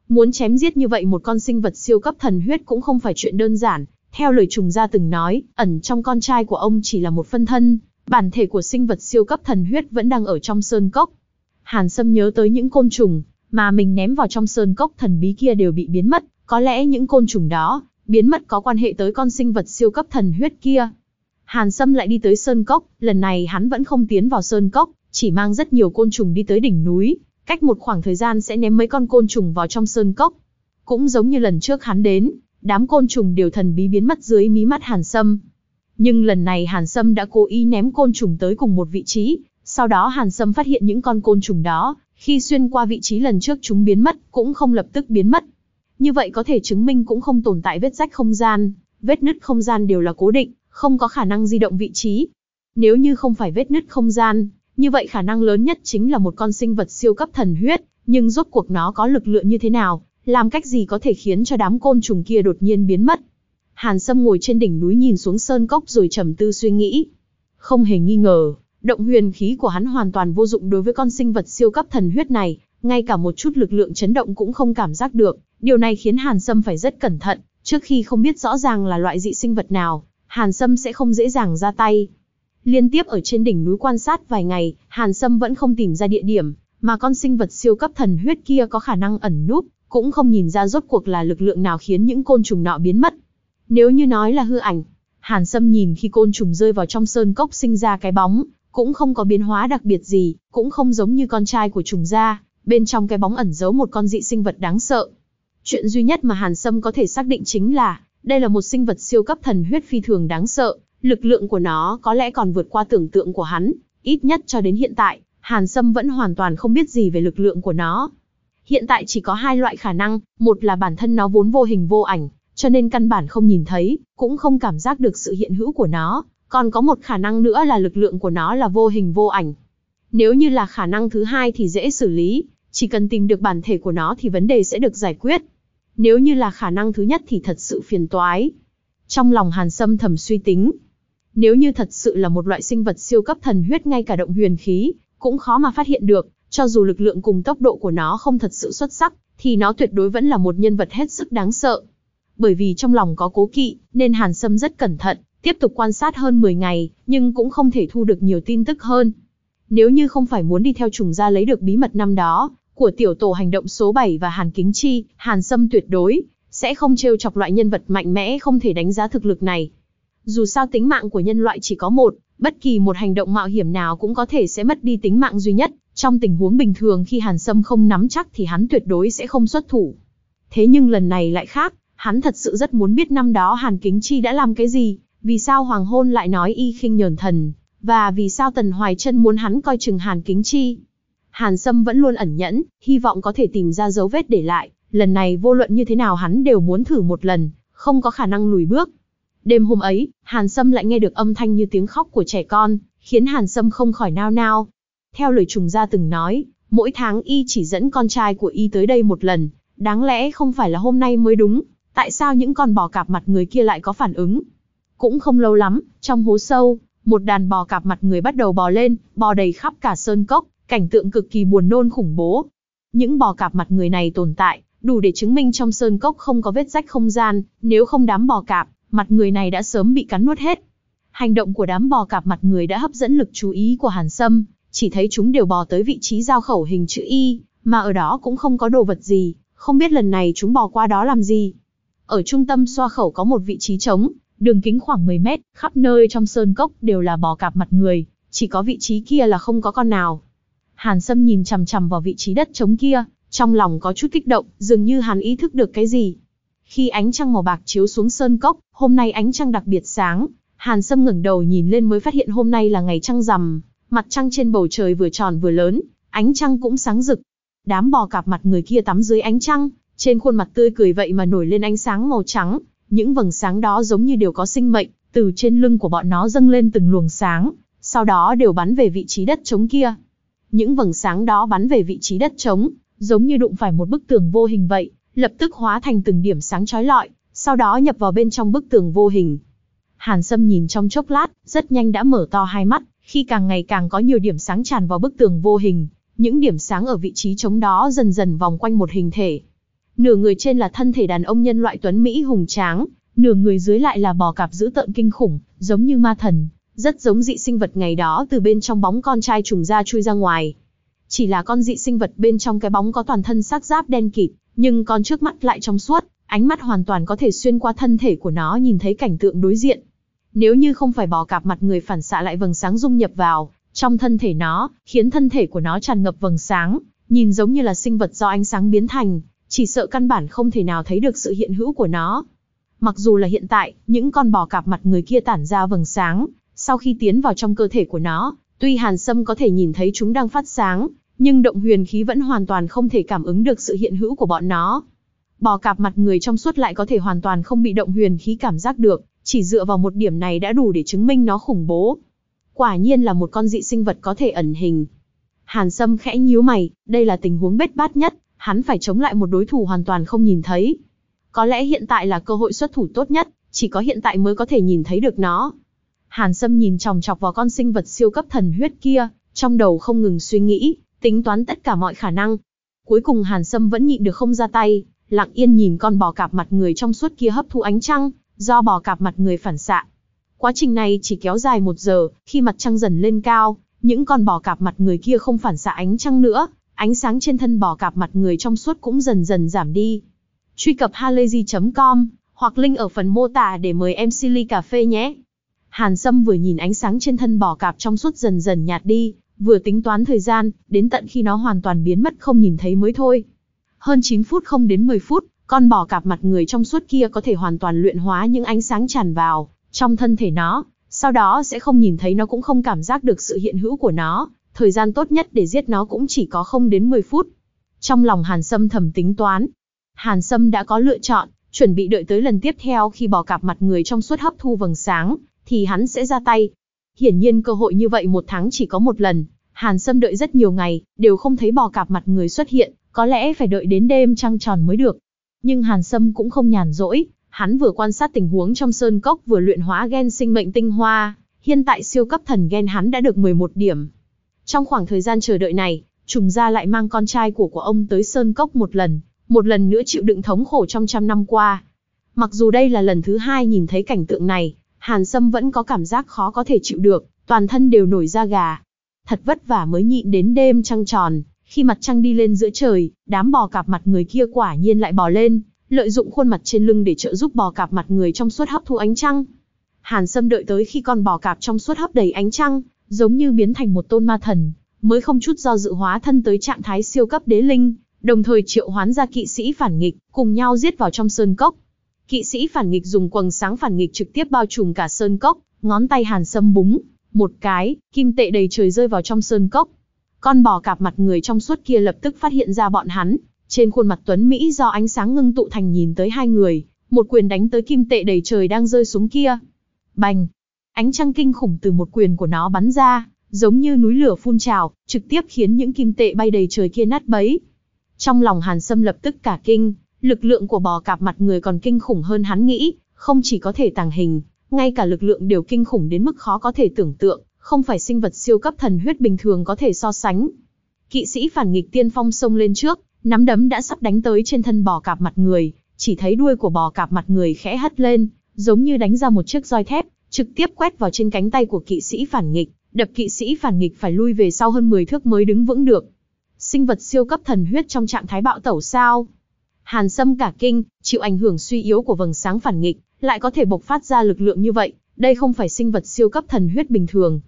Muốn chém giết như vậy một con sinh vật siêu cấp thần huyết cũng không phải chuyện đơn giản, theo lời trùng gia từng nói, ẩn trong con trai của ông chỉ là một phân thân, bản thể của sinh vật siêu cấp thần huyết vẫn đang ở trong sơn cốc. Hàn Sâm nhớ tới những côn trùng mà mình ném vào trong sơn cốc thần bí kia đều bị biến mất, có lẽ những côn trùng đó biến mất có quan hệ tới con sinh vật siêu cấp thần huyết kia. Hàn Sâm lại đi tới sơn cốc, lần này hắn vẫn không tiến vào sơn cốc, chỉ mang rất nhiều côn trùng đi tới đỉnh núi, cách một khoảng thời gian sẽ ném mấy con côn trùng vào trong sơn cốc. Cũng giống như lần trước hắn đến, đám côn trùng đều thần bí biến mất dưới mí mắt Hàn Sâm. Nhưng lần này Hàn Sâm đã cố ý ném côn trùng tới cùng một vị trí, sau đó Hàn Sâm phát hiện những con côn trùng đó, khi xuyên qua vị trí lần trước chúng biến mất, cũng không lập tức biến mất. Như vậy có thể chứng minh cũng không tồn tại vết rách không gian, vết nứt không gian đều là cố định, không có khả năng di động vị trí. Nếu như không phải vết nứt không gian, như vậy khả năng lớn nhất chính là một con sinh vật siêu cấp thần huyết, nhưng rốt cuộc nó có lực lượng như thế nào, làm cách gì có thể khiến cho đám côn trùng kia đột nhiên biến mất. Hàn Sâm ngồi trên đỉnh núi nhìn xuống sơn cốc rồi trầm tư suy nghĩ. Không hề nghi ngờ, động huyền khí của hắn hoàn toàn vô dụng đối với con sinh vật siêu cấp thần huyết này, ngay cả một chút lực lượng chấn động cũng không cảm giác được. Điều này khiến Hàn Sâm phải rất cẩn thận, trước khi không biết rõ ràng là loại dị sinh vật nào, Hàn Sâm sẽ không dễ dàng ra tay. Liên tiếp ở trên đỉnh núi quan sát vài ngày, Hàn Sâm vẫn không tìm ra địa điểm, mà con sinh vật siêu cấp thần huyết kia có khả năng ẩn núp, cũng không nhìn ra rốt cuộc là lực lượng nào khiến những côn trùng nọ biến mất. Nếu như nói là hư ảnh, Hàn Sâm nhìn khi côn trùng rơi vào trong sơn cốc sinh ra cái bóng, cũng không có biến hóa đặc biệt gì, cũng không giống như con trai của trùng gia, bên trong cái bóng ẩn giấu một con dị sinh vật đáng sợ. Chuyện duy nhất mà Hàn Sâm có thể xác định chính là, đây là một sinh vật siêu cấp thần huyết phi thường đáng sợ, lực lượng của nó có lẽ còn vượt qua tưởng tượng của hắn, ít nhất cho đến hiện tại, Hàn Sâm vẫn hoàn toàn không biết gì về lực lượng của nó. Hiện tại chỉ có hai loại khả năng, một là bản thân nó vốn vô hình vô ảnh, cho nên căn bản không nhìn thấy, cũng không cảm giác được sự hiện hữu của nó, còn có một khả năng nữa là lực lượng của nó là vô hình vô ảnh. Nếu như là khả năng thứ hai thì dễ xử lý, chỉ cần tìm được bản thể của nó thì vấn đề sẽ được giải quyết. Nếu như là khả năng thứ nhất thì thật sự phiền toái. Trong lòng Hàn Sâm thầm suy tính. Nếu như thật sự là một loại sinh vật siêu cấp thần huyết ngay cả động huyền khí, cũng khó mà phát hiện được, cho dù lực lượng cùng tốc độ của nó không thật sự xuất sắc, thì nó tuyệt đối vẫn là một nhân vật hết sức đáng sợ. Bởi vì trong lòng có cố kỵ, nên Hàn Sâm rất cẩn thận, tiếp tục quan sát hơn 10 ngày, nhưng cũng không thể thu được nhiều tin tức hơn. Nếu như không phải muốn đi theo trùng gia lấy được bí mật năm đó, của tiểu tổ hành động số 7 và Hàn Kính Chi, Hàn Sâm tuyệt đối, sẽ không trêu chọc loại nhân vật mạnh mẽ không thể đánh giá thực lực này. Dù sao tính mạng của nhân loại chỉ có một, bất kỳ một hành động mạo hiểm nào cũng có thể sẽ mất đi tính mạng duy nhất, trong tình huống bình thường khi Hàn Sâm không nắm chắc thì hắn tuyệt đối sẽ không xuất thủ. Thế nhưng lần này lại khác, hắn thật sự rất muốn biết năm đó Hàn Kính Chi đã làm cái gì, vì sao Hoàng Hôn lại nói y khinh nhờn thần, và vì sao Tần Hoài Trân muốn hắn coi chừng Hàn Kính Chi. Hàn Sâm vẫn luôn ẩn nhẫn, hy vọng có thể tìm ra dấu vết để lại, lần này vô luận như thế nào hắn đều muốn thử một lần, không có khả năng lùi bước. Đêm hôm ấy, Hàn Sâm lại nghe được âm thanh như tiếng khóc của trẻ con, khiến Hàn Sâm không khỏi nao nao. Theo lời trùng gia từng nói, mỗi tháng y chỉ dẫn con trai của y tới đây một lần, đáng lẽ không phải là hôm nay mới đúng, tại sao những con bò cạp mặt người kia lại có phản ứng? Cũng không lâu lắm, trong hố sâu, một đàn bò cạp mặt người bắt đầu bò lên, bò đầy khắp cả sơn cốc, cảnh tượng cực kỳ buồn nôn khủng bố. Những bò cạp mặt người này tồn tại, đủ để chứng minh trong sơn cốc không có vết rách không gian, nếu không đám bò cạp, mặt người này đã sớm bị cắn nuốt hết. Hành động của đám bò cạp mặt người đã hấp dẫn lực chú ý của Hàn Sâm, chỉ thấy chúng đều bò tới vị trí giao khẩu hình chữ Y, mà ở đó cũng không có đồ vật gì, không biết lần này chúng bò qua đó làm gì. Ở trung tâm xoa khẩu có một vị trí trống, đường kính khoảng 10 mét, khắp nơi trong sơn cốc đều là bò cạp mặt người, chỉ có vị trí kia là không có con nào. Hàn Sâm nhìn chằm chằm vào vị trí đất trống kia, Trong lòng có chút kích động, dường như hắn ý thức được cái gì. Khi ánh trăng màu bạc chiếu xuống sơn cốc, hôm nay ánh trăng đặc biệt sáng, Hàn Sâm ngẩng đầu nhìn lên mới phát hiện hôm nay là ngày trăng rằm, mặt trăng trên bầu trời vừa tròn vừa lớn, ánh trăng cũng sáng rực. Đám bò cạp mặt người kia tắm dưới ánh trăng, trên khuôn mặt tươi cười vậy mà nổi lên ánh sáng màu trắng, những vầng sáng đó giống như đều có sinh mệnh, từ trên lưng của bọn nó dâng lên từng luồng sáng, sau đó đều bắn về vị trí đất trống kia. Những vầng sáng đó bắn về vị trí đất trống, giống như đụng phải một bức tường vô hình vậy, lập tức hóa thành từng điểm sáng chói lọi, sau đó nhập vào bên trong bức tường vô hình. Hàn Sâm nhìn trong chốc lát, rất nhanh đã mở to hai mắt, khi càng ngày càng có nhiều điểm sáng tràn vào bức tường vô hình, những điểm sáng ở vị trí trống đó dần dần vòng quanh một hình thể. Nửa người trên là thân thể đàn ông nhân loại tuấn Mỹ hùng tráng, nửa người dưới lại là bò cạp dữ tợn kinh khủng, giống như ma thần, rất giống dị sinh vật ngày đó từ bên trong bóng con trai trùng ra chui ra ngoài. Chỉ là con dị sinh vật bên trong cái bóng có toàn thân sắc giáp đen kịt, nhưng con trước mắt lại trong suốt, ánh mắt hoàn toàn có thể xuyên qua thân thể của nó nhìn thấy cảnh tượng đối diện. Nếu như không phải bò cạp mặt người phản xạ lại vầng sáng dung nhập vào trong thân thể nó, khiến thân thể của nó tràn ngập vầng sáng, nhìn giống như là sinh vật do ánh sáng biến thành, chỉ sợ căn bản không thể nào thấy được sự hiện hữu của nó. Mặc dù là hiện tại, những con bò cạp mặt người kia tản ra vầng sáng, sau khi tiến vào trong cơ thể của nó, tuy Hàn Sâm có thể nhìn thấy chúng đang phát sáng, nhưng động huyền khí vẫn hoàn toàn không thể cảm ứng được sự hiện hữu của bọn nó. Bò cạp mặt người trong suốt lại có thể hoàn toàn không bị động huyền khí cảm giác được, chỉ dựa vào một điểm này đã đủ để chứng minh nó khủng bố. Quả nhiên là một con dị sinh vật có thể ẩn hình. Hàn Sâm khẽ nhíu mày, đây là tình huống bết bát nhất, hắn phải chống lại một đối thủ hoàn toàn không nhìn thấy. Có lẽ hiện tại là cơ hội xuất thủ tốt nhất, chỉ có hiện tại mới có thể nhìn thấy được nó. Hàn Sâm nhìn chòng chọc vào con sinh vật siêu cấp thần huyết kia, trong đầu không ngừng suy nghĩ, tính toán tất cả mọi khả năng. Cuối cùng Hàn Sâm vẫn nhịn được không ra tay, lặng yên nhìn con bò cạp mặt người trong suốt kia hấp thu ánh trăng, do bò cạp mặt người phản xạ. Quá trình này chỉ kéo dài một giờ, khi mặt trăng dần lên cao, những con bò cạp mặt người kia không phản xạ ánh trăng nữa, ánh sáng trên thân bò cạp mặt người trong suốt cũng dần dần giảm đi. Truy cập halayzi.com hoặc link ở phần mô tả để mời em Silly Cà Phê nhé. Hàn Sâm vừa nhìn ánh sáng trên thân bò cạp trong suốt dần dần nhạt đi, vừa tính toán thời gian, đến tận khi nó hoàn toàn biến mất không nhìn thấy mới thôi. Hơn 9 phút không đến 10 phút, con bò cạp mặt người trong suốt kia có thể hoàn toàn luyện hóa những ánh sáng tràn vào trong thân thể nó, sau đó sẽ không nhìn thấy nó cũng không cảm giác được sự hiện hữu của nó, thời gian tốt nhất để giết nó cũng chỉ có không đến 10 phút. Trong lòng Hàn Sâm thầm tính toán, Hàn Sâm đã có lựa chọn, chuẩn bị đợi tới lần tiếp theo khi bò cạp mặt người trong suốt hấp thu vầng sáng, thì hắn sẽ ra tay. Hiển nhiên cơ hội như vậy một tháng chỉ có một lần, Hàn Sâm đợi rất nhiều ngày, đều không thấy bò cạp mặt người xuất hiện, có lẽ phải đợi đến đêm trăng tròn mới được. Nhưng Hàn Sâm cũng không nhàn rỗi, hắn vừa quan sát tình huống trong sơn cốc vừa luyện hóa gen sinh mệnh tinh hoa, hiện tại siêu cấp thần gen hắn đã được 11 điểm. Trong khoảng thời gian chờ đợi này, trùng gia lại mang con trai của của ông tới sơn cốc một lần, một lần nữa chịu đựng thống khổ trong trăm năm qua. Mặc dù đây là lần thứ hai nhìn thấy cảnh tượng này, Hàn Sâm vẫn có cảm giác khó có thể chịu được, toàn thân đều nổi da gà. Thật vất vả mới nhịn đến đêm trăng tròn, khi mặt trăng đi lên giữa trời, đám bò cạp mặt người kia quả nhiên lại bò lên, lợi dụng khuôn mặt trên lưng để trợ giúp bò cạp mặt người trong suốt hấp thu ánh trăng. Hàn Sâm đợi tới khi con bò cạp trong suốt hấp đầy ánh trăng, giống như biến thành một tôn ma thần, mới không chút do dự hóa thân tới trạng thái siêu cấp đế linh, đồng thời triệu hoán ra kỵ sĩ phản nghịch, cùng nhau giết vào trong sơn cốc. Kỵ sĩ phản nghịch dùng quầng sáng phản nghịch trực tiếp bao trùm cả sơn cốc, ngón tay Hàn Sâm búng, một cái, kim tệ đầy trời rơi vào trong sơn cốc. Con bò cạp mặt người trong suốt kia lập tức phát hiện ra bọn hắn, trên khuôn mặt tuấn Mỹ do ánh sáng ngưng tụ thành nhìn tới hai người, một quyền đánh tới kim tệ đầy trời đang rơi xuống kia. Bành! Ánh trăng kinh khủng từ một quyền của nó bắn ra, giống như núi lửa phun trào, trực tiếp khiến những kim tệ bay đầy trời kia nát bấy. Trong lòng Hàn Sâm lập tức cả kinh, lực lượng của bò cạp mặt người còn kinh khủng hơn hắn nghĩ, không chỉ có thể tàng hình, ngay cả lực lượng đều kinh khủng đến mức khó có thể tưởng tượng, không phải sinh vật siêu cấp thần huyết bình thường có thể so sánh. Kỵ sĩ phản nghịch tiên phong xông lên trước, nắm đấm đã sắp đánh tới trên thân bò cạp mặt người, chỉ thấy đuôi của bò cạp mặt người khẽ hất lên, giống như đánh ra một chiếc roi thép, trực tiếp quét vào trên cánh tay của kỵ sĩ phản nghịch, đập kỵ sĩ phản nghịch phải lui về sau hơn 10 thước mới đứng vững được. Sinh vật siêu cấp thần huyết trong trạng thái bạo tẩu sao? Hàn Sâm cả kinh, chịu ảnh hưởng suy yếu của vầng sáng phản nghịch, lại có thể bộc phát ra lực lượng như vậy, đây không phải sinh vật siêu cấp thần huyết bình thường.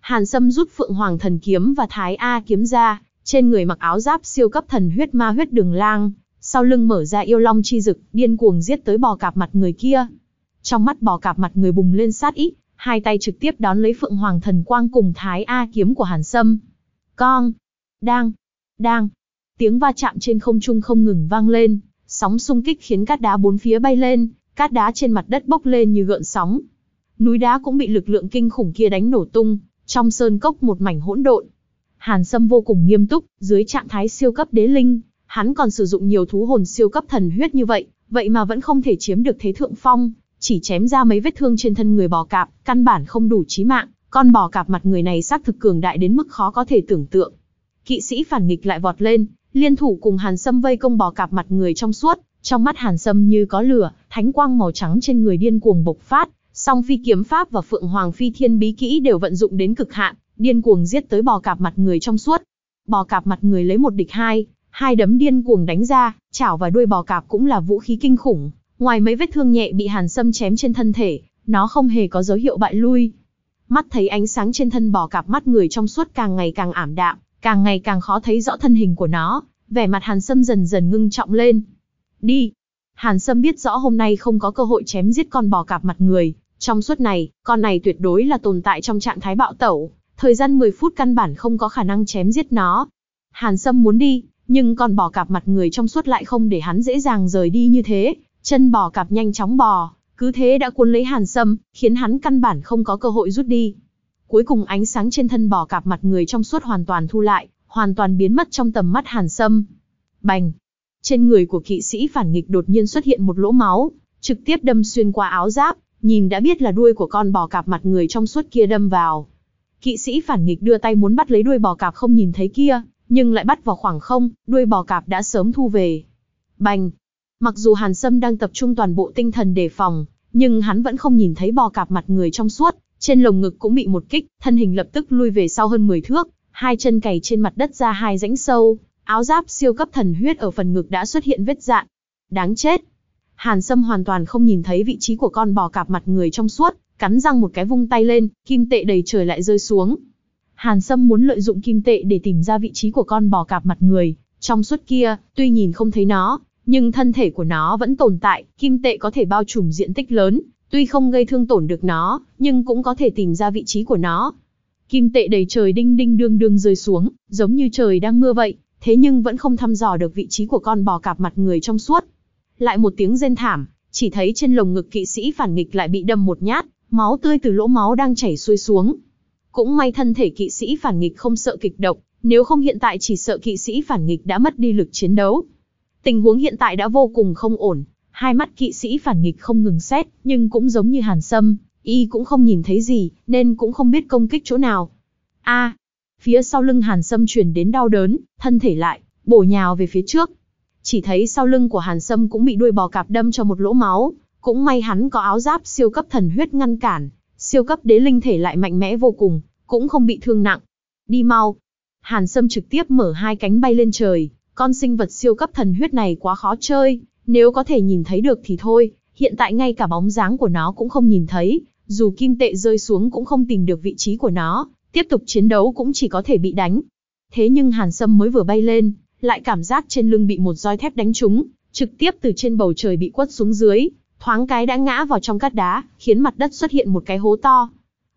Hàn Sâm rút Phượng Hoàng thần kiếm và Thái A kiếm ra, trên người mặc áo giáp siêu cấp thần huyết ma huyết đường lang, sau lưng mở ra yêu long chi dực, điên cuồng giết tới bò cạp mặt người kia. Trong mắt bò cạp mặt người bùng lên sát ý, hai tay trực tiếp đón lấy Phượng Hoàng Thần Quang cùng Thái A kiếm của Hàn Sâm. Con, đang, đang, tiếng va chạm trên không trung không ngừng vang lên, sóng xung kích khiến cát đá bốn phía bay lên, cát đá trên mặt đất bốc lên như gợn sóng. Núi đá cũng bị lực lượng kinh khủng kia đánh nổ tung, trong sơn cốc một mảnh hỗn độn. Hàn Sâm vô cùng nghiêm túc, dưới trạng thái siêu cấp đế linh, hắn còn sử dụng nhiều thú hồn siêu cấp thần huyết như vậy, vậy mà vẫn không thể chiếm được thế thượng phong, chỉ chém ra mấy vết thương trên thân người bò cạp, căn bản không đủ chí mạng, con bò cạp mặt người này xác thực cường đại đến mức khó có thể tưởng tượng. Kỵ sĩ phản nghịch lại vọt lên, liên thủ cùng Hàn Sâm vây công bò cạp mặt người trong suốt, trong mắt Hàn Sâm như có lửa, thánh quang màu trắng trên người điên cuồng bộc phát, song phi kiếm pháp và phượng hoàng phi thiên bí kỹ đều vận dụng đến cực hạn, điên cuồng giết tới bò cạp mặt người trong suốt. Bò cạp mặt người lấy một địch hai, hai đấm điên cuồng đánh ra, chảo và đuôi bò cạp cũng là vũ khí kinh khủng. Ngoài mấy vết thương nhẹ bị Hàn Sâm chém trên thân thể, nó không hề có dấu hiệu bại lui. Mắt thấy ánh sáng trên thân bò cạp mắt người trong suốt càng ngày càng ảm đạm, càng ngày càng khó thấy rõ thân hình của nó, vẻ mặt Hàn Sâm dần dần ngưng trọng lên. Đi! Hàn Sâm biết rõ hôm nay không có cơ hội chém giết con bò cạp mặt người, trong suốt này, con này tuyệt đối là tồn tại trong trạng thái bạo tẩu, thời gian 10 phút căn bản không có khả năng chém giết nó. Hàn Sâm muốn đi, nhưng con bò cạp mặt người trong suốt lại không để hắn dễ dàng rời đi như thế, chân bò cạp nhanh chóng bò, cứ thế đã cuốn lấy Hàn Sâm, khiến hắn căn bản không có cơ hội rút đi. Cuối cùng ánh sáng trên thân bò cạp mặt người trong suốt hoàn toàn thu lại, hoàn toàn biến mất trong tầm mắt Hàn Sâm. Bành! Trên người của kỵ sĩ phản nghịch đột nhiên xuất hiện một lỗ máu, trực tiếp đâm xuyên qua áo giáp, nhìn đã biết là đuôi của con bò cạp mặt người trong suốt kia đâm vào. Kỵ sĩ phản nghịch đưa tay muốn bắt lấy đuôi bò cạp không nhìn thấy kia, nhưng lại bắt vào khoảng không, đuôi bò cạp đã sớm thu về. Bành! Mặc dù Hàn Sâm đang tập trung toàn bộ tinh thần đề phòng, nhưng hắn vẫn không nhìn thấy bò cạp mặt người trong suốt, trên lồng ngực cũng bị một kích, thân hình lập tức lui về sau hơn 10 thước, hai chân cày trên mặt đất ra hai rãnh sâu, áo giáp siêu cấp thần huyết ở phần ngực đã xuất hiện vết dạn. Đáng chết! Hàn Sâm hoàn toàn không nhìn thấy vị trí của con bò cạp mặt người trong suốt, cắn răng một cái vung tay lên, kim tệ đầy trời lại rơi xuống. Hàn Sâm muốn lợi dụng kim tệ để tìm ra vị trí của con bò cạp mặt người, trong suốt kia, tuy nhìn không thấy nó, nhưng thân thể của nó vẫn tồn tại, kim tệ có thể bao trùm diện tích lớn, tuy không gây thương tổn được nó, nhưng cũng có thể tìm ra vị trí của nó. Kim tệ đầy trời đinh đinh đương đương rơi xuống, giống như trời đang mưa vậy, thế nhưng vẫn không thăm dò được vị trí của con bò cạp mặt người trong suốt. Lại một tiếng rên thảm, chỉ thấy trên lồng ngực kỵ sĩ phản nghịch lại bị đâm một nhát, máu tươi từ lỗ máu đang chảy xuôi xuống. Cũng may thân thể kỵ sĩ phản nghịch không sợ kịch độc, nếu không hiện tại chỉ sợ kỵ sĩ phản nghịch đã mất đi lực chiến đấu. Tình huống hiện tại đã vô cùng không ổn, hai mắt kỵ sĩ phản nghịch không ngừng xét, nhưng cũng giống như Hàn Sâm, y cũng không nhìn thấy gì, nên cũng không biết công kích chỗ nào. A, phía sau lưng Hàn Sâm truyền đến đau đớn, thân thể lại, bổ nhào về phía trước. Chỉ thấy sau lưng của Hàn Sâm cũng bị đuôi bò cạp đâm cho một lỗ máu, cũng may hắn có áo giáp siêu cấp thần huyết ngăn cản, siêu cấp đế linh thể lại mạnh mẽ vô cùng, cũng không bị thương nặng. Đi mau. Hàn Sâm trực tiếp mở hai cánh bay lên trời, con sinh vật siêu cấp thần huyết này quá khó chơi, nếu có thể nhìn thấy được thì thôi, hiện tại ngay cả bóng dáng của nó cũng không nhìn thấy, dù kim tệ rơi xuống cũng không tìm được vị trí của nó, tiếp tục chiến đấu cũng chỉ có thể bị đánh. Thế nhưng Hàn Sâm mới vừa bay lên, lại cảm giác trên lưng bị một roi thép đánh trúng, trực tiếp từ trên bầu trời bị quất xuống dưới, thoáng cái đã ngã vào trong cát đá, khiến mặt đất xuất hiện một cái hố to.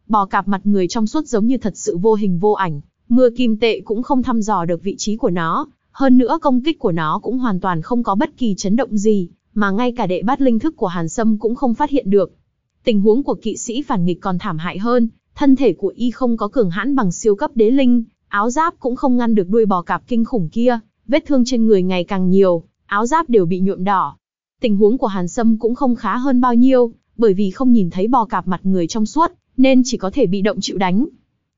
Bò cạp mặt người trong suốt giống như thật sự vô hình vô ảnh, mưa kim tệ cũng không thăm dò được vị trí của nó, hơn nữa công kích của nó cũng hoàn toàn không có bất kỳ chấn động gì, mà ngay cả đệ bát linh thức của Hàn Sâm cũng không phát hiện được. Tình huống của kỵ sĩ phản nghịch còn thảm hại hơn, thân thể của y không có cường hãn bằng siêu cấp đế linh, áo giáp cũng không ngăn được đuôi bò cạp kinh khủng kia, vết thương trên người ngày càng nhiều, áo giáp đều bị nhuộm đỏ. Tình huống của Hàn Sâm cũng không khá hơn bao nhiêu, bởi vì không nhìn thấy bò cạp mặt người trong suốt, nên chỉ có thể bị động chịu đánh.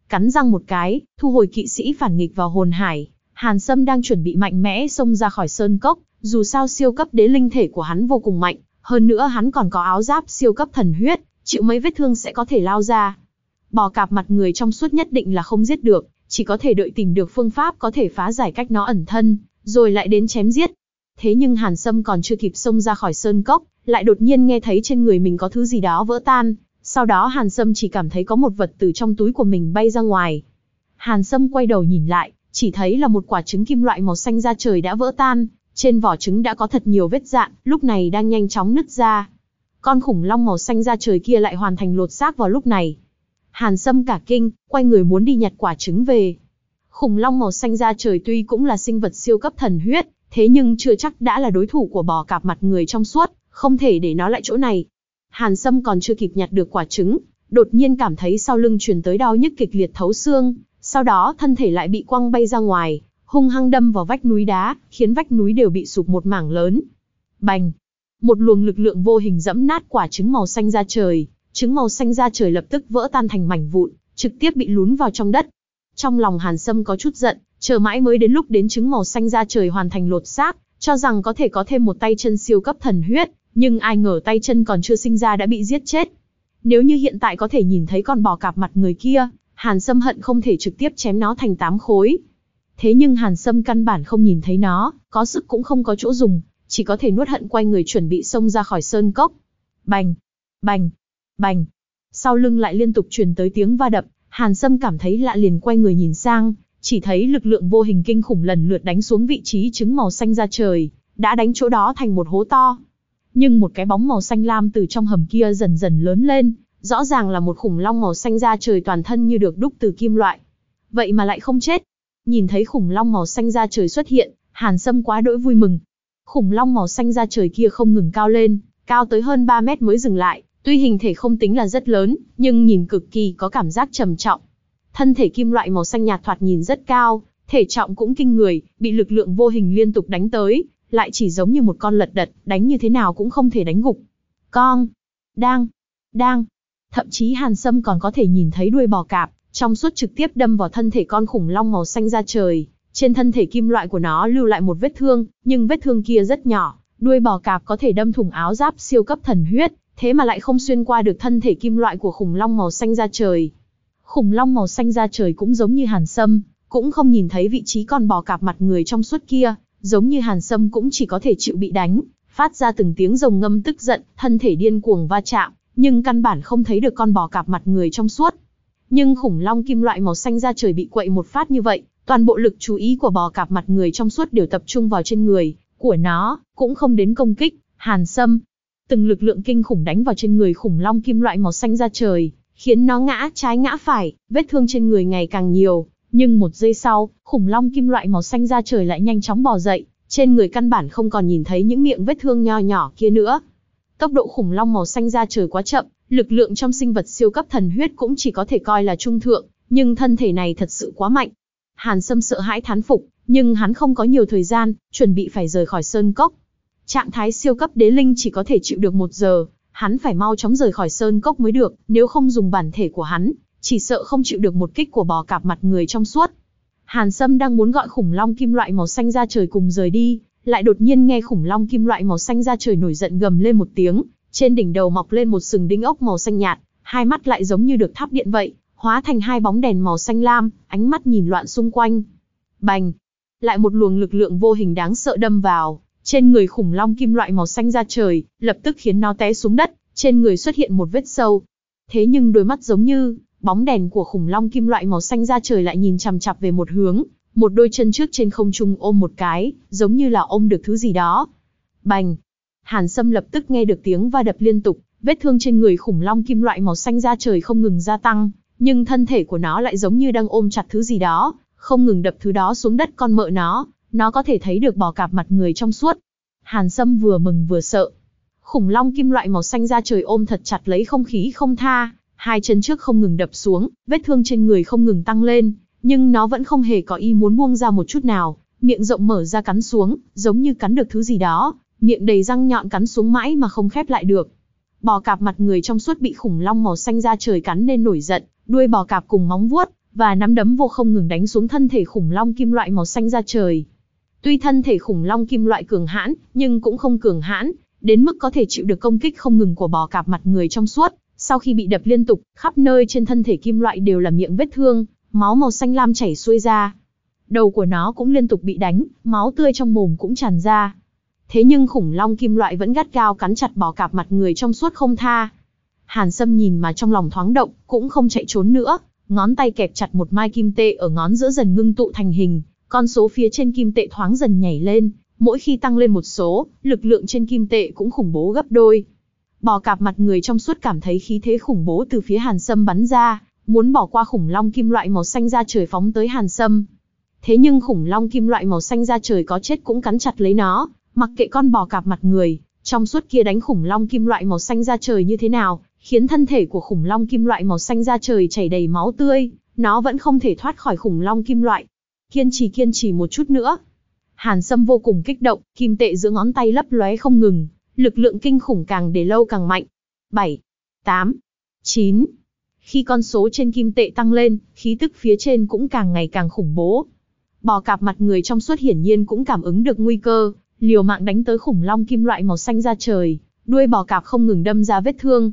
Cắn răng một cái, thu hồi kỵ sĩ phản nghịch vào hồn hải, Hàn Sâm đang chuẩn bị mạnh mẽ xông ra khỏi sơn cốc, dù sao siêu cấp đế linh thể của hắn vô cùng mạnh, hơn nữa hắn còn có áo giáp siêu cấp thần huyết, chịu mấy vết thương sẽ có thể lao ra. Bò cạp mặt người trong suốt nhất định là không giết được, chỉ có thể đợi tìm được phương pháp có thể phá giải cách nó ẩn thân, rồi lại đến chém giết. Thế nhưng Hàn Sâm còn chưa kịp xông ra khỏi sơn cốc, lại đột nhiên nghe thấy trên người mình có thứ gì đó vỡ tan, sau đó Hàn Sâm chỉ cảm thấy có một vật từ trong túi của mình bay ra ngoài. Hàn Sâm quay đầu nhìn lại, chỉ thấy là một quả trứng kim loại màu xanh da trời đã vỡ tan, trên vỏ trứng đã có thật nhiều vết dạn, lúc này đang nhanh chóng nứt ra. Con khủng long màu xanh da trời kia lại hoàn thành lột xác vào lúc này. Hàn Sâm cả kinh, quay người muốn đi nhặt quả trứng về. Khủng long màu xanh da trời tuy cũng là sinh vật siêu cấp thần huyết, thế nhưng chưa chắc đã là đối thủ của bò cạp mặt người trong suốt, không thể để nó lại chỗ này. Hàn Sâm còn chưa kịp nhặt được quả trứng, đột nhiên cảm thấy sau lưng truyền tới đau nhức kịch liệt thấu xương, sau đó thân thể lại bị quăng bay ra ngoài, hung hăng đâm vào vách núi đá, khiến vách núi đều bị sụp một mảng lớn. Bành! Một luồng lực lượng vô hình dẫm nát quả trứng màu xanh ra trời, trứng màu xanh ra trời lập tức vỡ tan thành mảnh vụn, trực tiếp bị lún vào trong đất. Trong lòng Hàn Sâm có chút giận, chờ mãi mới đến lúc đến trứng màu xanh ra trời hoàn thành lột xác, cho rằng có thể có thêm một tay chân siêu cấp thần huyết, nhưng ai ngờ tay chân còn chưa sinh ra đã bị giết chết. Nếu như hiện tại có thể nhìn thấy con bò cạp mặt người kia, Hàn Sâm hận không thể trực tiếp chém nó thành tám khối. Thế nhưng Hàn Sâm căn bản không nhìn thấy nó, có sức cũng không có chỗ dùng, chỉ có thể nuốt hận quay người chuẩn bị xông ra khỏi sơn cốc. Bành, bành, bành. Sau lưng lại liên tục truyền tới tiếng va đập, Hàn Sâm cảm thấy lạ liền quay người nhìn sang, chỉ thấy lực lượng vô hình kinh khủng lần lượt đánh xuống vị trí trứng màu xanh ra trời, đã đánh chỗ đó thành một hố to. Nhưng một cái bóng màu xanh lam từ trong hầm kia dần dần lớn lên, rõ ràng là một khủng long màu xanh da trời toàn thân như được đúc từ kim loại. Vậy mà lại không chết. Nhìn thấy khủng long màu xanh da trời xuất hiện, Hàn Sâm quá đỗi vui mừng. Khủng long màu xanh da trời kia không ngừng cao lên, cao tới hơn 3 mét mới dừng lại, tuy hình thể không tính là rất lớn, nhưng nhìn cực kỳ có cảm giác trầm trọng. Thân thể kim loại màu xanh nhạt thoạt nhìn rất cao, thể trọng cũng kinh người, bị lực lượng vô hình liên tục đánh tới, lại chỉ giống như một con lật đật, đánh như thế nào cũng không thể đánh gục. Con, đang, đang, thậm chí Hàn Sâm còn có thể nhìn thấy đuôi bò cạp, trong suốt trực tiếp đâm vào thân thể con khủng long màu xanh ra trời. Trên thân thể kim loại của nó lưu lại một vết thương, nhưng vết thương kia rất nhỏ, đuôi bò cạp có thể đâm thủng áo giáp siêu cấp thần huyết, thế mà lại không xuyên qua được thân thể kim loại của khủng long màu xanh ra trời. Khủng long màu xanh ra trời cũng giống như Hàn Sâm, cũng không nhìn thấy vị trí con bò cạp mặt người trong suốt kia, giống như Hàn Sâm cũng chỉ có thể chịu bị đánh, phát ra từng tiếng rồng ngâm tức giận, thân thể điên cuồng va chạm, nhưng căn bản không thấy được con bò cạp mặt người trong suốt. Nhưng khủng long kim loại màu xanh ra trời bị quậy một phát như vậy, toàn bộ lực chú ý của bò cạp mặt người trong suốt đều tập trung vào trên người của nó, cũng không đến công kích, hàn sâm. Từng lực lượng kinh khủng đánh vào trên người khủng long kim loại màu xanh ra trời, khiến nó ngã trái ngã phải, vết thương trên người ngày càng nhiều. Nhưng một giây sau, khủng long kim loại màu xanh ra trời lại nhanh chóng bò dậy, trên người căn bản không còn nhìn thấy những miệng vết thương nho nhỏ kia nữa. Tốc độ khủng long màu xanh ra trời quá chậm, lực lượng trong sinh vật siêu cấp thần huyết cũng chỉ có thể coi là trung thượng, nhưng thân thể này thật sự quá mạnh. Hàn Sâm sợ hãi thán phục, nhưng hắn không có nhiều thời gian, chuẩn bị phải rời khỏi sơn cốc. Trạng thái siêu cấp đế linh chỉ có thể chịu được một giờ, hắn phải mau chóng rời khỏi sơn cốc mới được, nếu không dùng bản thể của hắn, chỉ sợ không chịu được một kích của bò cạp mặt người trong suốt. Hàn Sâm đang muốn gọi khủng long kim loại màu xanh ra trời cùng rời đi, lại đột nhiên nghe khủng long kim loại màu xanh ra trời nổi giận gầm lên một tiếng, trên đỉnh đầu mọc lên một sừng đinh ốc màu xanh nhạt, hai mắt lại giống như được thắp điện vậy, hóa thành hai bóng đèn màu xanh lam, ánh mắt nhìn loạn xung quanh. Bành! Lại một luồng lực lượng vô hình đáng sợ đâm vào, trên người khủng long kim loại màu xanh ra trời, lập tức khiến nó té xuống đất, trên người xuất hiện một vết sâu. Thế nhưng đôi mắt giống như, bóng đèn của khủng long kim loại màu xanh ra trời lại nhìn chằm chặp về một hướng, một đôi chân trước trên không trung ôm một cái, giống như là ôm được thứ gì đó. Bành! Hàn Sâm lập tức nghe được tiếng va đập liên tục, vết thương trên người khủng long kim loại màu xanh da trời không ngừng gia tăng, nhưng thân thể của nó lại giống như đang ôm chặt thứ gì đó, không ngừng đập thứ đó xuống đất con mợ nó, nó có thể thấy được bò cạp mặt người trong suốt. Hàn Sâm vừa mừng vừa sợ. Khủng long kim loại màu xanh da trời ôm thật chặt lấy không khí không tha, hai chân trước không ngừng đập xuống, vết thương trên người không ngừng tăng lên, nhưng nó vẫn không hề có ý muốn buông ra một chút nào, miệng rộng mở ra cắn xuống, giống như cắn được thứ gì đó, miệng đầy răng nhọn cắn xuống mãi mà không khép lại được. Bò cạp mặt người trong suốt bị khủng long màu xanh da trời cắn nên nổi giận, đuôi bò cạp cùng móng vuốt và nắm đấm vô không ngừng đánh xuống thân thể khủng long kim loại màu xanh da trời. Tuy thân thể khủng long kim loại cường hãn, nhưng cũng không cường hãn, đến mức có thể chịu được công kích không ngừng của bò cạp mặt người trong suốt. Sau khi bị đập liên tục, khắp nơi trên thân thể kim loại đều là miệng vết thương, máu màu xanh lam chảy xuôi ra. Đầu của nó cũng liên tục bị đánh, máu tươi trong mồm cũng tràn ra. Thế nhưng khủng long kim loại vẫn gắt gao cắn chặt bò cạp mặt người trong suốt không tha. Hàn Sâm nhìn mà trong lòng thoáng động, cũng không chạy trốn nữa, ngón tay kẹp chặt một mai kim tệ ở ngón giữa dần ngưng tụ thành hình, con số phía trên kim tệ thoáng dần nhảy lên, mỗi khi tăng lên một số, lực lượng trên kim tệ cũng khủng bố gấp đôi. Bò cạp mặt người trong suốt cảm thấy khí thế khủng bố từ phía Hàn Sâm bắn ra, muốn bỏ qua khủng long kim loại màu xanh ra trời phóng tới Hàn Sâm. Thế nhưng khủng long kim loại màu xanh ra trời có chết cũng cắn chặt lấy nó, mặc kệ con bò cạp mặt người, trong suốt kia đánh khủng long kim loại màu xanh ra trời như thế nào, khiến thân thể của khủng long kim loại màu xanh ra trời chảy đầy máu tươi, nó vẫn không thể thoát khỏi khủng long kim loại. Kiên trì kiên trì một chút nữa. Hàn Sâm vô cùng kích động, kim tệ giữa ngón tay lấp lóe không ngừng, lực lượng kinh khủng càng để lâu càng mạnh. 7, 8, 9. Khi con số trên kim tệ tăng lên, khí tức phía trên cũng càng ngày càng khủng bố. Bò cạp mặt người trong suốt hiển nhiên cũng cảm ứng được nguy cơ, liều mạng đánh tới khủng long kim loại màu xanh ra trời, đuôi bò cạp không ngừng đâm ra vết thương.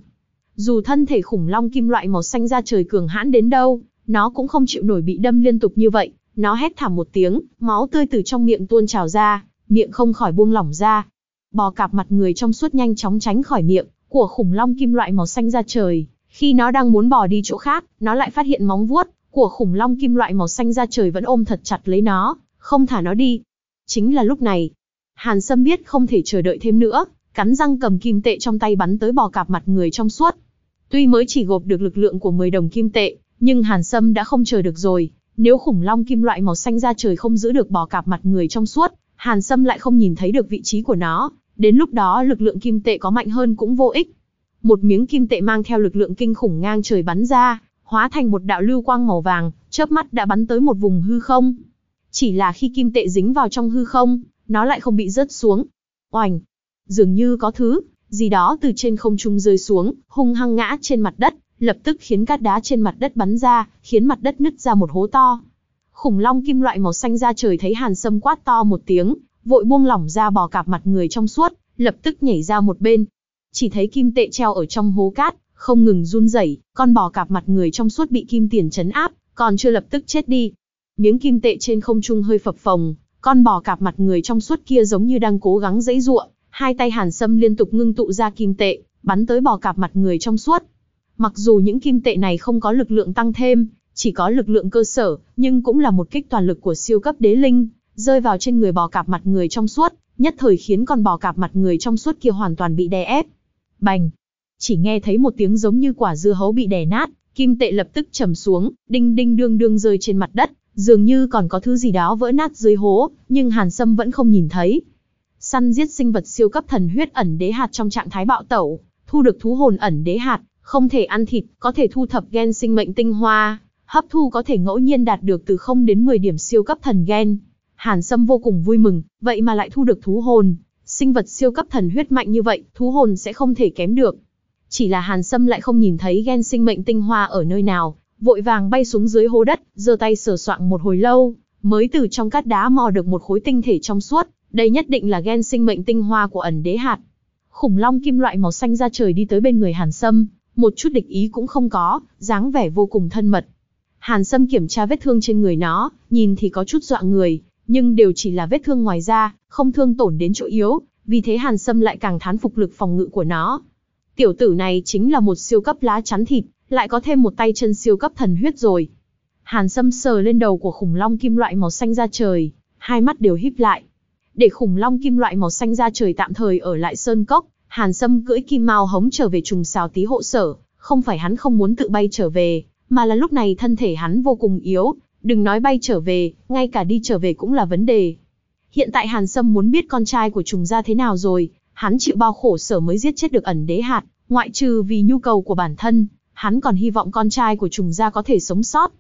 Dù thân thể khủng long kim loại màu xanh ra trời cường hãn đến đâu, nó cũng không chịu nổi bị đâm liên tục như vậy, nó hét thảm một tiếng, máu tươi từ trong miệng tuôn trào ra, miệng không khỏi buông lỏng ra. Bò cạp mặt người trong suốt nhanh chóng tránh khỏi miệng của khủng long kim loại màu xanh ra trời. Khi nó đang muốn bỏ đi chỗ khác, nó lại phát hiện móng vuốt của khủng long kim loại màu xanh ra trời vẫn ôm thật chặt lấy nó, không thả nó đi. Chính là lúc này, Hàn Sâm biết không thể chờ đợi thêm nữa, cắn răng cầm kim tệ trong tay bắn tới bò cạp mặt người trong suốt. Tuy mới chỉ gộp được lực lượng của 10 đồng kim tệ, nhưng Hàn Sâm đã không chờ được rồi, nếu khủng long kim loại màu xanh ra trời không giữ được bò cạp mặt người trong suốt, Hàn Sâm lại không nhìn thấy được vị trí của nó, đến lúc đó lực lượng kim tệ có mạnh hơn cũng vô ích. Một miếng kim tệ mang theo lực lượng kinh khủng ngang trời bắn ra, hóa thành một đạo lưu quang màu vàng, chớp mắt đã bắn tới một vùng hư không. Chỉ là khi kim tệ dính vào trong hư không, nó lại không bị rớt xuống. Oành! Dường như có thứ, gì đó từ trên không trung rơi xuống, hung hăng ngã trên mặt đất, lập tức khiến cát đá trên mặt đất bắn ra, khiến mặt đất nứt ra một hố to. Khủng long kim loại màu xanh ra trời thấy Hàn Sâm quát to một tiếng, vội buông lỏng ra bò cạp mặt người trong suốt, lập tức nhảy ra một bên. Chỉ thấy kim tệ treo ở trong hố cát, không ngừng run rẩy, con bò cạp mặt người trong suốt bị kim tiền chấn áp, còn chưa lập tức chết đi. Miếng kim tệ trên không trung hơi phập phồng, con bò cạp mặt người trong suốt kia giống như đang cố gắng dãy giụa, hai tay Hàn Sâm liên tục ngưng tụ ra kim tệ, bắn tới bò cạp mặt người trong suốt. Mặc dù những kim tệ này không có lực lượng tăng thêm, chỉ có lực lượng cơ sở, nhưng cũng là một kích toàn lực của siêu cấp đế linh, rơi vào trên người bò cạp mặt người trong suốt, nhất thời khiến con bò cạp mặt người trong suốt kia hoàn toàn bị đè ép. Bành! Chỉ nghe thấy một tiếng giống như quả dưa hấu bị đè nát, kim tệ lập tức trầm xuống, đinh đinh đương đương rơi trên mặt đất, dường như còn có thứ gì đó vỡ nát dưới hố, nhưng Hàn Sâm vẫn không nhìn thấy. Săn giết sinh vật siêu cấp thần huyết ẩn đế hạt trong trạng thái bạo tẩu, thu được thú hồn ẩn đế hạt, không thể ăn thịt, có thể thu thập gen sinh mệnh tinh hoa, hấp thu có thể ngẫu nhiên đạt được từ 0 đến 10 điểm siêu cấp thần gen. Hàn Sâm vô cùng vui mừng, vậy mà lại thu được thú hồn. Sinh vật siêu cấp thần huyết mạnh như vậy, thú hồn sẽ không thể kém được. Chỉ là Hàn Sâm lại không nhìn thấy gen sinh mệnh tinh hoa ở nơi nào, vội vàng bay xuống dưới hố đất, giơ tay sờ soạng một hồi lâu, mới từ trong cát đá mò được một khối tinh thể trong suốt, đây nhất định là gen sinh mệnh tinh hoa của ẩn đế hạt. Khủng long kim loại màu xanh ra trời đi tới bên người Hàn Sâm, một chút địch ý cũng không có, dáng vẻ vô cùng thân mật. Hàn Sâm kiểm tra vết thương trên người nó, nhìn thì có chút dọa người, nhưng đều chỉ là vết thương ngoài da, không thương tổn đến chỗ yếu, vì thế Hàn Sâm lại càng thán phục lực phòng ngự của nó. Tiểu tử này chính là một siêu cấp lá chắn thịt, lại có thêm một tay chân siêu cấp thần huyết rồi. Hàn Sâm sờ lên đầu của khủng long kim loại màu xanh ra trời, hai mắt đều híp lại. Để khủng long kim loại màu xanh ra trời tạm thời ở lại sơn cốc, Hàn Sâm cưỡi kim mao hống trở về trùng xào tí hộ sở, không phải hắn không muốn tự bay trở về, mà là lúc này thân thể hắn vô cùng yếu, đừng nói bay trở về, ngay cả đi trở về cũng là vấn đề. Hiện tại Hàn Sâm muốn biết con trai của trùng Gia thế nào rồi, hắn chịu bao khổ sở mới giết chết được ẩn đế hạt, ngoại trừ vì nhu cầu của bản thân, hắn còn hy vọng con trai của trùng gia có thể sống sót.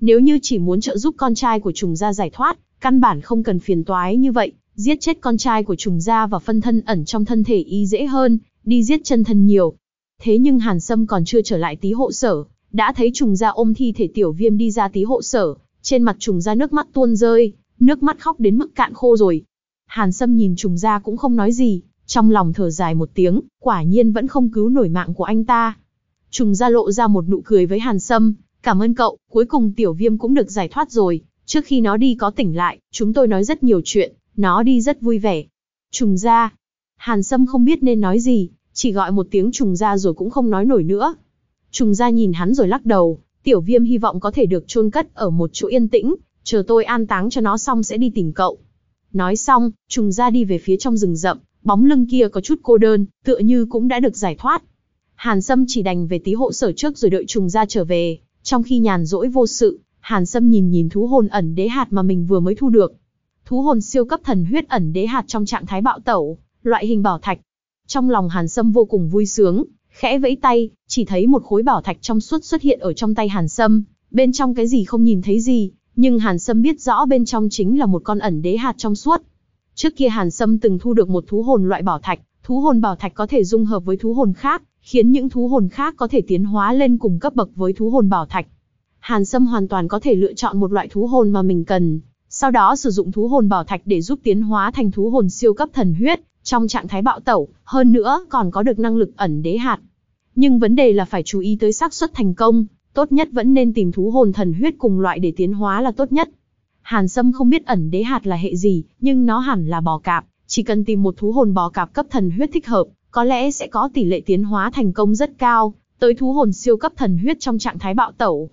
Nếu như chỉ muốn trợ giúp con trai của trùng gia giải thoát, căn bản không cần phiền toái như vậy, giết chết con trai của trùng gia và phân thân ẩn trong thân thể y dễ hơn, đi giết chân thân nhiều. Thế nhưng Hàn Sâm còn chưa trở lại tí hộ sở, đã thấy trùng gia ôm thi thể tiểu viêm đi ra tí hộ sở, trên mặt trùng gia nước mắt tuôn rơi, nước mắt khóc đến mức cạn khô rồi. Hàn Sâm nhìn trùng gia cũng không nói gì, trong lòng thở dài một tiếng, quả nhiên vẫn không cứu nổi mạng của anh ta. Trùng gia lộ ra một nụ cười với Hàn Sâm, cảm ơn cậu, cuối cùng tiểu viêm cũng được giải thoát rồi, trước khi nó đi có tỉnh lại, chúng tôi nói rất nhiều chuyện, nó đi rất vui vẻ. Trùng gia. Hàn Sâm không biết nên nói gì, chỉ gọi một tiếng trùng gia rồi cũng không nói nổi nữa. Trùng gia nhìn hắn rồi lắc đầu, tiểu viêm hy vọng có thể được chôn cất ở một chỗ yên tĩnh, chờ tôi an táng cho nó xong sẽ đi tìm cậu. Nói xong, trùng ra đi về phía trong rừng rậm, bóng lưng kia có chút cô đơn, tựa như cũng đã được giải thoát. Hàn Sâm chỉ đành về tí hộ sở trước rồi đợi trùng ra trở về, trong khi nhàn rỗi vô sự, Hàn Sâm nhìn nhìn thú hồn ẩn đế hạt mà mình vừa mới thu được. Thú hồn siêu cấp thần huyết ẩn đế hạt trong trạng thái bạo tẩu, loại hình bảo thạch. Trong lòng Hàn Sâm vô cùng vui sướng, khẽ vẫy tay, chỉ thấy một khối bảo thạch trong suốt xuất hiện ở trong tay Hàn Sâm, bên trong cái gì không nhìn thấy gì, nhưng Hàn Sâm biết rõ bên trong chính là một con ẩn đế hạt trong suốt. Trước kia Hàn Sâm từng thu được một thú hồn loại bảo thạch, thú hồn bảo thạch có thể dung hợp với thú hồn khác, khiến những thú hồn khác có thể tiến hóa lên cùng cấp bậc với thú hồn bảo thạch. Hàn Sâm hoàn toàn có thể lựa chọn một loại thú hồn mà mình cần, sau đó sử dụng thú hồn bảo thạch để giúp tiến hóa thành thú hồn siêu cấp thần huyết, trong trạng thái bạo tẩu, hơn nữa còn có được năng lực ẩn đế hạt. Nhưng vấn đề là phải chú ý tới xác suất thành công, tốt nhất vẫn nên tìm thú hồn thần huyết cùng loại để tiến hóa là tốt nhất. Hàn Sâm không biết ẩn đế hạt là hệ gì, nhưng nó hẳn là bò cạp, chỉ cần tìm một thú hồn bò cạp cấp thần huyết thích hợp, có lẽ sẽ có tỷ lệ tiến hóa thành công rất cao, tới thú hồn siêu cấp thần huyết trong trạng thái bạo tẩu.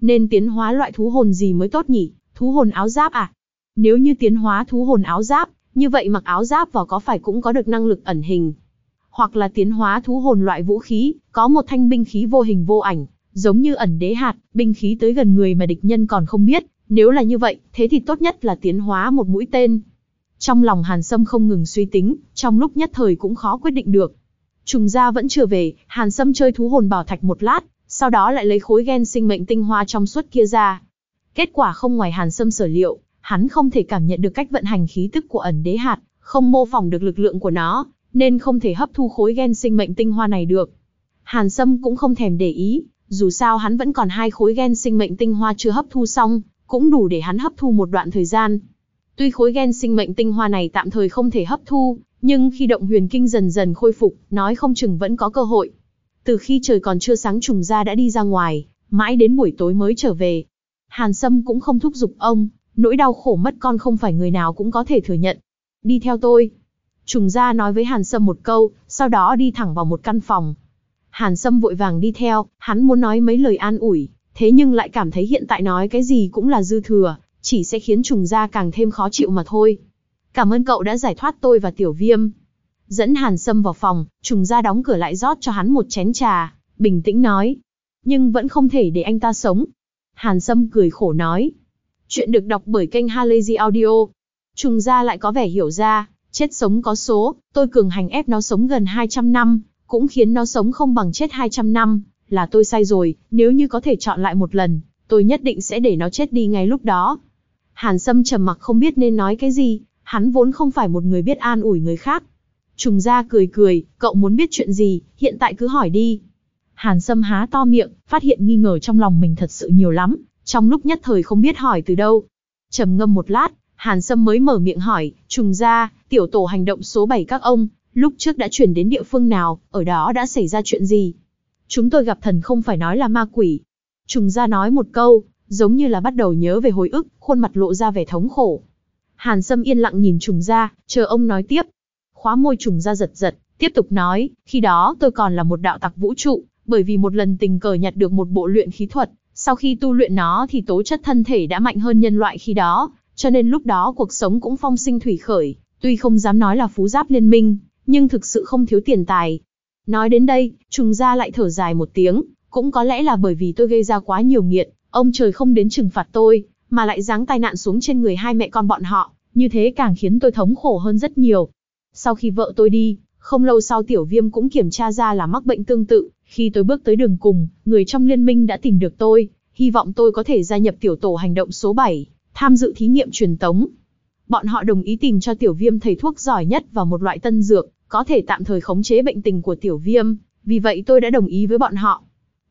Nên tiến hóa loại thú hồn gì mới tốt nhỉ? Thú hồn áo giáp à? Nếu như tiến hóa thú hồn áo giáp, như vậy mặc áo giáp vào có phải cũng có được năng lực ẩn hình? Hoặc là tiến hóa thú hồn loại vũ khí, có một thanh binh khí vô hình vô ảnh, giống như ẩn đế hạt, binh khí tới gần người mà địch nhân còn không biết, nếu là như vậy, thế thì tốt nhất là tiến hóa một mũi tên. Trong lòng Hàn Sâm không ngừng suy tính, trong lúc nhất thời cũng khó quyết định được. Trùng gia vẫn chưa về, Hàn Sâm chơi thú hồn bảo thạch một lát, sau đó lại lấy khối gen sinh mệnh tinh hoa trong suốt kia ra. Kết quả không ngoài Hàn Sâm sở liệu, hắn không thể cảm nhận được cách vận hành khí tức của ẩn đế hạt, không mô phỏng được lực lượng của nó, nên không thể hấp thu khối gen sinh mệnh tinh hoa này được. Hàn Sâm cũng không thèm để ý, dù sao hắn vẫn còn hai khối gen sinh mệnh tinh hoa chưa hấp thu xong, cũng đủ để hắn hấp thu một đoạn thời gian. Tuy khối gen sinh mệnh tinh hoa này tạm thời không thể hấp thu, nhưng khi động huyền kinh dần dần khôi phục, nói không chừng vẫn có cơ hội. Từ khi trời còn chưa sáng trùng ra đã đi ra ngoài, mãi đến buổi tối mới trở về. Hàn Sâm cũng không thúc giục ông, nỗi đau khổ mất con không phải người nào cũng có thể thừa nhận. Đi theo tôi. Trùng gia nói với Hàn Sâm một câu, sau đó đi thẳng vào một căn phòng. Hàn Sâm vội vàng đi theo, hắn muốn nói mấy lời an ủi, thế nhưng lại cảm thấy hiện tại nói cái gì cũng là dư thừa, chỉ sẽ khiến trùng gia càng thêm khó chịu mà thôi. Cảm ơn cậu đã giải thoát tôi và tiểu viêm. Dẫn Hàn Sâm vào phòng, trùng gia đóng cửa lại rót cho hắn một chén trà, bình tĩnh nói. Nhưng vẫn không thể để anh ta sống. Hàn Sâm cười khổ nói. Chuyện được đọc bởi kênh Halazy Audio. Trùng gia lại có vẻ hiểu ra, chết sống có số, tôi cường hành ép nó sống gần 200 năm, cũng khiến nó sống không bằng chết 200 năm, là tôi sai rồi, nếu như có thể chọn lại một lần, tôi nhất định sẽ để nó chết đi ngay lúc đó. Hàn Sâm trầm mặc không biết nên nói cái gì, hắn vốn không phải một người biết an ủi người khác. Trùng gia cười cười, cậu muốn biết chuyện gì, hiện tại cứ hỏi đi. Hàn Sâm há to miệng, phát hiện nghi ngờ trong lòng mình thật sự nhiều lắm, trong lúc nhất thời không biết hỏi từ đâu. Trầm ngâm một lát, Hàn Sâm mới mở miệng hỏi, trùng gia, tiểu tổ hành động số 7 các ông, lúc trước đã chuyển đến địa phương nào, ở đó đã xảy ra chuyện gì? Chúng tôi gặp thần không phải nói là ma quỷ. Trùng gia nói một câu, giống như là bắt đầu nhớ về hồi ức, khuôn mặt lộ ra vẻ thống khổ. Hàn Sâm yên lặng nhìn trùng gia, chờ ông nói tiếp. Khóa môi trùng gia giật giật, tiếp tục nói, khi đó tôi còn là một đạo tặc vũ trụ, bởi vì một lần tình cờ nhặt được một bộ luyện khí thuật, sau khi tu luyện nó thì tố chất thân thể đã mạnh hơn nhân loại khi đó, cho nên lúc đó cuộc sống cũng phong sinh thủy khởi, tuy không dám nói là phú giáp liên minh, nhưng thực sự không thiếu tiền tài. Nói đến đây, trùng gia lại thở dài một tiếng, cũng có lẽ là bởi vì tôi gây ra quá nhiều nghiện, ông trời không đến trừng phạt tôi, mà lại giáng tai nạn xuống trên người hai mẹ con bọn họ, như thế càng khiến tôi thống khổ hơn rất nhiều. Sau khi vợ tôi đi, không lâu sau tiểu viêm cũng kiểm tra ra là mắc bệnh tương tự, khi tôi bước tới đường cùng, người trong liên minh đã tìm được tôi, hy vọng tôi có thể gia nhập tiểu tổ hành động số 7, tham dự thí nghiệm truyền tống. Bọn họ đồng ý tìm cho tiểu viêm thầy thuốc giỏi nhất và một loại tân dược, có thể tạm thời khống chế bệnh tình của tiểu viêm, vì vậy tôi đã đồng ý với bọn họ.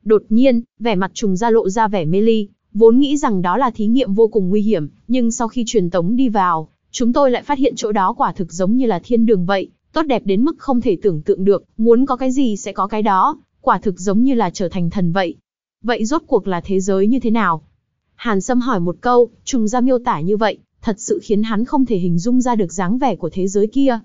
Đột nhiên, vẻ mặt trùng ra lộ ra vẻ mê ly, vốn nghĩ rằng đó là thí nghiệm vô cùng nguy hiểm, nhưng sau khi truyền tống đi vào, chúng tôi lại phát hiện chỗ đó quả thực giống như là thiên đường vậy, tốt đẹp đến mức không thể tưởng tượng được, muốn có cái gì sẽ có cái đó, quả thực giống như là trở thành thần vậy. Vậy rốt cuộc là thế giới như thế nào? Hàn Sâm hỏi một câu, trùng ra miêu tả như vậy, thật sự khiến hắn không thể hình dung ra được dáng vẻ của thế giới kia.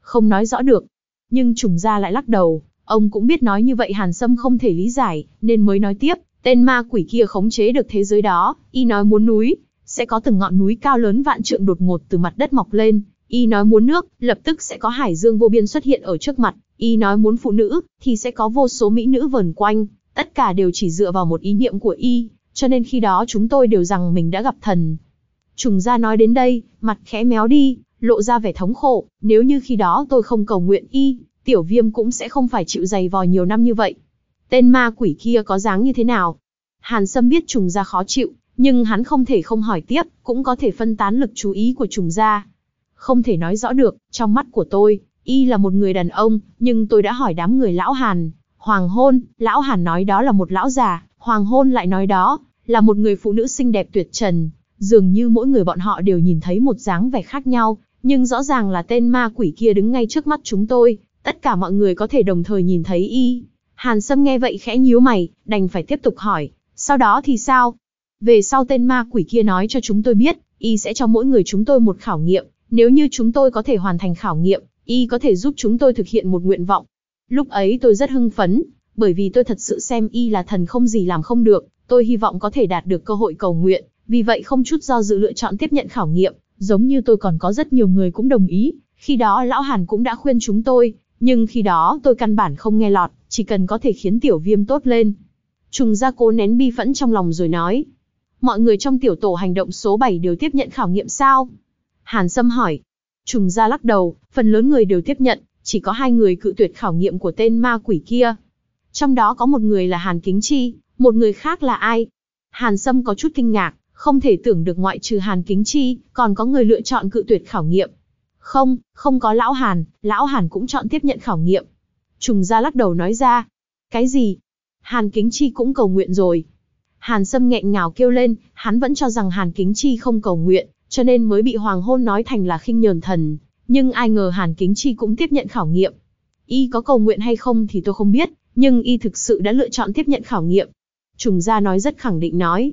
Không nói rõ được. Nhưng trùng ra lại lắc đầu, ông cũng biết nói như vậy Hàn Sâm không thể lý giải, nên mới nói tiếp, Tên ma quỷ kia khống chế được thế giới đó, y nói muốn núi, sẽ có từng ngọn núi cao lớn vạn trượng đột ngột từ mặt đất mọc lên, y nói muốn nước, lập tức sẽ có hải dương vô biên xuất hiện ở trước mặt, y nói muốn phụ nữ, thì sẽ có vô số mỹ nữ vờn quanh, tất cả đều chỉ dựa vào một ý niệm của y, cho nên khi đó chúng tôi đều rằng mình đã gặp thần. Trùng gia nói đến đây, mặt khẽ méo đi, lộ ra vẻ thống khổ, nếu như khi đó tôi không cầu nguyện y, tiểu viêm cũng sẽ không phải chịu dày vò nhiều năm như vậy. Tên ma quỷ kia có dáng như thế nào? Hàn Sâm biết trùng gia khó chịu, nhưng hắn không thể không hỏi tiếp, cũng có thể phân tán lực chú ý của trùng gia. Không thể nói rõ được, trong mắt của tôi, y là một người đàn ông, nhưng tôi đã hỏi đám người lão Hàn. Hoàng hôn, lão Hàn nói đó là một lão già, hoàng hôn lại nói đó, là một người phụ nữ xinh đẹp tuyệt trần. Dường như mỗi người bọn họ đều nhìn thấy một dáng vẻ khác nhau, nhưng rõ ràng là tên ma quỷ kia đứng ngay trước mắt chúng tôi, tất cả mọi người có thể đồng thời nhìn thấy y. Hàn Sâm nghe vậy khẽ nhíu mày, đành phải tiếp tục hỏi, sau đó thì sao? Về sau tên ma quỷ kia nói cho chúng tôi biết, y sẽ cho mỗi người chúng tôi một khảo nghiệm, nếu như chúng tôi có thể hoàn thành khảo nghiệm, y có thể giúp chúng tôi thực hiện một nguyện vọng. Lúc ấy tôi rất hưng phấn, bởi vì tôi thật sự xem y là thần không gì làm không được, tôi hy vọng có thể đạt được cơ hội cầu nguyện, vì vậy không chút do dự lựa chọn tiếp nhận khảo nghiệm, giống như tôi còn có rất nhiều người cũng đồng ý, khi đó lão Hàn cũng đã khuyên chúng tôi, nhưng khi đó tôi căn bản không nghe lọt, chỉ cần có thể khiến tiểu viêm tốt lên. Trùng gia cố nén bi phẫn trong lòng rồi nói. Mọi người trong tiểu tổ hành động số 7 đều tiếp nhận khảo nghiệm sao? Hàn Sâm hỏi. Trùng gia lắc đầu, phần lớn người đều tiếp nhận, chỉ có hai người cự tuyệt khảo nghiệm của tên ma quỷ kia. Trong đó có một người là Hàn Kính Chi, một người khác là ai? Hàn Sâm có chút kinh ngạc, không thể tưởng được ngoại trừ Hàn Kính Chi, còn có người lựa chọn cự tuyệt khảo nghiệm. Không, không có Lão Hàn, Lão Hàn cũng chọn tiếp nhận khảo nghiệm. Trùng gia lắc đầu nói ra. Cái gì? Hàn Kính Chi cũng cầu nguyện rồi. Hàn Sâm nghẹn ngào kêu lên, hắn vẫn cho rằng Hàn Kính Chi không cầu nguyện, cho nên mới bị Hoàng Hôn nói thành là khinh nhờn thần. Nhưng ai ngờ Hàn Kính Chi cũng tiếp nhận khảo nghiệm. Y có cầu nguyện hay không thì tôi không biết, nhưng Y thực sự đã lựa chọn tiếp nhận khảo nghiệm. Trùng gia nói rất khẳng định nói.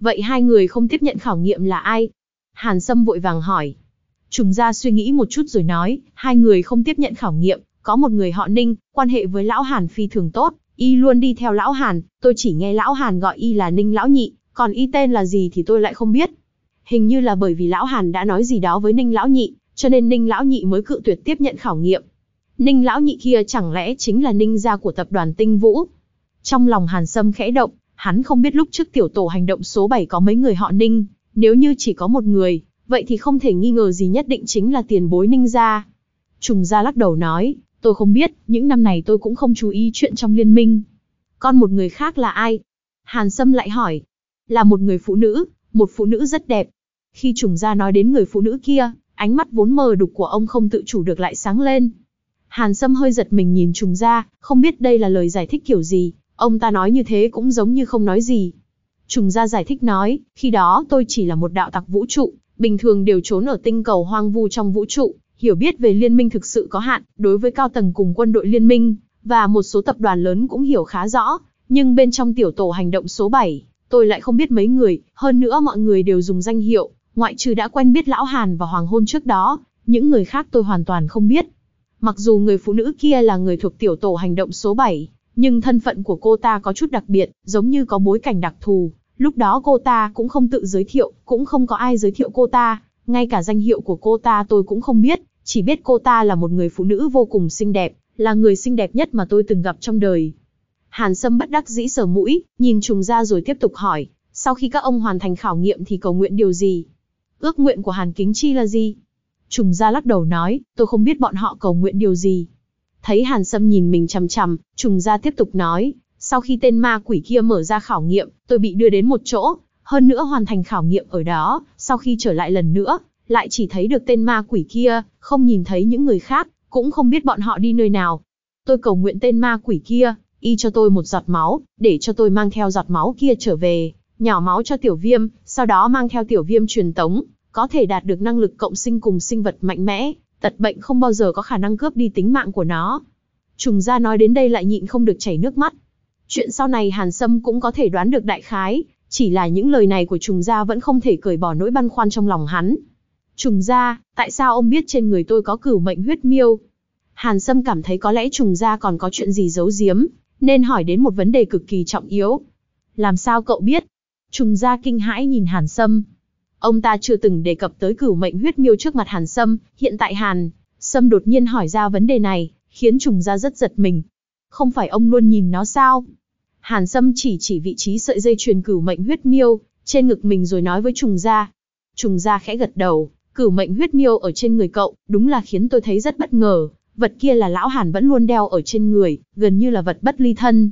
Vậy hai người không tiếp nhận khảo nghiệm là ai? Hàn Sâm vội vàng hỏi. Trùng gia suy nghĩ một chút rồi nói, hai người không tiếp nhận khảo nghiệm, có một người họ Ninh, quan hệ với lão Hàn phi thường tốt, y luôn đi theo lão Hàn, tôi chỉ nghe lão Hàn gọi y là Ninh lão nhị, còn y tên là gì thì tôi lại không biết. Hình như là bởi vì lão Hàn đã nói gì đó với Ninh lão nhị, cho nên Ninh lão nhị mới cự tuyệt tiếp nhận khảo nghiệm. Ninh lão nhị kia chẳng lẽ chính là Ninh gia của tập đoàn Tinh Vũ? Trong lòng Hàn Sâm khẽ động, hắn không biết lúc trước tiểu tổ hành động số 7 có mấy người họ Ninh, nếu như chỉ có một người, vậy thì không thể nghi ngờ gì nhất định chính là tiền bối Ninh gia. Trùng gia lắc đầu nói, tôi không biết, những năm này tôi cũng không chú ý chuyện trong liên minh. Còn một người khác là ai? Hàn Sâm lại hỏi. Là một người phụ nữ, một phụ nữ rất đẹp. Khi trùng gia nói đến người phụ nữ kia, ánh mắt vốn mờ đục của ông không tự chủ được lại sáng lên. Hàn Sâm hơi giật mình nhìn trùng gia, không biết đây là lời giải thích kiểu gì, ông ta nói như thế cũng giống như không nói gì. Trùng gia giải thích nói, khi đó tôi chỉ là một đạo tặc vũ trụ, bình thường đều trốn ở tinh cầu hoang vu trong vũ trụ, hiểu biết về liên minh thực sự có hạn, đối với cao tầng cùng quân đội liên minh, và một số tập đoàn lớn cũng hiểu khá rõ, nhưng bên trong tiểu tổ hành động số 7, tôi lại không biết mấy người, hơn nữa mọi người đều dùng danh hiệu, ngoại trừ đã quen biết Lão Hàn và Hoàng Hôn trước đó, những người khác tôi hoàn toàn không biết. Mặc dù người phụ nữ kia là người thuộc tiểu tổ hành động số 7, nhưng thân phận của cô ta có chút đặc biệt, giống như có bối cảnh đặc thù. Lúc đó cô ta cũng không tự giới thiệu, cũng không có ai giới thiệu cô ta, ngay cả danh hiệu của cô ta tôi cũng không biết, chỉ biết cô ta là một người phụ nữ vô cùng xinh đẹp, là người xinh đẹp nhất mà tôi từng gặp trong đời. Hàn Sâm bất đắc dĩ sờ mũi, nhìn trùng ra rồi tiếp tục hỏi, sau khi các ông hoàn thành khảo nghiệm thì cầu nguyện điều gì? Ước nguyện của Hàn Kính Chi là gì? Trùng ra lắc đầu nói, tôi không biết bọn họ cầu nguyện điều gì. Thấy Hàn Sâm nhìn mình chằm chằm, trùng ra tiếp tục nói, sau khi tên ma quỷ kia mở ra khảo nghiệm, tôi bị đưa đến một chỗ, hơn nữa hoàn thành khảo nghiệm ở đó, sau khi trở lại lần nữa, lại chỉ thấy được tên ma quỷ kia, không nhìn thấy những người khác, cũng không biết bọn họ đi nơi nào. Tôi cầu nguyện tên ma quỷ kia, y cho tôi một giọt máu, để cho tôi mang theo giọt máu kia trở về, nhỏ máu cho tiểu viêm, sau đó mang theo tiểu viêm truyền tống, có thể đạt được năng lực cộng sinh cùng sinh vật mạnh mẽ, tật bệnh không bao giờ có khả năng cướp đi tính mạng của nó. Trùng gia nói đến đây lại nhịn không được chảy nước mắt. Chuyện sau này Hàn Sâm cũng có thể đoán được đại khái, chỉ là những lời này của trùng gia vẫn không thể cởi bỏ nỗi băn khoăn trong lòng hắn. Trùng gia, tại sao ông biết trên người tôi có cửu mệnh huyết miêu? Hàn Sâm cảm thấy có lẽ trùng gia còn có chuyện gì giấu giếm, nên hỏi đến một vấn đề cực kỳ trọng yếu. Làm sao cậu biết? Trùng gia kinh hãi nhìn Hàn Sâm. Ông ta chưa từng đề cập tới cửu mệnh huyết miêu trước mặt Hàn Sâm, hiện tại Hàn Sâm đột nhiên hỏi ra vấn đề này, khiến trùng gia rất giật mình. Không phải ông luôn nhìn nó sao? Hàn Sâm chỉ chỉ vị trí sợi dây truyền cửu mệnh huyết miêu, trên ngực mình rồi nói với trùng gia. Trùng gia khẽ gật đầu, cửu mệnh huyết miêu ở trên người cậu, đúng là khiến tôi thấy rất bất ngờ. Vật kia là lão Hàn vẫn luôn đeo ở trên người, gần như là vật bất ly thân.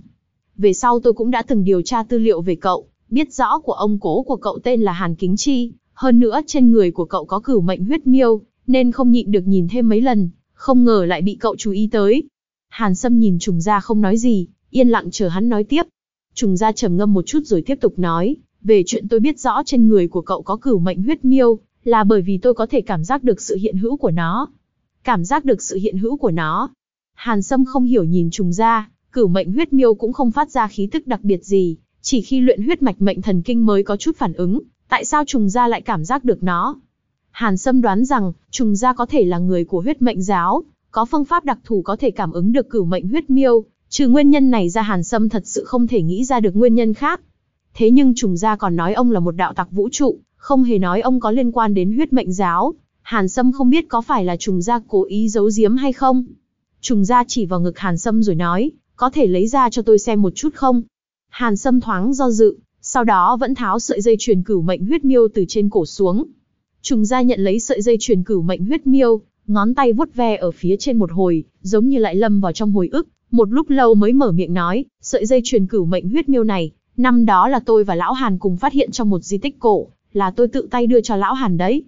Về sau tôi cũng đã từng điều tra tư liệu về cậu, biết rõ của ông cố của cậu tên là Hàn Kính Chi, hơn nữa trên người của cậu có cửu mệnh huyết miêu, nên không nhịn được nhìn thêm mấy lần, không ngờ lại bị cậu chú ý tới. Hàn Sâm nhìn trùng gia không nói gì, yên lặng chờ hắn nói tiếp. Trùng gia trầm ngâm một chút rồi tiếp tục nói, về chuyện tôi biết rõ trên người của cậu có cửu mệnh huyết miêu, là bởi vì tôi có thể cảm giác được sự hiện hữu của nó. Cảm giác được sự hiện hữu của nó. Hàn Sâm không hiểu nhìn trùng gia, cửu mệnh huyết miêu cũng không phát ra khí tức đặc biệt gì, chỉ khi luyện huyết mạch mệnh thần kinh mới có chút phản ứng, tại sao trùng gia lại cảm giác được nó? Hàn Sâm đoán rằng, trùng gia có thể là người của huyết mệnh giáo, có phương pháp đặc thù có thể cảm ứng được cửu mệnh huyết miêu, trừ nguyên nhân này ra Hàn Sâm thật sự không thể nghĩ ra được nguyên nhân khác. Thế nhưng trùng gia còn nói ông là một đạo tặc vũ trụ, không hề nói ông có liên quan đến huyết mệnh giáo. Hàn Sâm không biết có phải là trùng gia cố ý giấu giếm hay không. Trùng gia chỉ vào ngực Hàn Sâm rồi nói, có thể lấy ra cho tôi xem một chút không? Hàn Sâm thoáng do dự, sau đó vẫn tháo sợi dây chuyền cửu mệnh huyết miêu từ trên cổ xuống. Trùng gia nhận lấy sợi dây chuyền cửu mệnh huyết miêu, ngón tay vuốt ve ở phía trên một hồi, giống như lại lâm vào trong hồi ức, một lúc lâu mới mở miệng nói, sợi dây chuyền cửu mệnh huyết miêu này, năm đó là tôi và lão Hàn cùng phát hiện trong một di tích cổ, là tôi tự tay đưa cho lão Hàn đấy.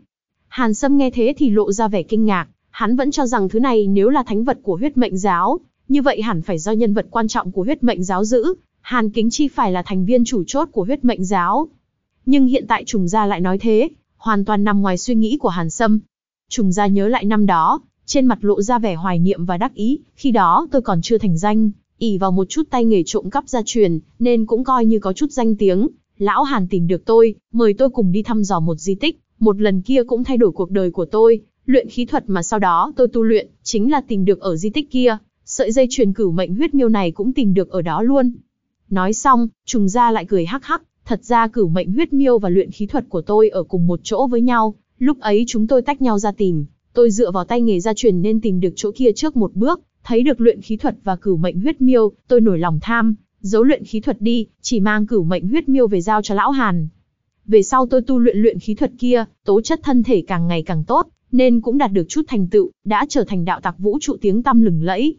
Hàn Sâm nghe thế thì lộ ra vẻ kinh ngạc, hắn vẫn cho rằng thứ này nếu là thánh vật của huyết mệnh giáo, như vậy hẳn phải do nhân vật quan trọng của huyết mệnh giáo giữ, Hàn Kính Chi phải là thành viên chủ chốt của huyết mệnh giáo. Nhưng hiện tại trùng gia lại nói thế, hoàn toàn nằm ngoài suy nghĩ của Hàn Sâm. Trùng gia nhớ lại năm đó, trên mặt lộ ra vẻ hoài niệm và đắc ý, khi đó tôi còn chưa thành danh, ỉ vào một chút tay nghề trộm cắp gia truyền, nên cũng coi như có chút danh tiếng. Lão Hàn tìm được tôi, mời tôi cùng đi thăm dò một di tích, một lần kia cũng thay đổi cuộc đời của tôi, luyện khí thuật mà sau đó tôi tu luyện, chính là tìm được ở di tích kia, sợi dây truyền cửu mệnh huyết miêu này cũng tìm được ở đó luôn. Nói xong, trùng gia lại cười hắc hắc, thật ra cửu mệnh huyết miêu và luyện khí thuật của tôi ở cùng một chỗ với nhau, lúc ấy chúng tôi tách nhau ra tìm, tôi dựa vào tay nghề gia truyền nên tìm được chỗ kia trước một bước, thấy được luyện khí thuật và cửu mệnh huyết miêu, tôi nổi lòng tham, giấu luyện khí thuật đi, chỉ mang cửu mệnh huyết miêu về giao cho lão Hàn. Về sau tôi tu luyện luyện khí thuật kia, tố chất thân thể càng ngày càng tốt, nên cũng đạt được chút thành tựu, đã trở thành đạo tặc vũ trụ tiếng tăm lừng lẫy.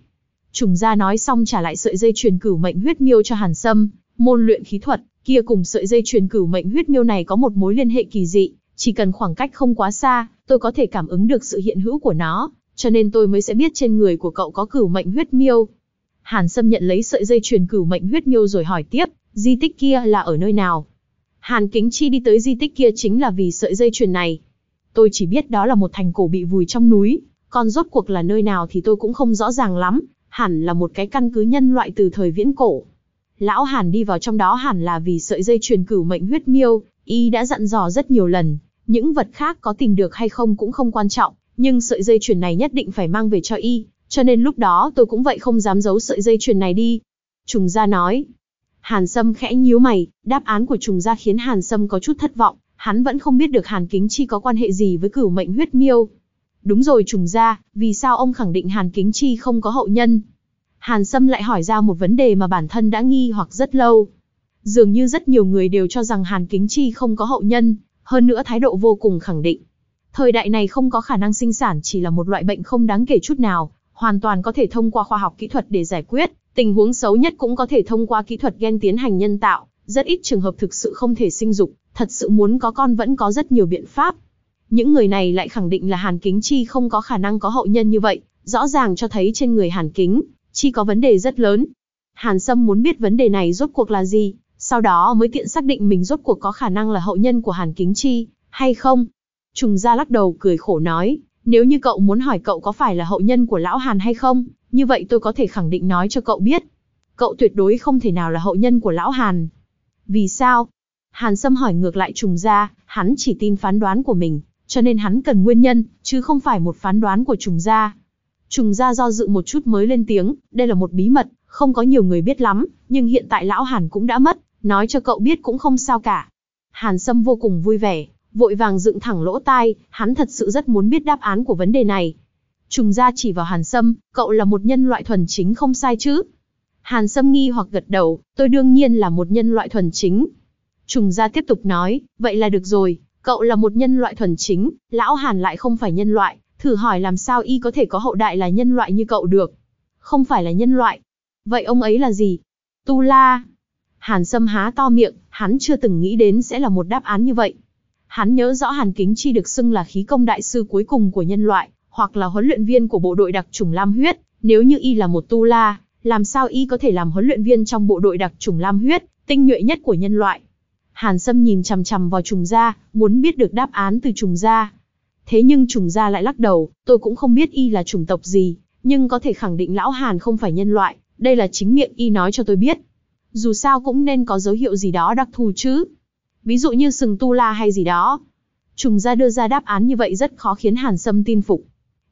Trùng gia nói xong trả lại sợi dây truyền cửu mệnh huyết miêu cho Hàn Sâm, môn luyện khí thuật, kia cùng sợi dây truyền cửu mệnh huyết miêu này có một mối liên hệ kỳ dị, chỉ cần khoảng cách không quá xa, tôi có thể cảm ứng được sự hiện hữu của nó, cho nên tôi mới sẽ biết trên người của cậu có cửu mệnh huyết miêu. Hàn Sâm nhận lấy sợi dây truyền cửu mệnh huyết miêu rồi hỏi tiếp, di tích kia là ở nơi nào? Hàn Kính Chi đi tới di tích kia chính là vì sợi dây truyền này. Tôi chỉ biết đó là một thành cổ bị vùi trong núi, còn rốt cuộc là nơi nào thì tôi cũng không rõ ràng lắm, hẳn là một cái căn cứ nhân loại từ thời viễn cổ. Lão Hàn đi vào trong đó hẳn là vì sợi dây truyền cửu mệnh huyết miêu, y đã dặn dò rất nhiều lần, những vật khác có tìm được hay không cũng không quan trọng, nhưng sợi dây chuyền này nhất định phải mang về cho y, cho nên lúc đó tôi cũng vậy không dám giấu sợi dây chuyền này đi. Trùng gia nói. Hàn Sâm khẽ nhíu mày, đáp án của trùng gia khiến Hàn Sâm có chút thất vọng, hắn vẫn không biết được Hàn Kính Chi có quan hệ gì với cửu mệnh huyết miêu. Đúng rồi trùng gia, vì sao ông khẳng định Hàn Kính Chi không có hậu nhân? Hàn Sâm lại hỏi ra một vấn đề mà bản thân đã nghi hoặc rất lâu. Dường như rất nhiều người đều cho rằng Hàn Kính Chi không có hậu nhân, hơn nữa thái độ vô cùng khẳng định. Thời đại này không có khả năng sinh sản chỉ là một loại bệnh không đáng kể chút nào, hoàn toàn có thể thông qua khoa học kỹ thuật để giải quyết, tình huống xấu nhất cũng có thể thông qua kỹ thuật gen tiến hành nhân tạo, rất ít trường hợp thực sự không thể sinh dục, thật sự muốn có con vẫn có rất nhiều biện pháp. Những người này lại khẳng định là Hàn Kính Chi không có khả năng có hậu nhân như vậy, rõ ràng cho thấy trên người Hàn Kính Chi có vấn đề rất lớn. Hàn Sâm muốn biết vấn đề này rốt cuộc là gì, sau đó mới tiện xác định mình rốt cuộc có khả năng là hậu nhân của Hàn Kính Chi, hay không. Trùng gia lắc đầu cười khổ nói, nếu như cậu muốn hỏi cậu có phải là hậu nhân của lão Hàn hay không, như vậy tôi có thể khẳng định nói cho cậu biết. Cậu tuyệt đối không thể nào là hậu nhân của lão Hàn. Vì sao? Hàn Sâm hỏi ngược lại trùng gia, hắn chỉ tin phán đoán của mình, cho nên hắn cần nguyên nhân, chứ không phải một phán đoán của trùng gia. Trùng gia do dự một chút mới lên tiếng, đây là một bí mật, không có nhiều người biết lắm, nhưng hiện tại lão Hàn cũng đã mất, nói cho cậu biết cũng không sao cả. Hàn Sâm vô cùng vui vẻ, vội vàng dựng thẳng lỗ tai, hắn thật sự rất muốn biết đáp án của vấn đề này. Trùng gia chỉ vào Hàn Sâm, cậu là một nhân loại thuần chính không sai chứ? Hàn Sâm nghi hoặc gật đầu, tôi đương nhiên là một nhân loại thuần chính. Trùng gia tiếp tục nói, vậy là được rồi, cậu là một nhân loại thuần chính, lão Hàn lại không phải nhân loại, thử hỏi làm sao y có thể có hậu đại là nhân loại như cậu được. Không phải là nhân loại. Vậy ông ấy là gì? Tu La. Hàn Sâm há to miệng, hắn chưa từng nghĩ đến sẽ là một đáp án như vậy. Hắn nhớ rõ Hàn Kính Chi được xưng là khí công đại sư cuối cùng của nhân loại, hoặc là huấn luyện viên của bộ đội đặc chủng Lam huyết, nếu như y là một tu la, làm sao y có thể làm huấn luyện viên trong bộ đội đặc chủng Lam huyết, tinh nhuệ nhất của nhân loại. Hàn Sâm nhìn chằm chằm vào trùng gia, muốn biết được đáp án từ trùng gia. Thế nhưng trùng gia lại lắc đầu, tôi cũng không biết y là chủng tộc gì, nhưng có thể khẳng định lão Hàn không phải nhân loại, đây là chính miệng y nói cho tôi biết. Dù sao cũng nên có dấu hiệu gì đó đặc thù chứ. Ví dụ như sừng tu la hay gì đó. Trùng gia đưa ra đáp án như vậy rất khó khiến Hàn Sâm tin phục.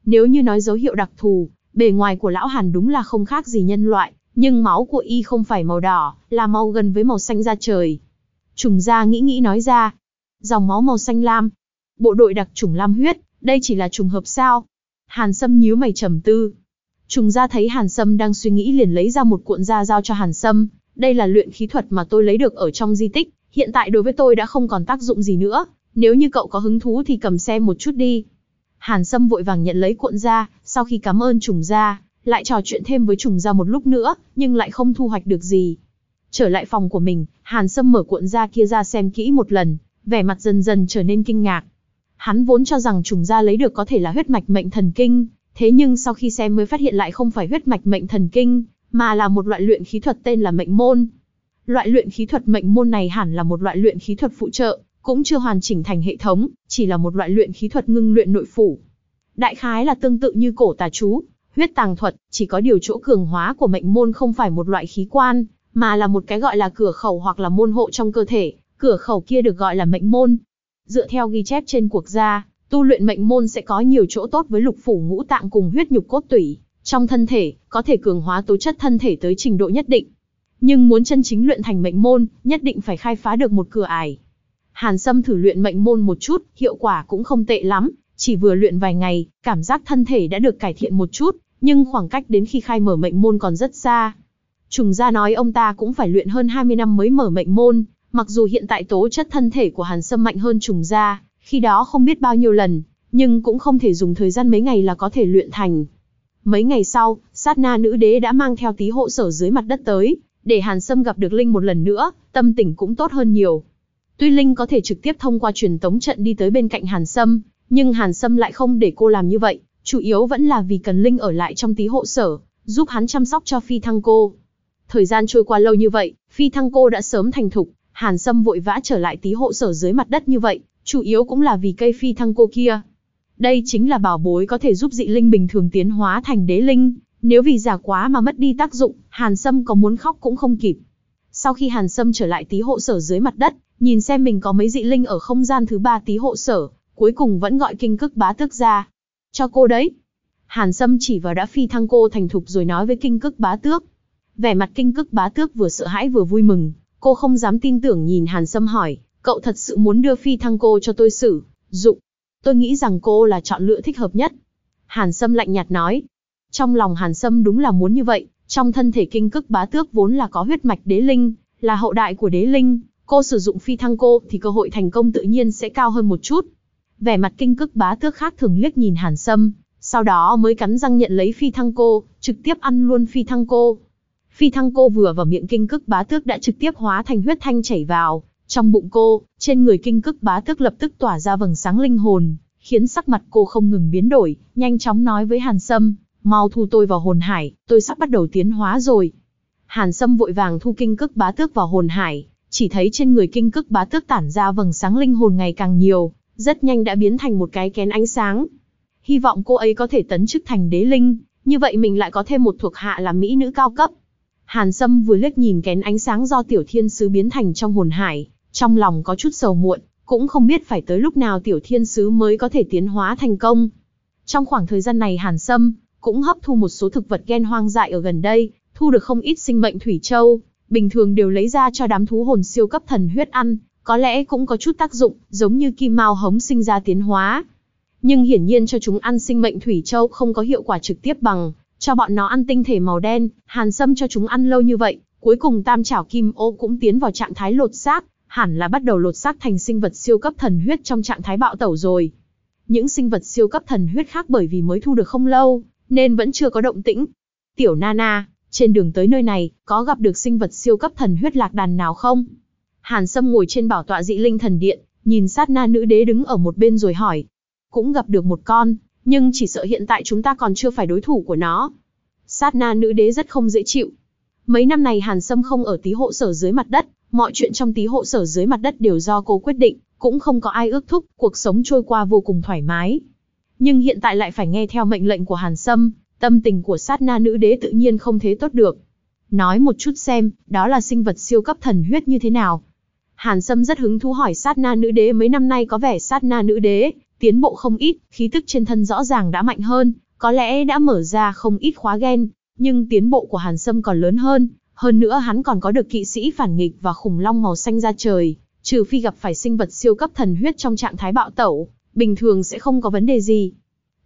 Nếu như nói dấu hiệu đặc thù, bề ngoài của lão Hàn đúng là không khác gì nhân loại, nhưng máu của y không phải màu đỏ, là màu gần với màu xanh da trời. Trùng gia nghĩ nghĩ nói ra, dòng máu màu xanh lam, bộ đội đặc trùng lam huyết, đây chỉ là trùng hợp sao? Hàn Sâm nhíu mày trầm tư. Trùng gia thấy Hàn Sâm đang suy nghĩ liền lấy ra một cuộn da giao cho Hàn Sâm, đây là luyện khí thuật mà tôi lấy được ở trong di tích, hiện tại đối với tôi đã không còn tác dụng gì nữa, nếu như cậu có hứng thú thì cầm xem một chút đi. Hàn Sâm vội vàng nhận lấy cuộn da, sau khi cảm ơn trùng gia, lại trò chuyện thêm với trùng gia một lúc nữa, nhưng lại không thu hoạch được gì. Trở lại phòng của mình, Hàn Sâm mở cuộn da kia ra xem kỹ một lần, vẻ mặt dần dần trở nên kinh ngạc. Hắn vốn cho rằng trùng da lấy được có thể là huyết mạch mệnh thần kinh, thế nhưng sau khi xem mới phát hiện lại không phải huyết mạch mệnh thần kinh, mà là một loại luyện khí thuật tên là mệnh môn. Loại luyện khí thuật mệnh môn này hẳn là một loại luyện khí thuật phụ trợ, cũng chưa hoàn chỉnh thành hệ thống, chỉ là một loại luyện khí thuật ngưng luyện nội phủ. Đại khái là tương tự như cổ tà chú, huyết tàng thuật, chỉ có điều chỗ cường hóa của mệnh môn không phải một loại khí quan, mà là một cái gọi là cửa khẩu hoặc là môn hộ trong cơ thể, cửa khẩu kia được gọi là mệnh môn. Dựa theo ghi chép trên cuộc gia, tu luyện mệnh môn sẽ có nhiều chỗ tốt với lục phủ ngũ tạng cùng huyết nhục cốt tủy, trong thân thể, có thể cường hóa tố chất thân thể tới trình độ nhất định. Nhưng muốn chân chính luyện thành mệnh môn, nhất định phải khai phá được một cửa ải. Hàn Sâm thử luyện mệnh môn một chút, hiệu quả cũng không tệ lắm, chỉ vừa luyện vài ngày, cảm giác thân thể đã được cải thiện một chút, nhưng khoảng cách đến khi khai mở mệnh môn còn rất xa. Trùng gia nói ông ta cũng phải luyện hơn 20 năm mới mở mệnh môn, mặc dù hiện tại tố chất thân thể của Hàn Sâm mạnh hơn trùng gia, khi đó không biết bao nhiêu lần, nhưng cũng không thể dùng thời gian mấy ngày là có thể luyện thành. Mấy ngày sau, sát na nữ đế đã mang theo tí hộ sở dưới mặt đất tới, để Hàn Sâm gặp được Linh một lần nữa, tâm tình cũng tốt hơn nhiều. Tuy Linh có thể trực tiếp thông qua truyền tống trận đi tới bên cạnh Hàn Sâm, nhưng Hàn Sâm lại không để cô làm như vậy, chủ yếu vẫn là vì cần Linh ở lại trong tí hộ sở, giúp hắn chăm sóc cho Phi Thăng cô. Thời gian trôi qua lâu như vậy, Phi Thăng cô đã sớm thành thục, Hàn Sâm vội vã trở lại tí hộ sở dưới mặt đất như vậy, chủ yếu cũng là vì cây Phi Thăng cô kia. Đây chính là bảo bối có thể giúp dị linh bình thường tiến hóa thành đế linh, nếu vì giả quá mà mất đi tác dụng, Hàn Sâm có muốn khóc cũng không kịp. Sau khi Hàn Sâm trở lại tí hộ sở dưới mặt đất, nhìn xem mình có mấy dị linh ở không gian thứ ba tí hộ sở, cuối cùng vẫn gọi kinh cức bá tước ra. Cho cô đấy. Hàn Sâm chỉ vào đã phi thăng cô thành thục rồi nói với kinh cức bá tước. Vẻ mặt kinh cức bá tước vừa sợ hãi vừa vui mừng, cô không dám tin tưởng nhìn Hàn Sâm hỏi, cậu thật sự muốn đưa phi thăng cô cho tôi xử, dụng. Tôi nghĩ rằng cô là chọn lựa thích hợp nhất. Hàn Sâm lạnh nhạt nói. Trong lòng Hàn Sâm đúng là muốn như vậy, trong thân thể kinh cức bá tước vốn là có huyết mạch đế linh, là hậu đại của đế linh, cô sử dụng phi thăng cô thì cơ hội thành công tự nhiên sẽ cao hơn một chút. Vẻ mặt kinh cức bá tước khác thường liếc nhìn Hàn Sâm, sau đó mới cắn răng nhận lấy phi thăng cô, trực tiếp ăn luôn phi thăng cô. Phi thăng cô vừa vào miệng kinh cức bá tước đã trực tiếp hóa thành huyết thanh chảy vào, trong bụng cô, trên người kinh cức bá tước lập tức tỏa ra vầng sáng linh hồn, khiến sắc mặt cô không ngừng biến đổi, nhanh chóng nói với Hàn Sâm, mau thu tôi vào hồn hải, tôi sắp bắt đầu tiến hóa rồi. Hàn Sâm vội vàng thu kinh cức bá tước vào hồn hải, chỉ thấy trên người kinh cức bá tước tản ra vầng sáng linh hồn ngày càng nhiều, rất nhanh đã biến thành một cái kén ánh sáng. Hy vọng cô ấy có thể tấn chức thành đế linh, như vậy mình lại có thêm một thuộc hạ là mỹ nữ cao cấp. Hàn Sâm vừa liếc nhìn kén ánh sáng do tiểu thiên sứ biến thành trong hồn hải, trong lòng có chút sầu muộn, cũng không biết phải tới lúc nào tiểu thiên sứ mới có thể tiến hóa thành công. Trong khoảng thời gian này Hàn Sâm cũng hấp thu một số thực vật gen hoang dại ở gần đây, thu được không ít sinh mệnh thủy châu, bình thường đều lấy ra cho đám thú hồn siêu cấp thần huyết ăn, có lẽ cũng có chút tác dụng, giống như kim mao hống sinh ra tiến hóa. Nhưng hiển nhiên cho chúng ăn sinh mệnh thủy châu không có hiệu quả trực tiếp bằng, cho bọn nó ăn tinh thể màu đen, hàn sâm cho chúng ăn lâu như vậy, cuối cùng tam chảo kim ô cũng tiến vào trạng thái lột xác, hẳn là bắt đầu lột xác thành sinh vật siêu cấp thần huyết trong trạng thái bạo tẩu rồi. Những sinh vật siêu cấp thần huyết khác bởi vì mới thu được không lâu, nên vẫn chưa có động tĩnh. Tiểu Nana, trên đường tới nơi này, có gặp được sinh vật siêu cấp thần huyết lạc đàn nào không? Hàn Sâm ngồi trên bảo tọa dị linh thần điện, nhìn sát na nữ đế đứng ở một bên rồi hỏi. Cũng gặp được một con, nhưng chỉ sợ hiện tại chúng ta còn chưa phải đối thủ của nó. Sát na nữ đế rất không dễ chịu. Mấy năm này Hàn Sâm không ở tí hộ sở dưới mặt đất, mọi chuyện trong tí hộ sở dưới mặt đất đều do cô quyết định, cũng không có ai ước thúc, cuộc sống trôi qua vô cùng thoải mái. Nhưng hiện tại lại phải nghe theo mệnh lệnh của Hàn Sâm, tâm tình của sát na nữ đế tự nhiên không thế tốt được. Nói một chút xem, đó là sinh vật siêu cấp thần huyết như thế nào? Hàn Sâm rất hứng thú hỏi sát na nữ đế mấy năm nay có vẻ sát na nữ đế, tiến bộ không ít, khí tức trên thân rõ ràng đã mạnh hơn, có lẽ đã mở ra không ít khóa gen, nhưng tiến bộ của Hàn Sâm còn lớn hơn, hơn nữa hắn còn có được kỵ sĩ phản nghịch và khủng long màu xanh ra trời, trừ phi gặp phải sinh vật siêu cấp thần huyết trong trạng thái bạo tẩu, bình thường sẽ không có vấn đề gì.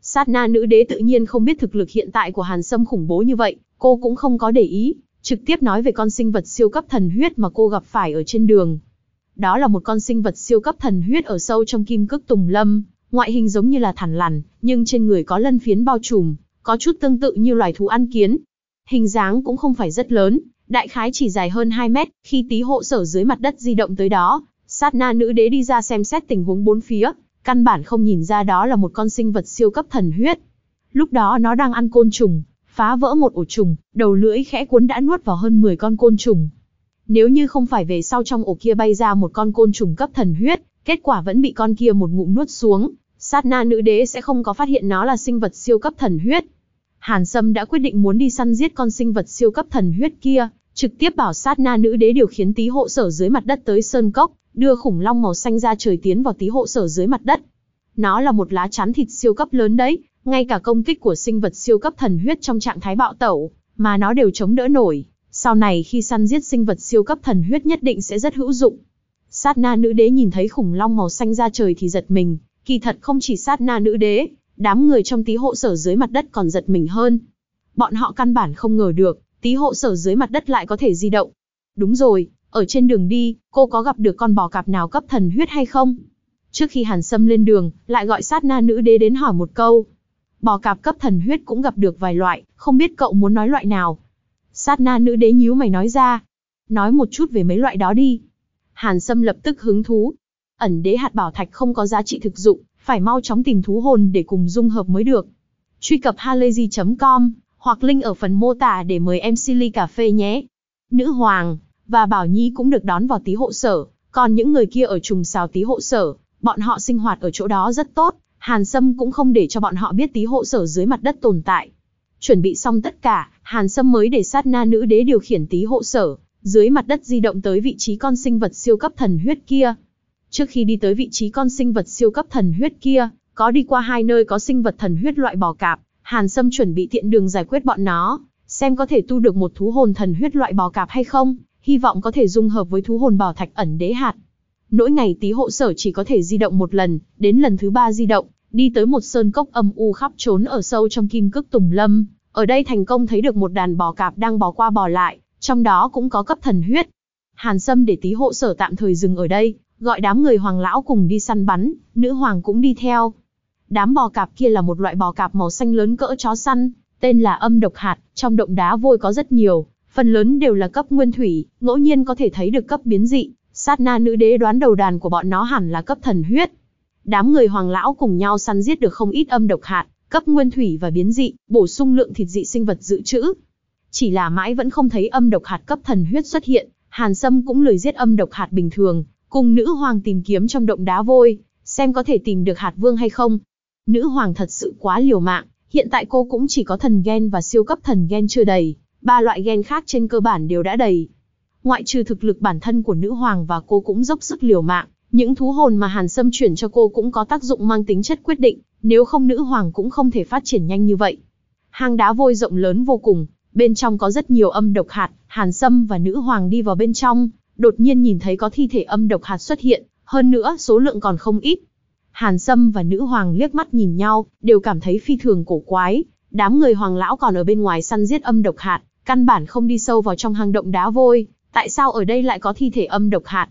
Sát na nữ đế tự nhiên không biết thực lực hiện tại của Hàn Sâm khủng bố như vậy, cô cũng không có để ý, trực tiếp nói về con sinh vật siêu cấp thần huyết mà cô gặp phải ở trên đường. Đó là một con sinh vật siêu cấp thần huyết ở sâu trong kim cước tùng lâm, ngoại hình giống như là thằn lằn, nhưng trên người có lân phiến bao trùm, có chút tương tự như loài thú ăn kiến. Hình dáng cũng không phải rất lớn, đại khái chỉ dài hơn 2 mét, khi tí hộ sở dưới mặt đất di động tới đó, sát na nữ đế đi ra xem xét tình huống bốn phía, căn bản không nhìn ra đó là một con sinh vật siêu cấp thần huyết. Lúc đó nó đang ăn côn trùng, phá vỡ một ổ trùng, đầu lưỡi khẽ cuốn đã nuốt vào hơn 10 con côn trùng. Nếu như không phải về sau trong ổ kia bay ra một con côn trùng cấp thần huyết, kết quả vẫn bị con kia một ngụm nuốt xuống, sát na nữ đế sẽ không có phát hiện nó là sinh vật siêu cấp thần huyết. Hàn Sâm đã quyết định muốn đi săn giết con sinh vật siêu cấp thần huyết kia, trực tiếp bảo sát na nữ đế điều khiến tí hộ sở dưới mặt đất tới sơn cốc, đưa khủng long màu xanh ra trời tiến vào tí hộ sở dưới mặt đất. Nó là một lá chắn thịt siêu cấp lớn đấy, ngay cả công kích của sinh vật siêu cấp thần huyết trong trạng thái bạo tẩu, mà nó đều chống đỡ nổi. Sau này khi săn giết sinh vật siêu cấp thần huyết nhất định sẽ rất hữu dụng. Sát na nữ đế nhìn thấy khủng long màu xanh ra trời thì giật mình, kỳ thật không chỉ sát na nữ đế, đám người trong tí hộ sở dưới mặt đất còn giật mình hơn. Bọn họ căn bản không ngờ được, tí hộ sở dưới mặt đất lại có thể di động. Đúng rồi, ở trên đường đi, cô có gặp được con bò cạp nào cấp thần huyết hay không? Trước khi Hàn Sâm lên đường, lại gọi sát na nữ đế đến hỏi một câu. Bò cạp cấp thần huyết cũng gặp được vài loại, không biết cậu muốn nói loại nào? Sát na nữ đế nhíu mày nói ra. Nói một chút về mấy loại đó đi. Hàn Sâm lập tức hứng thú. Ẩn đế hạt bảo thạch không có giá trị thực dụng, phải mau chóng tìm thú hồn để cùng dung hợp mới được. Truy cập halayzi.com hoặc link ở phần mô tả để mời em Silly cà phê nhé. Nữ hoàng và Bảo Nhi cũng được đón vào tí hộ sở, còn những người kia ở trùng xào tí hộ sở, bọn họ sinh hoạt ở chỗ đó rất tốt, Hàn Sâm cũng không để cho bọn họ biết tí hộ sở dưới mặt đất tồn tại. Chuẩn bị xong tất cả, Hàn Sâm mới để sát na nữ đế điều khiển tí hộ sở, dưới mặt đất di động tới vị trí con sinh vật siêu cấp thần huyết kia. Trước khi đi tới vị trí con sinh vật siêu cấp thần huyết kia, có đi qua hai nơi có sinh vật thần huyết loại bò cạp, Hàn Sâm chuẩn bị tiện đường giải quyết bọn nó, xem có thể tu được một thú hồn thần huyết loại bò cạp hay không, hy vọng có thể dung hợp với thú hồn bảo thạch ẩn đế hạt. Nỗi ngày tí hộ sở chỉ có thể di động một lần, đến lần thứ ba di động, đi tới một sơn cốc âm u khắp trốn ở sâu trong kim cước tùng lâm. Ở đây thành công thấy được một đàn bò cạp đang bò qua bò lại, trong đó cũng có cấp thần huyết. Hàn Sâm để tí hộ sở tạm thời dừng ở đây, gọi đám người hoàng lão cùng đi săn bắn, nữ hoàng cũng đi theo. Đám bò cạp kia là một loại bò cạp màu xanh lớn cỡ chó săn, tên là âm độc hạt, trong động đá vôi có rất nhiều, phần lớn đều là cấp nguyên thủy, ngẫu nhiên có thể thấy được cấp biến dị, sát na nữ đế đoán đầu đàn của bọn nó hẳn là cấp thần huyết. Đám người hoàng lão cùng nhau săn giết được không ít âm độc hạt, cấp nguyên thủy và biến dị, bổ sung lượng thịt dị sinh vật dự trữ. Chỉ là mãi vẫn không thấy âm độc hạt cấp thần huyết xuất hiện, Hàn Sâm cũng lười giết âm độc hạt bình thường, cùng nữ hoàng tìm kiếm trong động đá vôi, xem có thể tìm được hạt vương hay không. Nữ hoàng thật sự quá liều mạng, hiện tại cô cũng chỉ có thần gen và siêu cấp thần gen chưa đầy, ba loại gen khác trên cơ bản đều đã đầy. Ngoại trừ thực lực bản thân của nữ hoàng và cô cũng dốc sức liều mạng, những thú hồn mà Hàn Sâm chuyển cho cô cũng có tác dụng mang tính chất quyết định, nếu không nữ hoàng cũng không thể phát triển nhanh như vậy. Hang đá vôi rộng lớn vô cùng, Bên trong có rất nhiều âm độc hạt, Hàn Sâm và nữ hoàng đi vào bên trong, đột nhiên nhìn thấy có thi thể âm độc hạt xuất hiện, hơn nữa số lượng còn không ít. Hàn Sâm và nữ hoàng liếc mắt nhìn nhau, đều cảm thấy phi thường cổ quái, đám người hoàng lão còn ở bên ngoài săn giết âm độc hạt, căn bản không đi sâu vào trong hang động đá vôi, tại sao ở đây lại có thi thể âm độc hạt?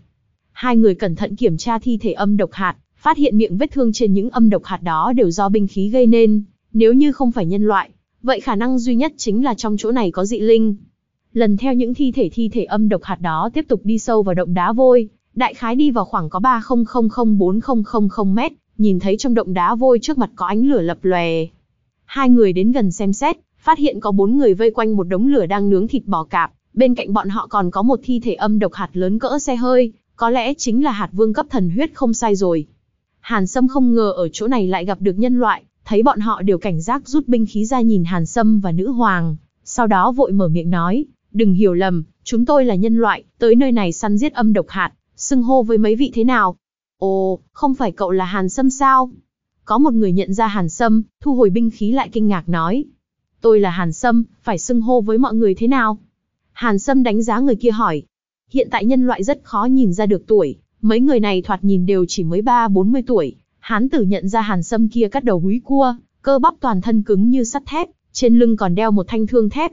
Hai người cẩn thận kiểm tra thi thể âm độc hạt, phát hiện miệng vết thương trên những âm độc hạt đó đều do binh khí gây nên, nếu như không phải nhân loại, vậy khả năng duy nhất chính là trong chỗ này có dị linh. Lần theo những thi thể thi thể âm độc hạt đó tiếp tục đi sâu vào động đá vôi, đại khái đi vào khoảng có 30004000 mét, nhìn thấy trong động đá vôi trước mặt có ánh lửa lập lòe. Hai người đến gần xem xét, phát hiện có bốn người vây quanh một đống lửa đang nướng thịt bò cạp, bên cạnh bọn họ còn có một thi thể âm độc hạt lớn cỡ xe hơi, có lẽ chính là hạt vương cấp thần huyết không sai rồi. Hàn Sâm không ngờ ở chỗ này lại gặp được nhân loại, thấy bọn họ đều cảnh giác rút binh khí ra nhìn Hàn Sâm và nữ hoàng, sau đó vội mở miệng nói, đừng hiểu lầm, chúng tôi là nhân loại, tới nơi này săn giết âm độc hạt, xưng hô với mấy vị thế nào? Ồ, không phải cậu là Hàn Sâm sao? Có một người nhận ra Hàn Sâm, thu hồi binh khí lại kinh ngạc nói. Tôi là Hàn Sâm, phải xưng hô với mọi người thế nào? Hàn Sâm đánh giá người kia hỏi. Hiện tại nhân loại rất khó nhìn ra được tuổi, mấy người này thoạt nhìn đều chỉ mới 3-40 tuổi. Hán tử nhận ra Hàn Sâm kia cắt đầu húi cua, cơ bắp toàn thân cứng như sắt thép, trên lưng còn đeo một thanh thương thép.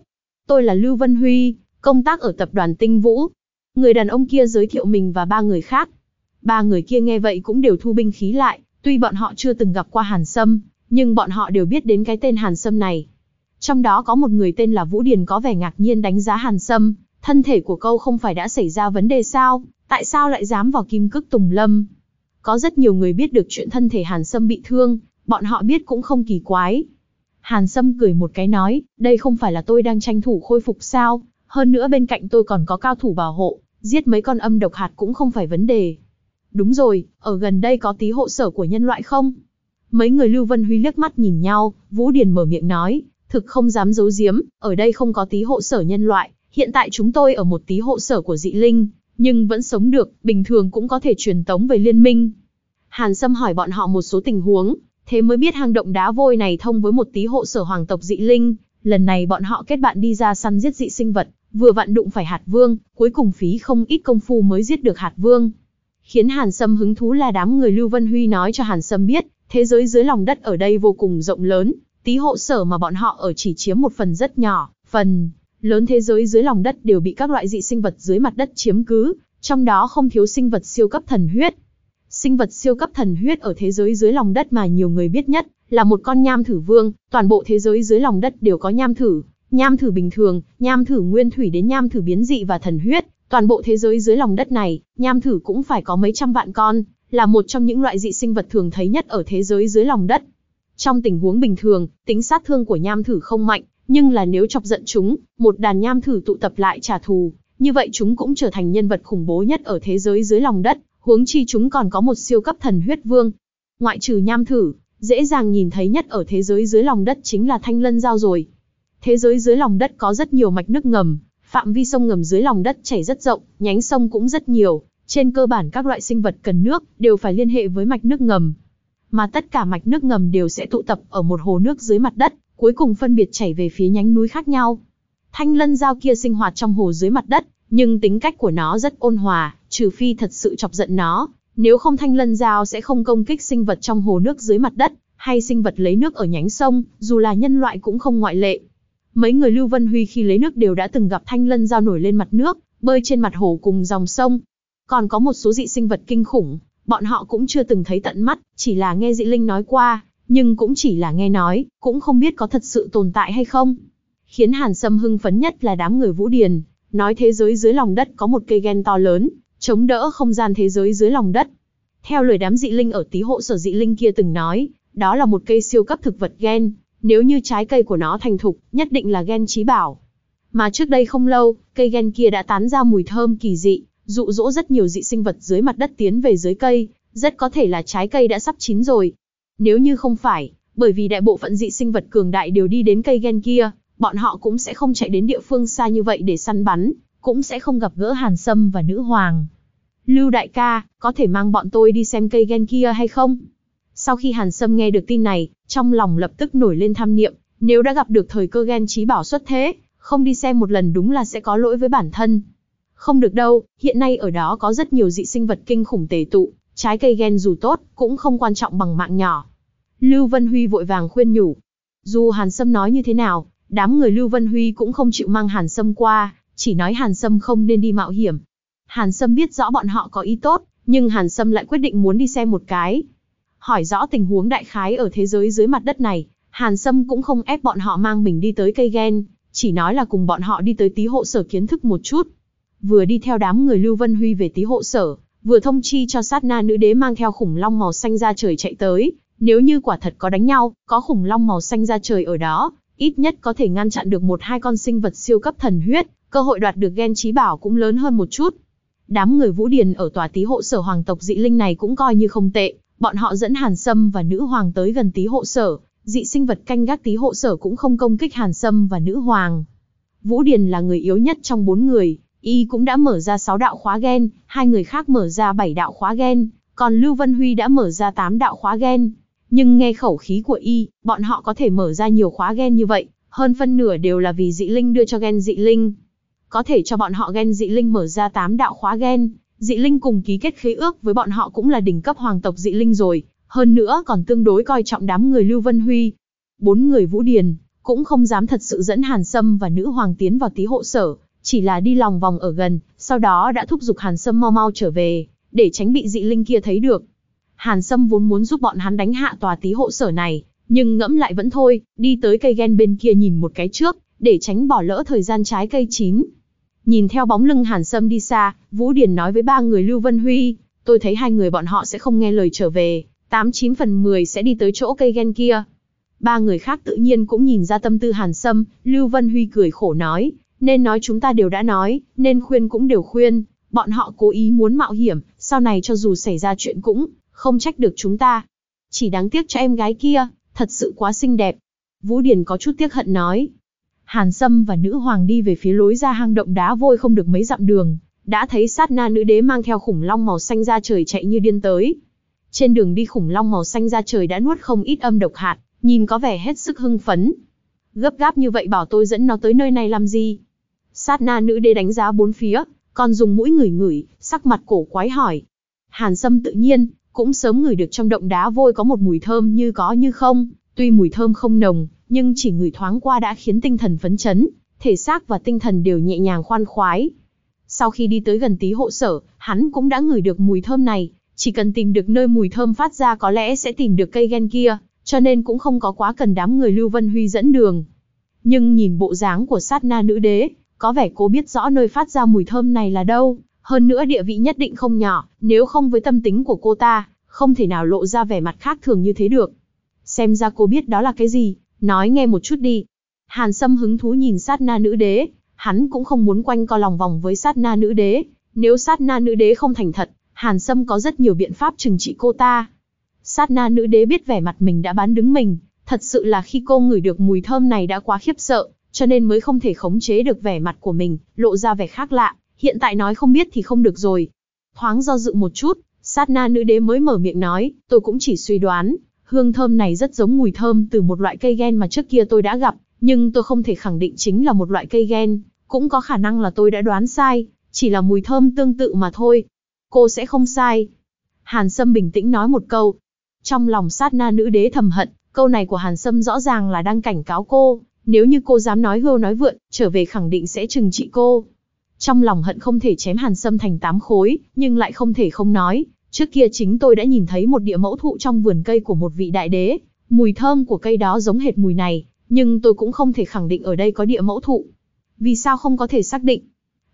Tôi là Lưu Vân Huy, công tác ở tập đoàn Tinh Vũ. Người đàn ông kia giới thiệu mình và ba người khác. Ba người kia nghe vậy cũng đều thu binh khí lại, tuy bọn họ chưa từng gặp qua Hàn Sâm, nhưng bọn họ đều biết đến cái tên Hàn Sâm này. Trong đó có một người tên là Vũ Điền có vẻ ngạc nhiên đánh giá Hàn Sâm, thân thể của câu không phải đã xảy ra vấn đề sao, tại sao lại dám vào kim cức tùng lâm. Có rất nhiều người biết được chuyện thân thể Hàn Sâm bị thương, bọn họ biết cũng không kỳ quái. Hàn Sâm cười một cái nói, đây không phải là tôi đang tranh thủ khôi phục sao, hơn nữa bên cạnh tôi còn có cao thủ bảo hộ, giết mấy con âm độc hạt cũng không phải vấn đề. Đúng rồi, ở gần đây có tí hộ sở của nhân loại không? Mấy người Lưu Vân Huy liếc mắt nhìn nhau, Vũ Điền mở miệng nói, thực không dám giấu giếm, ở đây không có tí hộ sở nhân loại, hiện tại chúng tôi ở một tí hộ sở của dị linh, nhưng vẫn sống được, bình thường cũng có thể truyền tống về liên minh. Hàn Sâm hỏi bọn họ một số tình huống, thế mới biết hang động đá vôi này thông với một tí hộ sở hoàng tộc dị linh, lần này bọn họ kết bạn đi ra săn giết dị sinh vật, vừa vặn đụng phải hạt vương, cuối cùng phí không ít công phu mới giết được hạt vương. Khiến Hàn Sâm hứng thú là đám người Lưu Vân Huy nói cho Hàn Sâm biết, thế giới dưới lòng đất ở đây vô cùng rộng lớn, tí hộ sở mà bọn họ ở chỉ chiếm một phần rất nhỏ, phần lớn thế giới dưới lòng đất đều bị các loại dị sinh vật dưới mặt đất chiếm cứ, trong đó không thiếu sinh vật siêu cấp thần huyết. Sinh vật siêu cấp thần huyết ở thế giới dưới lòng đất mà nhiều người biết nhất là một con nham thử vương, toàn bộ thế giới dưới lòng đất đều có nham thử, nham thử bình thường, nham thử nguyên thủy đến nham thử biến dị và thần huyết, toàn bộ thế giới dưới lòng đất này, nham thử cũng phải có mấy trăm vạn con, là một trong những loại dị sinh vật thường thấy nhất ở thế giới dưới lòng đất. Trong tình huống bình thường, tính sát thương của nham thử không mạnh, nhưng là nếu chọc giận chúng, một đàn nham thử tụ tập lại trả thù, như vậy chúng cũng trở thành nhân vật khủng bố nhất ở thế giới dưới lòng đất, huống chi chúng còn có một siêu cấp thần huyết vương. Ngoại trừ nham thử, dễ dàng nhìn thấy nhất ở thế giới dưới lòng đất chính là thanh lân giao rồi. Thế giới dưới lòng đất có rất nhiều mạch nước ngầm, phạm vi sông ngầm dưới lòng đất chảy rất rộng, nhánh sông cũng rất nhiều, trên cơ bản các loại sinh vật cần nước đều phải liên hệ với mạch nước ngầm. Mà tất cả mạch nước ngầm đều sẽ tụ tập ở một hồ nước dưới mặt đất, cuối cùng phân biệt chảy về phía nhánh núi khác nhau. Thanh lân giao kia sinh hoạt trong hồ dưới mặt đất, nhưng tính cách của nó rất ôn hòa, trừ phi thật sự chọc giận nó, nếu không thanh lân giao sẽ không công kích sinh vật trong hồ nước dưới mặt đất, hay sinh vật lấy nước ở nhánh sông, dù là nhân loại cũng không ngoại lệ. Mấy người Lưu Vân Huy khi lấy nước đều đã từng gặp thanh lân giao nổi lên mặt nước, bơi trên mặt hồ cùng dòng sông. Còn có một số dị sinh vật kinh khủng, bọn họ cũng chưa từng thấy tận mắt, chỉ là nghe dị linh nói qua, nhưng cũng chỉ là nghe nói, cũng không biết có thật sự tồn tại hay không. Khiến Hàn Sâm hưng phấn nhất là đám người Vũ Điền, nói thế giới dưới lòng đất có một cây gen to lớn, chống đỡ không gian thế giới dưới lòng đất. Theo lời đám dị linh ở tí hộ sở dị linh kia từng nói, đó là một cây siêu cấp thực vật gen, nếu như trái cây của nó thành thục, nhất định là gen trí bảo. Mà trước đây không lâu, cây gen kia đã tán ra mùi thơm kỳ dị, dụ dỗ rất nhiều dị sinh vật dưới mặt đất tiến về dưới cây, rất có thể là trái cây đã sắp chín rồi. Nếu như không phải, bởi vì đại bộ phận dị sinh vật cường đại đều đi đến cây gen kia, bọn họ cũng sẽ không chạy đến địa phương xa như vậy để săn bắn, cũng sẽ không gặp gỡ Hàn Sâm và nữ hoàng. Lưu đại ca, có thể mang bọn tôi đi xem cây gen kia hay không? Sau khi Hàn Sâm nghe được tin này, trong lòng lập tức nổi lên tham niệm, nếu đã gặp được thời cơ gen trí bảo xuất thế, Không đi xem một lần đúng là sẽ có lỗi với bản thân. Không được đâu, hiện nay ở đó có rất nhiều dị sinh vật kinh khủng tề tụ, trái cây gen dù tốt, cũng không quan trọng bằng mạng nhỏ. Lưu Vân Huy vội vàng khuyên nhủ. Dù Hàn Sâm nói như thế nào, đám người Lưu Vân Huy cũng không chịu mang Hàn Sâm qua, chỉ nói Hàn Sâm không nên đi mạo hiểm. Hàn Sâm biết rõ bọn họ có ý tốt, nhưng Hàn Sâm lại quyết định muốn đi xem một cái. Hỏi rõ tình huống đại khái ở thế giới dưới mặt đất này, Hàn Sâm cũng không ép bọn họ mang mình đi tới cây ghen, chỉ nói là cùng bọn họ đi tới tí hộ sở kiến thức một chút. Vừa đi theo đám người Lưu Vân Huy về tí hộ sở, vừa thông chi cho sát na nữ đế mang theo khủng long màu xanh ra trời chạy tới. Nếu như quả thật có đánh nhau, có khủng long màu xanh ra trời ở đó, ít nhất có thể ngăn chặn được một hai con sinh vật siêu cấp thần huyết, cơ hội đoạt được gen trí bảo cũng lớn hơn một chút. Đám người Vũ Điền ở tòa tí hộ sở hoàng tộc dị linh này cũng coi như không tệ, bọn họ dẫn Hàn Sâm và nữ hoàng tới gần tí hộ sở, dị sinh vật canh gác tí hộ sở cũng không công kích Hàn Sâm và nữ hoàng. Vũ Điền là người yếu nhất trong bốn người, y cũng đã mở ra 6 đạo khóa gen, hai người khác mở ra 7 đạo khóa gen, còn Lưu Vân Huy đã mở ra 8 đạo khóa gen. Nhưng nghe khẩu khí của y, bọn họ có thể mở ra nhiều khóa gen như vậy, hơn phân nửa đều là vì dị linh đưa cho gen dị linh. Có thể cho bọn họ gen dị linh mở ra 8 đạo khóa gen, dị linh cùng ký kết khế ước với bọn họ cũng là đỉnh cấp hoàng tộc dị linh rồi, hơn nữa còn tương đối coi trọng đám người Lưu Vân Huy. Bốn người Vũ Điền, cũng không dám thật sự dẫn Hàn Sâm và nữ hoàng tiến vào tí hộ sở, chỉ là đi lòng vòng ở gần, sau đó đã thúc giục Hàn Sâm mau mau trở về, để tránh bị dị linh kia thấy được. Hàn Sâm vốn muốn giúp bọn hắn đánh hạ tòa tí hộ sở này, nhưng ngẫm lại vẫn thôi, đi tới cây ghen bên kia nhìn một cái trước, để tránh bỏ lỡ thời gian trái cây chín. Nhìn theo bóng lưng Hàn Sâm đi xa, Vũ Điền nói với ba người Lưu Vân Huy, tôi thấy hai người bọn họ sẽ không nghe lời trở về, 89 phần 10 sẽ đi tới chỗ cây ghen kia. Ba người khác tự nhiên cũng nhìn ra tâm tư Hàn Sâm, Lưu Vân Huy cười khổ nói, nên nói chúng ta đều đã nói, nên khuyên cũng đều khuyên, bọn họ cố ý muốn mạo hiểm, sau này cho dù xảy ra chuyện cũng không trách được chúng ta. Chỉ đáng tiếc cho em gái kia, thật sự quá xinh đẹp. Vũ Điền có chút tiếc hận nói. Hàn Sâm và nữ hoàng đi về phía lối ra hang động đá vôi không được mấy dặm đường, đã thấy sát na nữ đế mang theo khủng long màu xanh ra trời chạy như điên tới. Trên đường đi khủng long màu xanh ra trời đã nuốt không ít âm độc hạt, nhìn có vẻ hết sức hưng phấn. Gấp gáp như vậy bảo tôi dẫn nó tới nơi này làm gì? Sát na nữ đế đánh giá bốn phía, còn dùng mũi ngửi ngửi, sắc mặt cổ quái hỏi. Hàn Sâm tự nhiên, cũng sớm ngửi được trong động đá vôi có một mùi thơm như có như không, tuy mùi thơm không nồng, nhưng chỉ ngửi thoáng qua đã khiến tinh thần phấn chấn, thể xác và tinh thần đều nhẹ nhàng khoan khoái. Sau khi đi tới gần tí hộ sở, hắn cũng đã ngửi được mùi thơm này, chỉ cần tìm được nơi mùi thơm phát ra có lẽ sẽ tìm được cây gen kia, cho nên cũng không có quá cần đám người Lưu Vân Huy dẫn đường. Nhưng nhìn bộ dáng của sát na nữ đế, có vẻ cô biết rõ nơi phát ra mùi thơm này là đâu, hơn nữa địa vị nhất định không nhỏ, nếu không với tâm tính của cô ta, không thể nào lộ ra vẻ mặt khác thường như thế được. Xem ra cô biết đó là cái gì, nói nghe một chút đi. Hàn Sâm hứng thú nhìn sát na nữ đế, hắn cũng không muốn quanh co lòng vòng với sát na nữ đế, nếu sát na nữ đế không thành thật, Hàn Sâm có rất nhiều biện pháp trừng trị cô ta. Sát na nữ đế biết vẻ mặt mình đã bán đứng mình, thật sự là khi cô ngửi được mùi thơm này đã quá khiếp sợ, cho nên mới không thể khống chế được vẻ mặt của mình, lộ ra vẻ khác lạ, hiện tại nói không biết thì không được rồi. Thoáng do dự một chút, sát na nữ đế mới mở miệng nói, tôi cũng chỉ suy đoán, hương thơm này rất giống mùi thơm từ một loại cây gen mà trước kia tôi đã gặp, nhưng tôi không thể khẳng định chính là một loại cây gen, cũng có khả năng là tôi đã đoán sai, chỉ là mùi thơm tương tự mà thôi. Cô sẽ không sai. Hàn Sâm bình tĩnh nói một câu. Trong lòng sát na nữ đế thầm hận, câu này của Hàn Sâm rõ ràng là đang cảnh cáo cô, nếu như cô dám nói hưu nói vượn, trở về khẳng định sẽ trừng trị cô. Trong lòng hận không thể chém Hàn Sâm thành tám khối, nhưng lại không thể không nói. Trước kia chính tôi đã nhìn thấy một địa mẫu thụ trong vườn cây của một vị đại đế. Mùi thơm của cây đó giống hệt mùi này, nhưng tôi cũng không thể khẳng định ở đây có địa mẫu thụ. Vì sao không có thể xác định?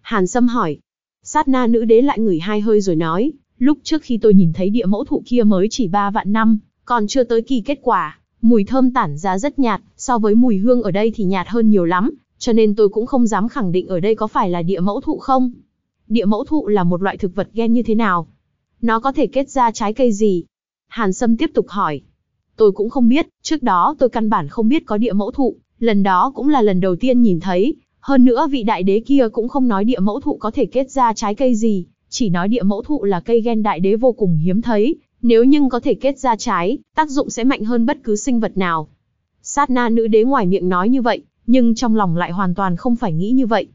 Hàn Sâm hỏi. Sát na nữ đế lại ngửi hai hơi rồi nói, lúc trước khi tôi nhìn thấy địa mẫu thụ kia mới chỉ ba vạn năm, còn chưa tới kỳ kết quả, mùi thơm tản ra rất nhạt, so với mùi hương ở đây thì nhạt hơn nhiều lắm, cho nên tôi cũng không dám khẳng định ở đây có phải là địa mẫu thụ không. Địa mẫu thụ là một loại thực vật gen như thế nào? Nó có thể kết ra trái cây gì? Hàn Sâm tiếp tục hỏi. Tôi cũng không biết, trước đó tôi căn bản không biết có địa mẫu thụ, lần đó cũng là lần đầu tiên nhìn thấy. Hơn nữa vị đại đế kia cũng không nói địa mẫu thụ có thể kết ra trái cây gì, chỉ nói địa mẫu thụ là cây gen đại đế vô cùng hiếm thấy, nếu nhưng có thể kết ra trái, tác dụng sẽ mạnh hơn bất cứ sinh vật nào. Sát na nữ đế ngoài miệng nói như vậy, nhưng trong lòng lại hoàn toàn không phải nghĩ như vậy.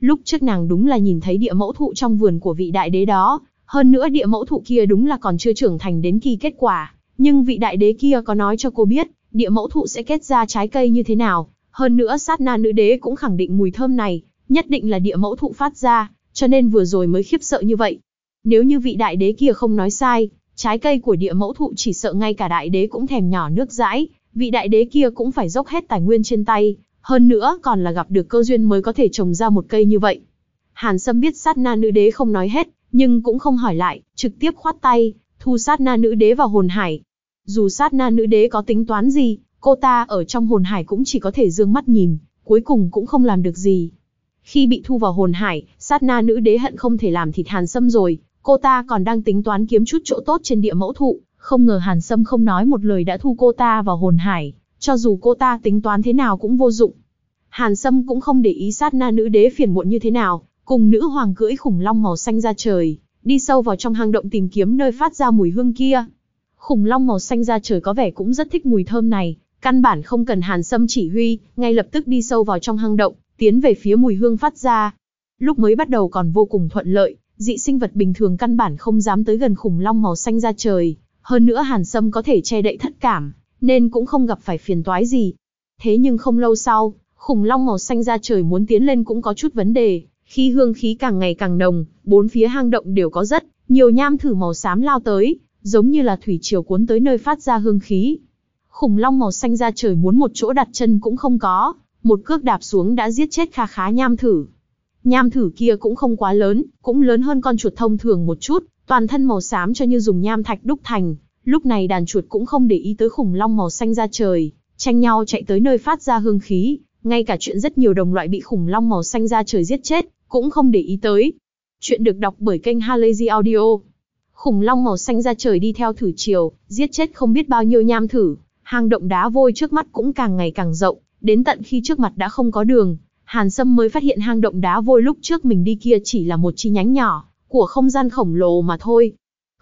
Lúc trước nàng đúng là nhìn thấy địa mẫu thụ trong vườn của vị đại đế đó, hơn nữa địa mẫu thụ kia đúng là còn chưa trưởng thành đến kỳ kết quả, nhưng vị đại đế kia có nói cho cô biết, địa mẫu thụ sẽ kết ra trái cây như thế nào, hơn nữa sát na nữ đế cũng khẳng định mùi thơm này, nhất định là địa mẫu thụ phát ra, cho nên vừa rồi mới khiếp sợ như vậy. Nếu như vị đại đế kia không nói sai, trái cây của địa mẫu thụ chỉ sợ ngay cả đại đế cũng thèm nhỏ nước dãi, vị đại đế kia cũng phải dốc hết tài nguyên trên tay, hơn nữa còn là gặp được cơ duyên mới có thể trồng ra một cây như vậy. Hàn Sâm biết sát na nữ đế không nói hết, nhưng cũng không hỏi lại, trực tiếp khoát tay, thu sát na nữ đế vào hồn hải. Dù sát na nữ đế có tính toán gì, cô ta ở trong hồn hải cũng chỉ có thể dương mắt nhìn, cuối cùng cũng không làm được gì. Khi bị thu vào hồn hải, sát na nữ đế hận không thể làm thịt Hàn Sâm rồi, cô ta còn đang tính toán kiếm chút chỗ tốt trên địa mẫu thụ, không ngờ Hàn Sâm không nói một lời đã thu cô ta vào hồn hải, cho dù cô ta tính toán thế nào cũng vô dụng. Hàn Sâm cũng không để ý sát na nữ đế phiền muộn như thế nào, cùng nữ hoàng cưỡi khủng long màu xanh ra trời, đi sâu vào trong hang động tìm kiếm nơi phát ra mùi hương kia. Khủng long màu xanh ra trời có vẻ cũng rất thích mùi thơm này, căn bản không cần Hàn Sâm chỉ huy, ngay lập tức đi sâu vào trong hang động, tiến về phía mùi hương phát ra. Lúc mới bắt đầu còn vô cùng thuận lợi, dị sinh vật bình thường căn bản không dám tới gần khủng long màu xanh ra trời, hơn nữa Hàn Sâm có thể che đậy thất cảm, nên cũng không gặp phải phiền toái gì. Thế nhưng không lâu sau, khủng long màu xanh ra trời muốn tiến lên cũng có chút vấn đề, khi hương khí càng ngày càng nồng, bốn phía hang động đều có rất nhiều nham thử màu xám lao tới, giống như là thủy triều cuốn tới nơi phát ra hương khí. Khủng long màu xanh ra trời muốn một chỗ đặt chân cũng không có, một cước đạp xuống đã giết chết kha khá nham thử. Nham thử kia cũng không quá lớn, cũng lớn hơn con chuột thông thường một chút, toàn thân màu xám cho như dùng nham thạch đúc thành. Lúc này đàn chuột cũng không để ý tới khủng long màu xanh ra trời, tranh nhau chạy tới nơi phát ra hương khí, ngay cả chuyện rất nhiều đồng loại bị khủng long màu xanh ra trời giết chết, cũng không để ý tới. Chuyện được đọc bởi kênh Halazy Audio. Khủng long màu xanh ra trời đi theo thử chiều, giết chết không biết bao nhiêu nham thử, hang động đá vôi trước mắt cũng càng ngày càng rộng, đến tận khi trước mặt đã không có đường, Hàn Sâm mới phát hiện hang động đá vôi lúc trước mình đi kia chỉ là một chi nhánh nhỏ của không gian khổng lồ mà thôi.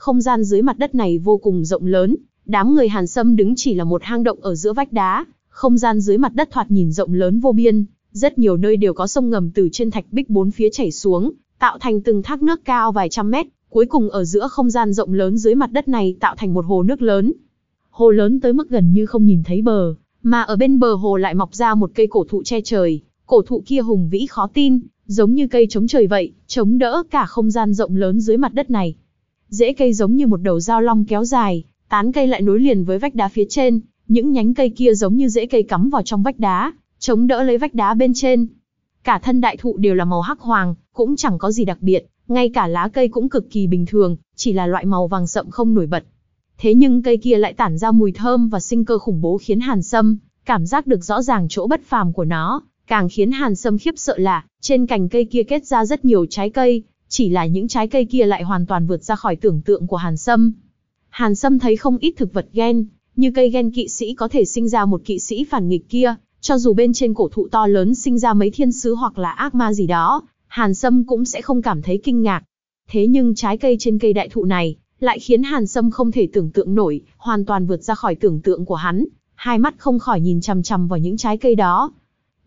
Không gian dưới mặt đất này vô cùng rộng lớn, đám người Hàn Sâm đứng chỉ là một hang động ở giữa vách đá, không gian dưới mặt đất thoạt nhìn rộng lớn vô biên, rất nhiều nơi đều có sông ngầm từ trên thạch bích bốn phía chảy xuống, tạo thành từng thác nước cao vài trăm mét, cuối cùng ở giữa không gian rộng lớn dưới mặt đất này tạo thành một hồ nước lớn. Hồ lớn tới mức gần như không nhìn thấy bờ, mà ở bên bờ hồ lại mọc ra một cây cổ thụ che trời, cổ thụ kia hùng vĩ khó tin, giống như cây chống trời vậy, chống đỡ cả không gian rộng lớn dưới mặt đất này. Rễ cây giống như một đầu dao long kéo dài, tán cây lại nối liền với vách đá phía trên, những nhánh cây kia giống như rễ cây cắm vào trong vách đá, chống đỡ lấy vách đá bên trên. Cả thân đại thụ đều là màu hắc hoàng, cũng chẳng có gì đặc biệt, ngay cả lá cây cũng cực kỳ bình thường, chỉ là loại màu vàng sậm không nổi bật. Thế nhưng cây kia lại tản ra mùi thơm và sinh cơ khủng bố khiến Hàn Sâm cảm giác được rõ ràng chỗ bất phàm của nó, càng khiến Hàn Sâm khiếp sợ là trên cành cây kia kết ra rất nhiều trái cây, chỉ là những trái cây kia lại hoàn toàn vượt ra khỏi tưởng tượng của Hàn Sâm. Hàn Sâm thấy không ít thực vật gen, như cây gen kỵ sĩ có thể sinh ra một kỵ sĩ phản nghịch kia, cho dù bên trên cổ thụ to lớn sinh ra mấy thiên sứ hoặc là ác ma gì đó, Hàn Sâm cũng sẽ không cảm thấy kinh ngạc. Thế nhưng trái cây trên cây đại thụ này, lại khiến Hàn Sâm không thể tưởng tượng nổi, hoàn toàn vượt ra khỏi tưởng tượng của hắn, hai mắt không khỏi nhìn chằm chằm vào những trái cây đó.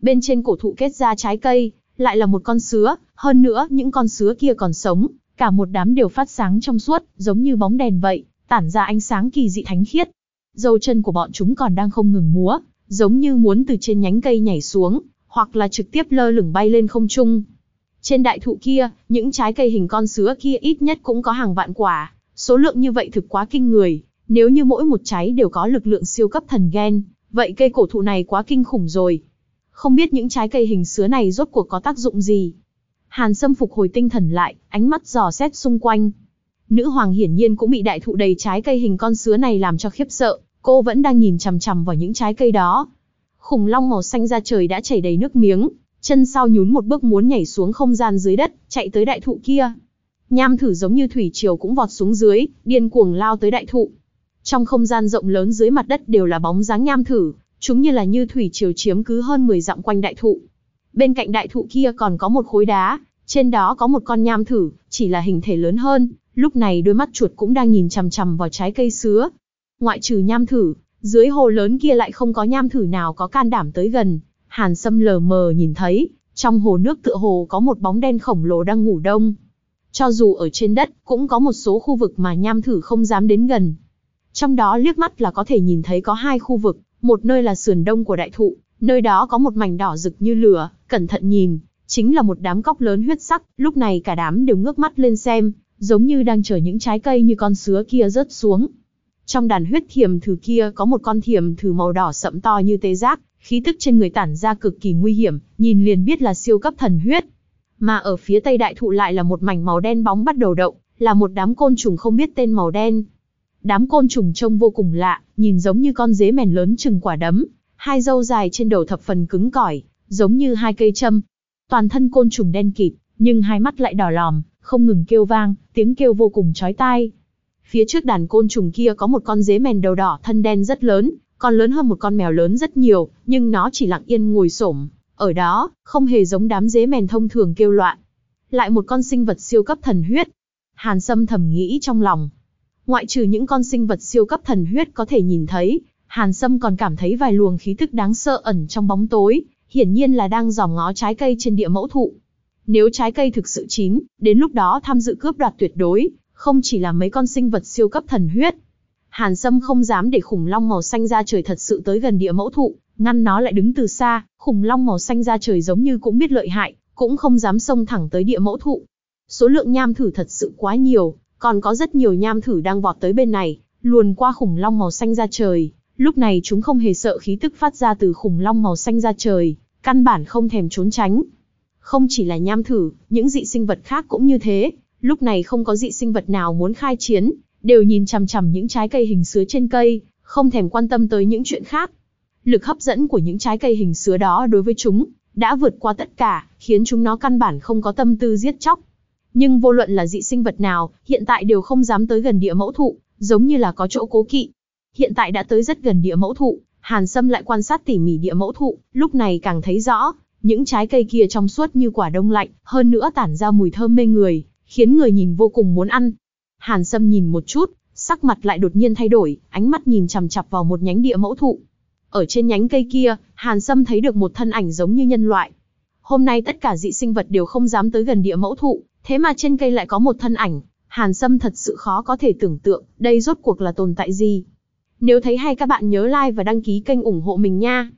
Bên trên cổ thụ kết ra trái cây, lại là một con sứa, hơn nữa những con sứa kia còn sống, cả một đám đều phát sáng trong suốt, giống như bóng đèn vậy, tản ra ánh sáng kỳ dị thánh khiết. Dâu chân của bọn chúng còn đang không ngừng múa, giống như muốn từ trên nhánh cây nhảy xuống, hoặc là trực tiếp lơ lửng bay lên không trung. Trên đại thụ kia, những trái cây hình con sứa kia ít nhất cũng có hàng vạn quả, số lượng như vậy thực quá kinh người, nếu như mỗi một trái đều có lực lượng siêu cấp thần gen, vậy cây cổ thụ này quá kinh khủng rồi. Không biết những trái cây hình sứa này rốt cuộc có tác dụng gì. Hàn Sâm phục hồi tinh thần lại, ánh mắt dò xét xung quanh. Nữ hoàng hiển nhiên cũng bị đại thụ đầy trái cây hình con sứa này làm cho khiếp sợ, cô vẫn đang nhìn chằm chằm vào những trái cây đó. Khủng long màu xanh ra trời đã chảy đầy nước miếng, chân sau nhún một bước muốn nhảy xuống không gian dưới đất, chạy tới đại thụ kia. Nham thử giống như thủy triều cũng vọt xuống dưới, điên cuồng lao tới đại thụ. Trong không gian rộng lớn dưới mặt đất đều là bóng dáng nham thử, chúng như là như thủy triều chiếm cứ hơn 10 dặm quanh đại thụ. Bên cạnh đại thụ kia còn có một khối đá, trên đó có một con nham thử, chỉ là hình thể lớn hơn, lúc này đôi mắt chuột cũng đang nhìn chằm chằm vào trái cây sứa. Ngoại trừ nham thử, dưới hồ lớn kia lại không có nham thử nào có can đảm tới gần. Hàn Sâm lờ mờ nhìn thấy, trong hồ nước tựa hồ có một bóng đen khổng lồ đang ngủ đông. Cho dù ở trên đất, cũng có một số khu vực mà nham thử không dám đến gần. Trong đó liếc mắt là có thể nhìn thấy có hai khu vực, một nơi là sườn đông của đại thụ, nơi đó có một mảnh đỏ rực như lửa, cẩn thận nhìn, chính là một đám cóc lớn huyết sắc, lúc này cả đám đều ngước mắt lên xem, giống như đang chờ những trái cây như con sứa kia rớt xuống. Trong đàn huyết thiềm thử kia có một con thiềm thử màu đỏ sậm to như tê giác, khí tức trên người tản ra cực kỳ nguy hiểm, nhìn liền biết là siêu cấp thần huyết. Mà ở phía tây đại thụ lại là một mảnh màu đen bóng bắt đầu động, là một đám côn trùng không biết tên màu đen. Đám côn trùng trông vô cùng lạ, nhìn giống như con dế mèn lớn chừng quả đấm, hai râu dài trên đầu thập phần cứng cỏi, giống như hai cây châm. Toàn thân côn trùng đen kịt, nhưng hai mắt lại đỏ lòm, không ngừng kêu vang, tiếng kêu vô cùng chói tai. Phía trước đàn côn trùng kia có một con dế mèn đầu đỏ thân đen rất lớn, còn lớn hơn một con mèo lớn rất nhiều, nhưng nó chỉ lặng yên ngồi xổm ở đó, không hề giống đám dế mèn thông thường kêu loạn. Lại một con sinh vật siêu cấp thần huyết. Hàn Sâm thầm nghĩ trong lòng. Ngoại trừ những con sinh vật siêu cấp thần huyết có thể nhìn thấy, Hàn Sâm còn cảm thấy vài luồng khí thức đáng sợ ẩn trong bóng tối, hiển nhiên là đang dòm ngó trái cây trên địa mẫu thụ. Nếu trái cây thực sự chín, đến lúc đó tham dự cướp đoạt tuyệt đối, không chỉ là mấy con sinh vật siêu cấp thần huyết. Hàn Sâm không dám để khủng long màu xanh ra trời thật sự tới gần địa mẫu thụ, ngăn nó lại đứng từ xa, khủng long màu xanh ra trời giống như cũng biết lợi hại, cũng không dám xông thẳng tới địa mẫu thụ. Số lượng nham thử thật sự quá nhiều, còn có rất nhiều nham thử đang vọt tới bên này, luồn qua khủng long màu xanh ra trời. Lúc này chúng không hề sợ khí tức phát ra từ khủng long màu xanh ra trời, căn bản không thèm trốn tránh. Không chỉ là nham thử, những dị sinh vật khác cũng như thế, lúc này không có dị sinh vật nào muốn khai chiến, đều nhìn chằm chằm những trái cây hình sứa trên cây, không thèm quan tâm tới những chuyện khác. Lực hấp dẫn của những trái cây hình sứa đó đối với chúng, đã vượt qua tất cả, khiến chúng nó căn bản không có tâm tư giết chóc. Nhưng vô luận là dị sinh vật nào, hiện tại đều không dám tới gần địa mẫu thụ, giống như là có chỗ cố kỵ. Hiện tại đã tới rất gần địa mẫu thụ, Hàn Sâm lại quan sát tỉ mỉ địa mẫu thụ, lúc này càng thấy rõ, những trái cây kia trong suốt như quả đông lạnh, hơn nữa tản ra mùi thơm mê người, khiến người nhìn vô cùng muốn ăn. Hàn Sâm nhìn một chút, sắc mặt lại đột nhiên thay đổi, ánh mắt nhìn chằm chằm vào một nhánh địa mẫu thụ. Ở trên nhánh cây kia, Hàn Sâm thấy được một thân ảnh giống như nhân loại. Hôm nay tất cả dị sinh vật đều không dám tới gần địa mẫu thụ, thế mà trên cây lại có một thân ảnh. Hàn Sâm thật sự khó có thể tưởng tượng, đây rốt cuộc là tồn tại gì. Nếu thấy hay các bạn nhớ like và đăng ký kênh ủng hộ mình nha.